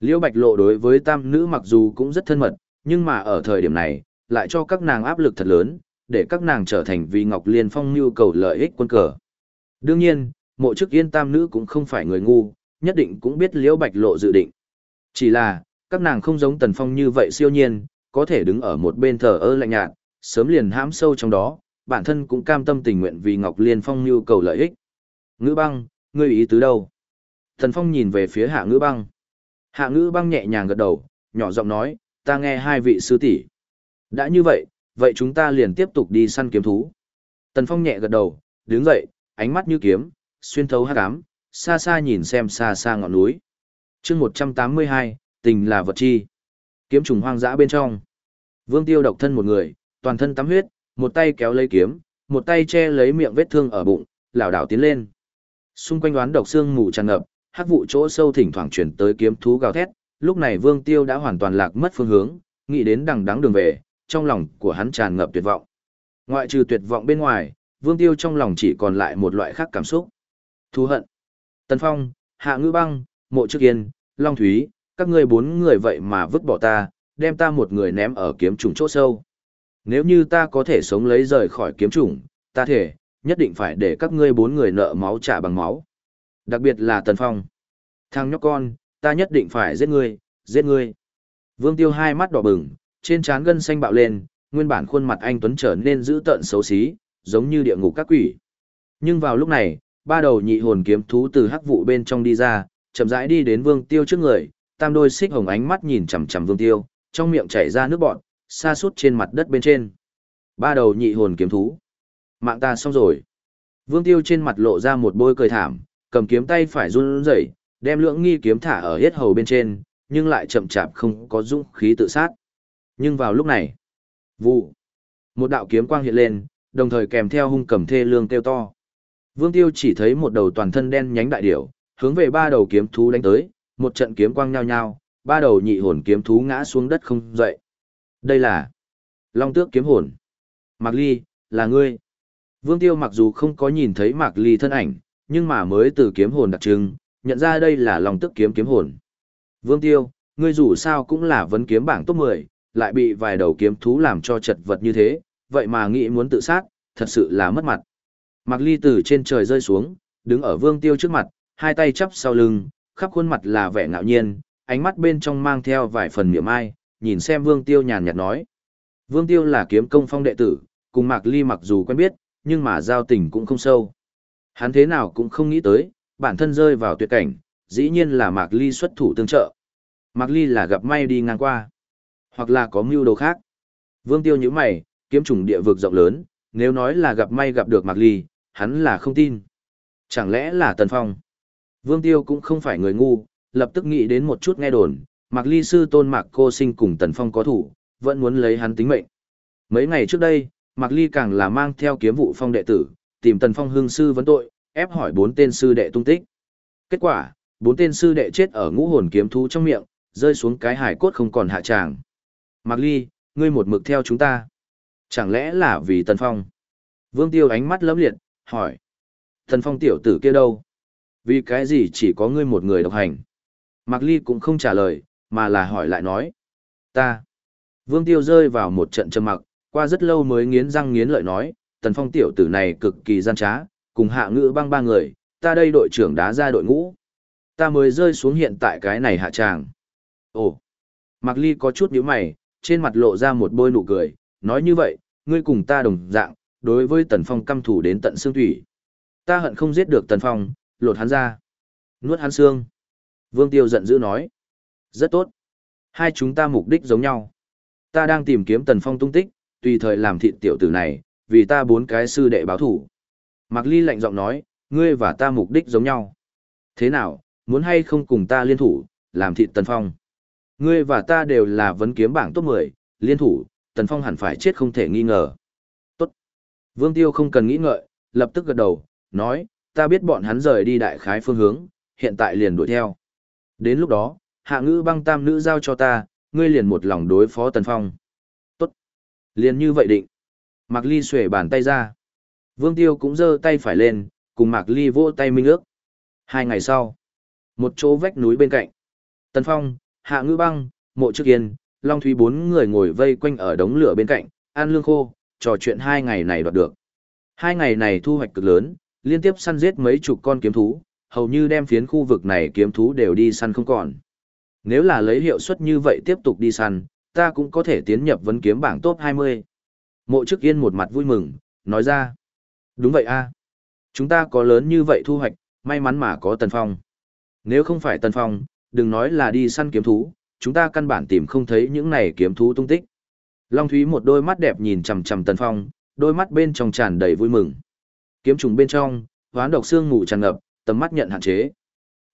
Speaker 1: Liễu Bạch Lộ đối với tam nữ mặc dù cũng rất thân mật, nhưng mà ở thời điểm này, lại cho các nàng áp lực thật lớn, để các nàng trở thành vì Ngọc Liên Phong nhu cầu lợi ích quân cờ. Đương nhiên, mộ trước yên tam nữ cũng không phải người ngu, nhất định cũng biết Liễu Bạch Lộ dự định. Chỉ là, các nàng không giống Tần Phong như vậy siêu nhiên, có thể đứng ở một bên thờ ơ lạnh nhạt, sớm liền hãm sâu trong đó, bản thân cũng cam tâm tình nguyện vì Ngọc Liên Phong nhu cầu lợi ích. Ngữ băng, ngươi ý tứ đâu? thần Phong nhìn về phía hạ ngữ băng. Hạ ngữ băng nhẹ nhàng gật đầu, nhỏ giọng nói, ta nghe hai vị sư tỷ. Đã như vậy, vậy chúng ta liền tiếp tục đi săn kiếm thú. Tần Phong nhẹ gật đầu, đứng dậy, ánh mắt như kiếm, xuyên thấu hắc ám, xa xa nhìn xem xa xa ngọn núi. chương 182, tình là vật chi. Kiếm trùng hoang dã bên trong. Vương Tiêu độc thân một người, toàn thân tắm huyết, một tay kéo lấy kiếm, một tay che lấy miệng vết thương ở bụng, lảo đảo tiến lên. Xung quanh đoán độc xương mù tràn ngập, hắc vụ chỗ sâu thỉnh thoảng chuyển tới kiếm thú gào thét, lúc này Vương Tiêu đã hoàn toàn lạc mất phương hướng, nghĩ đến đằng đắng đường về, trong lòng của hắn tràn ngập tuyệt vọng. Ngoại trừ tuyệt vọng bên ngoài, Vương Tiêu trong lòng chỉ còn lại một loại khác cảm xúc. Thú hận. Tần Phong, Hạ Ngư Băng, Mộ Trước Yên, Long Thúy, các ngươi bốn người vậy mà vứt bỏ ta, đem ta một người ném ở kiếm trùng chỗ sâu. Nếu như ta có thể sống lấy rời khỏi kiếm trùng, ta thể, nhất định phải để các ngươi bốn người nợ máu trả bằng máu. Đặc biệt là Tần Phong. Thằng nhóc con, ta nhất định phải giết ngươi, giết ngươi. Vương Tiêu hai mắt đỏ bừng, trên trán gân xanh bạo lên, nguyên bản khuôn mặt anh Tuấn trở nên dữ tợn xấu xí, giống như địa ngục các quỷ. Nhưng vào lúc này, ba đầu nhị hồn kiếm thú từ hắc vụ bên trong đi ra, chậm rãi đi đến Vương Tiêu trước người, tam đôi xích hồng ánh mắt nhìn chằm chằm Vương Tiêu, trong miệng chảy ra nước bọt, xa suốt trên mặt đất bên trên. Ba đầu nhị hồn kiếm thú. Mạng ta xong rồi. Vương Tiêu trên mặt lộ ra một bôi cười thảm, cầm kiếm tay phải run rẩy, đem lưỡng nghi kiếm thả ở hết hầu bên trên, nhưng lại chậm chạp không có dũng khí tự sát. Nhưng vào lúc này, vụ, một đạo kiếm quang hiện lên, đồng thời kèm theo hung cầm thê lương kêu to. Vương Tiêu chỉ thấy một đầu toàn thân đen nhánh đại điểu, hướng về ba đầu kiếm thú đánh tới, một trận kiếm quang nhao nhao, ba đầu nhị hồn kiếm thú ngã xuống đất không dậy. Đây là Long Tước kiếm hồn. Mạc Ly, là ngươi. Vương Tiêu mặc dù không có nhìn thấy Mạc Ly thân ảnh, nhưng mà mới từ kiếm hồn đặc trưng, nhận ra đây là Long Tước kiếm kiếm hồn. Vương Tiêu, ngươi dù sao cũng là vấn kiếm bảng top 10, lại bị vài đầu kiếm thú làm cho chật vật như thế, vậy mà nghĩ muốn tự sát, thật sự là mất mặt. Mạc Ly từ trên trời rơi xuống, đứng ở Vương Tiêu trước mặt, hai tay chắp sau lưng, khắp khuôn mặt là vẻ ngạo nhiên, ánh mắt bên trong mang theo vài phần miệng ai, nhìn xem Vương Tiêu nhàn nhạt nói. Vương Tiêu là kiếm công phong đệ tử, cùng Mạc Ly mặc dù quen biết, nhưng mà giao tình cũng không sâu. Hắn thế nào cũng không nghĩ tới, bản thân rơi vào tuyệt cảnh, dĩ nhiên là Mạc Ly xuất thủ tương trợ. Mạc Ly là gặp may đi ngang qua, hoặc là có mưu đồ khác. Vương Tiêu nhíu mày, kiếm trùng địa vực rộng lớn, nếu nói là gặp may gặp được Mạc Ly, hắn là không tin. Chẳng lẽ là Tần Phong? Vương Tiêu cũng không phải người ngu, lập tức nghĩ đến một chút nghe đồn, Mạc Ly sư tôn Mạc Cô Sinh cùng Tần Phong có thủ, vẫn muốn lấy hắn tính mệnh. Mấy ngày trước đây, Mạc Ly càng là mang theo kiếm vụ phong đệ tử, tìm Tần Phong hương sư vấn tội, ép hỏi bốn tên sư đệ tung tích. Kết quả, bốn tên sư đệ chết ở ngũ hồn kiếm thú trong miệng, rơi xuống cái hải cốt không còn hạ tràng. Mạc Ly, ngươi một mực theo chúng ta. Chẳng lẽ là vì Tần Phong? Vương Tiêu ánh mắt lấm liệt, hỏi. Tần Phong tiểu tử kia đâu? Vì cái gì chỉ có ngươi một người độc hành? Mạc Ly cũng không trả lời, mà là hỏi lại nói. Ta. Vương Tiêu rơi vào một trận trầm mặc, qua rất lâu mới nghiến răng nghiến lợi nói, Tần Phong tiểu tử này cực kỳ gian trá, cùng hạ ngữ băng ba người, ta đây đội trưởng đá ra đội ngũ. Ta mới rơi xuống hiện tại cái này hạ tràng. Ồ. Mạc Ly có chút nhíu mày, trên mặt lộ ra một bôi nụ cười, nói như vậy, ngươi cùng ta đồng dạng, đối với Tần Phong căm thủ đến tận xương thủy. Ta hận không giết được Tần Phong, lột hắn ra. Nuốt hắn xương. Vương Tiêu giận dữ nói. Rất tốt. Hai chúng ta mục đích giống nhau. Ta đang tìm kiếm Tần Phong tung tích, tùy thời làm thịt tiểu tử này, vì ta bốn cái sư đệ báo thủ. Mạc Ly lạnh giọng nói, ngươi và ta mục đích giống nhau. Thế nào, muốn hay không cùng ta liên thủ, làm thịt Tần Phong? Ngươi và ta đều là vấn kiếm bảng top 10, liên thủ, Tần Phong hẳn phải chết không thể nghi ngờ. Tốt. Vương Tiêu không cần nghĩ ngợi, lập tức gật đầu, nói, ta biết bọn hắn rời đi đại khái phương hướng, hiện tại liền đuổi theo. Đến lúc đó, hạ ngữ băng tam nữ giao cho ta, ngươi liền một lòng đối phó Tần Phong. Tốt. Liền như vậy định. Mạc Ly xuể bàn tay ra. Vương Tiêu cũng giơ tay phải lên, cùng Mạc Ly vỗ tay minh ước. Hai ngày sau, một chỗ vách núi bên cạnh. Tần Phong, Hạ Ngữ Băng, Mộ Trước Yên, Long Thúy bốn người ngồi vây quanh ở đống lửa bên cạnh, ăn lương khô, trò chuyện hai ngày này đoạt được. Hai ngày này thu hoạch cực lớn, liên tiếp săn giết mấy chục con kiếm thú, hầu như đem phiến khu vực này kiếm thú đều đi săn không còn. Nếu là lấy hiệu suất như vậy tiếp tục đi săn, ta cũng có thể tiến nhập vấn kiếm bảng top 20. Mộ Trước Yên một mặt vui mừng, nói ra. Đúng vậy a Chúng ta có lớn như vậy thu hoạch, may mắn mà có Tần Phong. Nếu không phải Tần Phong, đừng nói là đi săn kiếm thú, chúng ta căn bản tìm không thấy những này kiếm thú tung tích. Long Thúy một đôi mắt đẹp nhìn chằm chằm Tần Phong, đôi mắt bên trong tràn đầy vui mừng. Kiếm trùng bên trong, hoán độc xương ngủ tràn ngập, tầm mắt nhận hạn chế.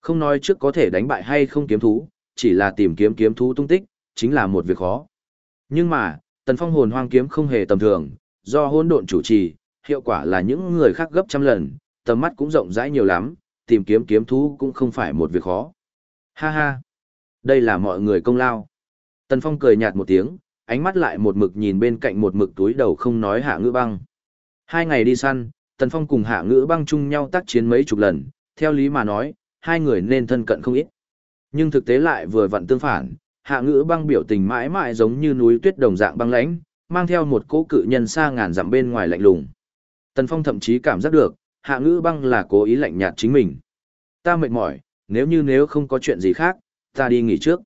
Speaker 1: Không nói trước có thể đánh bại hay không kiếm thú, chỉ là tìm kiếm kiếm thú tung tích, chính là một việc khó. Nhưng mà, Tần Phong hồn hoang kiếm không hề tầm thường, do hỗn độn chủ trì, hiệu quả là những người khác gấp trăm lần, tầm mắt cũng rộng rãi nhiều lắm, tìm kiếm kiếm thú cũng không phải một việc khó. Ha ha, đây là mọi người công lao. Tần Phong cười nhạt một tiếng, ánh mắt lại một mực nhìn bên cạnh một mực túi đầu không nói hạ ngữ băng. Hai ngày đi săn, Tần Phong cùng hạ ngữ băng chung nhau tác chiến mấy chục lần, theo lý mà nói, hai người nên thân cận không ít. Nhưng thực tế lại vừa vặn tương phản, hạ ngữ băng biểu tình mãi mãi giống như núi tuyết đồng dạng băng lãnh, mang theo một cỗ cự nhân xa ngàn dặm bên ngoài lạnh lùng. Tần Phong thậm chí cảm giác được, hạ ngữ băng là cố ý lạnh nhạt chính mình. Ta mệt mỏi, nếu như nếu không có chuyện gì khác, ta đi nghỉ trước.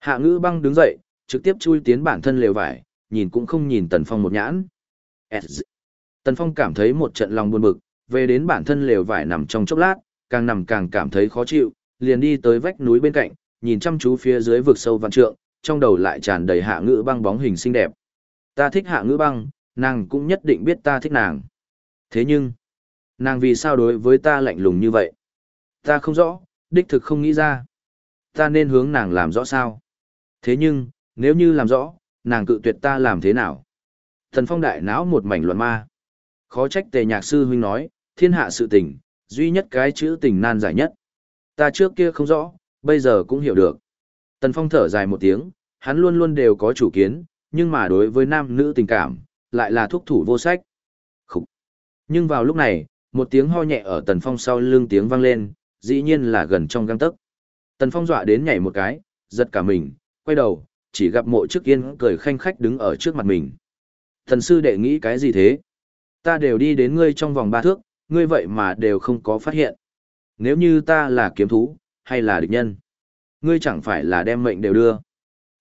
Speaker 1: Hạ ngữ băng đứng dậy, trực tiếp chui tiến bản thân lều vải, nhìn cũng không nhìn Tần Phong một nhãn. Tần Phong cảm thấy một trận lòng buồn bực, về đến bản thân lều vải nằm trong chốc lát, càng nằm càng cảm thấy khó chịu, liền đi tới vách núi bên cạnh, nhìn chăm chú phía dưới vực sâu vạn trượng, trong đầu lại tràn đầy hạ ngữ băng bóng hình xinh đẹp. Ta thích hạ ngữ băng, nàng cũng nhất định biết ta thích nàng. Thế nhưng, nàng vì sao đối với ta lạnh lùng như vậy? Ta không rõ, đích thực không nghĩ ra. Ta nên hướng nàng làm rõ sao? Thế nhưng, nếu như làm rõ, nàng cự tuyệt ta làm thế nào? Thần phong đại não một mảnh luận ma. Khó trách tề nhạc sư huynh nói, thiên hạ sự tình, duy nhất cái chữ tình nan giải nhất. Ta trước kia không rõ, bây giờ cũng hiểu được. Tần phong thở dài một tiếng, hắn luôn luôn đều có chủ kiến, nhưng mà đối với nam nữ tình cảm, lại là thúc thủ vô sách. Khúc. Nhưng vào lúc này, một tiếng ho nhẹ ở tần phong sau lưng tiếng vang lên, dĩ nhiên là gần trong găng tấc. Tần phong dọa đến nhảy một cái, giật cả mình, quay đầu, chỉ gặp mộ trước yên cười khanh khách đứng ở trước mặt mình. Thần sư đệ nghĩ cái gì thế? Ta đều đi đến ngươi trong vòng ba thước, ngươi vậy mà đều không có phát hiện. Nếu như ta là kiếm thú, hay là địch nhân, ngươi chẳng phải là đem mệnh đều đưa.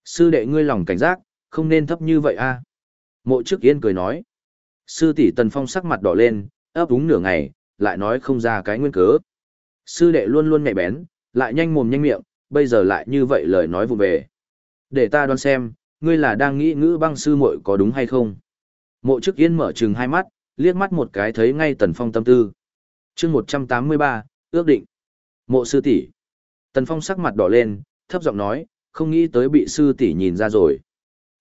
Speaker 1: Sư đệ ngươi lòng cảnh giác, không nên thấp như vậy a. Mộ trước yên cười nói. Sư tỷ Tần Phong sắc mặt đỏ lên, ấp úng nửa ngày, lại nói không ra cái nguyên cớ. Sư đệ luôn luôn nhạy bén, lại nhanh mồm nhanh miệng, bây giờ lại như vậy lời nói vụ về. Để ta đoán xem, ngươi là đang nghĩ ngữ băng sư muội có đúng hay không? Mộ trước yên mở trừng hai mắt, liếc mắt một cái thấy ngay Tần Phong tâm tư. chương 183, ước định. Mộ sư tỷ Tần Phong sắc mặt đỏ lên, thấp giọng nói, không nghĩ tới bị sư tỷ nhìn ra rồi.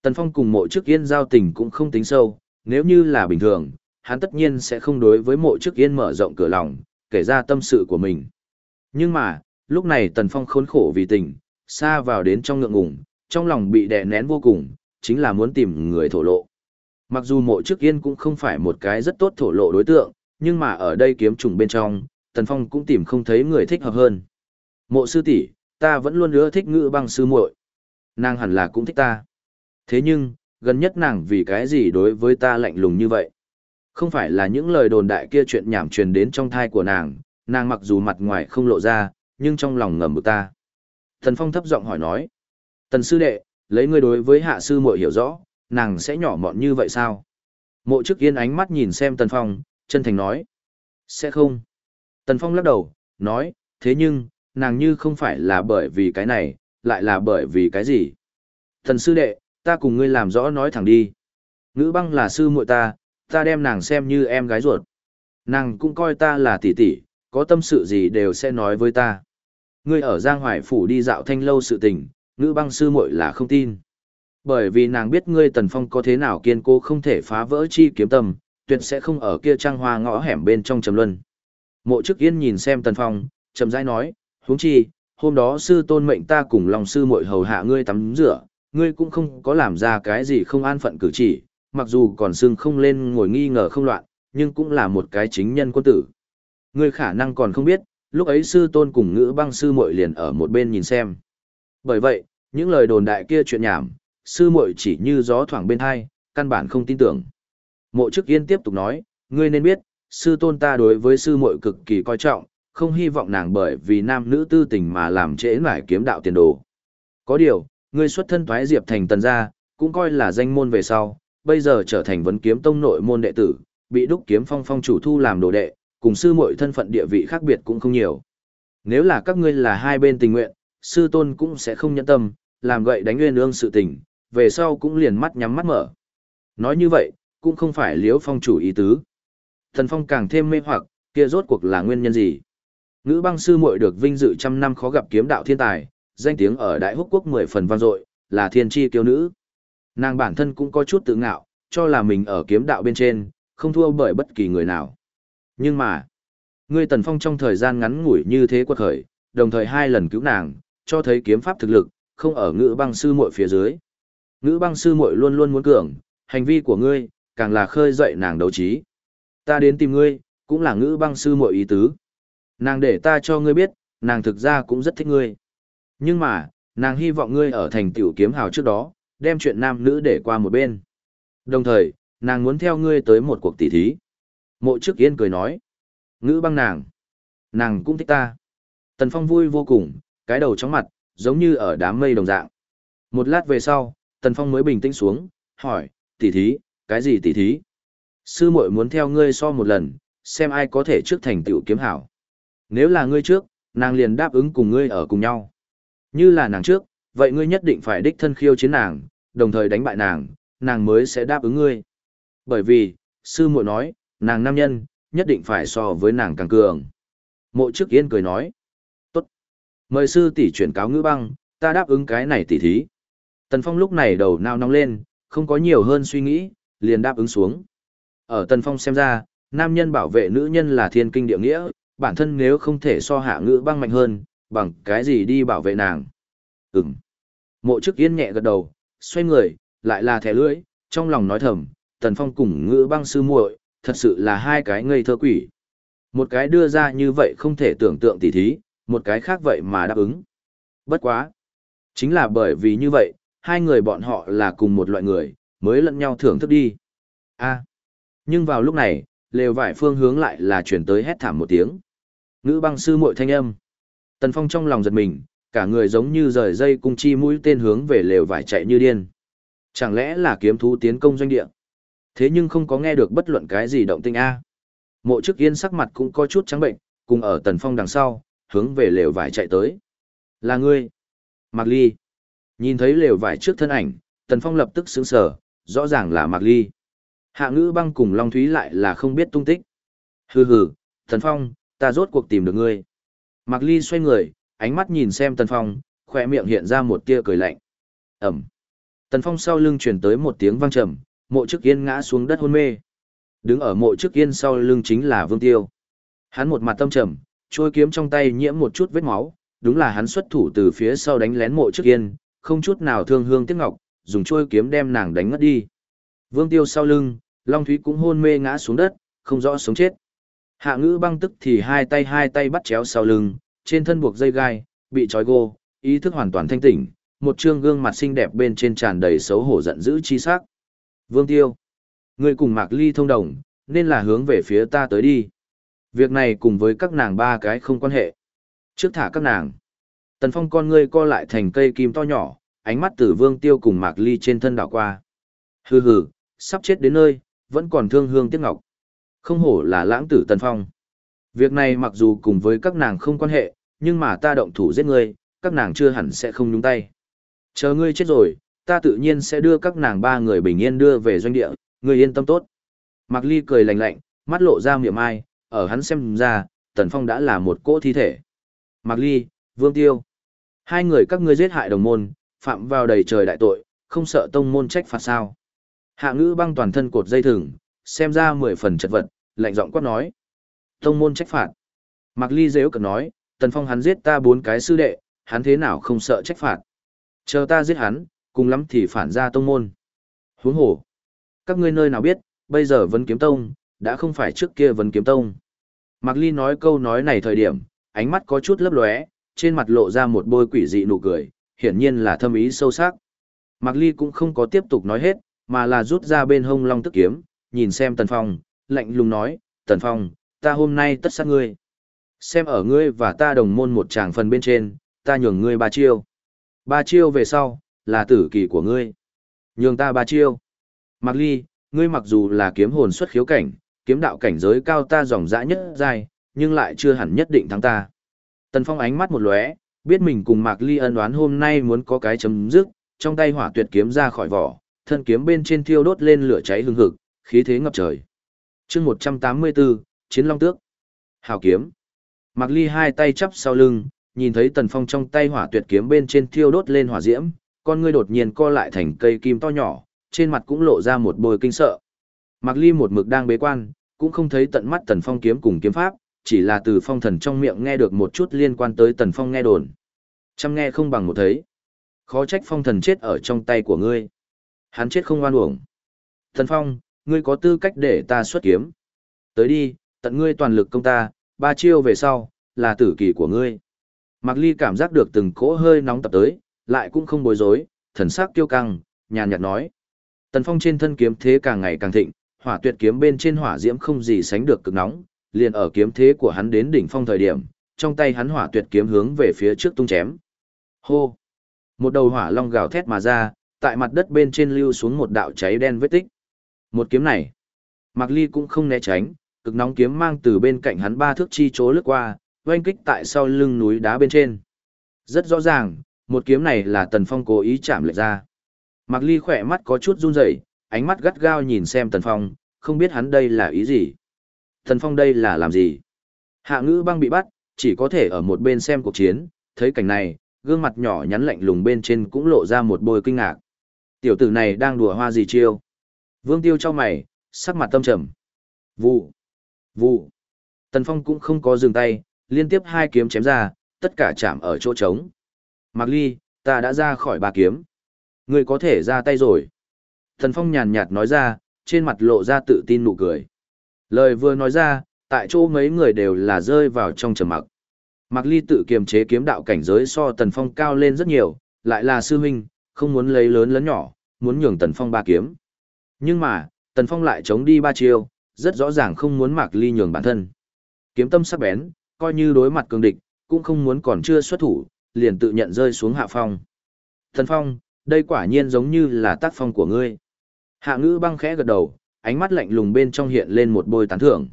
Speaker 1: Tần Phong cùng mộ trước yên giao tình cũng không tính sâu, nếu như là bình thường, hắn tất nhiên sẽ không đối với mộ trước yên mở rộng cửa lòng, kể ra tâm sự của mình. Nhưng mà, lúc này Tần Phong khốn khổ vì tình, xa vào đến trong ngượng ngùng, trong lòng bị đè nén vô cùng, chính là muốn tìm người thổ lộ. Mặc dù mộ trước yên cũng không phải một cái rất tốt thổ lộ đối tượng, nhưng mà ở đây kiếm trùng bên trong, Tần Phong cũng tìm không thấy người thích hợp hơn. Mộ sư tỷ, ta vẫn luôn ưa thích ngữ băng sư muội. Nàng hẳn là cũng thích ta. Thế nhưng, gần nhất nàng vì cái gì đối với ta lạnh lùng như vậy? Không phải là những lời đồn đại kia chuyện nhảm truyền đến trong thai của nàng, nàng mặc dù mặt ngoài không lộ ra, nhưng trong lòng ngầm bực ta. Thần Phong thấp giọng hỏi nói. Tần sư đệ, lấy ngươi đối với hạ sư muội hiểu rõ, nàng sẽ nhỏ mọn như vậy sao? Mộ chức yên ánh mắt nhìn xem Tần Phong, chân thành nói. Sẽ không. Tần Phong lắc đầu, nói, thế nhưng, nàng như không phải là bởi vì cái này, lại là bởi vì cái gì? Thần sư đệ, ta cùng ngươi làm rõ nói thẳng đi. Ngữ băng là sư muội ta, ta đem nàng xem như em gái ruột. Nàng cũng coi ta là tỷ tỷ, có tâm sự gì đều sẽ nói với ta. Ngươi ở Giang Hoài Phủ đi dạo thanh lâu sự tình, ngữ băng sư muội là không tin. Bởi vì nàng biết ngươi Tần Phong có thế nào kiên cố không thể phá vỡ chi kiếm tâm, tuyệt sẽ không ở kia trang hoa ngõ hẻm bên trong trầm luân. Mộ chức yên nhìn xem Tần Phong, trầm rãi nói, huống chi, hôm đó sư tôn mệnh ta cùng lòng sư muội hầu hạ ngươi tắm rửa, ngươi cũng không có làm ra cái gì không an phận cử chỉ, mặc dù còn xương không lên ngồi nghi ngờ không loạn, nhưng cũng là một cái chính nhân quân tử. Ngươi khả năng còn không biết, lúc ấy sư tôn cùng ngữ băng sư muội liền ở một bên nhìn xem. Bởi vậy, những lời đồn đại kia chuyện nhảm, sư muội chỉ như gió thoảng bên hai, căn bản không tin tưởng. Mộ chức yên tiếp tục nói, ngươi nên biết, sư tôn ta đối với sư muội cực kỳ coi trọng, không hy vọng nàng bởi vì nam nữ tư tình mà làm trễ nải kiếm đạo tiền đồ. Có điều, ngươi xuất thân thoái diệp thành tần gia, cũng coi là danh môn về sau, bây giờ trở thành vấn kiếm tông nội môn đệ tử, bị đúc kiếm phong phong chủ thu làm đồ đệ, cùng sư muội thân phận địa vị khác biệt cũng không nhiều. Nếu là các ngươi là hai bên tình nguyện, sư tôn cũng sẽ không nhẫn tâm, làm gậy đánh nguyên ương sự tình, về sau cũng liền mắt nhắm mắt mở. Nói như vậy, cũng không phải liếu phong chủ ý tứ. Thần phong càng thêm mê hoặc, kia rốt cuộc là nguyên nhân gì? Ngữ băng sư muội được vinh dự trăm năm khó gặp kiếm đạo thiên tài, danh tiếng ở đại húc quốc mười phần vang dội, là thiên chi kiêu nữ. Nàng bản thân cũng có chút tự ngạo, cho là mình ở kiếm đạo bên trên, không thua bởi bất kỳ người nào. Nhưng mà, ngươi Tần Phong trong thời gian ngắn ngủi như thế quật khởi, đồng thời hai lần cứu nàng, cho thấy kiếm pháp thực lực, không ở ngữ băng sư muội phía dưới. Ngữ băng sư muội luôn luôn muốn cường, hành vi của ngươi, càng là khơi dậy nàng đấu trí. Ta đến tìm ngươi, cũng là ngữ băng sư muội ý tứ. Nàng để ta cho ngươi biết, nàng thực ra cũng rất thích ngươi. Nhưng mà, nàng hy vọng ngươi ở thành tiểu kiếm hào trước đó, đem chuyện nam nữ để qua một bên. Đồng thời, nàng muốn theo ngươi tới một cuộc tỉ thí. Mộ trước yên cười nói. Ngữ băng nàng. Nàng cũng thích ta. Tần Phong vui vô cùng, cái đầu chóng mặt, giống như ở đám mây đồng dạng. Một lát về sau, Tần Phong mới bình tĩnh xuống, hỏi, tỉ thí, cái gì tỉ thí? Sư muội muốn theo ngươi so một lần, xem ai có thể trước thành tựu kiếm hảo. Nếu là ngươi trước, nàng liền đáp ứng cùng ngươi ở cùng nhau. Như là nàng trước, vậy ngươi nhất định phải đích thân khiêu chiến nàng, đồng thời đánh bại nàng, nàng mới sẽ đáp ứng ngươi. Bởi vì, sư muội nói, nàng nam nhân, nhất định phải so với nàng càng cường. Mộ trước yên cười nói, tốt. Mời sư tỷ chuyển cáo ngữ băng, ta đáp ứng cái này tỷ thí. Tần Phong lúc này đầu nao nóng lên, không có nhiều hơn suy nghĩ, liền đáp ứng xuống. Ở Tần Phong xem ra, nam nhân bảo vệ nữ nhân là thiên kinh địa nghĩa, bản thân nếu không thể so hạ ngữ băng mạnh hơn, bằng cái gì đi bảo vệ nàng. Ừm. Mộ chức yên nhẹ gật đầu, xoay người, lại là thẻ lưỡi, trong lòng nói thầm, Tần Phong cùng ngữ băng sư muội, thật sự là hai cái ngây thơ quỷ. Một cái đưa ra như vậy không thể tưởng tượng tỉ thí, một cái khác vậy mà đáp ứng. Bất quá. Chính là bởi vì như vậy, hai người bọn họ là cùng một loại người, mới lẫn nhau thưởng thức đi. a nhưng vào lúc này, lều vải phương hướng lại là chuyển tới hét thảm một tiếng. Ngữ băng sư muội thanh âm. Tần Phong trong lòng giật mình, cả người giống như rời dây cung chi mũi tên hướng về lều vải chạy như điên. Chẳng lẽ là kiếm thú tiến công doanh địa? Thế nhưng không có nghe được bất luận cái gì động tinh A. Mộ chức yên sắc mặt cũng có chút trắng bệnh, cùng ở Tần Phong đằng sau, hướng về lều vải chạy tới. Là ngươi. Mạc Ly. Nhìn thấy lều vải trước thân ảnh, Tần Phong lập tức sững sờ, rõ ràng là Mạc Ly. Hạ ngữ băng cùng Long Thúy lại là không biết tung tích. Hừ hừ, Tần Phong, ta rốt cuộc tìm được ngươi. Mạc Ly xoay người, ánh mắt nhìn xem Tần Phong, khỏe miệng hiện ra một tia cười lạnh. Ẩm. Tần Phong sau lưng truyền tới một tiếng vang trầm, mộ trước yên ngã xuống đất hôn mê. Đứng ở mộ trước yên sau lưng chính là Vương Tiêu. Hắn một mặt tâm trầm, trôi kiếm trong tay nhiễm một chút vết máu, đúng là hắn xuất thủ từ phía sau đánh lén mộ trước yên, không chút nào thương hương tiếc ngọc, dùng trôi kiếm đem nàng đánh ngất đi. Vương Tiêu sau lưng, Long Thúy cũng hôn mê ngã xuống đất, không rõ sống chết. Hạ ngữ băng tức thì hai tay hai tay bắt chéo sau lưng, trên thân buộc dây gai, bị trói gô, ý thức hoàn toàn thanh tỉnh, một trương gương mặt xinh đẹp bên trên tràn đầy xấu hổ giận dữ chi sắc. Vương Tiêu, người cùng Mạc Ly thông đồng, nên là hướng về phía ta tới đi. Việc này cùng với các nàng ba cái không quan hệ. Trước thả các nàng. Tần Phong con ngươi co lại thành cây kim to nhỏ, ánh mắt từ Vương Tiêu cùng Mạc Ly trên thân đảo qua. Hừ hừ, sắp chết đến nơi, vẫn còn thương hương tiếc ngọc. Không hổ là lãng tử Tần Phong. Việc này mặc dù cùng với các nàng không quan hệ, nhưng mà ta động thủ giết ngươi, các nàng chưa hẳn sẽ không nhúng tay. Chờ ngươi chết rồi, ta tự nhiên sẽ đưa các nàng ba người bình yên đưa về doanh địa, ngươi yên tâm tốt. Mạc Ly cười lạnh lạnh, mắt lộ ra miệng ai, ở hắn xem ra, Tần Phong đã là một cỗ thi thể. Mạc Ly, Vương Tiêu. Hai người các ngươi giết hại đồng môn, phạm vào đầy trời đại tội, không sợ tông môn trách phạt sao. Hạ ngữ băng toàn thân cột dây thừng, xem ra mười phần chật vật, lạnh giọng quát nói. Tông môn trách phạt. Mạc Ly dễ cực nói, Tần Phong hắn giết ta bốn cái sư đệ, hắn thế nào không sợ trách phạt. Chờ ta giết hắn, cùng lắm thì phản ra tông môn. Huống hồ. Các ngươi nơi nào biết, bây giờ vấn kiếm tông, đã không phải trước kia vấn kiếm tông. Mạc Ly nói câu nói này thời điểm, ánh mắt có chút lấp lóe, trên mặt lộ ra một bôi quỷ dị nụ cười, hiển nhiên là thâm ý sâu sắc. Mạc Ly cũng không có tiếp tục nói hết, mà là rút ra bên hông long tức kiếm, nhìn xem Tần Phong, lạnh lùng nói, Tần Phong, ta hôm nay tất sát ngươi. Xem ở ngươi và ta đồng môn một tràng phần bên trên, ta nhường ngươi ba chiêu. Ba chiêu về sau, là tử kỳ của ngươi. Nhường ta ba chiêu. Mạc Ly, ngươi mặc dù là kiếm hồn xuất khiếu cảnh, kiếm đạo cảnh giới cao ta dòng dã nhất dài, nhưng lại chưa hẳn nhất định thắng ta. Tần Phong ánh mắt một lóe, biết mình cùng Mạc Ly ân đoán hôm nay muốn có cái chấm dứt, trong tay hỏa tuyệt kiếm ra khỏi vỏ, thân kiếm bên trên thiêu đốt lên lửa cháy hừng hực, khí thế ngập trời. Chương 184, Chiến Long Tước. Hào kiếm. Mạc Ly hai tay chắp sau lưng, nhìn thấy Tần Phong trong tay hỏa tuyệt kiếm bên trên thiêu đốt lên hỏa diễm, con ngươi đột nhiên co lại thành cây kim to nhỏ, trên mặt cũng lộ ra một bồi kinh sợ. Mạc Ly một mực đang bế quan, cũng không thấy tận mắt Tần Phong kiếm cùng kiếm pháp, chỉ là từ phong thần trong miệng nghe được một chút liên quan tới Tần Phong nghe đồn. Chăm nghe không bằng một thấy. Khó trách phong thần chết ở trong tay của ngươi. Hắn chết không oan uổng. Thần Phong, ngươi có tư cách để ta xuất kiếm. Tới đi, tận ngươi toàn lực công ta, ba chiêu về sau, là tử kỳ của ngươi. Mạc Ly cảm giác được từng cỗ hơi nóng tập tới, lại cũng không bối rối, thần sắc kiêu căng, nhàn nhạt nói. Tần Phong trên thân kiếm thế càng ngày càng thịnh, hỏa tuyệt kiếm bên trên hỏa diễm không gì sánh được cực nóng, liền ở kiếm thế của hắn đến đỉnh phong thời điểm, trong tay hắn hỏa tuyệt kiếm hướng về phía trước tung chém. Hô! Một đầu hỏa long gào thét mà ra, tại mặt đất bên trên lưu xuống một đạo cháy đen vết tích. Một kiếm này, Mạc Ly cũng không né tránh, cực nóng kiếm mang từ bên cạnh hắn ba thước chi chố lướt qua, oanh kích tại sau lưng núi đá bên trên. Rất rõ ràng, một kiếm này là Tần Phong cố ý chạm lệch ra. Mạc Ly khỏe mắt có chút run rẩy, ánh mắt gắt gao nhìn xem Tần Phong, không biết hắn đây là ý gì. Tần Phong đây là làm gì? Hạ ngữ băng bị bắt, chỉ có thể ở một bên xem cuộc chiến, thấy cảnh này, gương mặt nhỏ nhắn lạnh lùng bên trên cũng lộ ra một bôi kinh ngạc. Tiểu tử này đang đùa hoa gì chiêu? Vương Tiêu cho mày, sắc mặt tâm trầm. Vụ, vụ. Tần Phong cũng không có dừng tay, liên tiếp hai kiếm chém ra, tất cả chạm ở chỗ trống. Mạc Ly, ta đã ra khỏi ba kiếm. Ngươi có thể ra tay rồi. Tần Phong nhàn nhạt nói ra, trên mặt lộ ra tự tin nụ cười. Lời vừa nói ra, tại chỗ mấy người đều là rơi vào trong trầm mặc. Mạc Ly tự kiềm chế kiếm đạo cảnh giới so Tần Phong cao lên rất nhiều, lại là sư huynh, không muốn lấy lớn lớn nhỏ, muốn nhường Tần Phong ba kiếm. Nhưng mà, Tần Phong lại chống đi ba chiêu, rất rõ ràng không muốn Mạc Ly nhường bản thân. Kiếm tâm sắc bén, coi như đối mặt cường địch, cũng không muốn còn chưa xuất thủ, liền tự nhận rơi xuống hạ phong. Tần Phong, đây quả nhiên giống như là tác phong của ngươi. Hạ ngữ băng khẽ gật đầu, ánh mắt lạnh lùng bên trong hiện lên một bôi tán thưởng.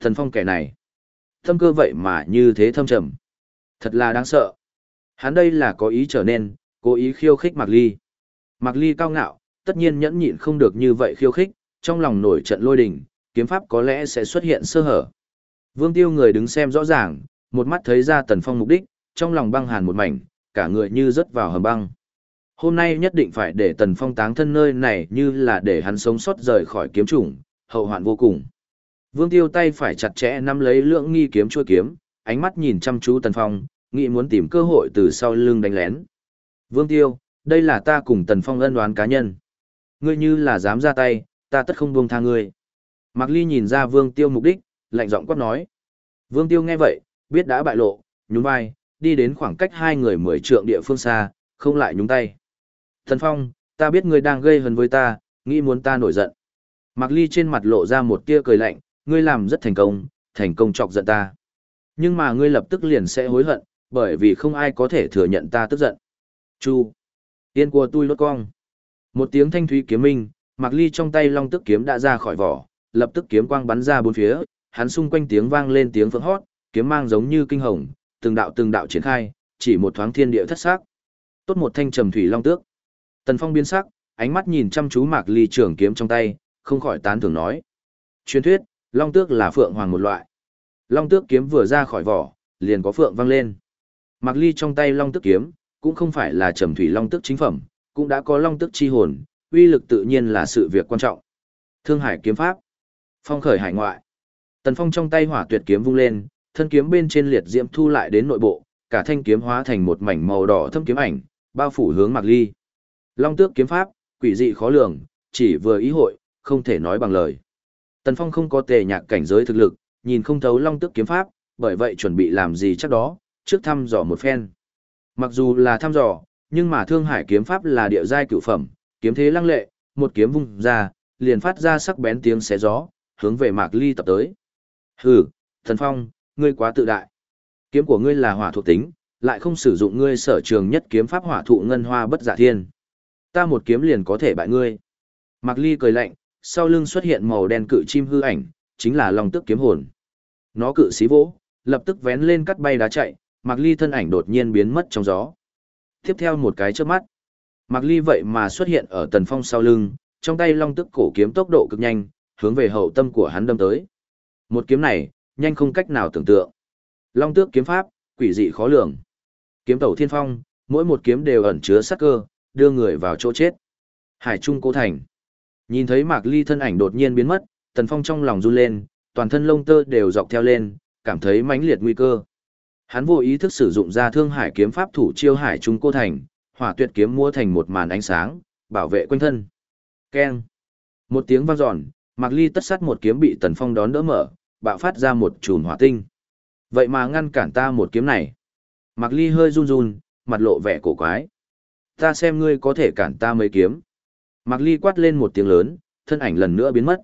Speaker 1: Thần Phong kẻ này, thâm cơ vậy mà như thế thâm trầm. Thật là đáng sợ. Hắn đây là có ý trở nên, cố ý khiêu khích Mạc Ly. Mạc Ly cao ngạo, tất nhiên nhẫn nhịn không được như vậy khiêu khích, trong lòng nổi trận lôi đình, kiếm pháp có lẽ sẽ xuất hiện sơ hở. Vương Tiêu người đứng xem rõ ràng, một mắt thấy ra Tần Phong mục đích, trong lòng băng hàn một mảnh, cả người như rớt vào hầm băng. Hôm nay nhất định phải để Tần Phong táng thân nơi này như là để hắn sống sót rời khỏi kiếm chủng, hậu hoạn vô cùng. Vương Tiêu tay phải chặt chẽ nắm lấy lượng nghi kiếm chuôi kiếm, ánh mắt nhìn chăm chú Tần Phong, nghĩ muốn tìm cơ hội từ sau lưng đánh lén. Vương Tiêu, đây là ta cùng Tần Phong ân đoán cá nhân. Ngươi như là dám ra tay, ta tất không buông tha ngươi. Mạc Ly nhìn ra Vương Tiêu mục đích, lạnh giọng quát nói. Vương Tiêu nghe vậy, biết đã bại lộ, nhún vai, đi đến khoảng cách hai người mười trượng địa phương xa, không lại nhúng tay. Tần Phong, ta biết ngươi đang gây hấn với ta, nghĩ muốn ta nổi giận. Mạc Ly trên mặt lộ ra một tia cười lạnh, ngươi làm rất thành công, thành công chọc giận ta. Nhưng mà ngươi lập tức liền sẽ hối hận, bởi vì không ai có thể thừa nhận ta tức giận. Chu. Tiên của tôi lốt cong. Một tiếng thanh thúy kiếm minh, Mạc Ly trong tay long tức kiếm đã ra khỏi vỏ, lập tức kiếm quang bắn ra bốn phía, hắn xung quanh tiếng vang lên tiếng phượng hót, kiếm mang giống như kinh hồng, từng đạo từng đạo triển khai, chỉ một thoáng thiên địa thất sắc. Tốt một thanh trầm thủy long tước. Tần Phong biến sắc, ánh mắt nhìn chăm chú Mạc Ly trường kiếm trong tay, không khỏi tán thưởng nói: "Truyền thuyết, long tước là phượng hoàng một loại." Long tước kiếm vừa ra khỏi vỏ, liền có phượng vang lên. Mạc Ly trong tay long tước kiếm, cũng không phải là trầm thủy long tức chính phẩm, cũng đã có long tức chi hồn, uy lực tự nhiên là sự việc quan trọng. Thương Hải kiếm pháp, phong khởi hải ngoại. Tần Phong trong tay hỏa tuyệt kiếm vung lên, thân kiếm bên trên liệt diễm thu lại đến nội bộ, cả thanh kiếm hóa thành một mảnh màu đỏ thâm kiếm ảnh, bao phủ hướng Mạc Ly. Long tước kiếm pháp, quỷ dị khó lường, chỉ vừa ý hội, không thể nói bằng lời. Tần Phong không có tề nhạc cảnh giới thực lực, nhìn không thấu long tước kiếm pháp, bởi vậy chuẩn bị làm gì chắc đó, trước thăm dò một phen. Mặc dù là thăm dò, nhưng mà Thương Hải kiếm pháp là địa giai cửu phẩm, kiếm thế lăng lệ, một kiếm vung ra, liền phát ra sắc bén tiếng xé gió, hướng về Mạc Ly tập tới. Hừ, Thần Phong, ngươi quá tự đại. Kiếm của ngươi là hỏa thuộc tính, lại không sử dụng ngươi sở trường nhất kiếm pháp hỏa thụ ngân hoa bất giả thiên. Ta một kiếm liền có thể bại ngươi. Mạc Ly cười lạnh, sau lưng xuất hiện màu đen cự chim hư ảnh, chính là Long Tức kiếm hồn. Nó cự xí vỗ, lập tức vén lên cắt bay đá chạy, Mạc Ly thân ảnh đột nhiên biến mất trong gió. Tiếp theo một cái chớp mắt, Mạc Ly vậy mà xuất hiện ở Tần Phong sau lưng, trong tay Long Tức cổ kiếm tốc độ cực nhanh, hướng về hậu tâm của hắn đâm tới. Một kiếm này, nhanh không cách nào tưởng tượng. Long tước kiếm pháp, quỷ dị khó lường. Kiếm tẩu thiên phong, mỗi một kiếm đều ẩn chứa sát cơ, đưa người vào chỗ chết. Hải Trung Cố Thành. Nhìn thấy Mạc Ly thân ảnh đột nhiên biến mất, Tần Phong trong lòng run lên, toàn thân lông tơ đều dọc theo lên, cảm thấy mãnh liệt nguy cơ. Hắn vô ý thức sử dụng ra Thương Hải kiếm pháp thủ chiêu Hải Trung cô Thành, hỏa tuyệt kiếm mua thành một màn ánh sáng, bảo vệ quanh thân. Keng. Một tiếng vang dọn, Mạc Ly tất sát một kiếm bị Tần Phong đón đỡ mở, bạo phát ra một chùm hỏa tinh. Vậy mà ngăn cản ta một kiếm này. Mạc Ly hơi run run, mặt lộ vẻ cổ quái. Ta xem ngươi có thể cản ta mấy kiếm. Mạc Ly quát lên một tiếng lớn, thân ảnh lần nữa biến mất.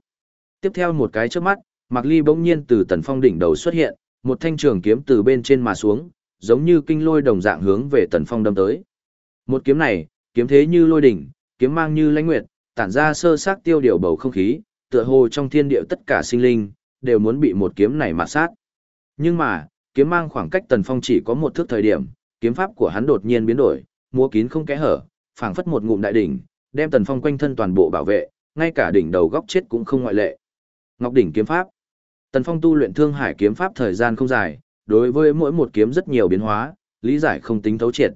Speaker 1: Tiếp theo một cái trước mắt, Mạc Ly bỗng nhiên từ Tần Phong đỉnh đầu xuất hiện, một thanh trường kiếm từ bên trên mà xuống, giống như kinh lôi đồng dạng hướng về Tần Phong đâm tới. Một kiếm này, kiếm thế như lôi đỉnh, kiếm mang như lãnh nguyệt, tản ra sơ sát tiêu điều bầu không khí, tựa hồ trong thiên địa tất cả sinh linh, đều muốn bị một kiếm này mà sát. Nhưng mà, kiếm mang khoảng cách Tần Phong chỉ có một thước thời điểm, kiếm pháp của hắn đột nhiên biến đổi, múa kín không kẽ hở, phảng phất một ngụm đại đỉnh, đem Tần Phong quanh thân toàn bộ bảo vệ, ngay cả đỉnh đầu góc chết cũng không ngoại lệ. Ngọc đỉnh kiếm pháp. Tần Phong tu luyện Thương Hải kiếm pháp thời gian không dài, đối với mỗi một kiếm rất nhiều biến hóa, lý giải không tính thấu triệt.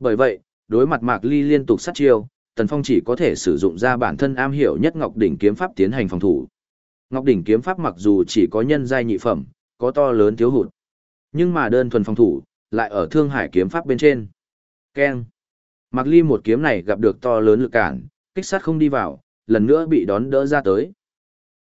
Speaker 1: Bởi vậy, đối mặt Mạc Ly liên tục sát chiêu, Tần Phong chỉ có thể sử dụng ra bản thân am hiểu nhất Ngọc đỉnh kiếm pháp tiến hành phòng thủ. Ngọc đỉnh kiếm pháp mặc dù chỉ có nhân giai nhị phẩm, có to lớn thiếu hụt, nhưng mà đơn thuần phòng thủ lại ở Thương Hải kiếm pháp bên trên. Keng. Mạc Ly một kiếm này gặp được to lớn lực cản, kích sát không đi vào, lần nữa bị đón đỡ ra tới.